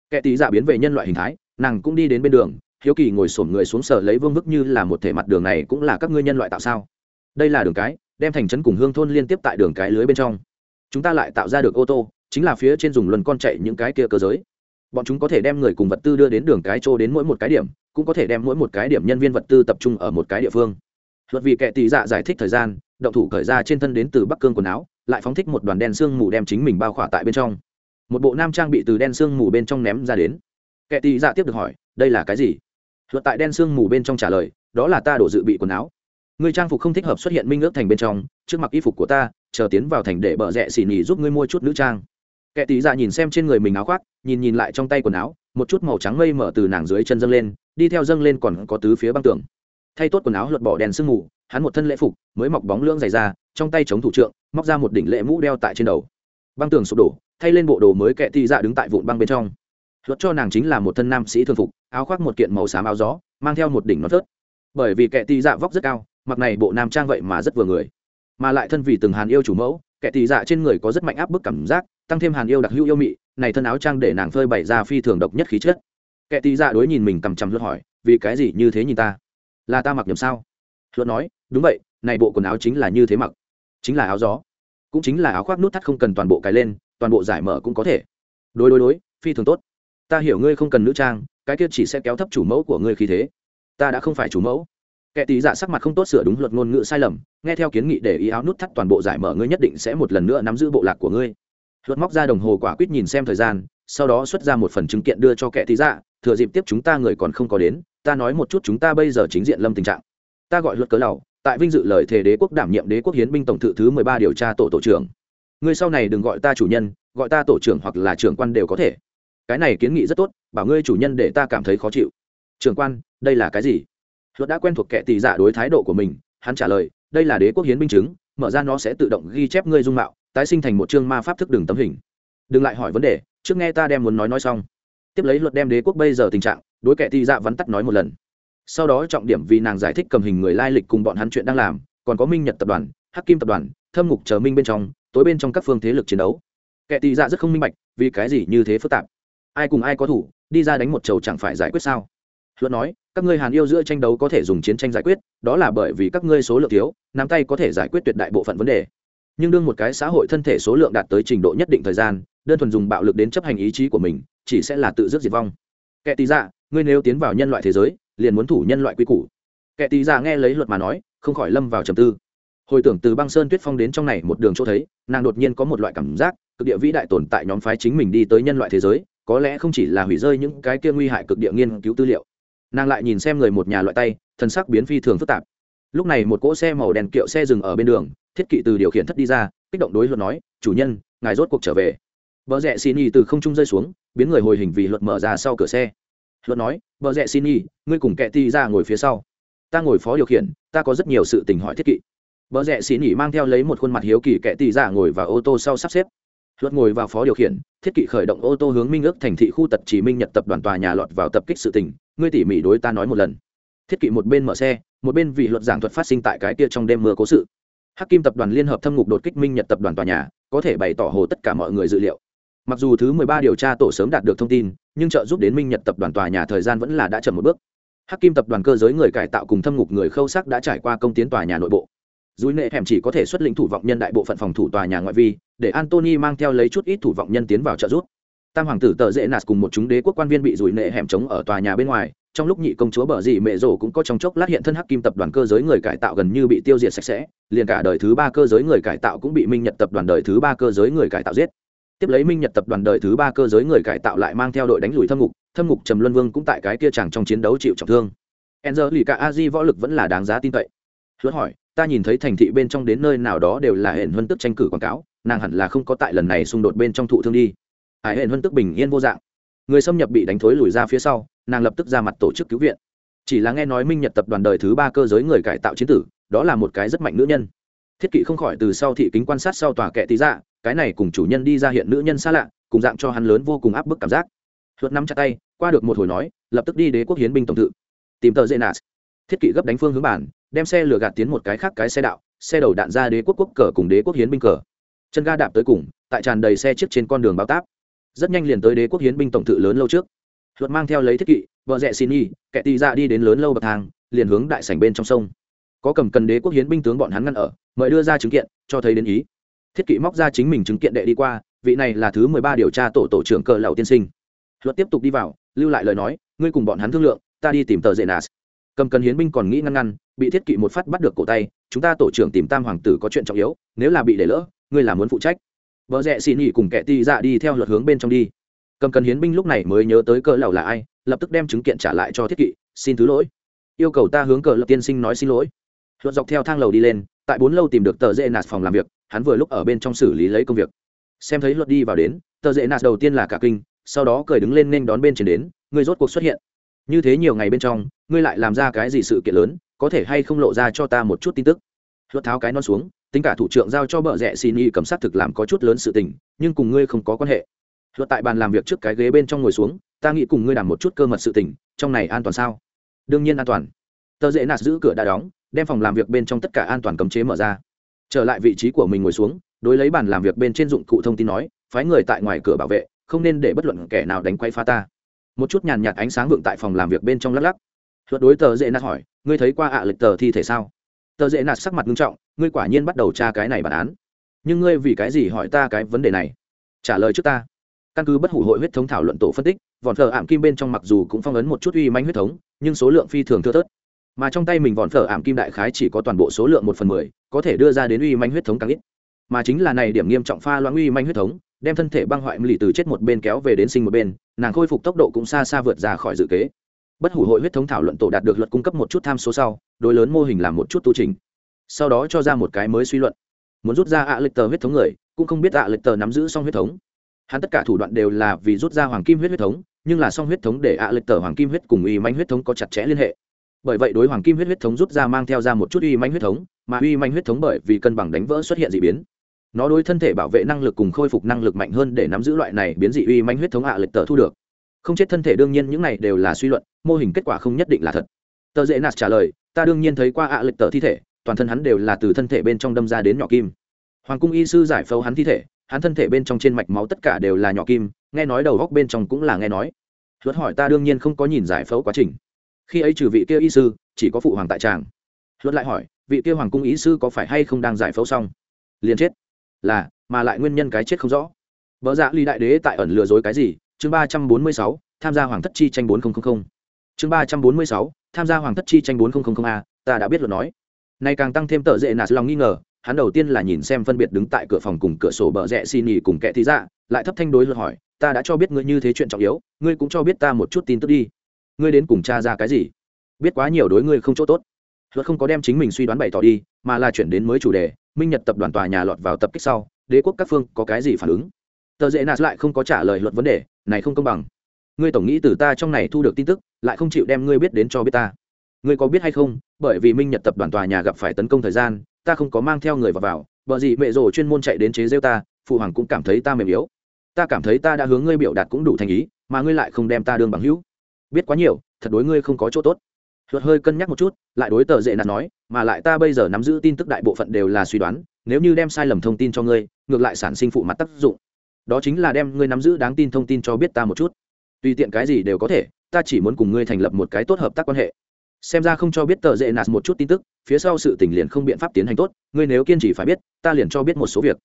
Kẻ tỷ dạ biến về nhân loại hình thái, nàng cũng đi đến bên đường, hiếu kỳ ngồi sổm người xuống sở lấy vương vức như là một thể mặt đường này cũng là các ngươi nhân loại tạo sao. Đây là đường cái, đem thành trấn cùng hương thôn liên tiếp tại đường cái lưới bên trong. Chúng ta lại tạo ra được ô tô chính là phía trên dùng luân con chạy những cái kia cơ giới. Bọn chúng có thể đem người cùng vật tư đưa đến đường cái chỗ đến mỗi một cái điểm, cũng có thể đem mỗi một cái điểm nhân viên vật tư tập trung ở một cái địa phương. Luật vì kệ tị dạ giải thích thời gian, động thủ khởi ra trên thân đến từ bắc cương quần áo, lại phóng thích một đoàn đen sương mù đem chính mình bao khỏa tại bên trong. Một bộ nam trang bị từ đen sương mù bên trong ném ra đến. Kệ tị dạ tiếp được hỏi, đây là cái gì? Luật tại đen sương mù bên trong trả lời, đó là ta đổ dự bị quần áo. Người trang phục không thích hợp xuất hiện minh ước thành bên trong, trước mặc y phục của ta, chờ tiến vào thành để bợ rẽ xỉ nhì giúp ngươi mua chút nữ trang kệ tí dạ nhìn xem trên người mình áo khoác, nhìn nhìn lại trong tay quần áo, một chút màu trắng mây mở từ nàng dưới chân dâng lên, đi theo dâng lên còn có tứ phía băng tường. Thay tốt quần áo luật bỏ đèn sương mù, hắn một thân lễ phục, mới mọc bóng lưỡng dày ra, trong tay chống thủ trượng, móc ra một đỉnh lễ mũ đeo tại trên đầu. Băng tường sụp đổ, thay lên bộ đồ mới kệ tị dạ đứng tại vụn băng bên trong. Luật cho nàng chính là một thân nam sĩ thường phục, áo khoác một kiện màu xám áo gió, mang theo một đỉnh nó thớt. Bởi vì kệ tị dạ vóc rất cao, mặc này bộ nam trang vậy mà rất vừa người. Mà lại thân vì từng hàn yêu chủ mẫu kệ tị dạ trên người có rất mạnh áp bức cảm giác tăng thêm hàn yêu đặc hữu yêu mị, này thân áo trang để nàng phơi bày ra phi thường độc nhất khí chất. Kệ tị dạ đối nhìn mình cầm chằm luật hỏi, vì cái gì như thế nhìn ta? Là ta mặc nhầm sao? Luật nói, đúng vậy, này bộ quần áo chính là như thế mặc. Chính là áo gió. Cũng chính là áo khoác nút thắt không cần toàn bộ cái lên, toàn bộ giải mở cũng có thể. Đối đối đối, phi thường tốt. Ta hiểu ngươi không cần nữ trang, cái kia chỉ sẽ kéo thấp chủ mẫu của ngươi khi thế. Ta đã không phải chủ mẫu. Kẻ tí dạ sắc mặt không tốt sửa đúng luật ngôn ngữ sai lầm, nghe theo kiến nghị để ý áo nút thắt toàn bộ giải mở ngươi nhất định sẽ một lần nữa nắm giữ bộ lạc của ngươi luật móc ra đồng hồ quả quýt nhìn xem thời gian, sau đó xuất ra một phần chứng kiện đưa cho kẻ tí dạ thừa dịp tiếp chúng ta người còn không có đến, ta nói một chút chúng ta bây giờ chính diện lâm tình trạng. Ta gọi luật cớ lầu, tại vinh dự lời thề đế quốc đảm nhiệm đế quốc hiến binh tổng thự thứ mười ba điều tra tổ tổ trưởng. Ngươi sau này đừng gọi ta chủ nhân, gọi ta tổ trưởng hoặc là trưởng quan đều có thể. Cái này kiến nghị rất tốt, bảo ngươi chủ nhân để ta cảm thấy khó chịu. Trưởng quan, đây là cái gì? Luật đã quen thuộc kẻ tỳ giả dạ đối thái độ của mình, hắn trả lời, đây là đế quốc hiến binh chứng, mở ra nó sẽ tự động ghi chép ngươi dung mạo tái sinh thành một chương ma pháp thức đường tấm hình. Đừng lại hỏi vấn đề, trước nghe ta đem muốn nói nói xong. Tiếp lấy luật đem đế quốc bây giờ tình trạng, đối kẻ tỳ dạ vắn tắt nói một lần. Sau đó trọng điểm vì nàng giải thích cầm hình người lai lịch cùng bọn hắn chuyện đang làm, còn có minh nhật tập đoàn, hắc kim tập đoàn, thâm ngục chờ minh bên trong, tối bên trong các phương thế lực chiến đấu. Kẻ tỳ dạ rất không minh bạch, vì cái gì như thế phức tạp? Ai cùng ai có thủ, đi ra đánh một chầu chẳng phải giải quyết sao? Luận nói, các ngươi hàn yêu giữa tranh đấu có thể dùng chiến tranh giải quyết, đó là bởi vì các ngươi số lượng thiếu, nắm tay có thể giải quyết tuyệt đại bộ phận vấn đề nhưng đương một cái xã hội thân thể số lượng đạt tới trình độ nhất định thời gian, đơn thuần dùng bạo lực đến chấp hành ý chí của mình, chỉ sẽ là tự dứt diệt vong. Kẻ tì dạ ngươi nếu tiến vào nhân loại thế giới, liền muốn thủ nhân loại quy củ. Kẻ tì dạ nghe lấy luật mà nói, không khỏi lâm vào trầm tư. Hồi tưởng từ băng sơn tuyết phong đến trong này một đường chỗ thấy, nàng đột nhiên có một loại cảm giác, cực địa vĩ đại tồn tại nhóm phái chính mình đi tới nhân loại thế giới, có lẽ không chỉ là hủy rơi những cái kia nguy hại cực địa nghiên cứu tư liệu. Nàng lại nhìn xem người một nhà loại tay thân sắc biến phi thường phức tạp. Lúc này một cỗ xe màu đèn kiệu xe dừng ở bên đường thiết kỵ từ điều khiển thất đi ra, kích động đối luật nói, chủ nhân, ngài rốt cuộc trở về. Vợ rẽ xin y từ không trung rơi xuống, biến người hồi hình vì luật mở ra sau cửa xe. Luật nói vợ rẽ xin y, ngươi cùng kẹ ti ra ngồi phía sau. Ta ngồi phó điều khiển, ta có rất nhiều sự tình hỏi thiết kỵ. Vợ rẽ xin y mang theo lấy một khuôn mặt hiếu kỳ kẹ ti ra ngồi vào ô tô sau sắp xếp. Luật ngồi vào phó điều khiển, thiết kỵ khởi động ô tô hướng minh ước thành thị khu tật chỉ minh nhật tập đoàn tòa nhà lọt vào tập kích sự tình, ngươi tỉ mỉ đối ta nói một lần. Thiết kỵ một bên mở xe, một bên vì luật giảng thuật phát sinh tại cái kia trong đêm mưa cố sự hắc kim tập đoàn liên hợp thâm ngục đột kích minh nhật tập đoàn tòa nhà, có thể bày tỏ hồ tất cả mọi người dự liệu. Mặc dù thứ mười ba điều tra tổ sớm đạt được thông tin, nhưng trợ giúp đến minh nhật tập đoàn tòa nhà thời gian vẫn là đã chậm một bước. Hắc kim tập đoàn cơ giới người cải tạo cùng thâm ngục người khâu sắc đã trải qua công tiến tòa nhà nội bộ. Dùi nệ hẻm chỉ có thể xuất lĩnh thủ vọng nhân đại bộ phận phòng thủ tòa nhà ngoại vi, để antony mang theo lấy chút ít thủ vọng nhân tiến vào trợ giúp. Tam hoàng tử tờ dễ nạt cùng một chúng đế quốc quan viên bị rủi nệ hẻm chống ở tòa nhà bên ngoài trong lúc nhị công chúa bờ dị mẹ rổ cũng có trong chốc lát hiện thân hắc kim tập đoàn cơ giới người cải tạo gần như bị tiêu diệt sạch sẽ, liền cả đời thứ ba cơ giới người cải tạo cũng bị minh nhật tập đoàn đời thứ ba cơ giới người cải tạo giết. Tiếp lấy minh nhật tập đoàn đời thứ ba cơ giới người cải tạo lại mang theo đội đánh lùi thâm ngục thâm ngục trầm luân vương cũng tại cái kia chẳng trong chiến đấu chịu trọng thương. Enzer lì cả a di võ lực vẫn là đáng giá tin cậy. Luật hỏi, ta nhìn thấy thành thị bên trong đến nơi nào đó đều là hệ vân tức tranh cử quảng cáo, nàng hẳn là không có tại lần này xung đột bên trong thụ thương đi. Hải hệ vân tức bình yên vô dạng người xâm nhập bị đánh thối lùi ra phía sau, nàng lập tức ra mặt tổ chức cứu viện. Chỉ là nghe nói minh nhật tập đoàn đời thứ ba cơ giới người cải tạo chiến tử, đó là một cái rất mạnh nữ nhân. Thiết kỵ không khỏi từ sau thị kính quan sát sau tòa kệ tí dạ cái này cùng chủ nhân đi ra hiện nữ nhân xa lạ, cùng dạng cho hắn lớn vô cùng áp bức cảm giác. Hớt nắm chặt tay, qua được một hồi nói, lập tức đi đế quốc hiến binh tổng tự tìm tờ dễ nạt thiết kỵ gấp đánh phương hướng bản, đem xe lửa gạt tiến một cái khác cái xe đạo, xe đầu đạn ra đế quốc quốc cờ cùng đế quốc hiến binh cờ. Chân ga đạp tới cùng, tại tràn đầy xe chiếc trên con đường bao táp rất nhanh liền tới đế quốc hiến binh tổng thự lớn lâu trước. Luật mang theo lấy thiết kỵ, vợ rẽ xin y, kẻ tì ra đi đến lớn lâu bậc thang, liền hướng đại sảnh bên trong sông. Có cầm cần đế quốc hiến binh tướng bọn hắn ngăn ở, mời đưa ra chứng kiện, cho thấy đến ý. Thiết kỵ móc ra chính mình chứng kiện đệ đi qua, vị này là thứ mười ba điều tra tổ tổ trưởng cờ lậu tiên sinh. Luật tiếp tục đi vào, lưu lại lời nói, ngươi cùng bọn hắn thương lượng, ta đi tìm tờ dễ nas cầm cần hiến binh còn nghĩ ngăn ngăn, bị thiết kỵ một phát bắt được cổ tay, chúng ta tổ trưởng tìm tam hoàng tử có chuyện trọng yếu, nếu là bị để lỡ, ngươi là muốn phụ trách vợ rẽ xì nhị cùng kẻ ti dạ đi theo luật hướng bên trong đi. Cầm cần hiến binh lúc này mới nhớ tới cờ lầu là ai, lập tức đem chứng kiện trả lại cho thiết kỵ, xin thứ lỗi. Yêu cầu ta hướng cờ lập tiên sinh nói xin lỗi. Luật dọc theo thang lầu đi lên, tại bốn lâu tìm được tờ dễ nạt phòng làm việc, hắn vừa lúc ở bên trong xử lý lấy công việc. Xem thấy luật đi vào đến, tờ dễ nạt đầu tiên là cả kinh, sau đó cười đứng lên nên đón bên trên đến, ngươi rốt cuộc xuất hiện. Như thế nhiều ngày bên trong, ngươi lại làm ra cái gì sự kiện lớn, có thể hay không lộ ra cho ta một chút tin tức? Luật tháo cái non xuống tính cả thủ trưởng giao cho bợ rẽ xin y cầm sát thực làm có chút lớn sự tình, nhưng cùng ngươi không có quan hệ. Luật tại bàn làm việc trước cái ghế bên trong ngồi xuống, ta nghĩ cùng ngươi làm một chút cơ mật sự tình, trong này an toàn sao? Đương nhiên an toàn. Tờ dễ nạt giữ cửa đã đóng, đem phòng làm việc bên trong tất cả an toàn cấm chế mở ra. Trở lại vị trí của mình ngồi xuống, đối lấy bàn làm việc bên trên dụng cụ thông tin nói, phái người tại ngoài cửa bảo vệ, không nên để bất luận kẻ nào đánh quay phá ta. Một chút nhàn nhạt ánh sáng vượng tại phòng làm việc bên trong lắc lắc. Luật đối tờ dễ nạt hỏi, ngươi thấy qua ạ à lịch tờ thi thể sao? Tờ dễ nạt sắc mặt nghiêm trọng, ngươi quả nhiên bắt đầu tra cái này bản án. Nhưng ngươi vì cái gì hỏi ta cái vấn đề này? Trả lời trước ta. Căn cứ bất hủ hội huyết thống thảo luận tổ phân tích, vòn phở ảm kim bên trong mặc dù cũng phong ấn một chút uy manh huyết thống, nhưng số lượng phi thường thưa thớt. Mà trong tay mình vòn phở ảm kim đại khái chỉ có toàn bộ số lượng một phần mười, có thể đưa ra đến uy manh huyết thống càng ít. Mà chính là này điểm nghiêm trọng pha loãng uy manh huyết thống, đem thân thể băng hoại lì từ chết một bên kéo về đến sinh một bên, nàng khôi phục tốc độ cũng xa xa vượt ra khỏi dự kế bất hủ hội huyết thống thảo luận tổ đạt được luật cung cấp một chút tham số sau, đối lớn mô hình làm một chút tu trình. Sau đó cho ra một cái mới suy luận. Muốn rút ra ạ lịch tờ huyết thống người, cũng không biết ạ lịch tờ nắm giữ song huyết thống. Hắn tất cả thủ đoạn đều là vì rút ra hoàng kim huyết huyết thống, nhưng là song huyết thống để ạ lịch tờ hoàng kim huyết cùng uy manh huyết thống có chặt chẽ liên hệ. Bởi vậy đối hoàng kim huyết huyết thống rút ra mang theo ra một chút uy manh huyết thống, mà uy manh huyết thống bởi vì cân bằng đánh vỡ xuất hiện d ị biến. Nó đối thân thể bảo vệ năng lực cùng khôi phục năng lực mạnh hơn để nắm giữ loại này biến dị uy manh huyết thống ạ lịch tờ thu được không chết thân thể đương nhiên những này đều là suy luận, mô hình kết quả không nhất định là thật. Tờ dễ nạt trả lời, ta đương nhiên thấy qua ạ lịch tờ thi thể, toàn thân hắn đều là từ thân thể bên trong đâm ra đến nhỏ kim. Hoàng cung y sư giải phẫu hắn thi thể, hắn thân thể bên trong trên mạch máu tất cả đều là nhỏ kim, nghe nói đầu góc bên trong cũng là nghe nói. Luật hỏi, ta đương nhiên không có nhìn giải phẫu quá trình. Khi ấy trừ vị kia y sư, chỉ có phụ hoàng tại tràng. Luật lại hỏi, vị kia hoàng cung y sư có phải hay không đang giải phẫu xong? Liền chết. Là, mà lại nguyên nhân cái chết không rõ. Vợ dạ ly đại đế tại ẩn lừa dối cái gì? Chương ba trăm bốn mươi sáu, tham gia hoàng thất chi tranh bốn nghìn chương ba trăm bốn mươi sáu, tham gia hoàng thất chi tranh bốn nghìn a, ta đã biết luật nói. Nay càng tăng thêm tợ dễ nạt lòng nghi ngờ, hắn đầu tiên là nhìn xem phân biệt đứng tại cửa phòng cùng cửa sổ bờ rẽ xin nghỉ cùng kẻ thị dạ lại thấp thanh đối luật hỏi, ta đã cho biết ngươi như thế chuyện trọng yếu, ngươi cũng cho biết ta một chút tin tức đi. Ngươi đến cùng cha ra cái gì? Biết quá nhiều đối ngươi không chỗ tốt. Luật không có đem chính mình suy đoán bày tỏ đi, mà là chuyển đến mới chủ đề, minh nhật tập đoàn tòa nhà lọt vào tập kích sau, đế quốc các phương có cái gì phản ứng? Tờ dễ nạt lại không có trả lời luật vấn đề này không công bằng. Ngươi tổng nghĩ từ ta trong này thu được tin tức, lại không chịu đem ngươi biết đến cho biết ta. Ngươi có biết hay không, bởi vì minh nhật tập đoàn tòa nhà gặp phải tấn công thời gian, ta không có mang theo người vào vào, bởi gì mẹ rồ chuyên môn chạy đến chế rêu ta, phụ hoàng cũng cảm thấy ta mềm yếu. Ta cảm thấy ta đã hướng ngươi biểu đạt cũng đủ thành ý, mà ngươi lại không đem ta đương bằng hữu. Biết quá nhiều, thật đối ngươi không có chỗ tốt. Luật hơi cân nhắc một chút, lại đối tờ dễ nạt nói, mà lại ta bây giờ nắm giữ tin tức đại bộ phận đều là suy đoán, nếu như đem sai lầm thông tin cho ngươi, ngược lại sản sinh phụ mặt tác dụng đó chính là đem ngươi nắm giữ đáng tin thông tin cho biết ta một chút. Tùy tiện cái gì đều có thể, ta chỉ muốn cùng ngươi thành lập một cái tốt hợp tác quan hệ. Xem ra không cho biết tờ dễ nạt một chút tin tức, phía sau sự tình liền không biện pháp tiến hành tốt, ngươi nếu kiên trì phải biết, ta liền cho biết một số việc.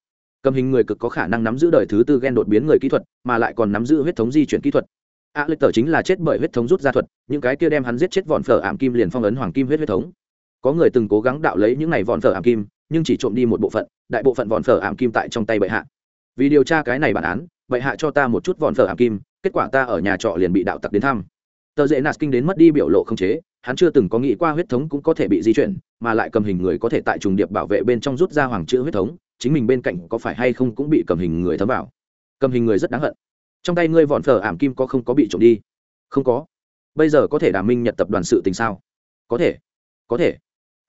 Cầm hình người cực có khả năng nắm giữ đời thứ tư gen đột biến người kỹ thuật, mà lại còn nắm giữ huyết thống di chuyển kỹ thuật. A lệch tờ chính là chết bởi huyết thống rút ra thuật, những cái kia đem hắn giết chết vòn phở ảm kim liền phong ấn hoàng kim huyết huyết thống. Có người từng cố gắng đạo lấy những này vòn phở ảm kim, nhưng chỉ trộm đi một bộ phận, đại bộ phận vòn phở ảm kim tại trong tay bệ hạ vì điều tra cái này bản án, bệ hạ cho ta một chút vòn phở ảm kim, kết quả ta ở nhà trọ liền bị đạo tặc đến thăm. Tờ dễ nạt kinh đến mất đi biểu lộ không chế, hắn chưa từng có nghĩ qua huyết thống cũng có thể bị di chuyển, mà lại cầm hình người có thể tại trùng điệp bảo vệ bên trong rút ra hoàng chữ huyết thống, chính mình bên cạnh có phải hay không cũng bị cầm hình người thấm vào. Cầm hình người rất đáng hận. Trong tay ngươi vòn phở ảm kim có không có bị trộm đi? Không có. Bây giờ có thể đà minh nhật tập đoàn sự tình sao? Có thể. Có thể.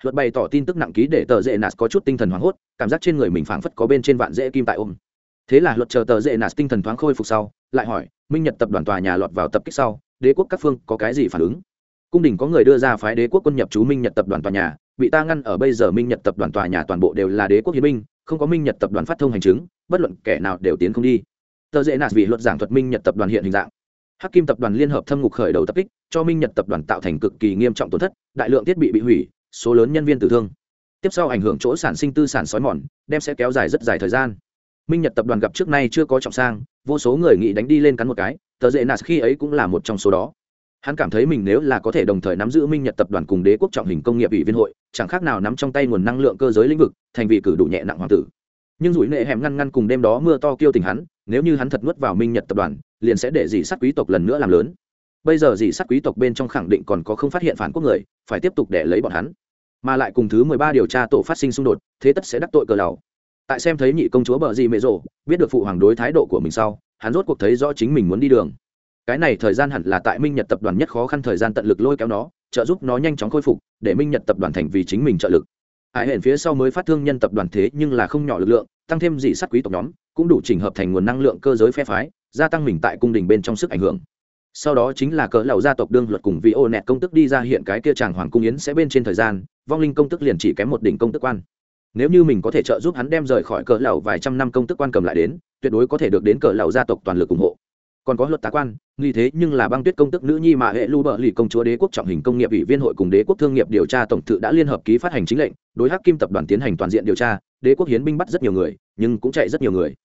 Luật bày tỏ tin tức nặng ký để tờ dễ nạt có chút tinh thần hoảng hốt, cảm giác trên người mình phảng phất có bên trên vạn dễ kim tại ôm thế là luật chờ tờ dễ nạt tinh thần thoáng khôi phục sau, lại hỏi, minh nhật tập đoàn tòa nhà lọt vào tập kích sau, đế quốc các phương có cái gì phản ứng? Cung đình có người đưa ra phái đế quốc quân nhập chú minh nhật tập đoàn tòa nhà, bị ta ngăn ở bây giờ minh nhật tập đoàn tòa nhà toàn bộ đều là đế quốc hiến minh không có minh nhật tập đoàn phát thông hành chứng, bất luận kẻ nào đều tiến không đi. Tờ dễ nạt vì luật giảng thuật minh nhật tập đoàn hiện hình dạng. Hắc kim tập đoàn liên hợp thâm ngục khởi đầu tập kích, cho minh nhật tập đoàn tạo thành cực kỳ nghiêm trọng tổn thất, đại lượng thiết bị bị hủy, số lớn nhân viên tử thương. Tiếp sau ảnh hưởng chỗ sản sinh tư sản sói mòn, đem sẽ kéo dài rất dài thời gian minh nhật tập đoàn gặp trước nay chưa có trọng sang, vô số người nghĩ đánh đi lên cắn một cái, tờ dễ nạt khi ấy cũng là một trong số đó. Hắn cảm thấy mình nếu là có thể đồng thời nắm giữ minh nhật tập đoàn cùng đế quốc trọng hình công nghiệp ủy viên hội, chẳng khác nào nắm trong tay nguồn năng lượng cơ giới lĩnh vực, thành vị cử đủ nhẹ nặng hoàng tử. Nhưng rủi nệ hẻm ngăn ngăn cùng đêm đó mưa to kêu tình hắn, nếu như hắn thật nuốt vào minh nhật tập đoàn, liền sẽ để dì sát quý tộc lần nữa làm lớn. Bây giờ dì sát quý tộc bên trong khẳng định còn có không phát hiện phản quốc người, phải tiếp tục để lấy bọn hắn. Mà lại cùng thứ mười ba điều tra tổ phát sinh xung đột, thế tất sẽ đắc tội cờ lầu tại xem thấy nhị công chúa bờ gì mẹ rộ biết được phụ hoàng đối thái độ của mình sau, hắn rốt cuộc thấy rõ chính mình muốn đi đường. Cái này thời gian hẳn là tại minh nhật tập đoàn nhất khó khăn thời gian tận lực lôi kéo nó, trợ giúp nó nhanh chóng khôi phục, để minh nhật tập đoàn thành vì chính mình trợ lực. Ai hẹn phía sau mới phát thương nhân tập đoàn thế nhưng là không nhỏ lực lượng, tăng thêm dị sát quý tộc nhóm, cũng đủ chỉnh hợp thành nguồn năng lượng cơ giới phe phái, gia tăng mình tại cung đình bên trong sức ảnh hưởng. Sau đó chính là cỡ lầu gia tộc đương luật cùng vị ô nẹt công tức đi ra hiện cái kia chàng hoàng cung yến sẽ bên trên thời gian, vong linh công tức liền chỉ kém một đỉnh công tức quan nếu như mình có thể trợ giúp hắn đem rời khỏi cỡ lầu vài trăm năm công tức quan cầm lại đến, tuyệt đối có thể được đến cỡ lầu gia tộc toàn lực ủng hộ. Còn có luật tá quan, nghi thế nhưng là băng tuyết công tức nữ nhi mà hệ lưu bờ lì công chúa đế quốc trọng hình công nghiệp ủy viên hội cùng đế quốc thương nghiệp điều tra tổng thự đã liên hợp ký phát hành chính lệnh, đối hắc kim tập đoàn tiến hành toàn diện điều tra, đế quốc hiến binh bắt rất nhiều người, nhưng cũng chạy rất nhiều người.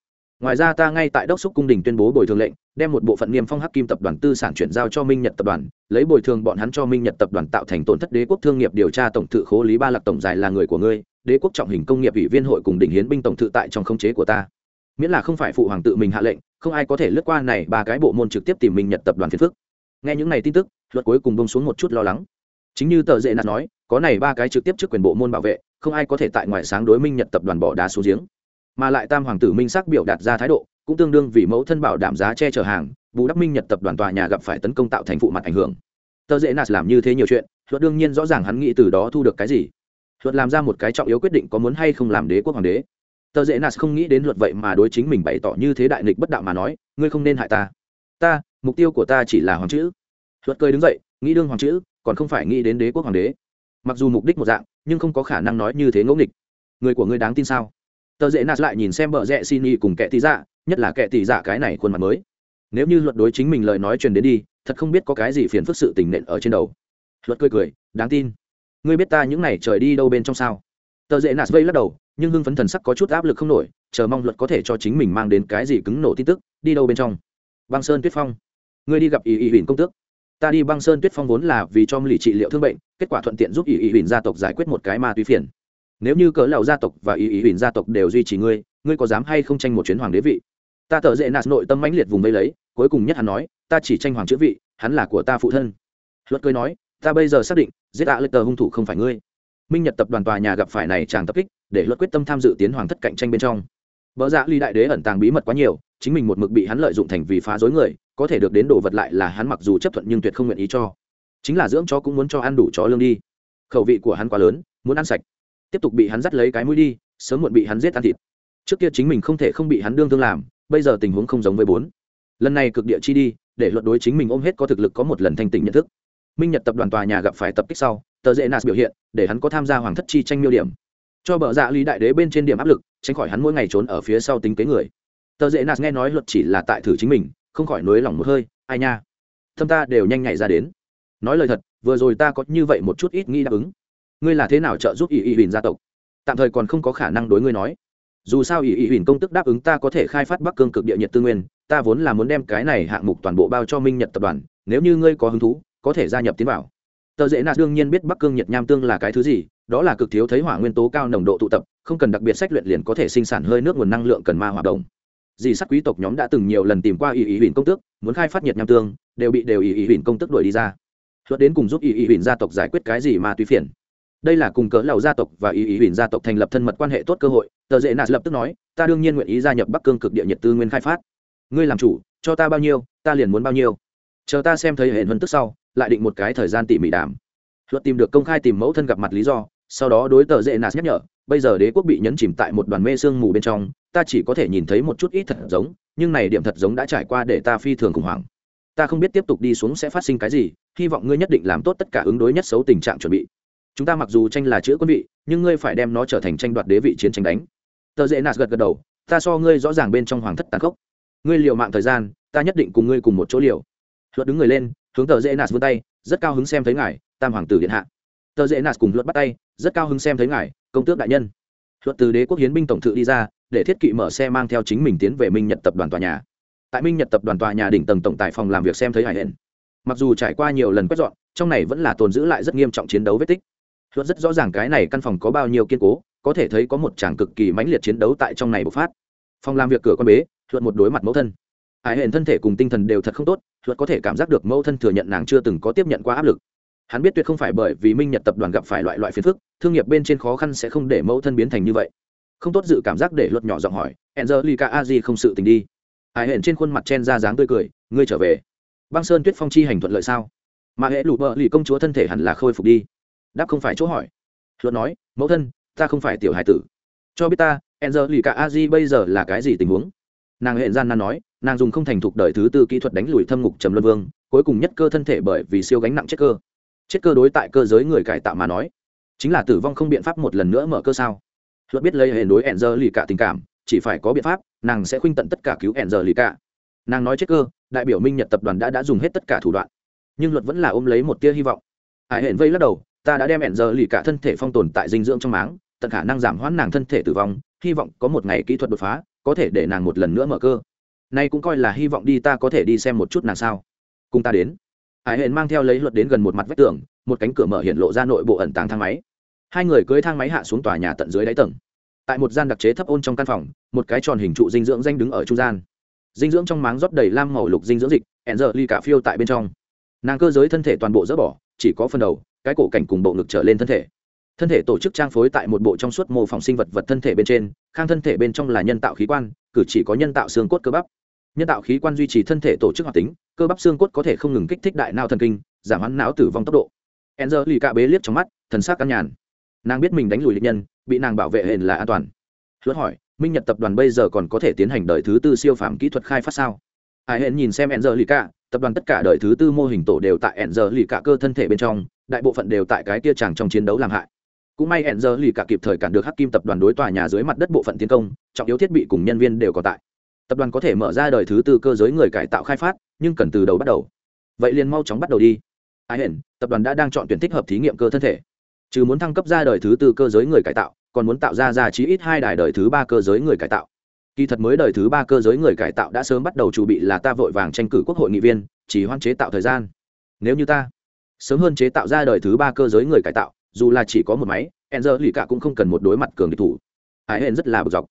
Ngoài ra ta ngay tại đốc xúc cung đình tuyên bố bồi thường lệnh, đem một bộ phận niêm phong hắc kim tập đoàn tư sản chuyển giao cho minh nhật tập đoàn, lấy bồi thường bọn hắn cho minh nhật tập đoàn tạo thành tổn thất đế quốc thương nghiệp điều tra tổng thự khố lý ba lạc tổng dài là người của ngươi đế quốc trọng hình công nghiệp ủy viên hội cùng đỉnh hiến binh tổng thự tại trong khống chế của ta. Miễn là không phải phụ hoàng tự mình hạ lệnh, không ai có thể lướt qua này ba cái bộ môn trực tiếp tìm mình nhật tập đoàn phiền phức. Nghe những này tin tức, luật cuối cùng bông xuống một chút lo lắng. Chính như tờ dễ nạt nói, có này ba cái trực tiếp trước quyền bộ môn bảo vệ, không ai có thể tại ngoại sáng đối minh nhật tập đoàn bỏ đá xuống giếng. Mà lại tam hoàng tử minh sắc biểu đạt ra thái độ, cũng tương đương vì mẫu thân bảo đảm giá che chở hàng, bù đắp minh nhật tập đoàn tòa nhà gặp phải tấn công tạo thành phụ mặt ảnh hưởng. Tờ dễ nạt làm như thế nhiều chuyện, luật đương nhiên rõ ràng hắn nghĩ từ đó thu được cái gì luật làm ra một cái trọng yếu quyết định có muốn hay không làm đế quốc hoàng đế. Tờ dễ nas không nghĩ đến luật vậy mà đối chính mình bày tỏ như thế đại nghịch bất đạo mà nói, ngươi không nên hại ta. Ta, mục tiêu của ta chỉ là hoàng chữ. Luật cười đứng dậy, nghĩ đương hoàng chữ, còn không phải nghĩ đến đế quốc hoàng đế. Mặc dù mục đích một dạng, nhưng không có khả năng nói như thế ngẫu nghịch. Người của ngươi đáng tin sao? Tờ dễ nạt lại nhìn xem bờ rẽ xin y cùng kẻ tì dạ nhất là kẻ tì dạ cái này khuôn mặt mới. Nếu như luật đối chính mình lời nói truyền đến đi, thật không biết có cái gì phiền phức sự tình nện ở trên đầu. Luật cười cười, đáng tin ngươi biết ta những n à y trời đi đâu bên trong sao? Tờ dễ nạt vây lắc đầu, nhưng hưng phấn thần sắc có chút áp lực không nổi, chờ mong luật có thể cho chính mình mang đến cái gì cứng nổ tin tức, đi đâu bên trong? Băng sơn tuyết phong. Ngươi đi gặp ý ý huỳnh công tước. Ta đi băng sơn tuyết phong vốn là vì cho lì trị liệu thương bệnh, kết quả thuận tiện giúp ý ý huỳnh gia tộc giải quyết một cái ma túy phiền. Nếu như cỡ lầu gia tộc và ý ý huỳnh gia tộc đều duy trì ngươi ngươi có dám hay không tranh một chuyến hoàng đế vị? Ta tờ dễ nạt nội tâm mãnh liệt vùng vây lấy, cuối cùng nhất hắn nói, ta chỉ tranh hoàng chữ vị, hắn là của ta phụ thân. Luật cười nói ta bây giờ xác định, giết ạ lệ tờ hung thủ không phải ngươi. Minh nhật tập đoàn tòa nhà gặp phải này chàng tập kích, để luật quyết tâm tham dự tiến hoàng thất cạnh tranh bên trong. Vợ dạ ly đại đế ẩn tàng bí mật quá nhiều, chính mình một mực bị hắn lợi dụng thành vì phá dối người, có thể được đến đồ vật lại là hắn mặc dù chấp thuận nhưng tuyệt không nguyện ý cho. Chính là dưỡng chó cũng muốn cho ăn đủ chó lương đi. Khẩu vị của hắn quá lớn, muốn ăn sạch. Tiếp tục bị hắn dắt lấy cái mũi đi, sớm muộn bị hắn giết ăn thịt. Trước kia chính mình không thể không bị hắn đương thương làm, bây giờ tình huống không giống với bốn. Lần này cực địa chi đi, để luận đối chính mình ôm hết có thực lực có một lần thanh tỉnh nhận thức minh nhật tập đoàn tòa nhà gặp phải tập kích sau, tờ dễ nas biểu hiện, để hắn có tham gia hoàng thất chi tranh miêu điểm. Cho bờ dạ lý đại đế bên trên điểm áp lực, tránh khỏi hắn mỗi ngày trốn ở phía sau tính kế người. Tờ dễ nas nghe nói luật chỉ là tại thử chính mình, không khỏi nới lỏng một hơi, ai nha, thâm ta đều nhanh nhảy ra đến. Nói lời thật, vừa rồi ta có như vậy một chút ít nghĩ đáp ứng. Ngươi là thế nào trợ giúp ỷ ỷ huỳnh gia tộc? Tạm thời còn không có khả năng đối ngươi nói. Dù sao ỷ ỷ huỳnh công tức đáp ứng ta có thể khai phát bắc cương cực địa nhiệt tư nguyên, ta vốn là muốn đem cái này hạng mục toàn bộ bao cho minh nhật tập đoàn, nếu như ngươi có hứng thú có thể gia nhập tiến vào. Tờ dễ nạt đương nhiên biết bắc cương nhiệt nham tương là cái thứ gì, đó là cực thiếu thấy hỏa nguyên tố cao nồng độ tụ tập, không cần đặc biệt sách luyện liền có thể sinh sản hơi nước nguồn năng lượng cần ma hoạt động dì sắc quý tộc nhóm đã từng nhiều lần tìm qua ý ý huỳnh công tước, muốn khai phát nhiệt nham tương, đều bị đều ý ý huỳnh công tước đuổi đi ra. Luật đến cùng giúp ý ý huỳnh gia tộc giải quyết cái gì mà tùy phiền. Đây là cùng cỡ lầu gia tộc và ý ý huỳnh gia tộc thành lập thân mật quan hệ tốt cơ hội, tờ dễ nạt lập tức nói, ta đương nhiên nguyện ý gia nhập bắc cương cực địa nhiệt tư nguyên khai phát. Ngươi làm chủ, cho ta bao nhiêu, ta liền muốn bao nhiêu. Chờ ta xem thấy hệ vân tức sau lại định một cái thời gian tỉ mỉ đàm. Luật tìm được công khai tìm mẫu thân gặp mặt lý do, sau đó đối tờ dễ nạt nhắc nhở, bây giờ đế quốc bị nhấn chìm tại một đoàn mê sương mù bên trong, ta chỉ có thể nhìn thấy một chút ít thật giống, nhưng này điểm thật giống đã trải qua để ta phi thường khủng hoảng. Ta không biết tiếp tục đi xuống sẽ phát sinh cái gì, hy vọng ngươi nhất định làm tốt tất cả ứng đối nhất xấu tình trạng chuẩn bị. Chúng ta mặc dù tranh là chữ quân vị, nhưng ngươi phải đem nó trở thành tranh đoạt đế vị chiến tranh đánh. Tờ dễ nạt gật gật đầu, ta so ngươi rõ ràng bên trong hoàng thất tàn khốc. Ngươi liều mạng thời gian, ta nhất định cùng ngươi cùng một chỗ liều. Luật đứng người lên hướng tờ dễ nạt vươn tay, rất cao hứng xem thấy ngài, tam hoàng tử điện hạ. Tờ dễ nạt cùng luật bắt tay, rất cao hứng xem thấy ngài, công tước đại nhân. Luật từ đế quốc hiến binh tổng thự đi ra, để thiết kỵ mở xe mang theo chính mình tiến về minh nhật tập đoàn tòa nhà. Tại minh nhật tập đoàn tòa nhà đỉnh tầng tổng tài phòng làm việc xem thấy hải hển mặc dù trải qua nhiều lần quét dọn, trong này vẫn là tồn giữ lại rất nghiêm trọng chiến đấu vết tích. Luật rất rõ ràng cái này căn phòng có bao nhiêu kiên cố, có thể thấy có một tràng cực kỳ mãnh liệt chiến đấu tại trong này bộc phát. Phòng làm việc cửa con bế, luật một đối mặt mẫu thân hải hển thân thể cùng tinh thần đều thật không tốt luật có thể cảm giác được mẫu thân thừa nhận nàng chưa từng có tiếp nhận qua áp lực. Hắn biết tuyệt không phải bởi vì minh nhật tập đoàn gặp phải loại loại phiền phức, thương nghiệp bên trên khó khăn sẽ không để mẫu thân biến thành như vậy. Không tốt dự cảm giác để luật nhỏ giọng hỏi, angelica a di không sự tình đi. Hải hển trên khuôn mặt chen ra dáng tươi cười, ngươi trở về. Băng sơn tuyết phong chi hành thuận lợi sao? Mà hệ lụ bợ lì công chúa thân thể hẳn là khôi phục đi. Đáp không phải chỗ hỏi. Luật nói, mẫu thân, ta không phải tiểu hải tử. Cho biết ta, angelica a di bây giờ là cái gì tình huống? Nàng hệ gian nan nói nàng dùng không thành thục đời thứ tư kỹ thuật đánh lùi thâm ngục trầm luân vương, cuối cùng nhất cơ thân thể bởi vì siêu gánh nặng chết cơ. Chết cơ đối tại cơ giới người cải tạo mà nói, chính là tử vong không biện pháp một lần nữa mở cơ sao? Luật biết lấy hệ đối ẻn giờ lì cả tình cảm, chỉ phải có biện pháp, nàng sẽ khuynh tận tất cả cứu ẻn giờ lì cả. Nàng nói chết cơ, đại biểu minh nhật tập đoàn đã đã dùng hết tất cả thủ đoạn. Nhưng luật vẫn là ôm lấy một tia hy vọng. Hải hển vây lắc đầu, ta đã đem ẻn giờ lì cả thân thể phong tồn tại dinh dưỡng trong máng, tận khả năng giảm hoãn nàng thân thể tử vong, hy vọng có một ngày kỹ thuật đột phá, có thể để nàng một lần nữa mở cơ nay cũng coi là hy vọng đi, ta có thể đi xem một chút nàng sao. Cùng ta đến. Hải hẹn mang theo lấy luật đến gần một mặt vách tường, một cánh cửa mở hiện lộ ra nội bộ ẩn tàng thang máy. Hai người cưới thang máy hạ xuống tòa nhà tận dưới đáy tầng. Tại một gian đặc chế thấp ôn trong căn phòng, một cái tròn hình trụ dinh dưỡng danh đứng ở trung gian. Dinh dưỡng trong máng rót đầy lam màu lục dinh dưỡng dịch hẹn giờ ly cả phiêu tại bên trong. Nàng cơ giới thân thể toàn bộ dỡ bỏ, chỉ có phần đầu, cái cổ cảnh cùng bộ ngực trở lên thân thể thân thể tổ chức trang phối tại một bộ trong suốt mô phỏng sinh vật vật thân thể bên trên, khang thân thể bên trong là nhân tạo khí quan, cử chỉ có nhân tạo xương cốt cơ bắp. Nhân tạo khí quan duy trì thân thể tổ chức hoạt tính, cơ bắp xương cốt có thể không ngừng kích thích đại não thần kinh, giảm hắn não tử vong tốc độ. E n z e lì cạ bế liếc trong mắt, thần sắc căn nhàn. Nàng biết mình đánh lùi lịch nhân, bị nàng bảo vệ hền là an toàn. Luật hỏi, minh nhật tập đoàn bây giờ còn có thể tiến hành đời thứ tư siêu phạm kỹ thuật khai phát sao? Ai hẹn nhìn xem e n z e lì cạ, tập đoàn tất cả đời thứ tư mô hình tổ đều tại e n z e lì cạ cơ thân thể bên trong, đại bộ phận đều tại cái tia tràng trong chiến đấu làm hại cũng may hẹn giờ lì cả kịp thời cản được hắc kim tập đoàn đối tòa nhà dưới mặt đất bộ phận tiến công, trọng yếu thiết bị cùng nhân viên đều còn tại. Tập đoàn có thể mở ra đời thứ tư cơ giới người cải tạo khai phát, nhưng cần từ đầu bắt đầu. Vậy liền mau chóng bắt đầu đi. Ai hẹn, tập đoàn đã đang chọn tuyển thích hợp thí nghiệm cơ thân thể. Chứ muốn thăng cấp ra đời thứ tư cơ giới người cải tạo, còn muốn tạo ra ra chí ít hai đài đời thứ ba cơ giới người cải tạo. Kỳ thật mới đời thứ ba cơ giới người cải tạo đã sớm bắt đầu chuẩn bị là ta vội vàng tranh cử quốc hội nghị viên, chỉ hoan chế tạo thời gian. Nếu như ta sớm hơn chế tạo ra đời thứ ba cơ giới người cải tạo dù là chỉ có một máy e n z lì cả cũng không cần một đối mặt cường địch thủ. Ái hên rất là bực dọc.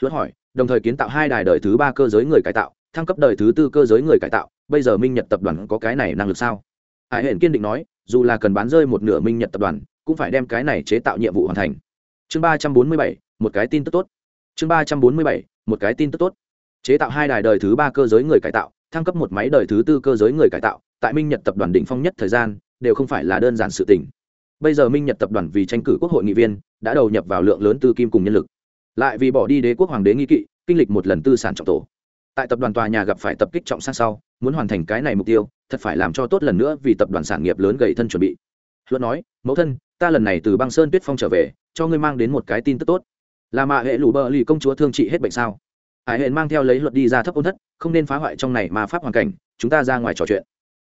Luật hỏi, đồng thời kiến tạo hai đài đời thứ ba cơ giới người cải tạo, thăng cấp đời thứ tư cơ giới người cải tạo, bây giờ minh nhật tập đoàn có cái này năng lực sao? Ái hên kiên định nói, dù là cần bán rơi một nửa minh nhật tập đoàn, cũng phải đem cái này chế tạo nhiệm vụ hoàn thành. Chương ba trăm bốn mươi bảy, một cái tin tức tốt. Chương ba trăm bốn mươi bảy, một cái tin tức tốt. Chế tạo hai đài đời thứ ba cơ giới người cải tạo, thăng cấp một máy đời thứ tư cơ giới người cải tạo, tại minh nhật tập đoàn đỉnh phong nhất thời gian, đều không phải là đơn giản sự tình bây giờ minh nhật tập đoàn vì tranh cử quốc hội nghị viên, đã đầu nhập vào lượng lớn tư kim cùng nhân lực. Lại vì bỏ đi đế quốc hoàng đế nghi kỵ, kinh lịch một lần tư sản trọng tổ. Tại tập đoàn tòa nhà gặp phải tập kích trọng sang sau, muốn hoàn thành cái này mục tiêu, thật phải làm cho tốt lần nữa vì tập đoàn sản nghiệp lớn gầy thân chuẩn bị. Luận nói, mẫu thân, ta lần này từ băng sơn tuyết phong trở về, cho ngươi mang đến một cái tin tức tốt. Là mạ hệ lù bờ lì công chúa thương trị hết bệnh sao? Hải hệ mang theo lấy luật đi ra thấp ôn thất, không nên phá hoại trong này mà pháp hoàn cảnh, chúng ta ra ngoài trò chuyện.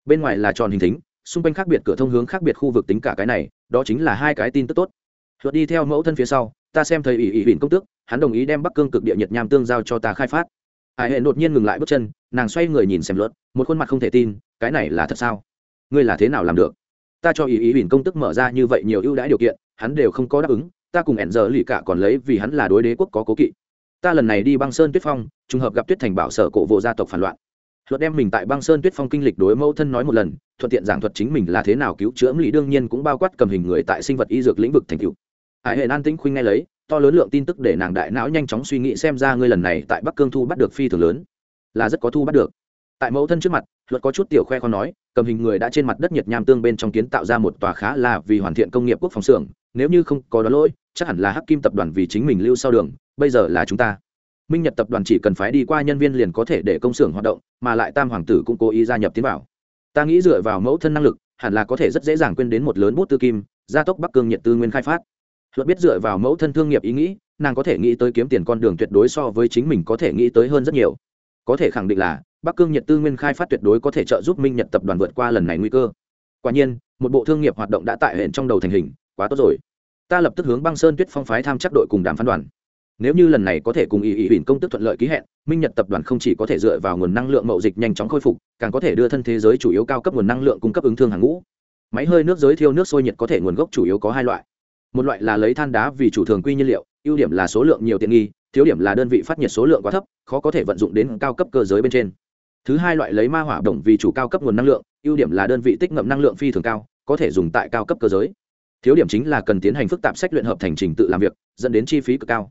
Bên ngoài là tròn hình thính, xung quanh khác biệt cửa thông hướng khác biệt khu vực tính cả cái này đó chính là hai cái tin tức tốt. Luật đi theo mẫu thân phía sau, ta xem thầy ỷ ỷ huỳnh công tước, hắn đồng ý đem bắc cương cực địa nhiệt nham tương giao cho ta khai phát. Hải hệ đột nhiên ngừng lại bước chân, nàng xoay người nhìn xem luật, một khuôn mặt không thể tin, cái này là thật sao? Ngươi là thế nào làm được? Ta cho ý ý huỳnh công tức mở ra như vậy nhiều ưu đãi điều kiện, hắn đều không có đáp ứng, ta cùng ẻn giờ lì cả còn lấy vì hắn là đối đế quốc có cố kỵ. Ta lần này đi băng sơn tuyết phong, trùng hợp gặp tuyết thành bảo sở cổ vô gia tộc phản loạn luật đem mình tại băng sơn tuyết phong kinh lịch đối mẫu thân nói một lần, thuận tiện giảng thuật chính mình là thế nào cứu chữa mỹ, đương nhiên cũng bao quát cầm hình người tại sinh vật y dược lĩnh vực thành cựu hải hệ an tĩnh khuynh ngay lấy, to lớn lượng tin tức để nàng đại não nhanh chóng suy nghĩ xem ra ngươi lần này tại bắc cương thu bắt được phi thường lớn, là rất có thu bắt được. Tại mẫu thân trước mặt, luật có chút tiểu khoe con nói, cầm hình người đã trên mặt đất nhiệt nham tương bên trong kiến tạo ra một tòa khá là vì hoàn thiện công nghiệp quốc phòng xưởng, nếu như không có đó lỗi, chắc hẳn là hắc kim tập đoàn vì chính mình lưu sau đường, bây giờ là chúng ta minh nhật tập đoàn chỉ cần phái đi qua nhân viên liền có thể để công xưởng hoạt động, mà lại tam hoàng tử cũng cố ý gia nhập tiến vào. Ta nghĩ dựa vào mẫu thân năng lực, hẳn là có thể rất dễ dàng quên đến một lớn bút tư kim, gia tốc bắc cương nhiệt tư nguyên khai phát. Luật biết dựa vào mẫu thân thương nghiệp ý nghĩ, nàng có thể nghĩ tới kiếm tiền con đường tuyệt đối so với chính mình có thể nghĩ tới hơn rất nhiều. Có thể khẳng định là, bắc cương Nhiệt tư nguyên khai phát tuyệt đối có thể trợ giúp minh nhật tập đoàn vượt qua lần này nguy cơ. Quả nhiên, một bộ thương nghiệp hoạt động đã tại hệ trong đầu thành hình, quá tốt rồi. Ta lập tức hướng băng sơn tuyết phong phái tham chắc đội cùng đàm phán đoàn nếu như lần này có thể cùng ý ý ỉn công tức thuận lợi ký hẹn, minh nhật tập đoàn không chỉ có thể dựa vào nguồn năng lượng mậu dịch nhanh chóng khôi phục, càng có thể đưa thân thế giới chủ yếu cao cấp nguồn năng lượng cung cấp ứng thương hàng ngũ. Máy hơi nước giới thiêu nước sôi nhiệt có thể nguồn gốc chủ yếu có hai loại. Một loại là lấy than đá vì chủ thường quy nhiên liệu, ưu điểm là số lượng nhiều tiện nghi, thiếu điểm là đơn vị phát nhiệt số lượng quá thấp, khó có thể vận dụng đến cao cấp cơ giới bên trên. Thứ hai loại lấy ma hỏa động vì chủ cao cấp nguồn năng lượng, ưu điểm là đơn vị tích ngậm năng lượng phi thường cao, có thể dùng tại cao cấp cơ giới. Thiếu điểm chính là cần tiến hành phức tạp sách luyện hợp thành trình tự làm việc, dẫn đến chi phí cực cao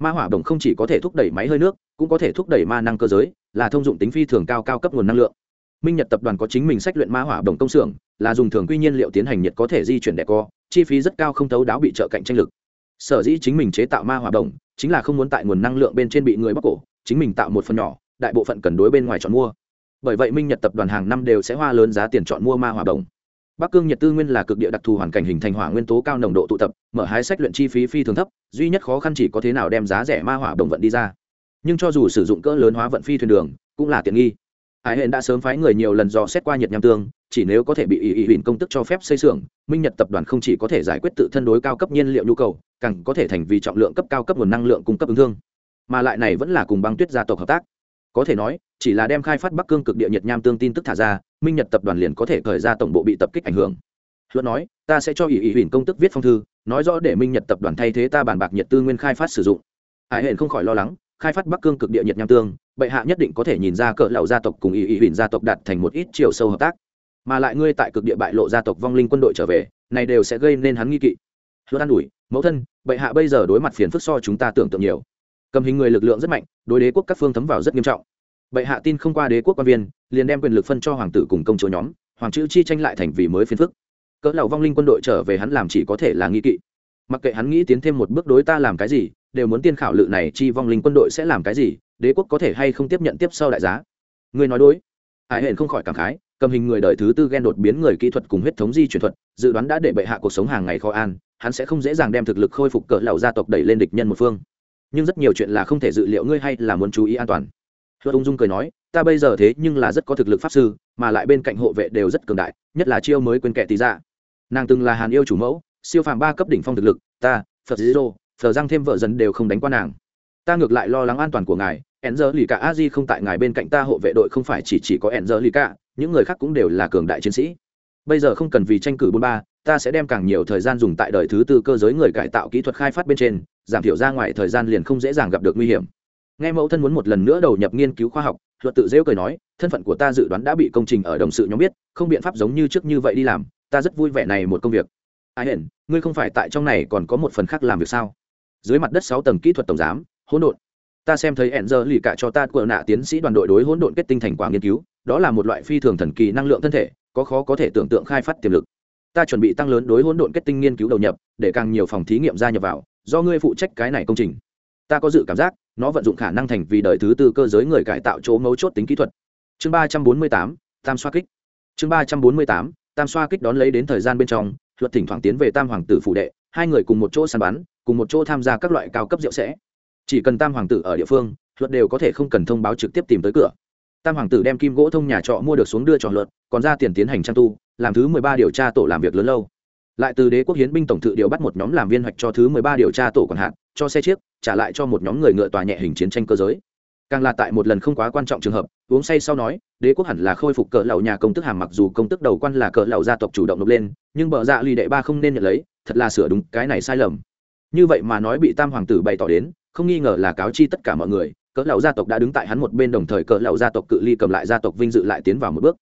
ma hỏa đồng không chỉ có thể thúc đẩy máy hơi nước, cũng có thể thúc đẩy ma năng cơ giới, là thông dụng tính phi thường cao cao cấp nguồn năng lượng. Minh nhật tập đoàn có chính mình sách luyện ma hỏa đồng công xưởng, là dùng thường quy nhiên liệu tiến hành nhiệt có thể di chuyển đẻ co, chi phí rất cao không thấu đáo bị trợ cạnh tranh lực. Sở dĩ chính mình chế tạo ma hỏa đồng chính là không muốn tại nguồn năng lượng bên trên bị người bóc cổ, chính mình tạo một phần nhỏ, đại bộ phận cần đối bên ngoài chọn mua. Bởi vậy minh nhật tập đoàn hàng năm đều sẽ hoa lớn giá tiền chọn mua ma hỏa đồng bắc cương nhiệt tư nguyên là cực địa đặc thù hoàn cảnh hình thành hỏa nguyên tố cao nồng độ tụ tập, mở hái sách luyện chi phí phi thường thấp, duy nhất khó khăn chỉ có thế nào đem giá rẻ ma hỏa đồng vận đi ra. Nhưng cho dù sử dụng cỡ lớn hóa vận phi thuyền đường, cũng là tiện nghi. Hải hện đã sớm phái người nhiều lần dò xét qua nhiệt nham tương, chỉ nếu có thể bị ý ý huỳnh công tức cho phép xây xưởng, minh nhật tập đoàn không chỉ có thể giải quyết tự thân đối cao cấp nhiên liệu nhu cầu, càng có thể thành vì trọng lượng cấp cao cấp nguồn năng lượng cung cấp ứng thương. Mà lại này vẫn là cùng băng tuyết gia tộc hợp tác có thể nói, chỉ là đem khai phát bắc cương cực địa nhiệt nham tương tin tức thả ra, minh nhật tập đoàn liền có thể khởi ra tổng bộ bị tập kích ảnh hưởng. Luận nói, ta sẽ cho ý ý huỳnh công tức viết phong thư, nói rõ để minh nhật tập đoàn thay thế ta bàn bạc nhiệt tư nguyên khai phát sử dụng. Hải hển không khỏi lo lắng, khai phát bắc cương cực địa nhiệt nham tương, bệ hạ nhất định có thể nhìn ra cỡ lậu gia tộc cùng ý ý huỳnh gia tộc đạt thành một ít chiều sâu hợp tác. Mà lại ngươi tại cực địa bại lộ gia tộc vong linh quân đội trở về, này đều sẽ gây nên hắn nghi kỵ. Luật an ủi, mẫu thân, bệ hạ bây giờ đối mặt phiền phức so chúng ta tưởng tượng nhiều cầm hình người lực lượng rất mạnh, đối đế quốc các phương thấm vào rất nghiêm trọng. Bệ hạ tin không qua đế quốc quan viên, liền đem quyền lực phân cho hoàng tử cùng công chúa nhóm, hoàng chữ chi tranh lại thành vì mới phiền phức. Cỡ lầu vong linh quân đội trở về hắn làm chỉ có thể là nghi kỵ. Mặc kệ hắn nghĩ tiến thêm một bước đối ta làm cái gì, đều muốn tiên khảo lự này chi vong linh quân đội sẽ làm cái gì, đế quốc có thể hay không tiếp nhận tiếp sau đại giá. Người nói đối. Hải hển không khỏi cảm khái, cầm hình người đời thứ tư ghen đột biến người kỹ thuật cùng huyết thống di truyền thuật, dự đoán đã để bệ hạ cuộc sống hàng ngày khó an, hắn sẽ không dễ dàng đem thực lực khôi phục cỡ lầu gia tộc đẩy lên địch nhân một phương nhưng rất nhiều chuyện là không thể dự liệu ngươi hay là muốn chú ý an toàn. Hứa ung dung cười nói ta bây giờ thế nhưng là rất có thực lực pháp sư mà lại bên cạnh hộ vệ đều rất cường đại nhất là chiêu mới quên kẻ tí ra dạ. nàng từng là hàn yêu chủ mẫu siêu phàm ba cấp đỉnh phong thực lực ta phật dĩ Dô, phờ răng thêm vợ dần đều không đánh qua nàng. Ta ngược lại lo lắng an toàn của ngài ẻn giờ lì cả a di không tại ngài bên cạnh ta hộ vệ đội không phải chỉ chỉ có ẻn giờ lì cả những người khác cũng đều là cường đại chiến sĩ bây giờ không cần vì tranh cử bốn ba, ta sẽ đem càng nhiều thời gian dùng tại đời thứ tư cơ giới người cải tạo kỹ thuật khai phát bên trên, giảm thiểu ra ngoài thời gian liền không dễ dàng gặp được nguy hiểm. Nghe mẫu thân muốn một lần nữa đầu nhập nghiên cứu khoa học, luật tự rêu cười nói, thân phận của ta dự đoán đã bị công trình ở đồng sự nhóm biết, không biện pháp giống như trước như vậy đi làm, ta rất vui vẻ này một công việc. Ai hển ngươi không phải tại trong này còn có một phần khác làm việc sao? Dưới mặt đất sáu tầng kỹ thuật tổng giám, hỗn độn. Ta xem thấy hẹn giờ lì cả cho ta của nạ tiến sĩ đoàn đội đối hỗn độn kết tinh thành quả nghiên cứu, đó là một loại phi thường thần kỳ năng lượng thân thể có khó có thể tưởng tượng khai phát tiềm lực. Ta chuẩn bị tăng lớn đối hỗn độn kết tinh nghiên cứu đầu nhập, để càng nhiều phòng thí nghiệm gia nhập vào, do ngươi phụ trách cái này công trình. Ta có dự cảm giác, nó vận dụng khả năng thành vì đời thứ tư cơ giới người cải tạo chỗ mấu chốt tính kỹ thuật. Chương ba trăm bốn mươi tám, tam xoa kích. Chương ba trăm bốn mươi tám, tam xoa kích đón lấy đến thời gian bên trong, luật thỉnh thoảng tiến về tam hoàng tử phủ đệ, hai người cùng một chỗ săn bắn, cùng một chỗ tham gia các loại cao cấp rượu sẽ. Chỉ cần tam hoàng tử ở địa phương, luật đều có thể không cần thông báo trực tiếp tìm tới cửa tam hoàng tử đem kim gỗ thông nhà trọ mua được xuống đưa cho luật, còn ra tiền tiến hành trang tu, làm thứ mười ba điều tra tổ làm việc lớn lâu. Lại từ đế quốc hiến binh tổng thự điều bắt một nhóm làm viên hoạch cho thứ mười ba điều tra tổ còn hạn cho xe chiếc, trả lại cho một nhóm người ngựa tòa nhẹ hình chiến tranh cơ giới. Càng là tại một lần không quá quan trọng trường hợp, uống say sau nói, đế quốc hẳn là khôi phục cỡ lầu nhà công tức hàm mặc dù công tức đầu quan là cỡ lầu gia tộc chủ động nộp lên, nhưng bờ dạ lì đệ ba không nên nhận lấy, thật là sửa đúng cái này sai lầm. Như vậy mà nói bị tam hoàng tử bày tỏ đến, không nghi ngờ là cáo chi tất cả mọi người cỡ lão gia tộc đã đứng tại hắn một bên đồng thời cỡ lão gia tộc cự ly cầm lại gia tộc vinh dự lại tiến vào một bước.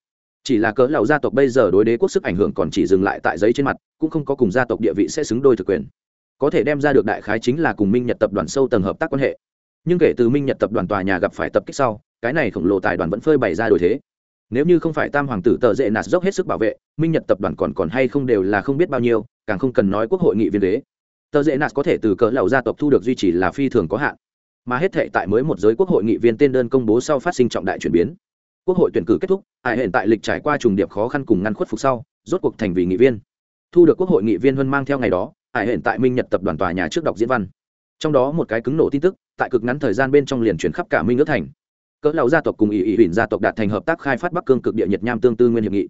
Chỉ là cỡ lão gia tộc bây giờ đối đế quốc sức ảnh hưởng còn chỉ dừng lại tại giấy trên mặt, cũng không có cùng gia tộc địa vị sẽ xứng đôi thực quyền. Có thể đem ra được đại khái chính là cùng minh nhật tập đoàn sâu tầng hợp tác quan hệ. Nhưng kể từ minh nhật tập đoàn tòa nhà gặp phải tập kích sau, cái này khổng lồ tài đoàn vẫn phơi bày ra đổi thế. Nếu như không phải tam hoàng tử tờ dễ nạt dốc hết sức bảo vệ, minh nhật tập đoàn còn còn hay không đều là không biết bao nhiêu, càng không cần nói quốc hội nghị viên đế. Tờ dễ nạt có thể từ cỡ lão gia tộc thu được duy trì là phi thường có hạn mà hết thệ tại mới một giới quốc hội nghị viên tên đơn công bố sau phát sinh trọng đại chuyển biến. Quốc hội tuyển cử kết thúc hải hiện tại lịch trải qua trùng điệp khó khăn cùng ngăn khuất phục sau, rốt cuộc thành vì nghị viên. Thu được quốc hội nghị viên huân mang theo ngày đó hải hiện tại minh nhật tập đoàn tòa nhà trước đọc diễn văn. Trong đó một cái cứng nổ tin tức, tại cực ngắn thời gian bên trong liền chuyển khắp cả minh ước thành. Cỡ lão gia tộc cùng ỷ ỷ huỳnh gia tộc đạt thành hợp tác khai phát bắc cương cực địa nhiệt nham tương tư nguyên hiệp nghị.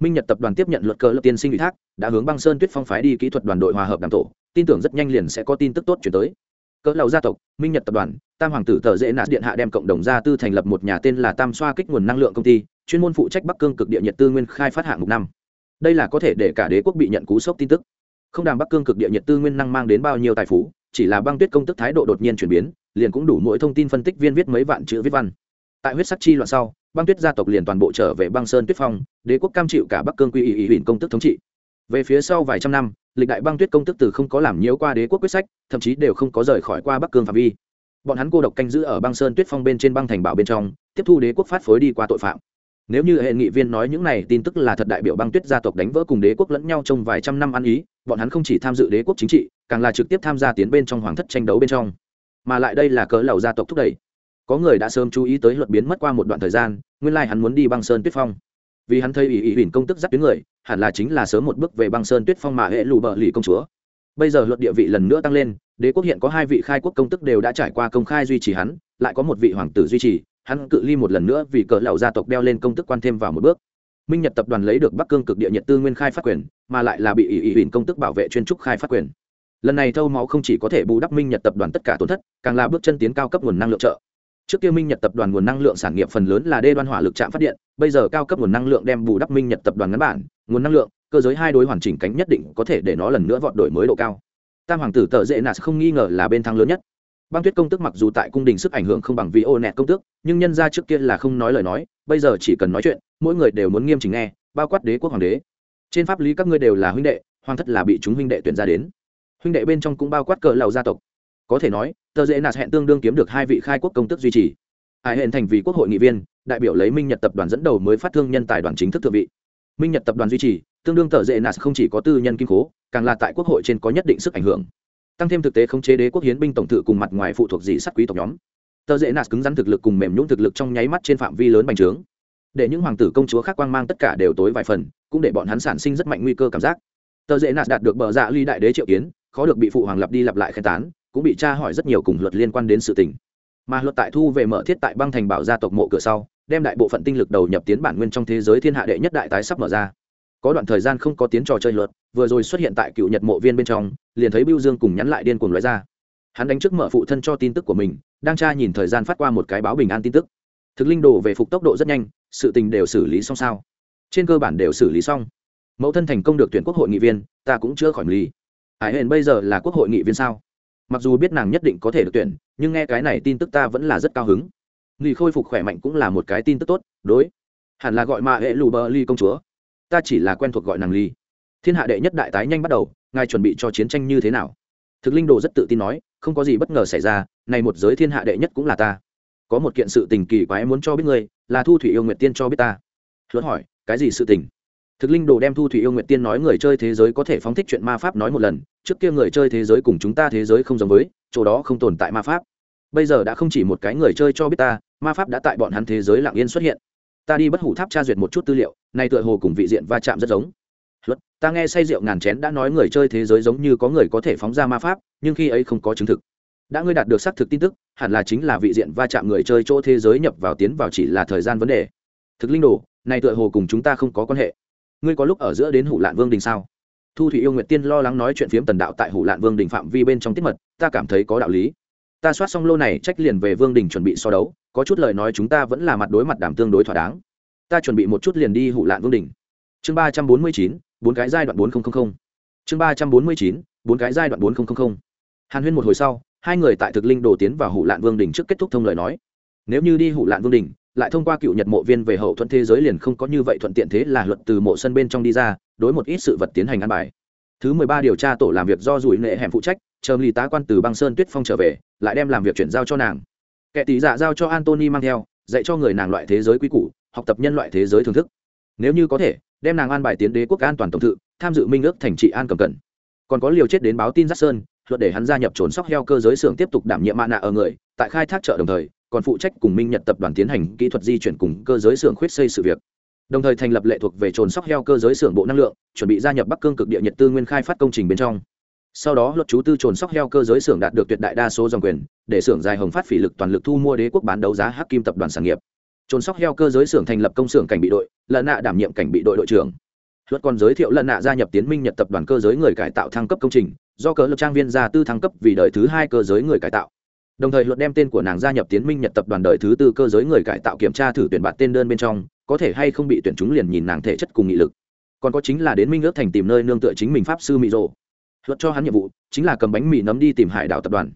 Minh nhật tập đoàn tiếp nhận luật cỡ lập tiên sinh ủy thác, đã hướng băng sơn tuyết phong phái đi kỹ thuật đoàn đội hòa hợp đàm tổ, tin tưởng rất nhanh liền sẽ có tin tức tốt chuyển tới cỡ lầu gia tộc, minh nhật tập đoàn, tam hoàng tử tờ dễ nạt điện hạ đem cộng đồng gia tư thành lập một nhà tên là tam xoa kích nguồn năng lượng công ty, chuyên môn phụ trách bắc cương cực địa nhiệt tư nguyên khai phát hạng mục năm. Đây là có thể để cả đế quốc bị nhận cú sốc tin tức. Không đàm bắc cương cực địa nhiệt tư nguyên năng mang đến bao nhiêu tài phú, chỉ là băng tuyết công tức thái độ đột nhiên chuyển biến, liền cũng đủ mỗi thông tin phân tích viên viết mấy vạn chữ viết văn. Tại huyết sắc chi loạn sau, băng tuyết gia tộc liền toàn bộ trở về băng sơn tuyết phong, đế quốc cam chịu cả bắc cương quy ý ý huỳnh công tức thống trị. Về phía sau vài trăm năm lịch đại băng tuyết công tức từ không có làm nhiễu qua đế quốc quyết sách, thậm chí đều không có rời khỏi qua bắc cương phạm vi. Bọn hắn cô độc canh giữ ở băng sơn tuyết phong bên trên băng thành bảo bên trong, tiếp thu đế quốc phát phối đi qua tội phạm. Nếu như hệ nghị viên nói những này tin tức là thật đại biểu băng tuyết gia tộc đánh vỡ cùng đế quốc lẫn nhau trong vài trăm năm ăn ý, bọn hắn không chỉ tham dự đế quốc chính trị, càng là trực tiếp tham gia tiến bên trong hoàng thất tranh đấu bên trong. Mà lại đây là cớ lầu gia tộc thúc đẩy. Có người đã sớm chú ý tới luật biến mất qua một đoạn thời gian, nguyên lai hắn muốn đi băng sơn tuyết phong. Vì hắn thấy ủy ủy huỳnh công tức dắt tuyến người hẳn là chính là sớm một bước về băng sơn tuyết phong mà hệ lù bờ lì công chúa. Bây giờ luật địa vị lần nữa tăng lên, đế quốc hiện có hai vị khai quốc công tức đều đã trải qua công khai duy trì hắn, lại có một vị hoàng tử duy trì, hắn cự ly một lần nữa vì cỡ lão gia tộc đeo lên công tức quan thêm vào một bước. Minh nhật tập đoàn lấy được bắc cương cực địa nhiệt tư nguyên khai phát quyền, mà lại là bị ỷ ỷ huỳnh công tức bảo vệ chuyên trúc khai phát quyền. Lần này thâu máu không chỉ có thể bù đắp minh nhật tập đoàn tất cả tổn thất, càng là bước chân tiến cao cấp nguồn năng lượng trợ. Trước kia minh nhật tập đoàn nguồn năng lượng sản nghiệp phần lớn là đê đoan hỏa lực trạm phát điện bây giờ cao cấp nguồn năng lượng đem bù đắp minh nhật tập đoàn ngắn bản, nguồn năng lượng, cơ giới hai đối hoàn chỉnh cánh nhất định có thể để nó lần nữa vọt đổi mới độ cao. Tam hoàng tử tợ dễ nạt không nghi ngờ là bên thắng lớn nhất. Băng tuyết công tức mặc dù tại cung đình sức ảnh hưởng không bằng vì ô nẹt công tước, nhưng nhân ra trước kia là không nói lời nói, bây giờ chỉ cần nói chuyện, mỗi người đều muốn nghiêm chỉnh nghe, bao quát đế quốc hoàng đế. Trên pháp lý các ngươi đều là huynh đệ, hoàng thất là bị chúng huynh đệ tuyển ra đến. Huynh đệ bên trong cũng bao quát cờ lầu gia tộc. Có thể nói, tờ dễ nạt hẹn tương đương kiếm được hai vị khai quốc công tức duy trì. Ai hẹn thành vì quốc hội nghị viên đại biểu lấy minh nhật tập đoàn dẫn đầu mới phát thương nhân tài đoàn chính thức thượng vị. Minh nhật tập đoàn duy trì, tương đương tờ dễ nạt không chỉ có tư nhân kim cố càng là tại quốc hội trên có nhất định sức ảnh hưởng. Tăng thêm thực tế không chế đế quốc hiến binh tổng thự cùng mặt ngoài phụ thuộc dị sắc quý tộc nhóm. Tờ dễ nạt cứng rắn thực lực cùng mềm nhũng thực lực trong nháy mắt trên phạm vi lớn bành trướng. Để những hoàng tử công chúa khác quang mang tất cả đều tối vài phần, cũng để bọn hắn sản sinh rất mạnh nguy cơ cảm giác. Tờ dễ nạt đạt được bờ dạ ly đại đế triệu kiến, khó được bị phụ hoàng lặp đi lặp lại khen tán, cũng bị tra hỏi rất nhiều cùng luật liên quan đến sự tình mà luật tại thu về mở thiết tại băng thành bảo gia tộc mộ cửa sau, đem đại bộ phận tinh lực đầu nhập tiến bản nguyên trong thế giới thiên hạ đệ nhất đại tái sắp mở ra. Có đoạn thời gian không có tiến trò chơi luật, vừa rồi xuất hiện tại cựu nhật mộ viên bên trong, liền thấy bưu dương cùng nhắn lại điên cuồng nói ra. Hắn đánh trước mở phụ thân cho tin tức của mình, đang tra nhìn thời gian phát qua một cái báo bình an tin tức. Thực linh đồ về phục tốc độ rất nhanh, sự tình đều xử lý xong sao? Trên cơ bản đều xử lý xong. Mẫu thân thành công được tuyển quốc hội nghị viên, ta cũng chưa khỏi lý. Hải hển bây giờ là quốc hội nghị viên sao? Mặc dù biết nàng nhất định có thể được tuyển, nhưng nghe cái này tin tức ta vẫn là rất cao hứng. Nghỉ khôi phục khỏe mạnh cũng là một cái tin tức tốt, đối. Hẳn là gọi mạ hệ lù bờ ly công chúa. Ta chỉ là quen thuộc gọi nàng ly. Thiên hạ đệ nhất đại tái nhanh bắt đầu, ngài chuẩn bị cho chiến tranh như thế nào? Thực linh đồ rất tự tin nói, không có gì bất ngờ xảy ra, này một giới thiên hạ đệ nhất cũng là ta. Có một kiện sự tình kỳ quái muốn cho biết ngươi, là thu thủy yêu nguyệt tiên cho biết ta. Luật hỏi, cái gì sự tình? Thực linh đồ đem thu thủy yêu nguyệt tiên nói người chơi thế giới có thể phóng thích chuyện ma pháp nói một lần, trước kia người chơi thế giới cùng chúng ta thế giới không giống với, chỗ đó không tồn tại ma pháp. Bây giờ đã không chỉ một cái người chơi cho biết ta, ma pháp đã tại bọn hắn thế giới lạng yên xuất hiện. Ta đi bất hủ tháp tra duyệt một chút tư liệu nay tựa hồ cùng vị diện va chạm rất giống. Luật, ta nghe say rượu ngàn chén đã nói người chơi thế giới giống như có người có thể phóng ra ma pháp, nhưng khi ấy không có chứng thực. Đã ngươi đạt được xác thực tin tức, hẳn là chính là vị diện va chạm người chơi chỗ thế giới nhập vào tiến vào chỉ là thời gian vấn đề. Thực linh đồ, này tựa hồ cùng chúng ta không có quan hệ ngươi có lúc ở giữa đến hủ lạn vương đình sao? Thu thủy yêu nguyệt tiên lo lắng nói chuyện phiếm tần đạo tại hủ lạn vương đình phạm vi bên trong tiết mật, ta cảm thấy có đạo lý. Ta soát xong lô này, trách liền về vương đình chuẩn bị so đấu, có chút lời nói chúng ta vẫn là mặt đối mặt đảm tương đối thỏa đáng. Ta chuẩn bị một chút liền đi hủ lạn vương đình. Chương ba trăm bốn mươi chín, bốn cái giai đoạn bốn nghìn chương ba trăm bốn mươi chín, bốn cái giai đoạn bốn nghìn hàn huyên một hồi sau, hai người tại thực linh đồ tiến vào hủ lạn vương đình trước kết thúc thông lời nói. Nếu như đi hủ lạn vương đình lại thông qua cựu nhật mộ viên về hậu thuẫn thế giới liền không có như vậy thuận tiện thế là luật từ mộ sân bên trong đi ra, đối một ít sự vật tiến hành ăn bài. Thứ mười ba điều tra tổ làm việc do rủi nệ hẻm phụ trách, chờ lì tá quan từ băng sơn tuyết phong trở về, lại đem làm việc chuyển giao cho nàng. Kẻ tỷ dạ giao cho antony mang theo, dạy cho người nàng loại thế giới quy củ, học tập nhân loại thế giới thưởng thức. Nếu như có thể, đem nàng an bài tiến đế quốc an toàn tổng thự, tham dự minh ước thành trị an cầm cẩn. Còn có liều chết đến báo tin giác sơn, luật để hắn gia nhập trốn sóc heo cơ giới xưởng tiếp tục đảm nhiệm mạ nạ ở người, tại khai thác chợ đồng thời còn phụ trách cùng minh nhật tập đoàn tiến hành kỹ thuật di chuyển cùng cơ giới xưởng khuyết xây sự việc. Đồng thời thành lập lệ thuộc về trồn sóc heo cơ giới xưởng bộ năng lượng, chuẩn bị gia nhập bắc cương cực địa nhiệt tư nguyên khai phát công trình bên trong. Sau đó, luật chú tư trồn sóc heo cơ giới xưởng đạt được tuyệt đại đa số dòng quyền, để xưởng dài hồng phát phỉ lực toàn lực thu mua đế quốc bán đấu giá hắc kim tập đoàn sản nghiệp. Trồn sóc heo cơ giới xưởng thành lập công xưởng cảnh bị đội, lần nạ đảm nhiệm cảnh bị đội đội trưởng. Luật còn giới thiệu lần nạ gia nhập tiến minh nhật tập đoàn cơ giới người cải tạo thăng cấp công trình, do cờ lập trang viên gia tư thăng cấp vì đời thứ hai cơ giới người cải tạo đồng thời luật đem tên của nàng gia nhập tiến minh nhật tập đoàn đời thứ tư cơ giới người cải tạo kiểm tra thử tuyển bạt tên đơn bên trong, có thể hay không bị tuyển chúng liền nhìn nàng thể chất cùng nghị lực. Còn có chính là đến minh ước thành tìm nơi nương tựa chính mình pháp sư mỹ rộ luật cho hắn nhiệm vụ chính là cầm bánh mì nấm đi tìm hải đảo tập đoàn.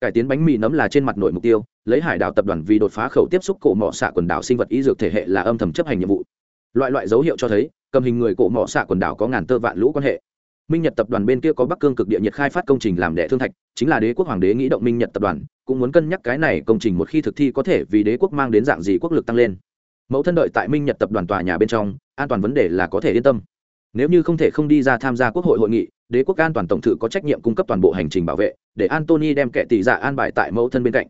Cải tiến bánh mì nấm là trên mặt nội mục tiêu, lấy hải đảo tập đoàn vì đột phá khẩu tiếp xúc cổ mỏ xạ quần đảo sinh vật y dược thể hệ là âm thầm chấp hành nhiệm vụ. Loại loại dấu hiệu cho thấy, cầm hình người cổ mỏ xạ quần đảo có ngàn tơ vạn lũ quan hệ minh nhật tập đoàn bên kia có bắc cương cực địa nhiệt khai phát công trình làm đẻ thương thạch, chính là đế quốc hoàng đế nghĩ động minh nhật tập đoàn, cũng muốn cân nhắc cái này công trình một khi thực thi có thể vì đế quốc mang đến dạng gì quốc lực tăng lên. Mẫu thân đợi tại minh nhật tập đoàn tòa nhà bên trong, an toàn vấn đề là có thể yên tâm. Nếu như không thể không đi ra tham gia quốc hội hội nghị, đế quốc an toàn tổng thự có trách nhiệm cung cấp toàn bộ hành trình bảo vệ, để antony đem kẻ tỷ dạ an bài tại mẫu thân bên cạnh.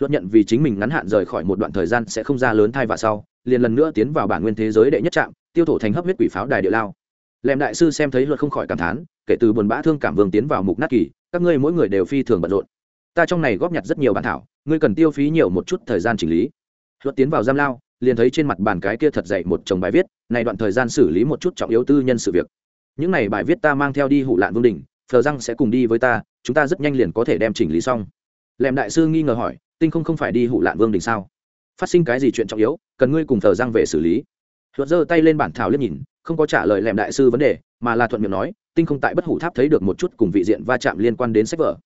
Luật nhận vì chính mình ngắn hạn rời khỏi một đoạn thời gian sẽ không ra lớn thai và sau, liền lần nữa tiến vào bản nguyên thế giới đệ nhất trạm, tiêu thổ thành hấp huyết quỷ pháo đài địa lao lèm đại sư xem thấy luật không khỏi cảm thán, kể từ buồn bã thương cảm vương tiến vào mục nát kỳ, các ngươi mỗi người đều phi thường bận rộn. Ta trong này góp nhặt rất nhiều bản thảo, ngươi cần tiêu phí nhiều một chút thời gian chỉnh lý. Luật tiến vào giam lao, liền thấy trên mặt bàn cái kia thật dậy một chồng bài viết, này đoạn thời gian xử lý một chút trọng yếu tư nhân sự việc. Những này bài viết ta mang theo đi hụ lạn vương đình, thờ răng sẽ cùng đi với ta, chúng ta rất nhanh liền có thể đem chỉnh lý xong. Lèm đại sư nghi ngờ hỏi, tinh không không phải đi hụ lạn vương đình sao? Phát sinh cái gì chuyện trọng yếu, cần ngươi cùng thờ răng về xử lý. Luật giơ tay lên bản thảo liếc nhìn không có trả lời lẻm đại sư vấn đề, mà là thuận miệng nói, tinh không tại bất hủ tháp thấy được một chút cùng vị diện va chạm liên quan đến sách vở.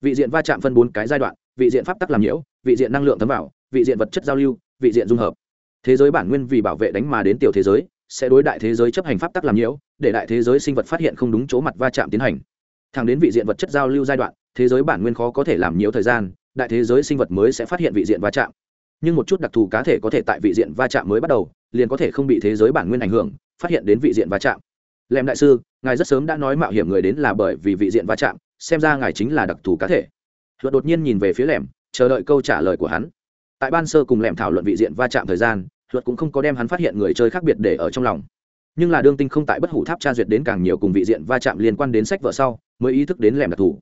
Vị diện va chạm phân bốn cái giai đoạn, vị diện pháp tắc làm nhiễu, vị diện năng lượng thấm vào, vị diện vật chất giao lưu, vị diện dung hợp. Thế giới bản nguyên vì bảo vệ đánh mà đến tiểu thế giới, sẽ đối đại thế giới chấp hành pháp tắc làm nhiễu, để đại thế giới sinh vật phát hiện không đúng chỗ mặt va chạm tiến hành. Thẳng đến vị diện vật chất giao lưu giai đoạn, thế giới bản nguyên khó có thể làm nhiễu thời gian, đại thế giới sinh vật mới sẽ phát hiện vị diện va chạm. Nhưng một chút đặc thù cá thể có thể tại vị diện va chạm mới bắt đầu, liền có thể không bị thế giới bản nguyên ảnh hưởng phát hiện đến vị diện va chạm. Lem đại sư, ngài rất sớm đã nói mạo hiểm người đến là bởi vì vị diện va chạm, xem ra ngài chính là đặc thù cá thể. Luật đột nhiên nhìn về phía lẻm chờ đợi câu trả lời của hắn. Tại ban sơ cùng lẻm thảo luận vị diện va chạm thời gian, luật cũng không có đem hắn phát hiện người chơi khác biệt để ở trong lòng. Nhưng là đương tinh không tại bất hủ tháp tra duyệt đến càng nhiều cùng vị diện va chạm liên quan đến sách vợ sau, mới ý thức đến lẻm đặc thù.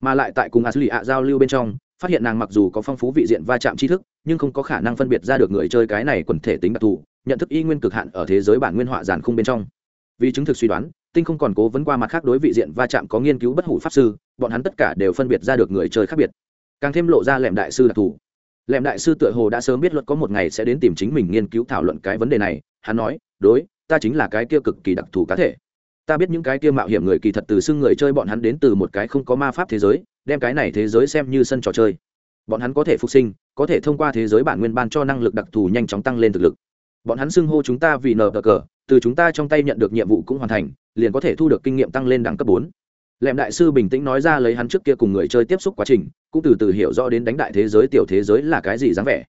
Mà lại tại cùng ashley ạ giao lưu bên trong, phát hiện nàng mặc dù có phong phú vị diện va chạm tri thức, nhưng không có khả năng phân biệt ra được người chơi cái này quần thể tính đặc thù nhận thức y nguyên cực hạn ở thế giới bản nguyên họa giản khung bên trong. Vì chứng thực suy đoán, tinh không còn cố vấn qua mặt khác đối vị diện va chạm có nghiên cứu bất hủ pháp sư, bọn hắn tất cả đều phân biệt ra được người chơi khác biệt. Càng thêm lộ ra lẻm đại sư đặc thù. Lẻm đại sư tựa hồ đã sớm biết luật có một ngày sẽ đến tìm chính mình nghiên cứu thảo luận cái vấn đề này, hắn nói, đối, ta chính là cái kia cực kỳ đặc thù cá thể. Ta biết những cái kia mạo hiểm người kỳ thật từ xưng người chơi bọn hắn đến từ một cái không có ma pháp thế giới, đem cái này thế giới xem như sân trò chơi. Bọn hắn có thể phục sinh, có thể thông qua thế giới bản nguyên ban cho năng lực đặc thù nhanh chóng tăng lên thực lực bọn hắn xưng hô chúng ta vì nờ cờ, từ chúng ta trong tay nhận được nhiệm vụ cũng hoàn thành, liền có thể thu được kinh nghiệm tăng lên đẳng cấp bốn. Lẹm đại sư bình tĩnh nói ra lấy hắn trước kia cùng người chơi tiếp xúc quá trình, cũng từ từ hiểu rõ đến đánh đại thế giới, tiểu thế giới là cái gì dáng vẻ.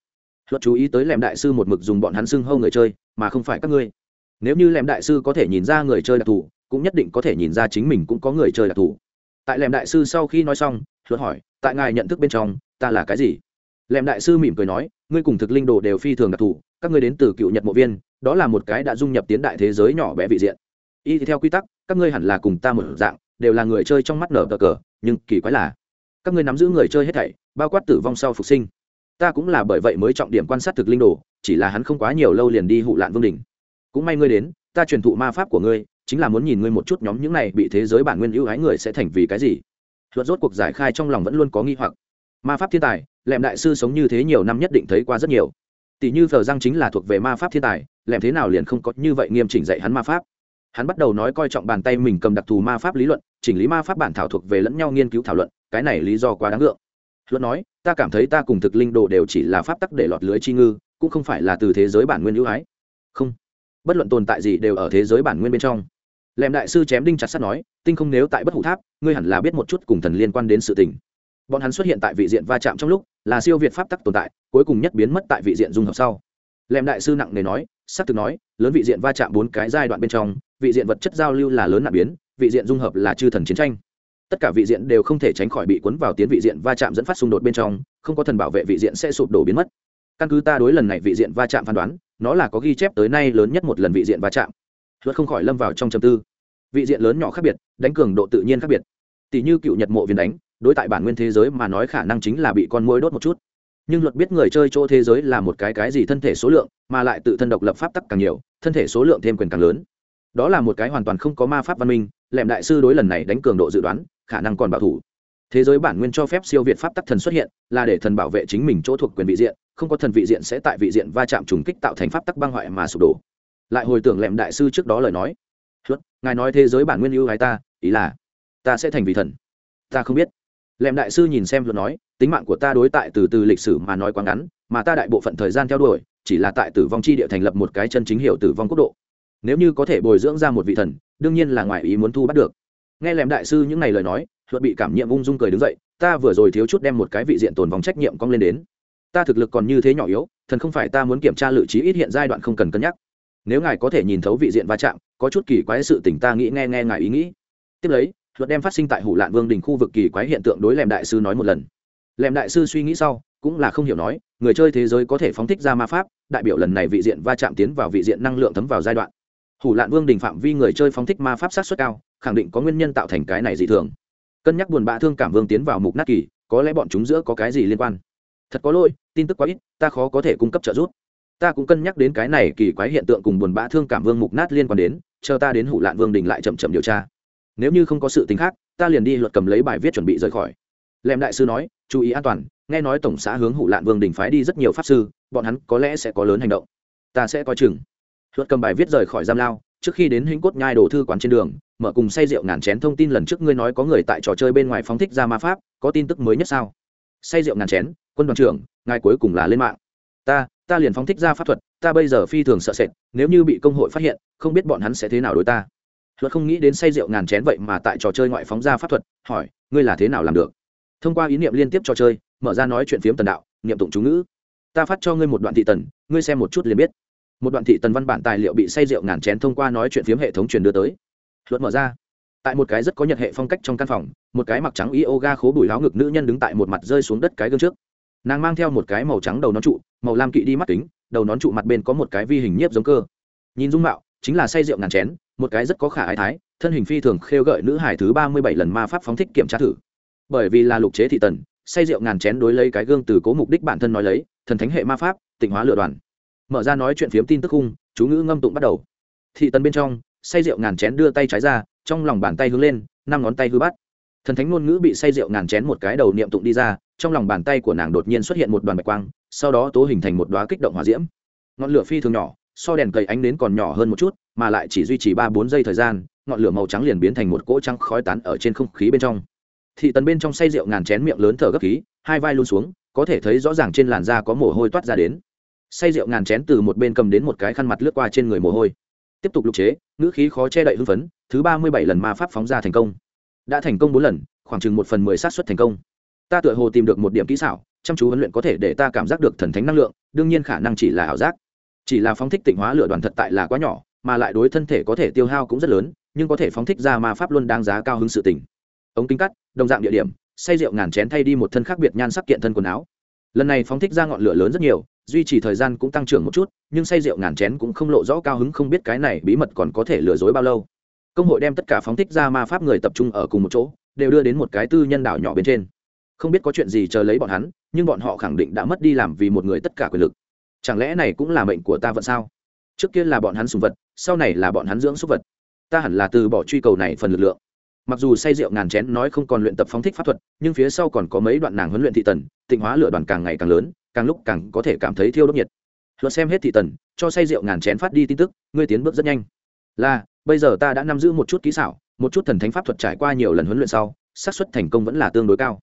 Luật chú ý tới lẹm đại sư một mực dùng bọn hắn xưng hâu người chơi, mà không phải các ngươi. Nếu như lẹm đại sư có thể nhìn ra người chơi đặc thù, cũng nhất định có thể nhìn ra chính mình cũng có người chơi đặc thù. Tại lẹm đại sư sau khi nói xong, luật hỏi, tại ngài nhận thức bên trong, ta là cái gì? Lẹm đại sư mỉm cười nói, ngươi cùng thực linh đồ đều phi thường đặc thù các ngươi đến từ cựu nhật mộ viên, đó là một cái đã dung nhập tiến đại thế giới nhỏ bé vị diện. Y theo quy tắc, các ngươi hẳn là cùng ta một dạng, đều là người chơi trong mắt nở cờ cờ, nhưng kỳ quái là, các ngươi nắm giữ người chơi hết thảy, bao quát tử vong sau phục sinh. Ta cũng là bởi vậy mới trọng điểm quan sát thực linh đồ, chỉ là hắn không quá nhiều lâu liền đi hụ lạn vương đình cũng may ngươi đến, ta truyền thụ ma pháp của ngươi, chính là muốn nhìn ngươi một chút nhóm những này bị thế giới bản nguyên ưu ái người sẽ thành vì cái gì. Luật rốt cuộc giải khai trong lòng vẫn luôn có nghi hoặc. Ma pháp thiên tài, lẹm đại sư sống như thế nhiều năm nhất định thấy qua rất nhiều tỷ như phờ răng chính là thuộc về ma pháp thiên tài, làm thế nào liền không có như vậy nghiêm chỉnh dạy hắn ma pháp? Hắn bắt đầu nói coi trọng bàn tay mình cầm đặc thù ma pháp lý luận, chỉnh lý ma pháp bản thảo thuộc về lẫn nhau nghiên cứu thảo luận, cái này lý do quá đáng ngượng. luận nói, ta cảm thấy ta cùng thực linh đồ đều chỉ là pháp tắc để lọt lưới chi ngư, cũng không phải là từ thế giới bản nguyên hữu ái. Không. Bất luận tồn tại gì đều ở thế giới bản nguyên bên trong. Lèm đại sư chém đinh chặt sắt nói, tinh không nếu tại bất hủ tháp, ngươi hẳn là biết một chút cùng thần liên quan đến sự tình bọn hắn xuất hiện tại vị diện va chạm trong lúc là siêu việt pháp tắc tồn tại cuối cùng nhất biến mất tại vị diện dung hợp sau lèm đại sư nặng nề nói s ắ c thực nói lớn vị diện va chạm bốn cái giai đoạn bên trong vị diện vật chất giao lưu là lớn nạn biến vị diện dung hợp là chư thần chiến tranh tất cả vị diện đều không thể tránh khỏi bị cuốn vào tiến vị diện va chạm dẫn phát xung đột bên trong không có thần bảo vệ vị diện sẽ sụp đổ biến mất căn cứ ta đối lần này vị diện va chạm phán đoán nó là có ghi chép tới nay lớn nhất một lần vị diện va chạm luật không khỏi lâm vào trong châm tư vị diện lớn nhỏ khác biệt đánh cường độ tự nhiên khác biệt tỷ như cựu nhật mộ viên đánh đối tại bản nguyên thế giới mà nói khả năng chính là bị con mũi đốt một chút. Nhưng luật biết người chơi chỗ thế giới là một cái cái gì thân thể số lượng, mà lại tự thân độc lập pháp tắc càng nhiều, thân thể số lượng thêm quyền càng lớn. Đó là một cái hoàn toàn không có ma pháp văn minh, lẹm đại sư đối lần này đánh cường độ dự đoán, khả năng còn bảo thủ. Thế giới bản nguyên cho phép siêu việt pháp tắc thần xuất hiện, là để thần bảo vệ chính mình chỗ thuộc quyền vị diện, không có thần vị diện sẽ tại vị diện va chạm trùng kích tạo thành pháp tắc băng hoại mà sụp đổ. Lại hồi tưởng lẹm đại sư trước đó lời nói luật ngài nói thế giới bản nguyên ưu ái ta, ý là ta sẽ thành vị thần. Ta không biết lẹm đại sư nhìn xem luật nói, tính mạng của ta đối tại từ từ lịch sử mà nói quá ngắn, mà ta đại bộ phận thời gian theo đuổi, chỉ là tại tử vong chi địa thành lập một cái chân chính hiệu tử vong quốc độ. Nếu như có thể bồi dưỡng ra một vị thần, đương nhiên là ngoài ý muốn thu bắt được. Nghe lẹm đại sư những ngày lời nói, luật bị cảm nhiệm ung dung cười đứng dậy, ta vừa rồi thiếu chút đem một cái vị diện tồn vòng trách nhiệm cong lên đến. Ta thực lực còn như thế nhỏ yếu, thần không phải ta muốn kiểm tra lự trí ít hiện giai đoạn không cần cân nhắc. Nếu ngài có thể nhìn thấu vị diện va chạm, có chút kỳ quái sự tình ta nghĩ nghe nghe ngài ý nghĩ. Tiếp lấy luật đem phát sinh tại hủ lạn vương đình khu vực kỳ quái hiện tượng đối lèm đại sư nói một lần. Lèm đại sư suy nghĩ sau, cũng là không hiểu nói, người chơi thế giới có thể phóng thích ra ma pháp, đại biểu lần này vị diện va chạm tiến vào vị diện năng lượng thấm vào giai đoạn. Hủ lạn vương đình phạm vi người chơi phóng thích ma pháp sát xuất cao, khẳng định có nguyên nhân tạo thành cái này dị thường. Cân nhắc buồn bã thương cảm vương tiến vào mục nát kỳ, có lẽ bọn chúng giữa có cái gì liên quan? Thật có lỗi, tin tức quá ít, ta khó có thể cung cấp trợ giúp. Ta cũng cân nhắc đến cái này kỳ quái hiện tượng cùng buồn bã thương cảm vương mục nát liên quan đến, chờ ta đến hủ lạn vương đình lại chậm chậm điều tra nếu như không có sự tính khác, ta liền đi luật cầm lấy bài viết chuẩn bị rời khỏi. Lem đại sư nói, chú ý an toàn, nghe nói tổng xã hướng hụ lạn vương đình phái đi rất nhiều pháp sư, bọn hắn có lẽ sẽ có lớn hành động. Ta sẽ coi chừng. Luật cầm bài viết rời khỏi giam lao, trước khi đến Hình cốt nhai đồ thư quán trên đường, mở cùng say rượu ngàn chén thông tin lần trước ngươi nói có người tại trò chơi bên ngoài phóng thích ra ma pháp, có tin tức mới nhất sao? Say rượu ngàn chén, quân đoàn trưởng, ngài cuối cùng là lên mạng. Ta ta liền phóng thích ra pháp thuật, ta bây giờ phi thường sợ sệt, nếu như bị công hội phát hiện, không biết bọn hắn sẽ thế nào đối ta luật không nghĩ đến say rượu ngàn chén vậy mà tại trò chơi ngoại phóng ra pháp thuật, hỏi, ngươi là thế nào làm được? Thông qua ý niệm liên tiếp trò chơi, mở ra nói chuyện phiếm tần đạo, niệm tụng chú ngữ. Ta phát cho ngươi một đoạn thị tần, ngươi xem một chút liền biết. Một đoạn thị tần văn bản tài liệu bị say rượu ngàn chén thông qua nói chuyện phiếm hệ thống truyền đưa tới. Luật mở ra. Tại một cái rất có nhật hệ phong cách trong căn phòng, một cái mặc trắng yoga khố bùi láo ngực nữ nhân đứng tại một mặt rơi xuống đất cái gương trước. Nàng mang theo một cái màu trắng đầu nón trụ, màu lam kỵ đi mắt kính, đầu nón trụ mặt bên có một cái vi hình nhiếp giống cơ. Nhìn dung mạo, chính là say rượu ngàn chén một cái rất có khả ái thái, thân hình phi thường khêu gợi nữ hải thứ ba mươi bảy lần ma pháp phóng thích kiểm tra thử. Bởi vì là lục chế thị tần, say rượu ngàn chén đối lấy cái gương từ cố mục đích bản thân nói lấy, thần thánh hệ ma pháp, tịnh hóa lựa đoàn. Mở ra nói chuyện phiếm tin tức khung chú ngữ ngâm tụng bắt đầu. Thị tần bên trong, say rượu ngàn chén đưa tay trái ra, trong lòng bàn tay hướng lên, năm ngón tay hư bắt. Thần thánh ngôn ngữ bị say rượu ngàn chén một cái đầu niệm tụng đi ra, trong lòng bàn tay của nàng đột nhiên xuất hiện một đoàn bạch quang, sau đó tố hình thành một đoá kích động hỏa diễm. Ngọn lửa phi thường nhỏ so đèn cầy ánh đến còn nhỏ hơn một chút, mà lại chỉ duy trì ba bốn giây thời gian, ngọn lửa màu trắng liền biến thành một cỗ trắng khói tán ở trên không khí bên trong. Thị tần bên trong say rượu ngàn chén miệng lớn thở gấp khí, hai vai luôn xuống, có thể thấy rõ ràng trên làn da có mồ hôi toát ra đến. Say rượu ngàn chén từ một bên cầm đến một cái khăn mặt lướt qua trên người mồ hôi. Tiếp tục lục chế, ngữ khí khó che đậy hưng phấn, thứ ba mươi bảy lần ma pháp phóng ra thành công. Đã thành công bốn lần, khoảng chừng một phần mười sát xuất thành công. Ta tựa hồ tìm được một điểm kỹ xảo, chăm chú huấn luyện có thể để ta cảm giác được thần thánh năng lượng, đương nhiên khả năng chỉ là ảo giác chỉ là phóng thích tịnh hóa lửa đoàn thật tại là quá nhỏ, mà lại đối thân thể có thể tiêu hao cũng rất lớn, nhưng có thể phóng thích ra ma pháp luôn đáng giá cao hứng sự tình. Ống kính cắt, đồng dạng địa điểm, say rượu ngàn chén thay đi một thân khác biệt nhan sắc kiện thân quần áo. Lần này phóng thích ra ngọn lửa lớn rất nhiều, duy trì thời gian cũng tăng trưởng một chút, nhưng say rượu ngàn chén cũng không lộ rõ cao hứng không biết cái này bí mật còn có thể lừa dối bao lâu. Công hội đem tất cả phóng thích ra ma pháp người tập trung ở cùng một chỗ, đều đưa đến một cái tư nhân đảo nhỏ bên trên. Không biết có chuyện gì chờ lấy bọn hắn, nhưng bọn họ khẳng định đã mất đi làm vì một người tất cả quyền lực chẳng lẽ này cũng là mệnh của ta vẫn sao? Trước kia là bọn hắn sùng vật, sau này là bọn hắn dưỡng súc vật. Ta hẳn là từ bỏ truy cầu này phần lực lượng. Mặc dù say rượu ngàn chén nói không còn luyện tập phóng thích pháp thuật, nhưng phía sau còn có mấy đoạn nàng huấn luyện thị tần, tịnh hóa lửa đoàn càng ngày càng lớn, càng lúc càng có thể cảm thấy thiêu đốt nhiệt. Luật xem hết thị tần, cho say rượu ngàn chén phát đi tin tức, ngươi tiến bước rất nhanh. Là, bây giờ ta đã nắm giữ một chút kỹ xảo, một chút thần thánh pháp thuật trải qua nhiều lần huấn luyện sau, xác suất thành công vẫn là tương đối cao.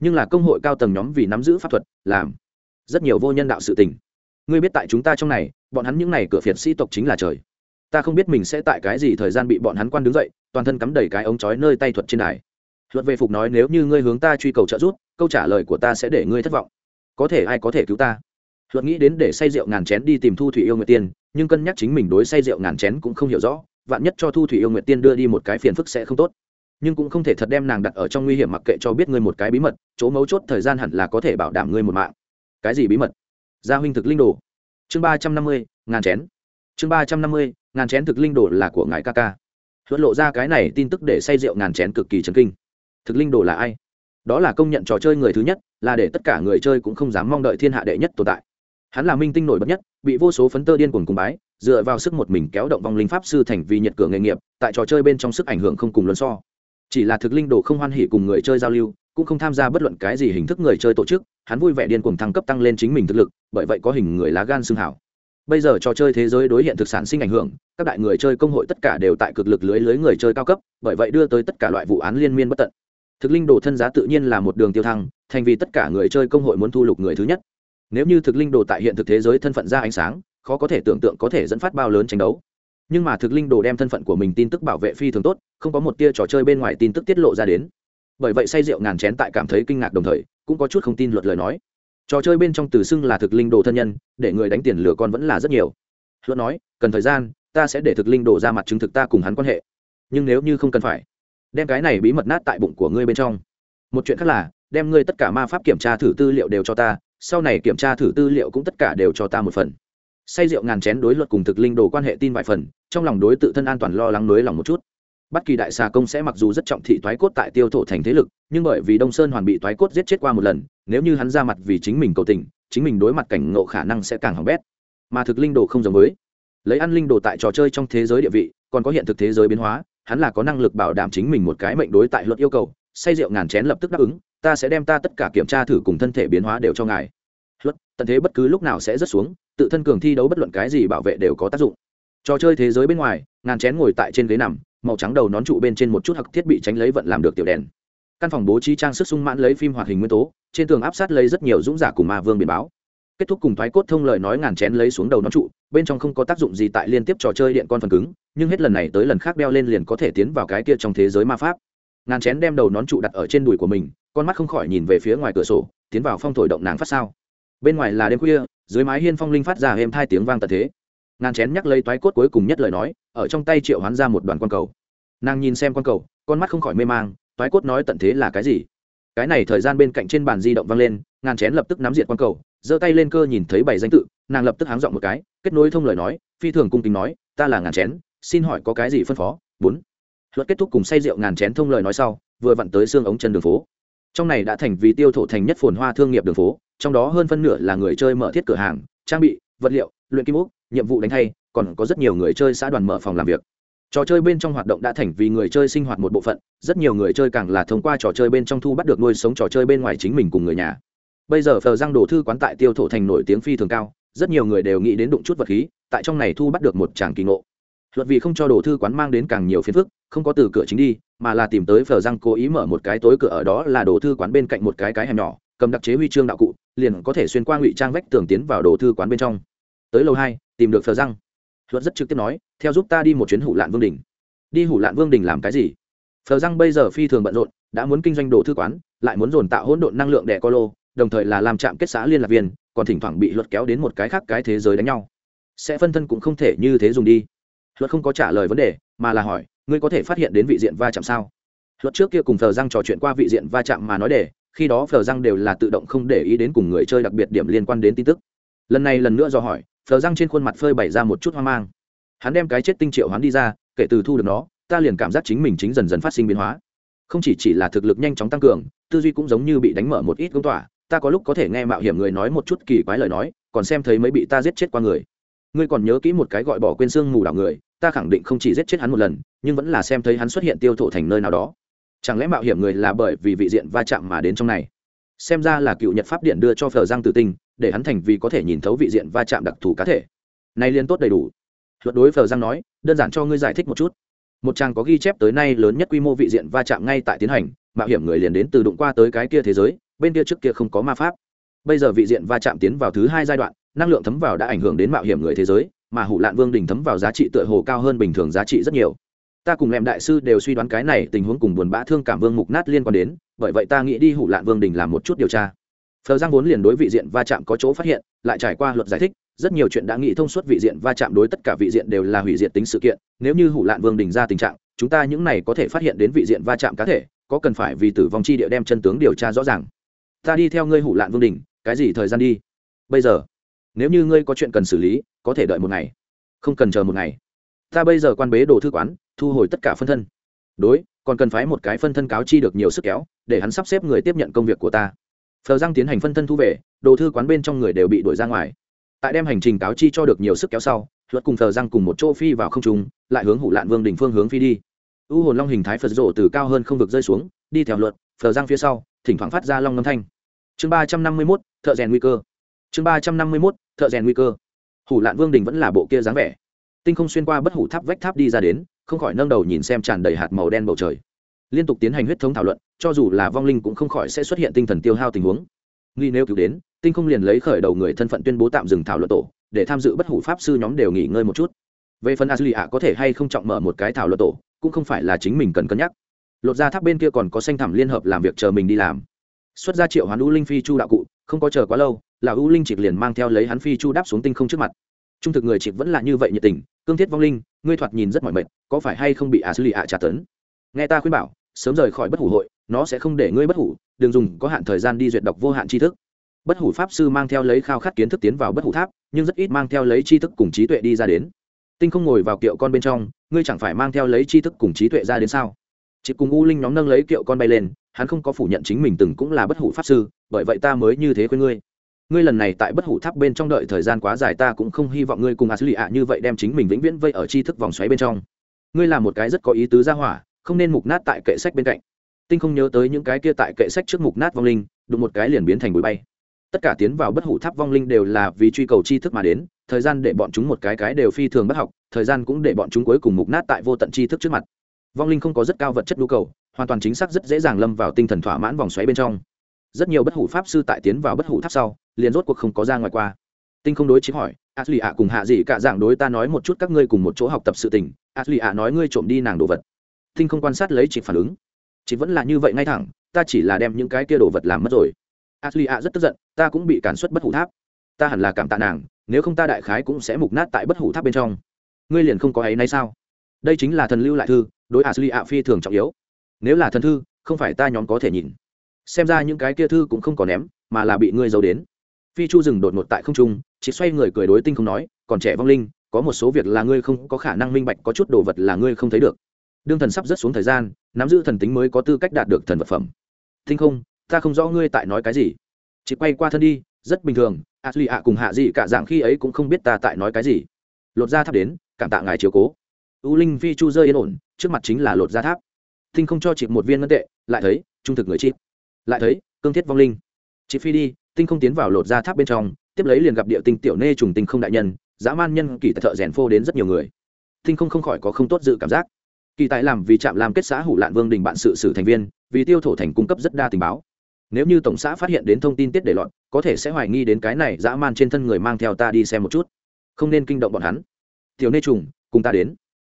Nhưng là công hội cao tầng nhóm vì nắm giữ pháp thuật, làm rất nhiều vô nhân đạo sự tình ngươi biết tại chúng ta trong này, bọn hắn những n à y cửa phiệt sĩ tộc chính là trời. Ta không biết mình sẽ tại cái gì thời gian bị bọn hắn quan đứng dậy, toàn thân cắm đầy cái ống trói nơi tay thuật trên đài. Luật về phục nói nếu như ngươi hướng ta truy cầu trợ giúp, câu trả lời của ta sẽ để ngươi thất vọng. Có thể ai có thể cứu ta? Luật nghĩ đến để say rượu ngàn chén đi tìm thu thủy yêu nguyệt tiên, nhưng cân nhắc chính mình đối say rượu ngàn chén cũng không hiểu rõ, vạn nhất cho thu thủy yêu nguyệt tiên đưa đi một cái phiền phức sẽ không tốt. Nhưng cũng không thể thật đem nàng đặt ở trong nguy hiểm mặc kệ cho biết ngươi một cái bí mật, chỗ mấu chốt thời gian hẳn là có thể bảo đảm ngươi một mạng. Cái gì bí mật? Gia huynh thực linh đồ. Chương ba trăm năm mươi, ngàn chén. Chương ba trăm năm mươi, ngàn chén thực linh đồ là của ngài ca ca. Thuận lộ ra cái này tin tức để say rượu ngàn chén cực kỳ chấn kinh. Thực linh đồ là ai? Đó là công nhận trò chơi người thứ nhất, là để tất cả người chơi cũng không dám mong đợi thiên hạ đệ nhất tồn tại. Hắn là minh tinh nổi bật nhất, bị vô số phấn tơ điên cuồng cùng bái, dựa vào sức một mình kéo động vong linh pháp sư thành vì nhiệt cửa nghề nghiệp, tại trò chơi bên trong sức ảnh hưởng không cùng luân so. Chỉ là thực linh đồ không hoan hỉ cùng người chơi giao lưu cũng không tham gia bất luận cái gì hình thức người chơi tổ chức, hắn vui vẻ điên cuồng thăng cấp tăng lên chính mình thực lực, bởi vậy có hình người lá gan xương hảo. Bây giờ trò chơi thế giới đối hiện thực sản sinh ảnh hưởng, các đại người chơi công hội tất cả đều tại cực lực lưới lưới người chơi cao cấp, bởi vậy đưa tới tất cả loại vụ án liên miên bất tận. Thực linh đồ thân giá tự nhiên là một đường tiêu thăng, thành vì tất cả người chơi công hội muốn thu lục người thứ nhất. Nếu như thực linh đồ tại hiện thực thế giới thân phận ra ánh sáng, khó có thể tưởng tượng có thể dẫn phát bao lớn tranh đấu. Nhưng mà thực linh đồ đem thân phận của mình tin tức bảo vệ phi thường tốt, không có một tia trò chơi bên ngoài tin tức tiết lộ ra đến bởi vậy say rượu ngàn chén tại cảm thấy kinh ngạc đồng thời, cũng có chút không tin luật lời nói. Trò chơi bên trong từ xưng là thực linh đồ thân nhân, để người đánh tiền lừa con vẫn là rất nhiều. Luật nói, cần thời gian, ta sẽ để thực linh đồ ra mặt chứng thực ta cùng hắn quan hệ. Nhưng nếu như không cần phải, đem cái này bí mật nát tại bụng của ngươi bên trong. Một chuyện khác là, đem ngươi tất cả ma pháp kiểm tra thử tư liệu đều cho ta, sau này kiểm tra thử tư liệu cũng tất cả đều cho ta một phần. Say rượu ngàn chén đối luật cùng thực linh đồ quan hệ tin vài phần, trong lòng đối tự thân an toàn lo lắng nới lòng một chút bất kỳ đại xà công sẽ mặc dù rất trọng thị toái cốt tại tiêu thổ thành thế lực, nhưng bởi vì đông sơn hoàn bị toái cốt giết chết qua một lần, nếu như hắn ra mặt vì chính mình cầu tình, chính mình đối mặt cảnh ngộ khả năng sẽ càng hỏng bét. Mà thực linh đồ không giống với. Lấy ăn linh đồ tại trò chơi trong thế giới địa vị, còn có hiện thực thế giới biến hóa, hắn là có năng lực bảo đảm chính mình một cái mệnh đối tại luật yêu cầu, say rượu ngàn chén lập tức đáp ứng, ta sẽ đem ta tất cả kiểm tra thử cùng thân thể biến hóa đều cho ngài. Luật, tận thế bất cứ lúc nào sẽ rớt xuống, tự thân cường thi đấu bất luận cái gì bảo vệ đều có tác dụng. Trò chơi thế giới bên ngoài, ngàn chén ngồi tại trên ghế nằm màu trắng đầu nón trụ bên trên một chút hặc thiết bị tránh lấy vận làm được tiểu đèn. Căn phòng bố trí trang sức sung mãn lấy phim hoạt hình nguyên tố, trên tường áp sát lấy rất nhiều dũng giả cùng ma vương biển báo. Kết thúc cùng thoái cốt thông lời nói ngàn chén lấy xuống đầu nón trụ, bên trong không có tác dụng gì tại liên tiếp trò chơi điện con phần cứng, nhưng hết lần này tới lần khác đeo lên liền có thể tiến vào cái kia trong thế giới ma pháp. Ngàn chén đem đầu nón trụ đặt ở trên đùi của mình, con mắt không khỏi nhìn về phía ngoài cửa sổ, tiến vào phong thổi động nàng phát sao. Bên ngoài là đêm khuya, dưới mái hiên phong linh phát ra êm thai tiếng vang tật thế ngàn chén nhắc lấy toái cốt cuối cùng nhất lời nói, ở trong tay triệu hoán ra một đoàn quan cầu. Nàng nhìn xem quan cầu, con mắt không khỏi mê mang, toái cốt nói tận thế là cái gì? Cái này thời gian bên cạnh trên bàn di động vang lên ngàn chén lập tức nắm diện quan cầu, giơ tay lên cơ nhìn thấy bảy danh tự, nàng lập tức háng dọn một cái, kết nối thông lời nói, phi thường cung kính nói, ta là ngàn chén, xin hỏi có cái gì phân phó? Bốn. Luật kết thúc cùng say rượu ngàn chén thông lời nói sau, vừa vặn tới xương ống chân đường phố. Trong này đã thành vì tiêu thụ thành nhất phồn hoa thương nghiệp đường phố, trong đó hơn phân nửa là người chơi mở thiết cửa hàng, trang bị vật liệu, luyện kim úc, nhiệm vụ đánh thay, còn có rất nhiều người chơi xã đoàn mở phòng làm việc. Trò chơi bên trong hoạt động đã thành vì người chơi sinh hoạt một bộ phận, rất nhiều người chơi càng là thông qua trò chơi bên trong thu bắt được nuôi sống trò chơi bên ngoài chính mình cùng người nhà. Bây giờ phờ răng đổ thư quán tại tiêu thổ thành nổi tiếng phi thường cao, rất nhiều người đều nghĩ đến đụng chút vật khí, tại trong này thu bắt được một tràng kỳ ngộ. Luật vì không cho đồ thư quán mang đến càng nhiều phiền phức, không có từ cửa chính đi, mà là tìm tới phờ răng cố ý mở một cái tối cửa ở đó là đồ thư quán bên cạnh một cái cái hẻm nhỏ, cầm đặc chế huy chương đạo cụ, liền có thể xuyên qua ngụy trang vách tường tiến vào đồ thư quán bên trong tới lầu hai, tìm được phờ răng. Luật rất trực tiếp nói, theo giúp ta đi một chuyến hủ lạn vương đình. Đi hủ lạn vương đình làm cái gì? Phờ răng bây giờ phi thường bận rộn, đã muốn kinh doanh đồ thư quán, lại muốn dồn tạo hỗn độn năng lượng đẻ co lô, đồng thời là làm trạm kết xã liên lạc viên, còn thỉnh thoảng bị luật kéo đến một cái khác cái thế giới đánh nhau. Sẽ phân thân cũng không thể như thế dùng đi. Luật không có trả lời vấn đề, mà là hỏi, ngươi có thể phát hiện đến vị diện va chạm sao? Luật trước kia cùng phờ răng trò chuyện qua vị diện va chạm mà nói để, khi đó phờ răng đều là tự động không để ý đến cùng người chơi đặc biệt điểm liên quan đến tin tức. Lần này lần nữa do hỏi phờ răng trên khuôn mặt phơi bày ra một chút hoang mang. Hắn đem cái chết tinh triệu hắn đi ra, kể từ thu được nó, ta liền cảm giác chính mình chính dần dần phát sinh biến hóa. Không chỉ chỉ là thực lực nhanh chóng tăng cường, tư duy cũng giống như bị đánh mở một ít công tỏa ta có lúc có thể nghe mạo hiểm người nói một chút kỳ quái lời nói, còn xem thấy mấy bị ta giết chết qua người. Ngươi còn nhớ kỹ một cái gọi bỏ quên xương mù đảo người, ta khẳng định không chỉ giết chết hắn một lần, nhưng vẫn là xem thấy hắn xuất hiện tiêu thụ thành nơi nào đó. Chẳng lẽ mạo hiểm người là bởi vì vị diện va chạm mà đến trong này? Xem ra là cựu nhật pháp điện đưa cho phờ giang tự tinh để hắn thành vì có thể nhìn thấu vị diện va chạm đặc thù cá thể. Nay liên tốt đầy đủ. Luật đối phờ giang nói, đơn giản cho ngươi giải thích một chút. Một trang có ghi chép tới nay lớn nhất quy mô vị diện va chạm ngay tại tiến hành, mạo hiểm người liền đến từ đụng qua tới cái kia thế giới, bên kia trước kia không có ma pháp. Bây giờ vị diện va chạm tiến vào thứ hai giai đoạn, năng lượng thấm vào đã ảnh hưởng đến mạo hiểm người thế giới, mà hủ lạn vương đình thấm vào giá trị tựa hồ cao hơn bình thường giá trị rất nhiều. Ta cùng lẹm đại sư đều suy đoán cái này tình huống cùng buồn bã thương cảm vương mục nát liên quan đến, bởi vậy ta nghĩ đi hủ lạn vương đình làm một chút điều tra phờ giang vốn liền đối vị diện va chạm có chỗ phát hiện, lại trải qua luật giải thích, rất nhiều chuyện đã nghĩ thông suốt vị diện va chạm đối tất cả vị diện đều là hủy diệt tính sự kiện, nếu như hủ lạn vương đình ra tình trạng, chúng ta những này có thể phát hiện đến vị diện va chạm cá thể, có cần phải vì tử vong chi địa đem chân tướng điều tra rõ ràng. Ta đi theo ngươi hủ lạn vương đình cái gì thời gian đi? Bây giờ, nếu như ngươi có chuyện cần xử lý, có thể đợi một ngày. Không cần chờ một ngày. Ta bây giờ quan bế đồ thư quán, thu hồi tất cả phân thân. Đối, còn cần phái một cái phân thân cáo chi được nhiều sức kéo, để hắn sắp xếp người tiếp nhận công việc của ta phờ giang tiến hành phân thân thu về, đồ thư quán bên trong người đều bị đuổi ra ngoài. Tại đem hành trình cáo chi cho được nhiều sức kéo sau, luật cùng phờ giang cùng một chỗ phi vào không trung, lại hướng hủ lạn vương đỉnh phương hướng phi đi. U hồn long hình thái phật rộ từ cao hơn không vực rơi xuống, đi theo luật, phờ giang phía sau, thỉnh thoảng phát ra long ngâm thanh. Chương ba trăm năm mươi mốt, thợ rèn nguy cơ. Chương ba trăm năm mươi mốt, thợ rèn nguy cơ. Hủ lạn vương đình vẫn là bộ kia dáng vẻ. Tinh không xuyên qua bất hủ tháp vách tháp đi ra đến, không khỏi nâng đầu nhìn xem tràn đầy hạt màu đen bầu trời liên tục tiến hành huyết thống thảo luận, cho dù là vong linh cũng không khỏi sẽ xuất hiện tinh thần tiêu hao tình huống. Nghi nếu cứu đến, tinh không liền lấy khởi đầu người thân phận tuyên bố tạm dừng thảo luận tổ, để tham dự bất hủ pháp sư nhóm đều nghỉ ngơi một chút. Về phần asli ạ, có thể hay không trọng mở một cái thảo luận tổ, cũng không phải là chính mình cần cân nhắc. Lột ra tháp bên kia còn có xanh thẳm liên hợp làm việc chờ mình đi làm. Xuất ra triệu hoán u linh phi chu đạo cụ, không có chờ quá lâu, là u linh chỉ liền mang theo lấy hắn phi chu đáp xuống tinh không trước mặt. Trung thực người trịch vẫn là như vậy nhiệt tình, cương thiết vong linh, ngươi thoạt nhìn rất mỏi mệt, có phải hay không bị asli ạ trả tấn? Nghe ta khuyên bảo sớm rời khỏi bất hủ hội, nó sẽ không để ngươi bất hủ, đừng dùng có hạn thời gian đi duyệt đọc vô hạn tri thức. Bất hủ pháp sư mang theo lấy khao khát kiến thức tiến vào bất hủ tháp, nhưng rất ít mang theo lấy tri thức cùng trí tuệ đi ra đến. Tinh không ngồi vào kiệu con bên trong, ngươi chẳng phải mang theo lấy tri thức cùng trí tuệ ra đến sao? Chị cùng u linh nhóm nâng lấy kiệu con bay lên, hắn không có phủ nhận chính mình từng cũng là bất hủ pháp sư, bởi vậy ta mới như thế khuyên ngươi. Ngươi lần này tại bất hủ tháp bên trong đợi thời gian quá dài ta cũng không hy vọng ngươi cùng a xử ạ như vậy đem chính mình vĩnh viễn vây ở tri thức vòng xoáy bên trong. Ngươi là một cái rất có ý tứ ra hỏa không nên mục nát tại kệ sách bên cạnh. Tinh không nhớ tới những cái kia tại kệ sách trước mục nát vong linh, đụng một cái liền biến thành bụi bay. Tất cả tiến vào bất hủ tháp vong linh đều là vì truy cầu tri thức mà đến, thời gian để bọn chúng một cái cái đều phi thường bất học, thời gian cũng để bọn chúng cuối cùng mục nát tại vô tận tri thức trước mặt. Vong linh không có rất cao vật chất nhu cầu, hoàn toàn chính xác rất dễ dàng lâm vào tinh thần thỏa mãn vòng xoáy bên trong. Rất nhiều bất hủ pháp sư tại tiến vào bất hủ tháp sau, liền rốt cuộc không có ra ngoài qua. Tinh không đối chí hỏi, ashley ạ, cùng hạ dị cả dạng đối ta nói một chút các ngươi cùng một chỗ học tập sự tình. Ashley ạ nói ngươi trộm đi nàng đồ vật tinh không quan sát lấy chị phản ứng. Chị vẫn là như vậy ngay thẳng, ta chỉ là đem những cái kia đồ vật làm mất rồi. Ashley ạ rất tức giận, ta cũng bị cản xuất bất hủ tháp. Ta hẳn là cảm tạ nàng, nếu không ta đại khái cũng sẽ mục nát tại bất hủ tháp bên trong. Ngươi liền không có ấy nay sao? Đây chính là thần lưu lại thư, đối ashley ạ phi thường trọng yếu. Nếu là thần thư, không phải ta nhóm có thể nhìn. Xem ra những cái kia thư cũng không có ném, mà là bị ngươi giấu đến. Phi chu dừng đột ngột tại không trung, chỉ xoay người cười đối tinh không nói, còn trẻ vong linh, có một số việc là ngươi không có khả năng minh bạch, có chút đồ vật là ngươi không thấy được đương thần sắp rất xuống thời gian, nắm giữ thần tính mới có tư cách đạt được thần vật phẩm. Thinh không, ta không rõ ngươi tại nói cái gì. Chị quay qua thân đi, rất bình thường a duy ạ cùng hạ dị cả dạng khi ấy cũng không biết ta tại nói cái gì. Lột ra tháp đến, cảm tạ ngài chiếu cố. U linh phi chu rơi yên ổn, trước mặt chính là lột ra tháp. Thinh không cho chị một viên ngân tệ, lại thấy, trung thực người chị lại thấy, cương thiết vong linh. Chị phi đi tinh không tiến vào lột ra tháp bên trong, tiếp lấy liền gặp địa tinh tiểu nê trùng tinh không đại nhân, dã man nhân kỳ thợ rèn phô đến rất nhiều người. Tinh không không khỏi có không tốt dự cảm giác kỳ tài làm vì trạm làm kết xã hủ lạn vương đình bạn sự sử thành viên, vì tiêu thổ thành cung cấp rất đa tình báo. Nếu như tổng xã phát hiện đến thông tin tiết để lọt, có thể sẽ hoài nghi đến cái này dã man trên thân người mang theo ta đi xem một chút. Không nên kinh động bọn hắn. Tiểu nê trùng, cùng ta đến.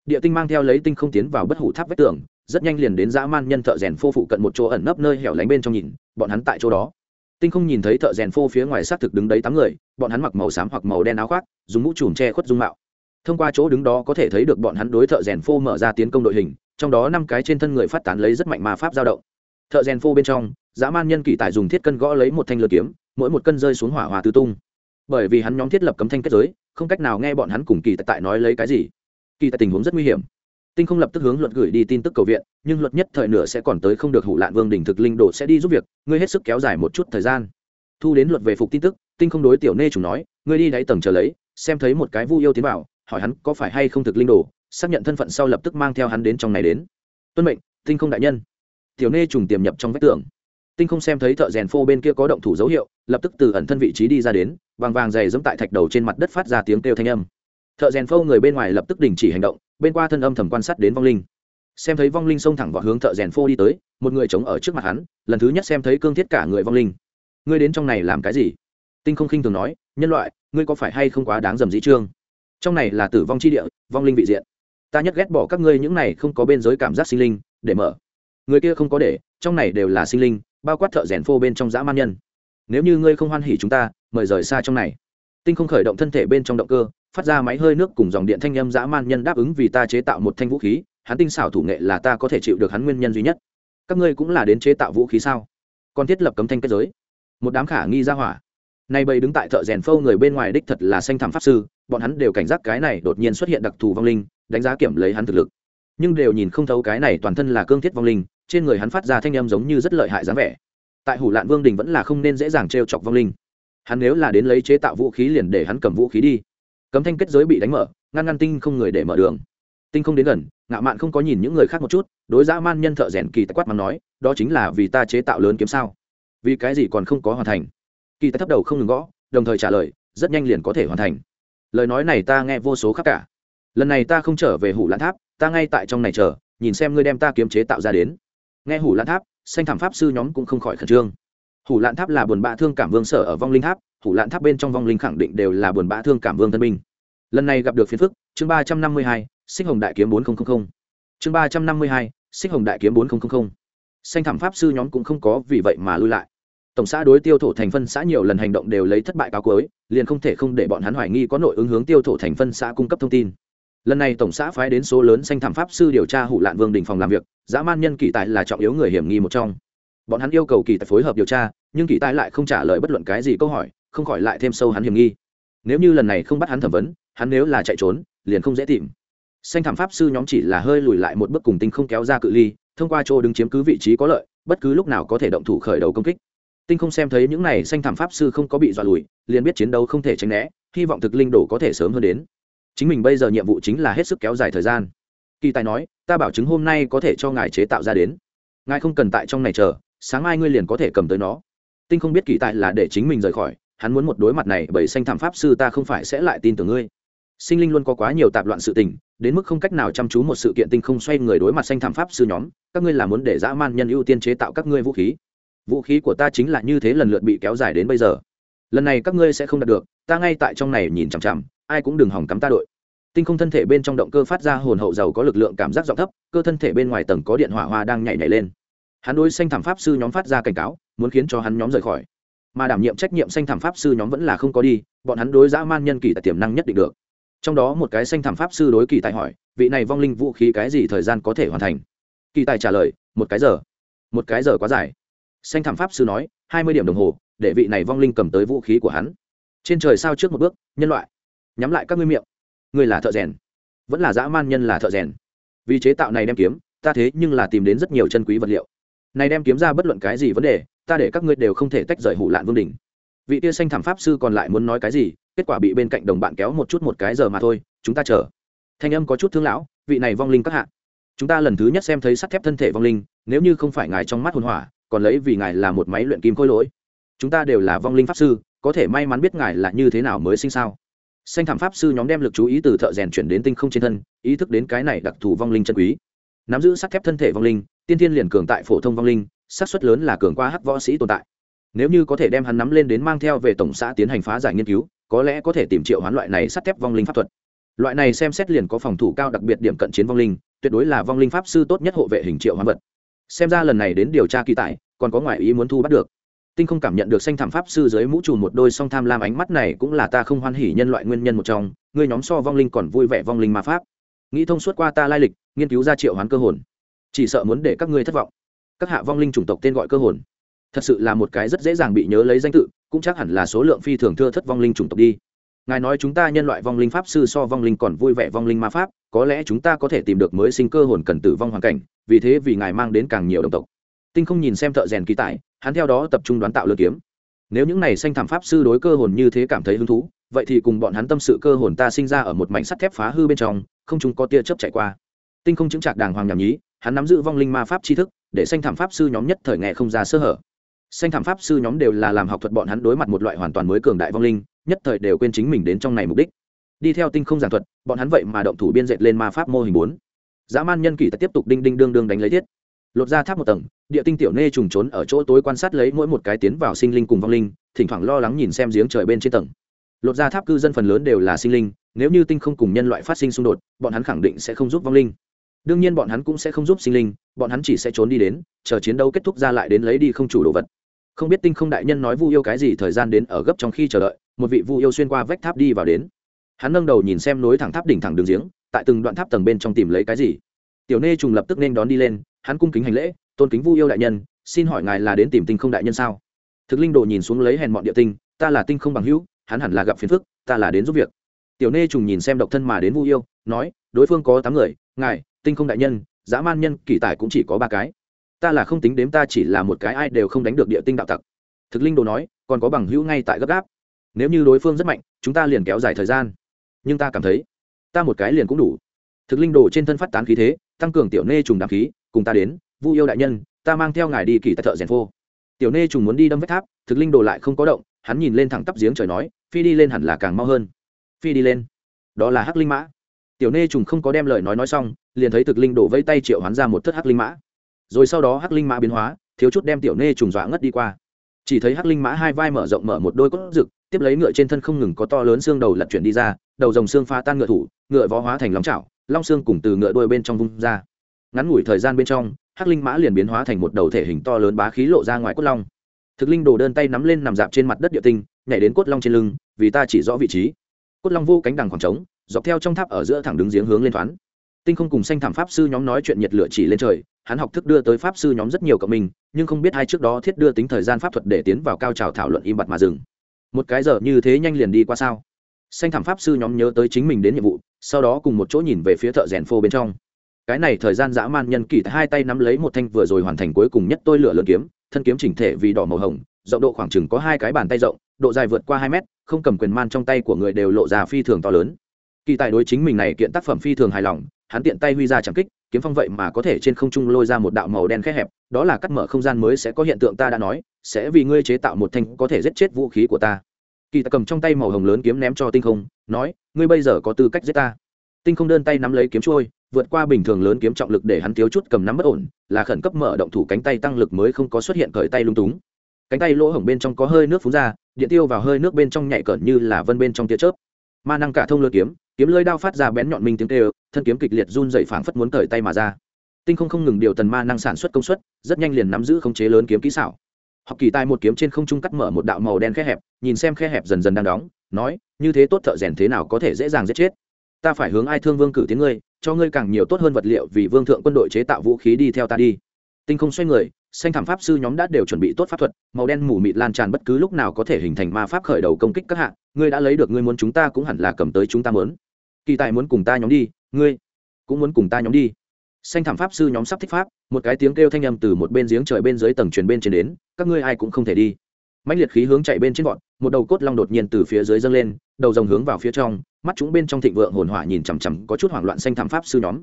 Địa tinh mang theo lấy tinh không tiến vào bất hủ tháp vách tường, rất nhanh liền đến dã man nhân thợ rèn phô phụ cận một chỗ ẩn nấp nơi hẻo lánh bên trong nhìn, bọn hắn tại chỗ đó. Tinh không nhìn thấy thợ rèn phô phía ngoài xác thực đứng đấy tám người, bọn hắn mặc màu xám hoặc màu đen áo khoác, dùng mũ trùm che khuất dung mạo thông qua chỗ đứng đó có thể thấy được bọn hắn đối thợ rèn phô mở ra tiến công đội hình, trong đó năm cái trên thân người phát tán lấy rất mạnh ma pháp dao động. Thợ rèn phô bên trong, dã man nhân kỳ tài dùng thiết cân gõ lấy một thanh lửa kiếm, mỗi một cân rơi xuống hỏa hòa tứ tung. Bởi vì hắn nhóm thiết lập cấm thanh kết giới, không cách nào nghe bọn hắn cùng kỳ tại nói lấy cái gì. Kỳ tại tình huống rất nguy hiểm. Tinh không lập tức hướng luật gửi đi tin tức cầu viện, nhưng luật nhất thời nửa sẽ còn tới không được hủ lạn vương đình thực linh đồ sẽ đi giúp việc, ngươi hết sức kéo dài một chút thời gian. Thu đến luật về phục tin tức, tinh không đối tiểu nê chủ nói, ngươi đi đáy tầng chờ lấy, xem thấy một cái vu yêu tiến vào hỏi hắn có phải hay không thực linh đồ, xác nhận thân phận sau lập tức mang theo hắn đến trong này đến. Tuân mệnh, tinh không đại nhân. Tiểu nê trùng tiềm nhập trong vách tường. Tinh không xem thấy thợ rèn phô bên kia có động thủ dấu hiệu, lập tức từ ẩn thân vị trí đi ra đến, vàng vàng dày dẫm tại thạch đầu trên mặt đất phát ra tiếng kêu thanh âm. Thợ rèn phô người bên ngoài lập tức đình chỉ hành động, bên qua thân âm thầm quan sát đến vong linh. Xem thấy vong linh xông thẳng vào hướng thợ rèn phô đi tới, một người chống ở trước mặt hắn, lần thứ nhất xem thấy cương thiết cả người vong linh. Ngươi đến trong này làm cái gì? Tinh không khinh thường nói, nhân loại, ngươi có phải hay không quá đáng dầm dĩ trương? Trong này là tử vong chi địa, vong linh vị diện. Ta nhất ghét bỏ các ngươi những này không có bên giới cảm giác sinh linh, để mở. Người kia không có để, trong này đều là sinh linh, bao quát thợ rèn phô bên trong dã man nhân. Nếu như ngươi không hoan hỉ chúng ta, mời rời xa trong này. Tinh không khởi động thân thể bên trong động cơ, phát ra máy hơi nước cùng dòng điện thanh âm dã man nhân đáp ứng vì ta chế tạo một thanh vũ khí, hắn tinh xảo thủ nghệ là ta có thể chịu được hắn nguyên nhân duy nhất. Các ngươi cũng là đến chế tạo vũ khí sao? Còn thiết lập cấm thanh kết giới. Một đám khả nghi ra hỏa nay bầy đứng tại thợ rèn phâu người bên ngoài đích thật là xanh thảm pháp sư, bọn hắn đều cảnh giác cái này đột nhiên xuất hiện đặc thù vong linh, đánh giá kiểm lấy hắn thực lực. Nhưng đều nhìn không thấu cái này toàn thân là cương thiết vong linh, trên người hắn phát ra thanh âm giống như rất lợi hại dáng vẻ. Tại hủ lạn vương đình vẫn là không nên dễ dàng t chọc vong linh. Hắn nếu là đến lấy chế tạo vũ khí liền để hắn cầm vũ khí đi. Cấm thanh kết giới bị đánh mở, ngăn ngăn tinh không người để mở đường. Tinh không đến gần ngạo mạn không có nhìn những người khác một chút, đối dã man nhân thợ rèn kỳ tài quát mắng nói, đó chính là vì ta chế tạo lớn kiếm sao? Vì cái gì còn không có hoàn thành? Kỳ tài thấp đầu không ngừng gõ, đồng thời trả lời, rất nhanh liền có thể hoàn thành. Lời nói này ta nghe vô số khác cả. Lần này ta không trở về hủ lãn tháp, ta ngay tại trong này chờ, nhìn xem ngươi đem ta kiếm chế tạo ra đến. Nghe hủ lãn tháp, xanh thảm pháp sư nhóm cũng không khỏi khẩn trương. Hủ lãn tháp là buồn bã thương cảm vương sở ở vong linh tháp, hủ lãn tháp bên trong vong linh khẳng định đều là buồn bã thương cảm vương thân binh. Lần này gặp được phiền phức, chương ba trăm năm mươi hai, Xích hồng đại kiếm bốn nghìn chương ba trăm năm mươi hai, Xích hồng đại kiếm bốn nghìn xanh thảm pháp sư nhóm cũng không có vì vậy mà lui lại tổng xã đối tiêu thổ thành phân xã nhiều lần hành động đều lấy thất bại cáo cuối, liền không thể không để bọn hắn hoài nghi có nội ứng hướng tiêu thổ thành phân xã cung cấp thông tin. Lần này tổng xã phái đến số lớn xanh thảm pháp sư điều tra hủ lạn vương đình phòng làm việc, dã man nhân kỳ tài là trọng yếu người hiểm nghi một trong. Bọn hắn yêu cầu kỳ tài phối hợp điều tra, nhưng kỳ tài lại không trả lời bất luận cái gì câu hỏi, không khỏi lại thêm sâu hắn hiểm nghi. Nếu như lần này không bắt hắn thẩm vấn, hắn nếu là chạy trốn, liền không dễ tìm. Xanh thảm pháp sư nhóm chỉ là hơi lùi lại một bước cùng tinh không kéo ra cự ly, thông qua chỗ đứng chiếm cứ vị trí có lợi, bất cứ lúc nào có thể động thủ khởi đầu công kích tinh không xem thấy những này xanh thảm pháp sư không có bị dọa lùi, liền biết chiến đấu không thể tránh né, hy vọng thực linh đồ có thể sớm hơn đến. Chính mình bây giờ nhiệm vụ chính là hết sức kéo dài thời gian. Kỳ tài nói, ta bảo chứng hôm nay có thể cho ngài chế tạo ra đến. Ngài không cần tại trong này chờ, sáng mai ngươi liền có thể cầm tới nó. Tinh không biết kỳ tài là để chính mình rời khỏi, hắn muốn một đối mặt này, bởi xanh thảm pháp sư ta không phải sẽ lại tin tưởng ngươi. Sinh linh luôn có quá nhiều tạp loạn sự tình, đến mức không cách nào chăm chú một sự kiện tinh không xoay người đối mặt xanh thảm pháp sư nhóm, các ngươi là muốn để dã man nhân ưu tiên chế tạo các ngươi vũ khí vũ khí của ta chính là như thế lần lượt bị kéo dài đến bây giờ. Lần này các ngươi sẽ không đạt được, ta ngay tại trong này nhìn chằm chằm, ai cũng đừng hỏng cắm ta đội. Tinh không thân thể bên trong động cơ phát ra hồn hậu giàu có lực lượng cảm giác giọng thấp, cơ thân thể bên ngoài tầng có điện hỏa hoa đang nhảy nhảy lên. Hắn đối xanh thảm pháp sư nhóm phát ra cảnh cáo, muốn khiến cho hắn nhóm rời khỏi. Mà đảm nhiệm trách nhiệm xanh thảm pháp sư nhóm vẫn là không có đi, bọn hắn đối dã man nhân kỳ tại tiềm năng nhất định được. Trong đó một cái xanh thảm pháp sư đối kỳ tài hỏi, vị này vong linh vũ khí cái gì thời gian có thể hoàn thành? Kỳ tài trả lời, một cái giờ. Một cái giờ quá dài xanh thảm pháp sư nói, hai mươi điểm đồng hồ, để vị này vong linh cầm tới vũ khí của hắn. Trên trời sao trước một bước, nhân loại. Nhắm lại các ngươi miệng. Ngươi là thợ rèn. Vẫn là dã man nhân là thợ rèn. Vì chế tạo này đem kiếm, ta thế nhưng là tìm đến rất nhiều chân quý vật liệu. Này đem kiếm ra bất luận cái gì vấn đề, ta để các ngươi đều không thể tách rời hủ lạn vương đình vị tia xanh thảm pháp sư còn lại muốn nói cái gì, kết quả bị bên cạnh đồng bạn kéo một chút một cái giờ mà thôi, chúng ta chờ. Thanh âm có chút thương lão, vị này vong linh các hạ. Chúng ta lần thứ nhất xem thấy sắt thép thân thể vong linh, nếu như không phải ngài trong mắt hồn hỏa còn lấy vì ngài là một máy luyện kim khôi lỗi. Chúng ta đều là vong linh pháp sư, có thể may mắn biết ngài là như thế nào mới sinh sao? Xanh thảm pháp sư nhóm đem lực chú ý từ thợ rèn chuyển đến tinh không trên thân, ý thức đến cái này đặc thù vong linh chân quý. Nắm giữ sắt thép thân thể vong linh, tiên thiên liền cường tại phổ thông vong linh, xác suất lớn là cường qua hắc võ sĩ tồn tại. Nếu như có thể đem hắn nắm lên đến mang theo về tổng xã tiến hành phá giải nghiên cứu, có lẽ có thể tìm triệu hoán loại này sắt thép vong linh pháp thuật. Loại này xem xét liền có phòng thủ cao đặc biệt điểm cận chiến vong linh, tuyệt đối là vong linh pháp sư tốt nhất hộ vệ hình triệu hoán vật xem ra lần này đến điều tra kỳ tài, còn có ngoại ý muốn thu bắt được. Tinh không cảm nhận được xanh thảm pháp sư dưới mũ trùm một đôi song tham lam ánh mắt này cũng là ta không hoan hỉ nhân loại nguyên nhân một trong người nhóm so vong linh còn vui vẻ vong linh ma pháp. Nghĩ thông suốt qua ta lai lịch, nghiên cứu ra triệu hoán cơ hồn. Chỉ sợ muốn để các ngươi thất vọng. Các hạ vong linh chủng tộc tên gọi cơ hồn. Thật sự là một cái rất dễ dàng bị nhớ lấy danh tự, cũng chắc hẳn là số lượng phi thường thưa thất vong linh chủng tộc đi ngài nói chúng ta nhân loại vong linh pháp sư so vong linh còn vui vẻ vong linh ma pháp, có lẽ chúng ta có thể tìm được mới sinh cơ hồn cần tử vong hoàn cảnh, vì thế vì ngài mang đến càng nhiều đồng tộc. Tinh không nhìn xem thợ rèn kỳ tài, hắn theo đó tập trung đoán tạo lượt kiếm. Nếu những này xanh thảm pháp sư đối cơ hồn như thế cảm thấy hứng thú, vậy thì cùng bọn hắn tâm sự cơ hồn ta sinh ra ở một mảnh sắt thép phá hư bên trong, không chúng có tia chớp chạy qua. Tinh không chứng trạc đàng hoàng nhảm nhí, hắn nắm giữ vong linh ma pháp tri thức, để xanh thảm pháp sư nhóm nhất thời nghệ không ra sơ hở. Xanh thảm pháp sư nhóm đều là làm học thuật bọn hắn đối mặt một loại hoàn toàn mới cường đại vong linh nhất thời đều quên chính mình đến trong này mục đích. Đi theo tinh không giảng thuật, bọn hắn vậy mà động thủ biên dệt lên ma pháp mô hình bốn. Dã man nhân kỳ ta tiếp tục đinh đinh đương đương đánh lấy thiết. Lột ra tháp một tầng, địa tinh tiểu nê trùng trốn ở chỗ tối quan sát lấy mỗi một cái tiến vào sinh linh cùng vong linh, thỉnh thoảng lo lắng nhìn xem giếng trời bên trên tầng. Lột ra tháp cư dân phần lớn đều là sinh linh, nếu như tinh không cùng nhân loại phát sinh xung đột, bọn hắn khẳng định sẽ không giúp vong linh. Đương nhiên bọn hắn cũng sẽ không giúp sinh linh, bọn hắn chỉ sẽ trốn đi đến, chờ chiến đấu kết thúc ra lại đến lấy đi không chủ đồ vật. Không biết tinh không đại nhân nói vu yêu cái gì thời gian đến ở gấp trong khi chờ đợi một vị vu yêu xuyên qua vách tháp đi vào đến. Hắn nâng đầu nhìn xem nối thẳng tháp đỉnh thẳng đường giếng, tại từng đoạn tháp tầng bên trong tìm lấy cái gì. Tiểu nê trùng lập tức nên đón đi lên, hắn cung kính hành lễ, tôn kính vu yêu đại nhân, xin hỏi ngài là đến tìm tinh không đại nhân sao? Thực linh đồ nhìn xuống lấy hèn mọn địa tinh, ta là tinh không bằng hữu, hắn hẳn là gặp phiền phức, ta là đến giúp việc. Tiểu nê trùng nhìn xem độc thân mà đến vu yêu, nói, đối phương có tám người, ngài, tinh không đại nhân, dã man nhân, kỳ tài cũng chỉ có ba cái. Ta là không tính đếm ta chỉ là một cái ai đều không đánh được địa tinh đạo tặc. Thực linh đồ nói, còn có bằng hữu ngay tại gấp gáp nếu như đối phương rất mạnh, chúng ta liền kéo dài thời gian. Nhưng ta cảm thấy, ta một cái liền cũng đủ. Thực linh đồ trên thân phát tán khí thế, tăng cường tiểu nê trùng đàm khí, cùng ta đến, vu yêu đại nhân, ta mang theo ngài đi kỳ tại thợ rèn phô. Tiểu nê trùng muốn đi đâm vách tháp, thực linh đồ lại không có động, hắn nhìn lên thẳng tắp giếng trời nói, phi đi lên hẳn là càng mau hơn. Phi đi lên. Đó là hắc linh mã. Tiểu nê trùng không có đem lời nói nói xong, liền thấy thực linh đổ vây tay triệu hắn ra một thất hắc linh mã. Rồi sau đó hắc linh mã biến hóa, thiếu chút đem tiểu nê trùng dọa ngất đi qua. Chỉ thấy hắc linh mã hai vai mở rộng mở một đôi cốt rực tiếp lấy ngựa trên thân không ngừng có to lớn xương đầu lật chuyển đi ra, đầu dòng xương pha tan ngựa thủ, ngựa vó hóa thành lòng chảo, long xương cùng từ ngựa đuôi bên trong vung ra. Ngắn ngủi thời gian bên trong, hắc linh mã liền biến hóa thành một đầu thể hình to lớn bá khí lộ ra ngoài cốt long. Thực linh đồ đơn tay nắm lên nằm dạp trên mặt đất địa tinh, nhảy đến cốt long trên lưng, vì ta chỉ rõ vị trí. Cốt long vô cánh đằng khoảng trống, dọc theo trong tháp ở giữa thẳng đứng giếng hướng lên thoáng. Tinh không cùng xanh thảm pháp sư nhóm nói chuyện nhiệt lửa chỉ lên trời, hắn học thức đưa tới pháp sư nhóm rất nhiều cộng mình, nhưng không biết hai trước đó thiết đưa tính thời gian pháp thuật để tiến vào cao trào thảo luận im bặt mà dừng một cái giờ như thế nhanh liền đi qua sao? Xanh thảm pháp sư nhóm nhớ tới chính mình đến nhiệm vụ, sau đó cùng một chỗ nhìn về phía thợ rèn phô bên trong. Cái này thời gian dã man nhân kỳ hai tay nắm lấy một thanh vừa rồi hoàn thành cuối cùng nhất tôi lửa lớn kiếm, thân kiếm chỉnh thể vì đỏ màu hồng, rộng độ khoảng chừng có hai cái bàn tay rộng, độ dài vượt qua hai mét, không cầm quyền man trong tay của người đều lộ ra phi thường to lớn kỳ tài đối chính mình này kiện tác phẩm phi thường hài lòng, hắn tiện tay huy ra chẳng kích, kiếm phong vậy mà có thể trên không trung lôi ra một đạo màu đen khẽ hẹp, đó là cắt mở không gian mới sẽ có hiện tượng ta đã nói, sẽ vì ngươi chế tạo một thanh có thể giết chết vũ khí của ta. Kỳ tài cầm trong tay màu hồng lớn kiếm ném cho tinh không, nói, ngươi bây giờ có tư cách giết ta. Tinh không đơn tay nắm lấy kiếm trôi, vượt qua bình thường lớn kiếm trọng lực để hắn thiếu chút cầm nắm bất ổn, là khẩn cấp mở động thủ cánh tay tăng lực mới không có xuất hiện cởi tay lung túng. Cánh tay lỗ hổng bên trong có hơi nước phun ra, điện tiêu vào hơi nước bên trong nhạy cẩn như là vân bên trong tia chớp. Ma năng cả thông lơ kiếm kiếm lưỡi đao phát ra bén nhọn minh tiếng tê thân kiếm kịch liệt run dậy phảng phất muốn cởi tay mà ra. Tinh không không ngừng điều tần ma năng sản xuất công suất, rất nhanh liền nắm giữ khống chế lớn kiếm kỹ xảo. Học kỳ tài một kiếm trên không trung cắt mở một đạo màu đen khe hẹp, nhìn xem khe hẹp dần dần đang đóng, nói, như thế tốt thợ rèn thế nào có thể dễ dàng giết chết? Ta phải hướng ai thương vương cử tiếng ngươi, cho ngươi càng nhiều tốt hơn vật liệu vì vương thượng quân đội chế tạo vũ khí đi theo ta đi. Tinh không xoay người xanh thảm pháp sư nhóm đã đều chuẩn bị tốt pháp thuật, màu đen mù mịt lan tràn bất cứ lúc nào có thể hình thành ma pháp khởi đầu công kích các hạng ngươi đã lấy được, ngươi muốn chúng ta cũng hẳn là cầm tới chúng ta muốn. Kỳ tài muốn cùng ta nhóm đi, ngươi cũng muốn cùng ta nhóm đi. Xanh thảm pháp sư nhóm sắp thích pháp, một cái tiếng kêu thanh âm từ một bên giếng trời bên dưới tầng truyền bên trên đến, các ngươi ai cũng không thể đi. Mạnh liệt khí hướng chạy bên trên bọn, một đầu cốt long đột nhiên từ phía dưới dâng lên, đầu rồng hướng vào phía trong, mắt chúng bên trong thịnh vượng hồn hỏa nhìn chằm chằm có chút hoảng loạn xanh thảm pháp sư nhóm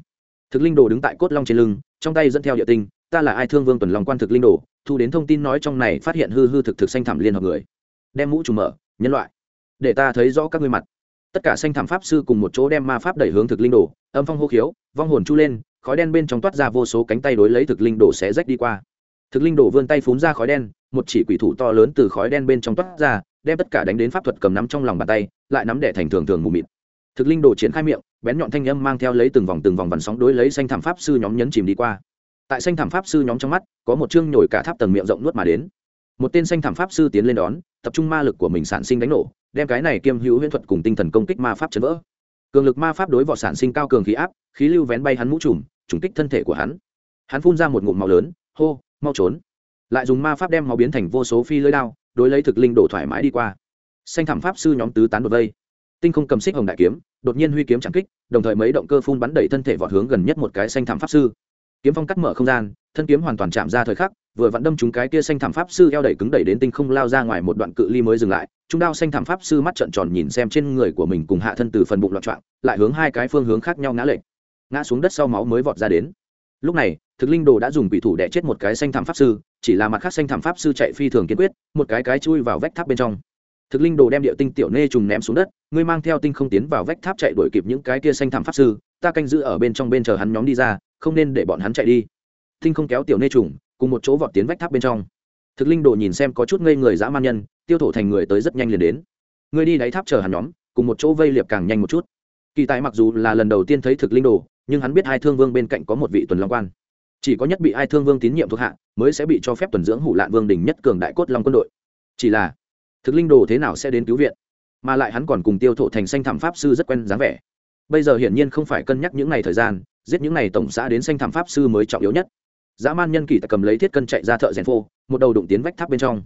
thực linh đồ đứng tại cốt long trên lưng, trong tay dẫn theo địa tinh, ta là ai thương vương tuần lòng quan thực linh đồ? Thu đến thông tin nói trong này phát hiện hư hư thực thực xanh thảm liên hợp người. Đem mũ trùm mở, nhân loại, để ta thấy rõ các ngươi mặt. Tất cả xanh thảm pháp sư cùng một chỗ đem ma pháp đẩy hướng thực linh đồ, âm phong hô khiếu, vong hồn chu lên, khói đen bên trong toát ra vô số cánh tay đối lấy thực linh đồ sẽ rách đi qua. Thực linh đồ vươn tay phún ra khói đen, một chỉ quỷ thủ to lớn từ khói đen bên trong toát ra, đem tất cả đánh đến pháp thuật cầm nắm trong lòng bàn tay, lại nắm đẻ thành thường thường mù mịt thực linh đồ triển khai miệng, bén nhọn thanh âm mang theo lấy từng vòng từng vòng vằn sóng đối lấy xanh thảm pháp sư nhóm nhấn chìm đi qua. Tại xanh thảm pháp sư nhóm trong mắt, có một chương nhồi cả tháp tầng miệng rộng nuốt mà đến. Một tên xanh thảm pháp sư tiến lên đón, tập trung ma lực của mình sản sinh đánh nổ, đem cái này kiêm hữu huyễn thuật cùng tinh thần công kích ma pháp chấn vỡ. Cường lực ma pháp đối vỏ sản sinh cao cường khí áp, khí lưu vén bay hắn mũ trùm, trùng kích thân thể của hắn. Hắn phun ra một ngụm màu lớn, hô, mau trốn. Lại dùng ma pháp đem máu biến thành vô số phi lưỡi đao, đối lấy thực linh đổ thoải mái đi qua. Xanh thảm pháp sư nhóm tứ tán đột vây tinh không cầm xích hồng đại kiếm đột nhiên huy kiếm chẳng kích đồng thời mấy động cơ phun bắn đẩy thân thể vọt hướng gần nhất một cái xanh thảm pháp sư. Kiếm phong cắt mở không gian thân kiếm hoàn toàn chạm ra thời khắc vừa vặn đâm chúng cái kia xanh thảm pháp sư eo đẩy cứng đẩy đến tinh không lao ra ngoài một đoạn cự ly mới dừng lại chúng đao xanh thảm pháp sư mắt trợn tròn nhìn xem trên người của mình cùng hạ thân từ phần bụng loạn trạng, lại hướng hai cái phương hướng khác nhau ngã lệch. Ngã xuống đất sau máu mới vọt ra đến. Lúc này thực linh đồ đã dùng bị thủ đẻ chết một cái xanh thảm pháp sư chỉ là mặt khác xanh thảm pháp sư chạy phi thường kiên quyết một cái cái chui vào vách tháp bên trong thực linh đồ đem địa tinh tiểu nê trùng ném xuống đất, ngươi mang theo tinh không tiến vào vách tháp chạy đuổi kịp những cái kia xanh thảm pháp sư, ta canh giữ ở bên trong bên chờ hắn nhóm đi ra, không nên để bọn hắn chạy đi. Tinh không kéo tiểu nê trùng, cùng một chỗ vọt tiến vách tháp bên trong. Thực linh đồ nhìn xem có chút ngây người dã man nhân, tiêu thổ thành người tới rất nhanh liền đến. Ngươi đi đáy tháp chờ hắn nhóm, cùng một chỗ vây liệp càng nhanh một chút. Kỳ tài mặc dù là lần đầu tiên thấy thực linh đồ, nhưng hắn biết hai thương vương bên cạnh có một vị tuần long quan. Chỉ có nhất bị ai thương vương tín nhiệm thuộc hạ, mới sẽ bị cho phép tuần dưỡng hủ lạn vương đình nhất cường đại cốt long quân đội. Chỉ là thực linh đồ thế nào sẽ đến cứu viện? Mà lại hắn còn cùng tiêu thụ thành xanh thảm pháp sư rất quen dáng vẻ. Bây giờ hiển nhiên không phải cân nhắc những ngày thời gian, giết những ngày tổng xã đến xanh thảm pháp sư mới trọng yếu nhất. Dã man nhân kỳ cầm lấy thiết cân chạy ra thợ rèn phô, một đầu đụng tiến vách tháp bên trong.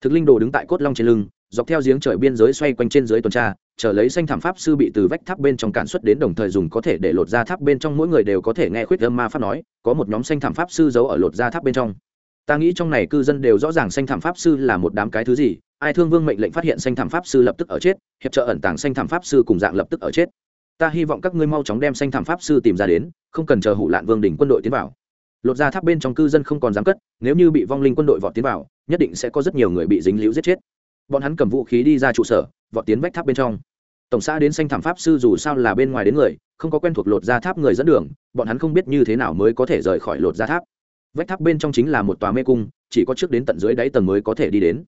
Thực linh đồ đứng tại cốt long trên lưng, dọc theo giếng trời biên giới xoay quanh trên dưới tuần tra, chờ lấy xanh thảm pháp sư bị từ vách tháp bên trong cản xuất đến đồng thời dùng có thể để lột ra tháp bên trong mỗi người đều có thể nghe khuyết âm ma pháp nói, có một nhóm xanh thảm pháp sư giấu ở lột ra tháp bên trong. Ta nghĩ trong này cư dân đều rõ ràng xanh thảm pháp sư là một đám cái thứ gì ai thương vương mệnh lệnh phát hiện xanh thảm pháp sư lập tức ở chết, hiệp trợ ẩn tàng xanh thảm pháp sư cùng dạng lập tức ở chết. Ta hy vọng các ngươi mau chóng đem xanh thảm pháp sư tìm ra đến, không cần chờ hủ lạn vương đỉnh quân đội tiến vào. Lột ra tháp bên trong cư dân không còn dám cất, nếu như bị vong linh quân đội vọt tiến vào, nhất định sẽ có rất nhiều người bị dính líu giết chết. Bọn hắn cầm vũ khí đi ra trụ sở, vọt tiến vách tháp bên trong. Tổng xã đến xanh thảm pháp sư dù sao là bên ngoài đến người, không có quen thuộc lột ra tháp người dẫn đường, bọn hắn không biết như thế nào mới có thể rời khỏi lột ra tháp. Vách tháp bên trong chính là một tòa mê cung, chỉ có trước đến tận dưới đáy tầng mới có thể đi đến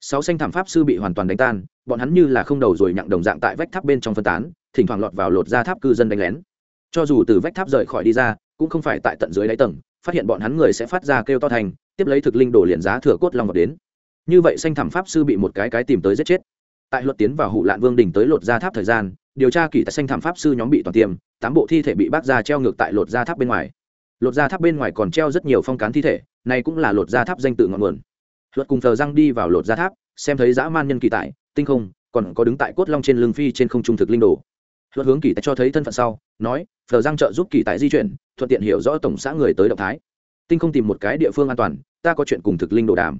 sáu xanh thảm pháp sư bị hoàn toàn đánh tan, bọn hắn như là không đầu rồi nhặng đồng dạng tại vách tháp bên trong phân tán, thỉnh thoảng lọt vào lột ra tháp cư dân đánh lén. Cho dù từ vách tháp rời khỏi đi ra, cũng không phải tại tận dưới đáy tầng, phát hiện bọn hắn người sẽ phát ra kêu to thành, tiếp lấy thực linh đổ liền giá thừa cốt long vào đến. Như vậy xanh thảm pháp sư bị một cái cái tìm tới giết chết. Tại luật tiến vào hụ lạn vương đỉnh tới lột ra tháp thời gian, điều tra kỳ tại xanh thảm pháp sư nhóm bị toàn tiêm, tám bộ thi thể bị bác ra treo ngược tại lột ra tháp bên ngoài. Lột ra tháp bên ngoài còn treo rất nhiều phong cán thi thể, này cũng là lột ra tháp danh tự ngọn nguồn luật cùng thờ răng đi vào lột ra tháp, xem thấy dã man nhân kỳ tại tinh không, còn có đứng tại cốt long trên lưng phi trên không trung thực linh đồ. Luật hướng kỳ tại cho thấy thân phận sau, nói, thờ răng trợ giúp kỳ tại di chuyển, thuận tiện hiểu rõ tổng xã người tới động thái. Tinh không tìm một cái địa phương an toàn, ta có chuyện cùng thực linh đồ đàm.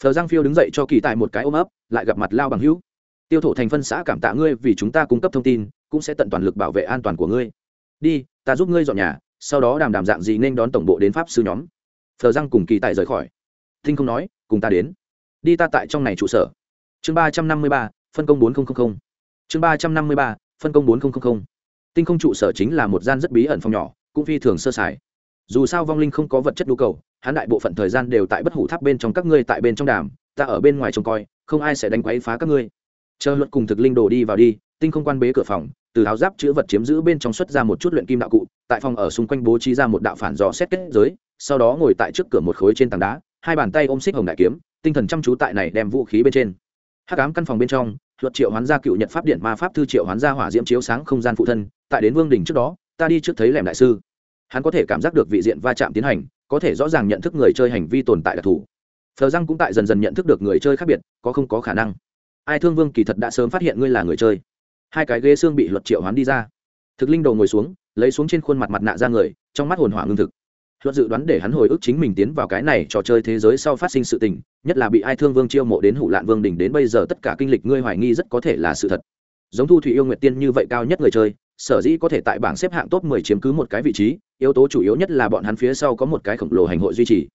Thờ giang phiêu đứng dậy cho kỳ tại một cái ôm ấp, lại gặp mặt lao bằng hữu. Tiêu thổ thành phân xã cảm tạ ngươi vì chúng ta cung cấp thông tin, cũng sẽ tận toàn lực bảo vệ an toàn của ngươi. Đi, ta giúp ngươi dọn nhà, sau đó đàm đàm dạng gì nên đón tổng bộ đến pháp sư nhóm. Thờ giang cùng kỳ tại rời khỏi. Tinh không nói cùng ta đến. Đi ta tại trong này trụ sở. Chương ba trăm năm mươi ba, phân công bốn nghìn chương ba trăm năm mươi ba, phân công bốn nghìn tinh không trụ sở chính là một gian rất bí ẩn phòng nhỏ, cũng phi thường sơ sài. Dù sao vong linh không có vật chất nhu cầu, hắn đại bộ phận thời gian đều tại bất hủ tháp bên trong các ngươi tại bên trong đàm, ta ở bên ngoài trông coi, không ai sẽ đánh quấy phá các ngươi. Chờ luật cùng thực linh đồ đi vào đi, tinh không quan bế cửa phòng, từ áo giáp chữ vật chiếm giữ bên trong xuất ra một chút luyện kim đạo cụ, tại phòng ở xung quanh bố trí ra một đạo phản dò xét kết giới, sau đó ngồi tại trước cửa một khối trên tảng đá hai bàn tay ôm xích hồng đại kiếm, tinh thần chăm chú tại này đem vũ khí bên trên. Hắc ám căn phòng bên trong, luật triệu hoán gia cựu nhật pháp điện ma pháp thư triệu hoán gia hỏa diễm chiếu sáng không gian phụ thân, tại đến vương đình trước đó, ta đi trước thấy lẻm đại sư. Hắn có thể cảm giác được vị diện va chạm tiến hành, có thể rõ ràng nhận thức người chơi hành vi tồn tại đặc thù. Phờ răng cũng tại dần dần nhận thức được người chơi khác biệt, có không có khả năng. Ai thương vương kỳ thật đã sớm phát hiện ngươi là người chơi. Hai cái ghế xương bị luật triệu hoán đi ra. Thực linh đầu ngồi xuống, lấy xuống trên khuôn mặt mặt nạ ra người, trong mắt hồn hỏa ngưng thực luật dự đoán để hắn hồi ức chính mình tiến vào cái này trò chơi thế giới sau phát sinh sự tình, nhất là bị ai thương vương chiêu mộ đến hủ lạn vương đỉnh đến bây giờ tất cả kinh lịch ngươi hoài nghi rất có thể là sự thật. Giống thu thủy yêu nguyệt tiên như vậy cao nhất người chơi, sở dĩ có thể tại bảng xếp hạng top 10 chiếm cứ một cái vị trí, yếu tố chủ yếu nhất là bọn hắn phía sau có một cái khổng lồ hành hội duy trì.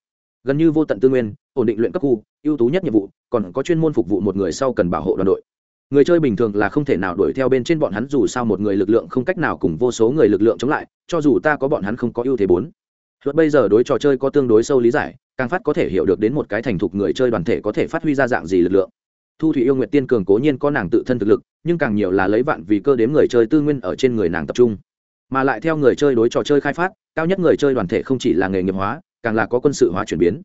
Gần như vô tận tư nguyên, ổn định luyện cấp khu, ưu tú nhất nhiệm vụ, còn có chuyên môn phục vụ một người sau cần bảo hộ đoàn đội. Người chơi bình thường là không thể nào đuổi theo bên trên bọn hắn dù sao một người lực lượng không cách nào cùng vô số người lực lượng chống lại, cho dù ta có bọn hắn không có ưu thế bốn luật bây giờ đối trò chơi có tương đối sâu lý giải, càng phát có thể hiểu được đến một cái thành thục người chơi đoàn thể có thể phát huy ra dạng gì lực lượng. Thu thủy yêu Nguyệt tiên cường cố nhiên có nàng tự thân thực lực, nhưng càng nhiều là lấy vạn vì cơ đếm người chơi tư nguyên ở trên người nàng tập trung. Mà lại theo người chơi đối trò chơi khai phát, cao nhất người chơi đoàn thể không chỉ là nghề nghiệp hóa, càng là có quân sự hóa chuyển biến.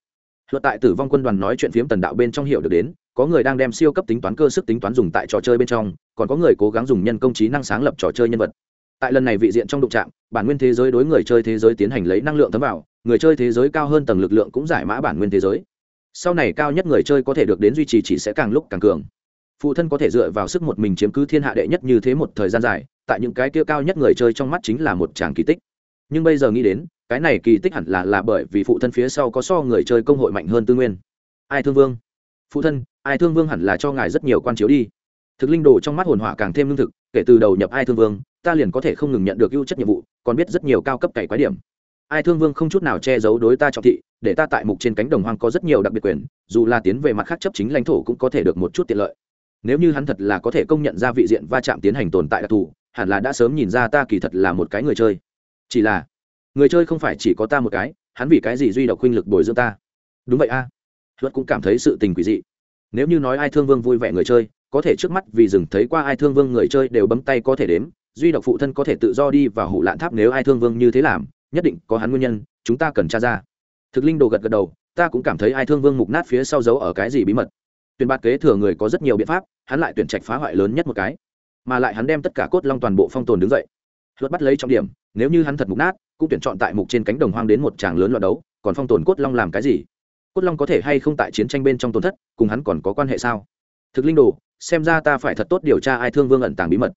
Luật tại tử vong quân đoàn nói chuyện phiếm tần đạo bên trong hiểu được đến, có người đang đem siêu cấp tính toán cơ sức tính toán dùng tại trò chơi bên trong, còn có người cố gắng dùng nhân công trí năng sáng lập trò chơi nhân vật tại lần này vị diện trong đụng trạm bản nguyên thế giới đối người chơi thế giới tiến hành lấy năng lượng thấm vào, người chơi thế giới cao hơn tầng lực lượng cũng giải mã bản nguyên thế giới. Sau này cao nhất người chơi có thể được đến duy trì chỉ sẽ càng lúc càng cường. Phụ thân có thể dựa vào sức một mình chiếm cứ thiên hạ đệ nhất như thế một thời gian dài, tại những cái kia cao nhất người chơi trong mắt chính là một tràng kỳ tích. Nhưng bây giờ nghĩ đến, cái này kỳ tích hẳn là là bởi vì phụ thân phía sau có so người chơi công hội mạnh hơn tư nguyên. Ai thương vương? Phụ thân, ai thương vương hẳn là cho ngài rất nhiều quan chiếu đi. Thực linh đồ trong mắt hồn hỏa càng thêm lương thực, kể từ đầu nhập ai thương vương ta liền có thể không ngừng nhận được ưu chất nhiệm vụ, còn biết rất nhiều cao cấp cày quái điểm. Ai thương vương không chút nào che giấu đối ta trọng thị, để ta tại mục trên cánh đồng hoang có rất nhiều đặc biệt quyền, dù là tiến về mặt khác chấp chính lãnh thổ cũng có thể được một chút tiện lợi. Nếu như hắn thật là có thể công nhận ra vị diện va chạm tiến hành tồn tại đặc thù, hẳn là đã sớm nhìn ra ta kỳ thật là một cái người chơi. Chỉ là, người chơi không phải chỉ có ta một cái, hắn vì cái gì duy độc huynh lực bồi dưỡng ta? Đúng vậy a. À. luật cũng cảm thấy sự tình quỷ dị. Nếu như nói ai thương vương vui vẻ người chơi, có thể trước mắt vì dừng thấy qua ai thương vương người chơi đều bấm tay có thể đếm duy độc phụ thân có thể tự do đi và hủ lạn tháp nếu ai thương vương như thế làm, nhất định có hắn nguyên nhân, chúng ta cần tra ra. Thực linh đồ gật gật đầu, ta cũng cảm thấy ai thương vương mục nát phía sau giấu ở cái gì bí mật. Tuyển bạt kế thừa người có rất nhiều biện pháp, hắn lại tuyển trạch phá hoại lớn nhất một cái. Mà lại hắn đem tất cả cốt long toàn bộ phong tồn đứng dậy. Luật bắt lấy trọng điểm, nếu như hắn thật mục nát, cũng tuyển chọn tại mục trên cánh đồng hoang đến một tràng lớn loạt đấu, còn phong tồn cốt long làm cái gì? Cốt long có thể hay không tại chiến tranh bên trong tổn thất, cùng hắn còn có quan hệ sao? Thực linh đồ, xem ra ta phải thật tốt điều tra ai thương vương ẩn tàng bí mật.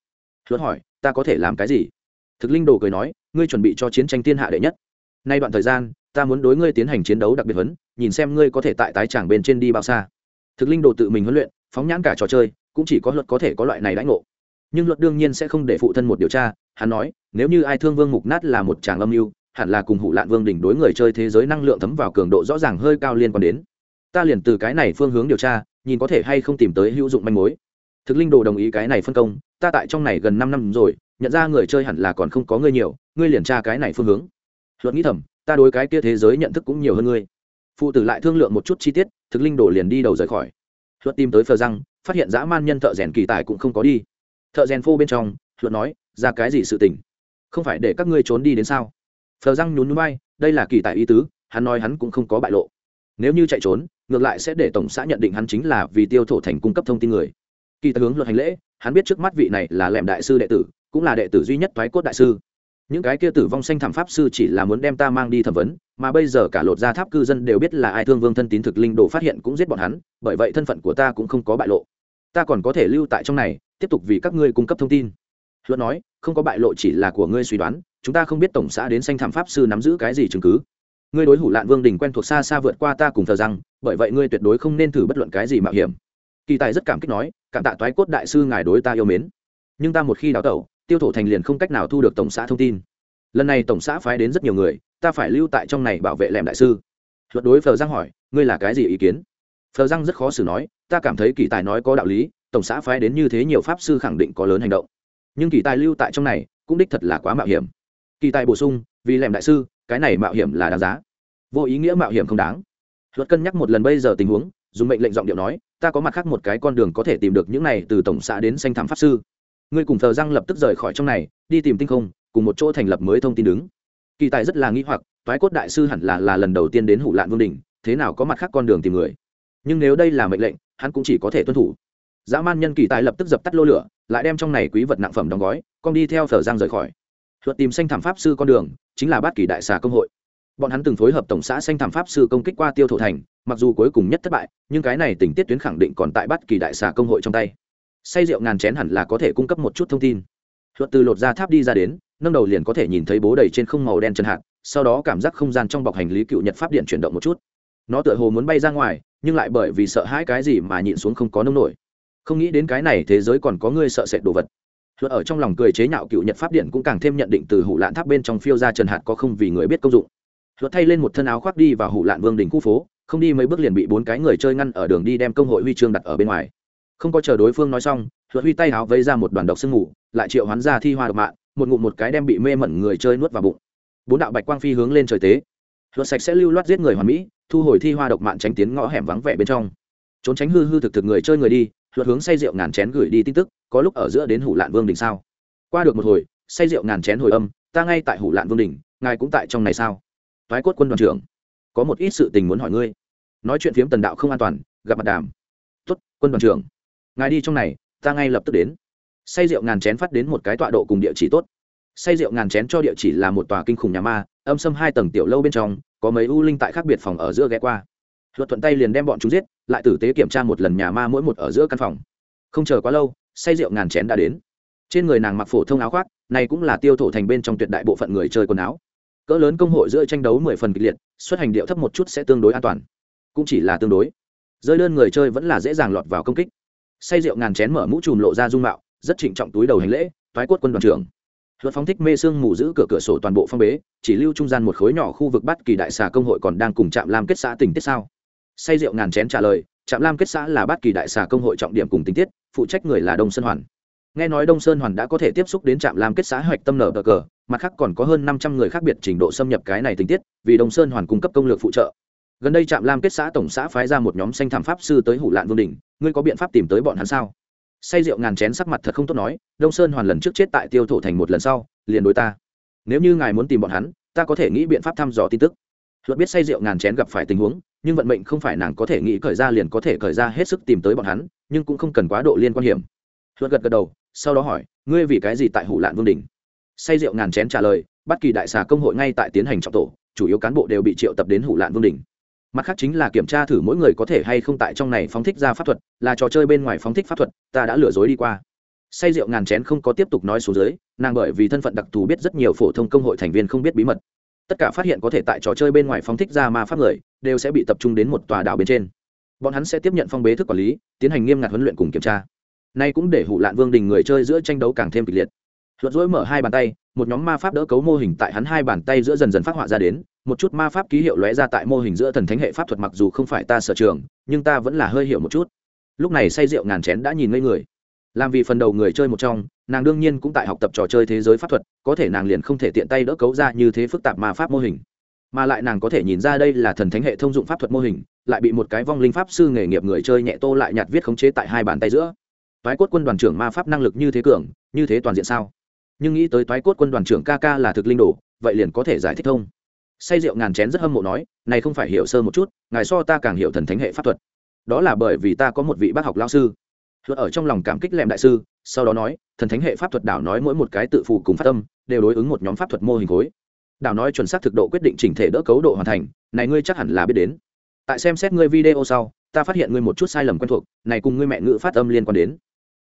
Luật hỏi ta có thể làm cái gì? Thực linh đồ cười nói, ngươi chuẩn bị cho chiến tranh thiên hạ đệ nhất. Nay đoạn thời gian, ta muốn đối ngươi tiến hành chiến đấu đặc biệt huấn, nhìn xem ngươi có thể tại tái tràng bên trên đi bao xa. Thực linh đồ tự mình huấn luyện, phóng nhãn cả trò chơi, cũng chỉ có luật có thể có loại này đãi ngộ. Nhưng luật đương nhiên sẽ không để phụ thân một điều tra, hắn nói, nếu như ai thương vương mục nát là một chàng âm mưu, hẳn là cùng hụ lạn vương đỉnh đối người chơi thế giới năng lượng thấm vào cường độ rõ ràng hơi cao liên quan đến. Ta liền từ cái này phương hướng điều tra, nhìn có thể hay không tìm tới hữu dụng manh mối thực linh đồ đồng ý cái này phân công, ta tại trong này gần năm năm rồi, nhận ra người chơi hẳn là còn không có ngươi nhiều, ngươi liền tra cái này phương hướng. Luật nghĩ thầm, ta đối cái kia thế giới nhận thức cũng nhiều hơn ngươi. Phụ tử lại thương lượng một chút chi tiết, thực linh đồ liền đi đầu rời khỏi. Luật tìm tới phờ răng, phát hiện dã man nhân thợ rèn kỳ tài cũng không có đi. Thợ rèn phô bên trong, luật nói, ra cái gì sự tình? Không phải để các ngươi trốn đi đến sao? Phờ răng nhún núi bay đây là kỳ tài ý tứ, hắn nói hắn cũng không có bại lộ. Nếu như chạy trốn, ngược lại sẽ để tổng xã nhận định hắn chính là vì tiêu thổ thành cung cấp thông tin người kỳ tài hướng luật hành lễ, hắn biết trước mắt vị này là lẻm đại sư đệ tử, cũng là đệ tử duy nhất thoái cốt đại sư. Những cái kia tử vong xanh thảm pháp sư chỉ là muốn đem ta mang đi thẩm vấn, mà bây giờ cả lột gia tháp cư dân đều biết là ai thương vương thân tín thực linh đồ phát hiện cũng giết bọn hắn, bởi vậy thân phận của ta cũng không có bại lộ. Ta còn có thể lưu tại trong này, tiếp tục vì các ngươi cung cấp thông tin. Luận nói, không có bại lộ chỉ là của ngươi suy đoán, chúng ta không biết tổng xã đến xanh thảm pháp sư nắm giữ cái gì chứng cứ. Ngươi đối hủ lạn vương đình quen thuộc xa xa vượt qua ta cùng thờ rằng, bởi vậy ngươi tuyệt đối không nên thử bất luận cái gì mạo hiểm kỳ tài rất cảm kích nói, cảm tạ toái cốt đại sư ngài đối ta yêu mến. Nhưng ta một khi đào tẩu, tiêu thổ thành liền không cách nào thu được tổng xã thông tin. Lần này tổng xã phái đến rất nhiều người, ta phải lưu tại trong này bảo vệ lẻm đại sư. Luật đối phờ giang hỏi, ngươi là cái gì ý kiến? Phờ giang rất khó xử nói, ta cảm thấy kỳ tài nói có đạo lý, tổng xã phái đến như thế nhiều pháp sư khẳng định có lớn hành động. Nhưng kỳ tài lưu tại trong này, cũng đích thật là quá mạo hiểm. Kỳ tài bổ sung, vì lẻm đại sư, cái này mạo hiểm là đáng giá. Vô ý nghĩa mạo hiểm không đáng. Luật cân nhắc một lần bây giờ tình huống, dùng mệnh lệnh giọng điệu nói ta có mặt khác một cái con đường có thể tìm được những này từ tổng xã đến xanh thảm pháp sư. Ngươi cùng thờ răng lập tức rời khỏi trong này, đi tìm tinh không, cùng một chỗ thành lập mới thông tin đứng. Kỳ tài rất là nghĩ hoặc, toái cốt đại sư hẳn là là lần đầu tiên đến hủ lạn vương đình thế nào có mặt khác con đường tìm người? Nhưng nếu đây là mệnh lệnh, hắn cũng chỉ có thể tuân thủ. Dã man nhân kỳ tài lập tức dập tắt lô lửa, lại đem trong này quý vật nặng phẩm đóng gói, con đi theo thờ giang rời khỏi. Thuật tìm xanh thảm pháp sư con đường, chính là bát kỳ đại xà công hội bọn hắn từng phối hợp tổng xã xanh thảm pháp sư công kích qua tiêu thổ thành, mặc dù cuối cùng nhất thất bại, nhưng cái này tình tiết tuyến khẳng định còn tại bắt kỳ đại xà công hội trong tay. Say rượu ngàn chén hẳn là có thể cung cấp một chút thông tin. Luật từ lột ra tháp đi ra đến, nâng đầu liền có thể nhìn thấy bố đầy trên không màu đen chân hạt, sau đó cảm giác không gian trong bọc hành lý cựu nhật pháp điện chuyển động một chút. Nó tựa hồ muốn bay ra ngoài, nhưng lại bởi vì sợ hãi cái gì mà nhịn xuống không có nông nổi. Không nghĩ đến cái này thế giới còn có người sợ sệt đồ vật. Luật ở trong lòng cười chế nhạo cựu nhật pháp điện cũng càng thêm nhận định từ hủ lạn tháp bên trong phiêu ra trần hạt có không vì người biết công dụng luật thay lên một thân áo khoác đi vào hủ lạn vương đình khu phố, không đi mấy bước liền bị bốn cái người chơi ngăn ở đường đi đem công hội huy chương đặt ở bên ngoài. Không có chờ đối phương nói xong luật huy tay áo vây ra một đoàn độc sương ngủ lại triệu hoán ra thi hoa độc mạng, một ngụm một cái đem bị mê mẩn người chơi nuốt vào bụng. Bốn đạo bạch quang phi hướng lên trời tế. Luật sạch sẽ lưu loát giết người hoàn mỹ, thu hồi thi hoa độc mạng tránh tiến ngõ hẻm vắng vẻ bên trong. Trốn tránh hư hư thực thực người chơi người đi luật hướng say rượu ngàn chén gửi đi tin tức, có lúc ở giữa đến hủ lạn vương đình sao? Qua được một hồi, say rượu ngàn chén hồi âm, ta ngay tại hủ lạn vương đình ngài cũng tại trong này sao? Thoái cốt quân đoàn trưởng. Có một ít sự tình muốn hỏi ngươi. Nói chuyện phiếm tần đạo không an toàn, gặp mặt đàm. Tuất quân đoàn trưởng. Ngài đi trong này, ta ngay lập tức đến. Say rượu ngàn chén phát đến một cái tọa độ cùng địa chỉ tốt. Say rượu ngàn chén cho địa chỉ là một tòa kinh khủng nhà ma, âm xâm hai tầng tiểu lâu bên trong, có mấy u linh tại khác biệt phòng ở giữa ghé qua. Luật thuận tay liền đem bọn chúng giết, lại tử tế kiểm tra một lần nhà ma mỗi một ở giữa căn phòng. Không chờ quá lâu, say rượu ngàn chén đã đến. Trên người nàng mặc phổ thông áo khoác, này cũng là tiêu thổ thành bên trong tuyệt đại bộ phận người chơi quần áo cỡ lớn công hội giữa tranh đấu mười phần kịch liệt, xuất hành điệu thấp một chút sẽ tương đối an toàn. Cũng chỉ là tương đối. Rơi đơn người chơi vẫn là dễ dàng lọt vào công kích. Say rượu ngàn chén mở mũ chùm lộ ra dung mạo, rất trịnh trọng túi đầu hành lễ thoái quất quân đoàn trưởng. Luật phóng thích mê sương mù giữ cửa cửa sổ toàn bộ phong bế, chỉ lưu trung gian một khối nhỏ khu vực bắt kỳ đại xà công hội còn đang cùng trạm lam kết xã tình tiết sao? Say rượu ngàn chén trả lời, trạm lam kết xã là bắt kỳ đại xà công hội trọng điểm cùng tình tiết, phụ trách người là đông sơn hoàn. Nghe nói đông sơn hoàn đã có thể tiếp xúc đến trạm lam kết xã hoạch tâm nở cờ cờ mặt khác còn có hơn năm trăm người khác biệt trình độ xâm nhập cái này tình tiết, vì đông sơn hoàn cung cấp công lược phụ trợ. Gần đây trạm lam kết xã tổng xã phái ra một nhóm xanh thảm pháp sư tới hủ lạn vương đình ngươi có biện pháp tìm tới bọn hắn sao? Say rượu ngàn chén sắc mặt thật không tốt nói, đông sơn hoàn lần trước chết tại tiêu thổ thành một lần sau, liền đối ta. Nếu như ngài muốn tìm bọn hắn, ta có thể nghĩ biện pháp thăm dò tin tức. Luật biết say rượu ngàn chén gặp phải tình huống, nhưng vận mệnh không phải nàng có thể nghĩ khởi ra liền có thể khởi ra hết sức tìm tới bọn hắn, nhưng cũng không cần quá độ liên quan hiểm. Luật gật gật đầu, sau đó hỏi, ngươi vì cái gì tại hủ lạn vương đình say rượu ngàn chén trả lời, bất kỳ đại xà công hội ngay tại tiến hành trọng tổ, chủ yếu cán bộ đều bị triệu tập đến hủ lạn vương đình mặt khác chính là kiểm tra thử mỗi người có thể hay không tại trong này phóng thích ra pháp thuật, là trò chơi bên ngoài phóng thích pháp thuật, ta đã lừa dối đi qua. Say rượu ngàn chén không có tiếp tục nói xuống dưới, nàng bởi vì thân phận đặc thù biết rất nhiều phổ thông công hội thành viên không biết bí mật. Tất cả phát hiện có thể tại trò chơi bên ngoài phóng thích ra ma pháp người, đều sẽ bị tập trung đến một tòa đảo bên trên. Bọn hắn sẽ tiếp nhận phong bế thức quản lý, tiến hành nghiêm ngặt huấn luyện cùng kiểm tra. Nay cũng để hụ lạn vương đình người chơi giữa tranh đấu càng thêm kịch liệt luật dỗi mở hai bàn tay, một nhóm ma pháp đỡ cấu mô hình tại hắn hai bàn tay giữa dần dần phát họa ra đến, một chút ma pháp ký hiệu lóe ra tại mô hình giữa thần thánh hệ pháp thuật mặc dù không phải ta sở trường, nhưng ta vẫn là hơi hiểu một chút. Lúc này say rượu ngàn chén đã nhìn ngây người. Làm vì phần đầu người chơi một trong, nàng đương nhiên cũng tại học tập trò chơi thế giới pháp thuật, có thể nàng liền không thể tiện tay đỡ cấu ra như thế phức tạp ma pháp mô hình. Mà lại nàng có thể nhìn ra đây là thần thánh hệ thông dụng pháp thuật mô hình, lại bị một cái vong linh pháp sư nghề nghiệp người chơi nhẹ tô lại nhạt viết khống chế tại hai bàn tay giữa. Vái cốt quân đoàn trưởng ma pháp năng lực như thế cường, như thế toàn diện sao? Nhưng nghĩ tới toái cốt quân đoàn trưởng ca ca là thực linh đồ, vậy liền có thể giải thích thông say rượu ngàn chén rất hâm mộ nói, này không phải hiểu sơ một chút, ngài so ta càng hiểu thần thánh hệ pháp thuật. Đó là bởi vì ta có một vị bác học lao sư. Luật ở trong lòng cảm kích lẹm đại sư, sau đó nói, thần thánh hệ pháp thuật đảo nói mỗi một cái tự phù cùng phát tâm đều đối ứng một nhóm pháp thuật mô hình khối. Đảo nói chuẩn xác thực độ quyết định chỉnh thể đỡ cấu độ hoàn thành, này ngươi chắc hẳn là biết đến. Tại xem xét ngươi video sau, ta phát hiện ngươi một chút sai lầm quen thuộc, này cùng ngươi mẹ ngữ phát âm liên quan đến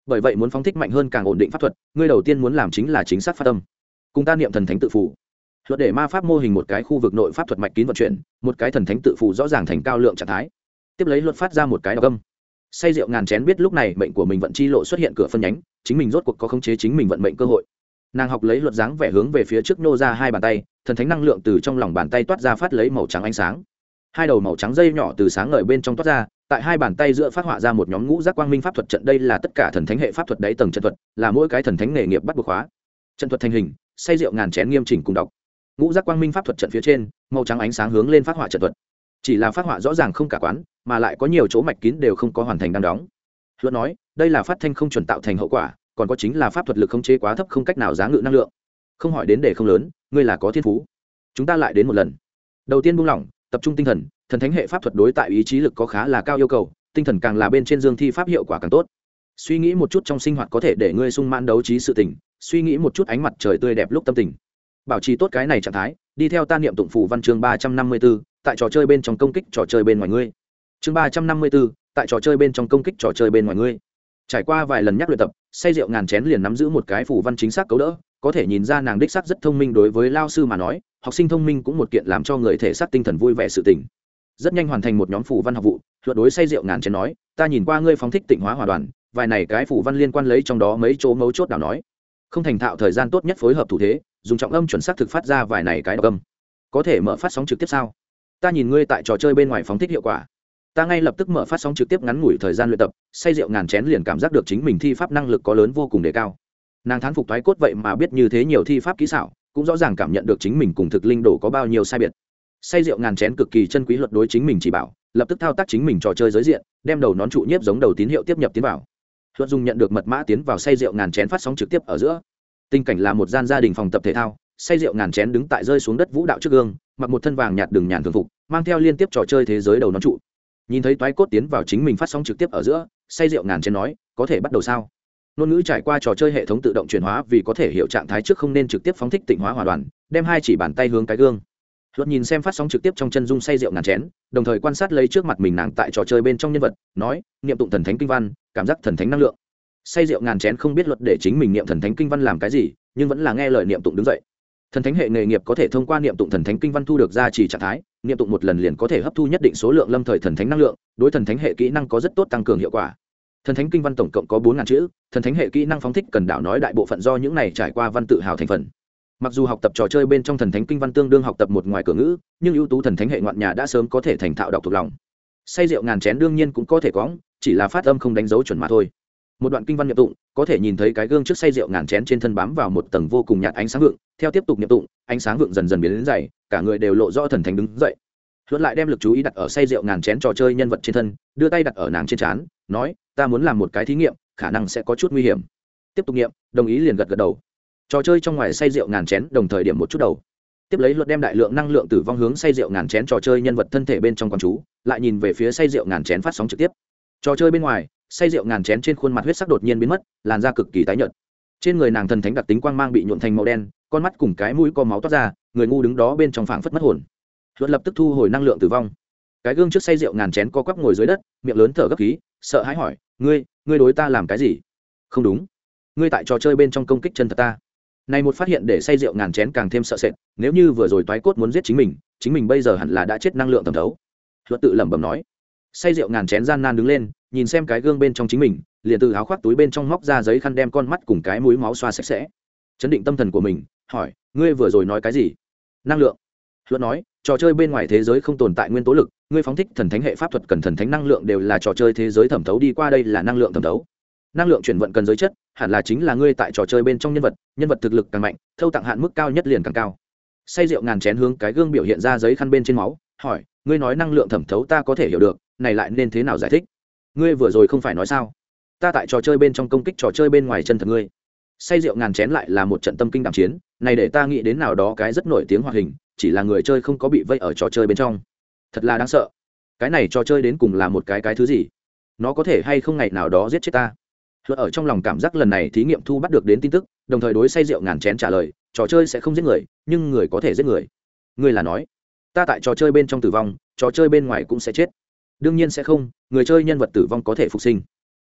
bởi vậy muốn phóng thích mạnh hơn càng ổn định pháp thuật, ngươi đầu tiên muốn làm chính là chính xác phát âm. Cùng ta niệm thần thánh tự phủ luật để ma pháp mô hình một cái khu vực nội pháp thuật mạch kín vận chuyển, một cái thần thánh tự phủ rõ ràng thành cao lượng trạng thái. Tiếp lấy luật phát ra một cái đặc âm. Say rượu ngàn chén biết lúc này mệnh của mình vận chi lộ xuất hiện cửa phân nhánh, chính mình rốt cuộc có khống chế chính mình vận mệnh cơ hội. Nàng học lấy luật dáng vẻ hướng về phía trước nô ra hai bàn tay, thần thánh năng lượng từ trong lòng bàn tay toát ra phát lấy màu trắng ánh sáng. Hai đầu màu trắng dây nhỏ từ sáng ngời bên trong toát ra tại hai bàn tay giữa phát họa ra một nhóm ngũ giác quang minh pháp thuật trận. Đây là tất cả thần thánh hệ pháp thuật đáy tầng trận thuật, là mỗi cái thần thánh nghề nghiệp bắt buộc hóa. Trận thuật thành hình, say rượu ngàn chén nghiêm chỉnh cùng đọc. Ngũ giác quang minh pháp thuật trận phía trên, màu trắng ánh sáng hướng lên phát họa trận thuật. Chỉ là phát họa rõ ràng không cả quán, mà lại có nhiều chỗ mạch kín đều không có hoàn thành đang đóng. Luật nói, đây là phát thanh không chuẩn tạo thành hậu quả, còn có chính là pháp thuật lực không chế quá thấp không cách nào giá ngự năng lượng. Không hỏi đến để không lớn, ngươi là có thiên phú. Chúng ta lại đến một lần. Đầu tiên buông lỏng, tập trung tinh thần thần thánh hệ pháp thuật đối tại ý chí lực có khá là cao yêu cầu, tinh thần càng là bên trên dương thi pháp hiệu quả càng tốt. Suy nghĩ một chút trong sinh hoạt có thể để ngươi sung mãn đấu trí sự tình, suy nghĩ một chút ánh mặt trời tươi đẹp lúc tâm tình. Bảo trì tốt cái này trạng thái, đi theo ta niệm tụng phủ văn chương ba trăm năm mươi b ố tại trò chơi bên trong công kích trò chơi bên ngoài ngươi. Chương ba trăm năm mươi b ố tại trò chơi bên trong công kích trò chơi bên ngoài ngươi. Trải qua vài lần nhắc luyện tập, say rượu ngàn chén liền nắm giữ một cái phủ văn chính xác cấu đỡ, có thể nhìn ra nàng đích xác rất thông minh đối với lao sư mà nói, học sinh thông minh cũng một kiện làm cho người thể xác tinh thần vui vẻ sự tình rất nhanh hoàn thành một nhóm phủ văn học vụ luận đối say rượu ngàn chén nói, ta nhìn qua ngươi phóng thích tịnh hóa hòa đoàn, vài này cái phủ văn liên quan lấy trong đó mấy chỗ mấu chốt nào nói. Không thành thạo thời gian tốt nhất phối hợp thủ thế, dùng trọng âm chuẩn xác thực phát ra vài này cái đọc âm. Có thể mở phát sóng trực tiếp sao? Ta nhìn ngươi tại trò chơi bên ngoài phóng thích hiệu quả. Ta ngay lập tức mở phát sóng trực tiếp ngắn ngủi thời gian luyện tập, say rượu ngàn chén liền cảm giác được chính mình thi pháp năng lực có lớn vô cùng đề cao. Nàng thán phục thoái cốt vậy mà biết như thế nhiều thi pháp kỹ xảo, cũng rõ ràng cảm nhận được chính mình cùng thực linh đồ có bao nhiêu sai biệt say rượu ngàn chén cực kỳ chân quý luật đối chính mình chỉ bảo, lập tức thao tác chính mình trò chơi giới diện, đem đầu nón trụ nhiếp giống đầu tín hiệu tiếp nhập tiến vào. Luật dùng nhận được mật mã tiến vào say rượu ngàn chén phát sóng trực tiếp ở giữa. Tình cảnh là một gian gia đình phòng tập thể thao, say rượu ngàn chén đứng tại rơi xuống đất vũ đạo trước gương, mặc một thân vàng nhạt đường nhàn thường phục, mang theo liên tiếp trò chơi thế giới đầu nón trụ. Nhìn thấy toái cốt tiến vào chính mình phát sóng trực tiếp ở giữa, say rượu ngàn chén nói, có thể bắt đầu sao? Ngôn ngữ trải qua trò chơi hệ thống tự động chuyển hóa vì có thể hiểu trạng thái trước không nên trực tiếp phóng thích tịnh hóa hòa đoàn, đem hai chỉ bàn tay hướng cái gương luật nhìn xem phát sóng trực tiếp trong chân dung say rượu ngàn chén, đồng thời quan sát lấy trước mặt mình nàng tại trò chơi bên trong nhân vật, nói, niệm tụng thần thánh kinh văn, cảm giác thần thánh năng lượng. Say rượu ngàn chén không biết luật để chính mình niệm thần thánh kinh văn làm cái gì, nhưng vẫn là nghe lời niệm tụng đứng dậy. Thần thánh hệ nghề nghiệp có thể thông qua niệm tụng thần thánh kinh văn thu được gia trì trạng thái, niệm tụng một lần liền có thể hấp thu nhất định số lượng lâm thời thần thánh năng lượng, đối thần thánh hệ kỹ năng có rất tốt tăng cường hiệu quả. Thần thánh kinh văn tổng cộng có bốn ngàn chữ, thần thánh hệ kỹ năng phóng thích cần đảo nói đại bộ phận do những này trải qua văn tự hào thành phần mặc dù học tập trò chơi bên trong thần thánh kinh văn tương đương học tập một ngoài cửa ngữ, nhưng ưu tú thần thánh hệ ngoạn nhà đã sớm có thể thành thạo đọc thuộc lòng. Say rượu ngàn chén đương nhiên cũng có thể có chỉ là phát âm không đánh dấu chuẩn mà thôi. Một đoạn kinh văn nhập tụng, có thể nhìn thấy cái gương trước say rượu ngàn chén trên thân bám vào một tầng vô cùng nhạt ánh sáng vượng, theo tiếp tục nhập tụng, ánh sáng vượng dần dần biến đến dày, cả người đều lộ rõ thần thánh đứng dậy. Luận lại đem lực chú ý đặt ở say rượu ngàn chén trò chơi nhân vật trên thân, đưa tay đặt ở nàng trên trán, nói, ta muốn làm một cái thí nghiệm, khả năng sẽ có chút nguy hiểm. Tiếp tục nghiệm đồng ý liền gật gật đầu trò chơi trong ngoài say rượu ngàn chén, đồng thời điểm một chút đầu. Tiếp lấy luật đem đại lượng năng lượng tử vong hướng say rượu ngàn chén trò chơi nhân vật thân thể bên trong con chú, lại nhìn về phía say rượu ngàn chén phát sóng trực tiếp. Trò chơi bên ngoài, say rượu ngàn chén trên khuôn mặt huyết sắc đột nhiên biến mất, làn da cực kỳ tái nhợt. Trên người nàng thần thánh đặc tính quang mang bị nhuộn thành màu đen, con mắt cùng cái mũi có máu toát ra, người ngu đứng đó bên trong phảng phất mất hồn. Luật lập tức thu hồi năng lượng tử vong. Cái gương trước say rượu ngàn chén co quắp ngồi dưới đất, miệng lớn thở gấp khí, sợ hãi hỏi, ngươi ngươi đối ta làm cái gì? Không đúng. Ngươi tại trò chơi bên trong công kích chân thật ta này một phát hiện để say rượu ngàn chén càng thêm sợ sệt, nếu như vừa rồi toái cốt muốn giết chính mình chính mình bây giờ hẳn là đã chết năng lượng thẩm thấu. Luật tự lẩm bẩm nói. Say rượu ngàn chén gian nan đứng lên, nhìn xem cái gương bên trong chính mình, liền từ áo khoác túi bên trong móc ra giấy khăn đem con mắt cùng cái mũi máu xoa sạch sẽ. Chấn định tâm thần của mình, hỏi, ngươi vừa rồi nói cái gì? Năng lượng. Luật nói, trò chơi bên ngoài thế giới không tồn tại nguyên tố lực, ngươi phóng thích thần thánh hệ pháp thuật cần thần thánh năng lượng đều là trò chơi thế giới thẩm thấu đi qua đây là năng lượng thẩm thấu năng lượng chuyển vận cần giới chất, hẳn là chính là ngươi tại trò chơi bên trong nhân vật nhân vật thực lực càng mạnh, thâu tặng hạn mức cao nhất liền càng cao. Say rượu ngàn chén hướng cái gương biểu hiện ra giấy khăn bên trên máu, hỏi, ngươi nói năng lượng thẩm thấu ta có thể hiểu được, này lại nên thế nào giải thích? Ngươi vừa rồi không phải nói sao? Ta tại trò chơi bên trong công kích trò chơi bên ngoài chân thật ngươi. Say rượu ngàn chén lại là một trận tâm kinh đạm chiến, này để ta nghĩ đến nào đó cái rất nổi tiếng hoạt hình, chỉ là người chơi không có bị vây ở trò chơi bên trong. Thật là đáng sợ. Cái này trò chơi đến cùng là một cái cái thứ gì? Nó có thể hay không ngày nào đó giết chết ta? Luật ở trong lòng cảm giác lần này thí nghiệm thu bắt được đến tin tức, đồng thời đối say rượu ngàn chén trả lời, trò chơi sẽ không giết người, nhưng người có thể giết người. Người là nói, ta tại trò chơi bên trong tử vong, trò chơi bên ngoài cũng sẽ chết. Đương nhiên sẽ không, người chơi nhân vật tử vong có thể phục sinh.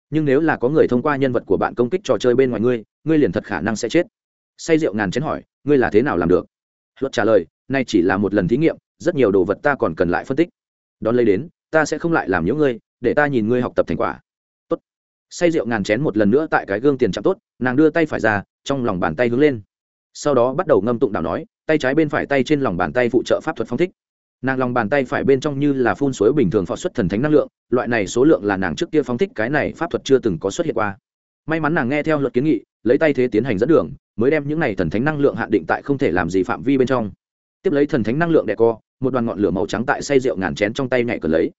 Nhưng nếu là có người thông qua nhân vật của bạn công kích trò chơi bên ngoài ngươi ngươi liền thật khả năng sẽ chết. Say rượu ngàn chén hỏi, ngươi là thế nào làm được? Luật trả lời, nay chỉ là một lần thí nghiệm, rất nhiều đồ vật ta còn cần lại phân tích. Đón lấy đến, ta sẽ không lại làm những ngươi, để ta nhìn ngươi học tập thành quả say rượu ngàn chén một lần nữa tại cái gương tiền chạm tốt, nàng đưa tay phải ra, trong lòng bàn tay hướng lên. Sau đó bắt đầu ngâm tụng đạo nói, tay trái bên phải tay trên lòng bàn tay phụ trợ pháp thuật phong thích. Nàng lòng bàn tay phải bên trong như là phun suối bình thường phó xuất thần thánh năng lượng, loại này số lượng là nàng trước kia phóng thích, cái này pháp thuật chưa từng có xuất hiện qua. May mắn nàng nghe theo luật kiến nghị, lấy tay thế tiến hành dẫn đường, mới đem những này thần thánh năng lượng hạn định tại không thể làm gì phạm vi bên trong. Tiếp lấy thần thánh năng lượng đè co, một đoàn ngọn lửa màu trắng tại say rượu ngàn chén trong tay nhảy cờ lấy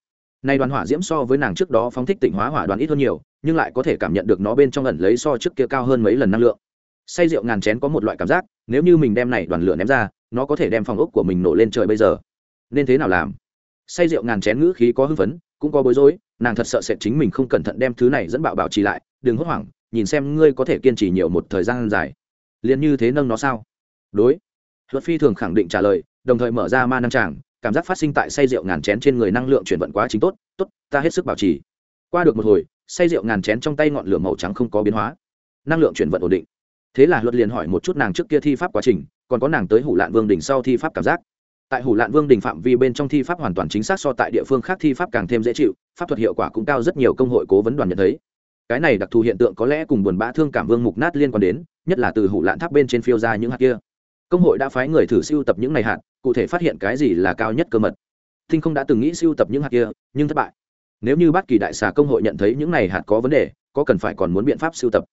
nay đoàn hỏa diễm so với nàng trước đó phóng thích tịnh hóa hỏa đoàn ít hơn nhiều, nhưng lại có thể cảm nhận được nó bên trong ẩn lấy so trước kia cao hơn mấy lần năng lượng. Say rượu ngàn chén có một loại cảm giác, nếu như mình đem này đoàn lửa ném ra, nó có thể đem phòng ốc của mình nổ lên trời bây giờ. Nên thế nào làm? Say rượu ngàn chén ngữ khí có hưng phấn, cũng có bối rối, nàng thật sợ sẽ chính mình không cẩn thận đem thứ này dẫn bạo bảo trì lại, đừng hốt hoảng, nhìn xem ngươi có thể kiên trì nhiều một thời gian dài. Liền như thế nâng nó sao? Đối. Luật phi thường khẳng định trả lời, đồng thời mở ra ma năng tràng cảm giác phát sinh tại say rượu ngàn chén trên người năng lượng chuyển vận quá chính tốt tốt, ta hết sức bảo trì. Qua được một hồi, say rượu ngàn chén trong tay ngọn lửa màu trắng không có biến hóa. Năng lượng chuyển vận ổn định. Thế là luật liền hỏi một chút nàng trước kia thi pháp quá trình, còn có nàng tới hủ lạn vương đỉnh sau thi pháp cảm giác. Tại hủ lạn vương đình phạm vi bên trong thi pháp hoàn toàn chính xác so tại địa phương khác thi pháp càng thêm dễ chịu, pháp thuật hiệu quả cũng cao rất nhiều công hội cố vấn đoàn nhận thấy. Cái này đặc thù hiện tượng có lẽ cùng buồn bã thương cảm vương mục nát liên quan đến, nhất là từ hủ lạn tháp bên trên phiêu ra những hạt kia công hội đã phái người thử siêu tập những này hạt, cụ thể phát hiện cái gì là cao nhất cơ mật. Thinh không đã từng nghĩ siêu tập những hạt kia, nhưng thất bại. Nếu như bất kỳ đại xà công hội nhận thấy những này hạt có vấn đề, có cần phải còn muốn biện pháp siêu tập.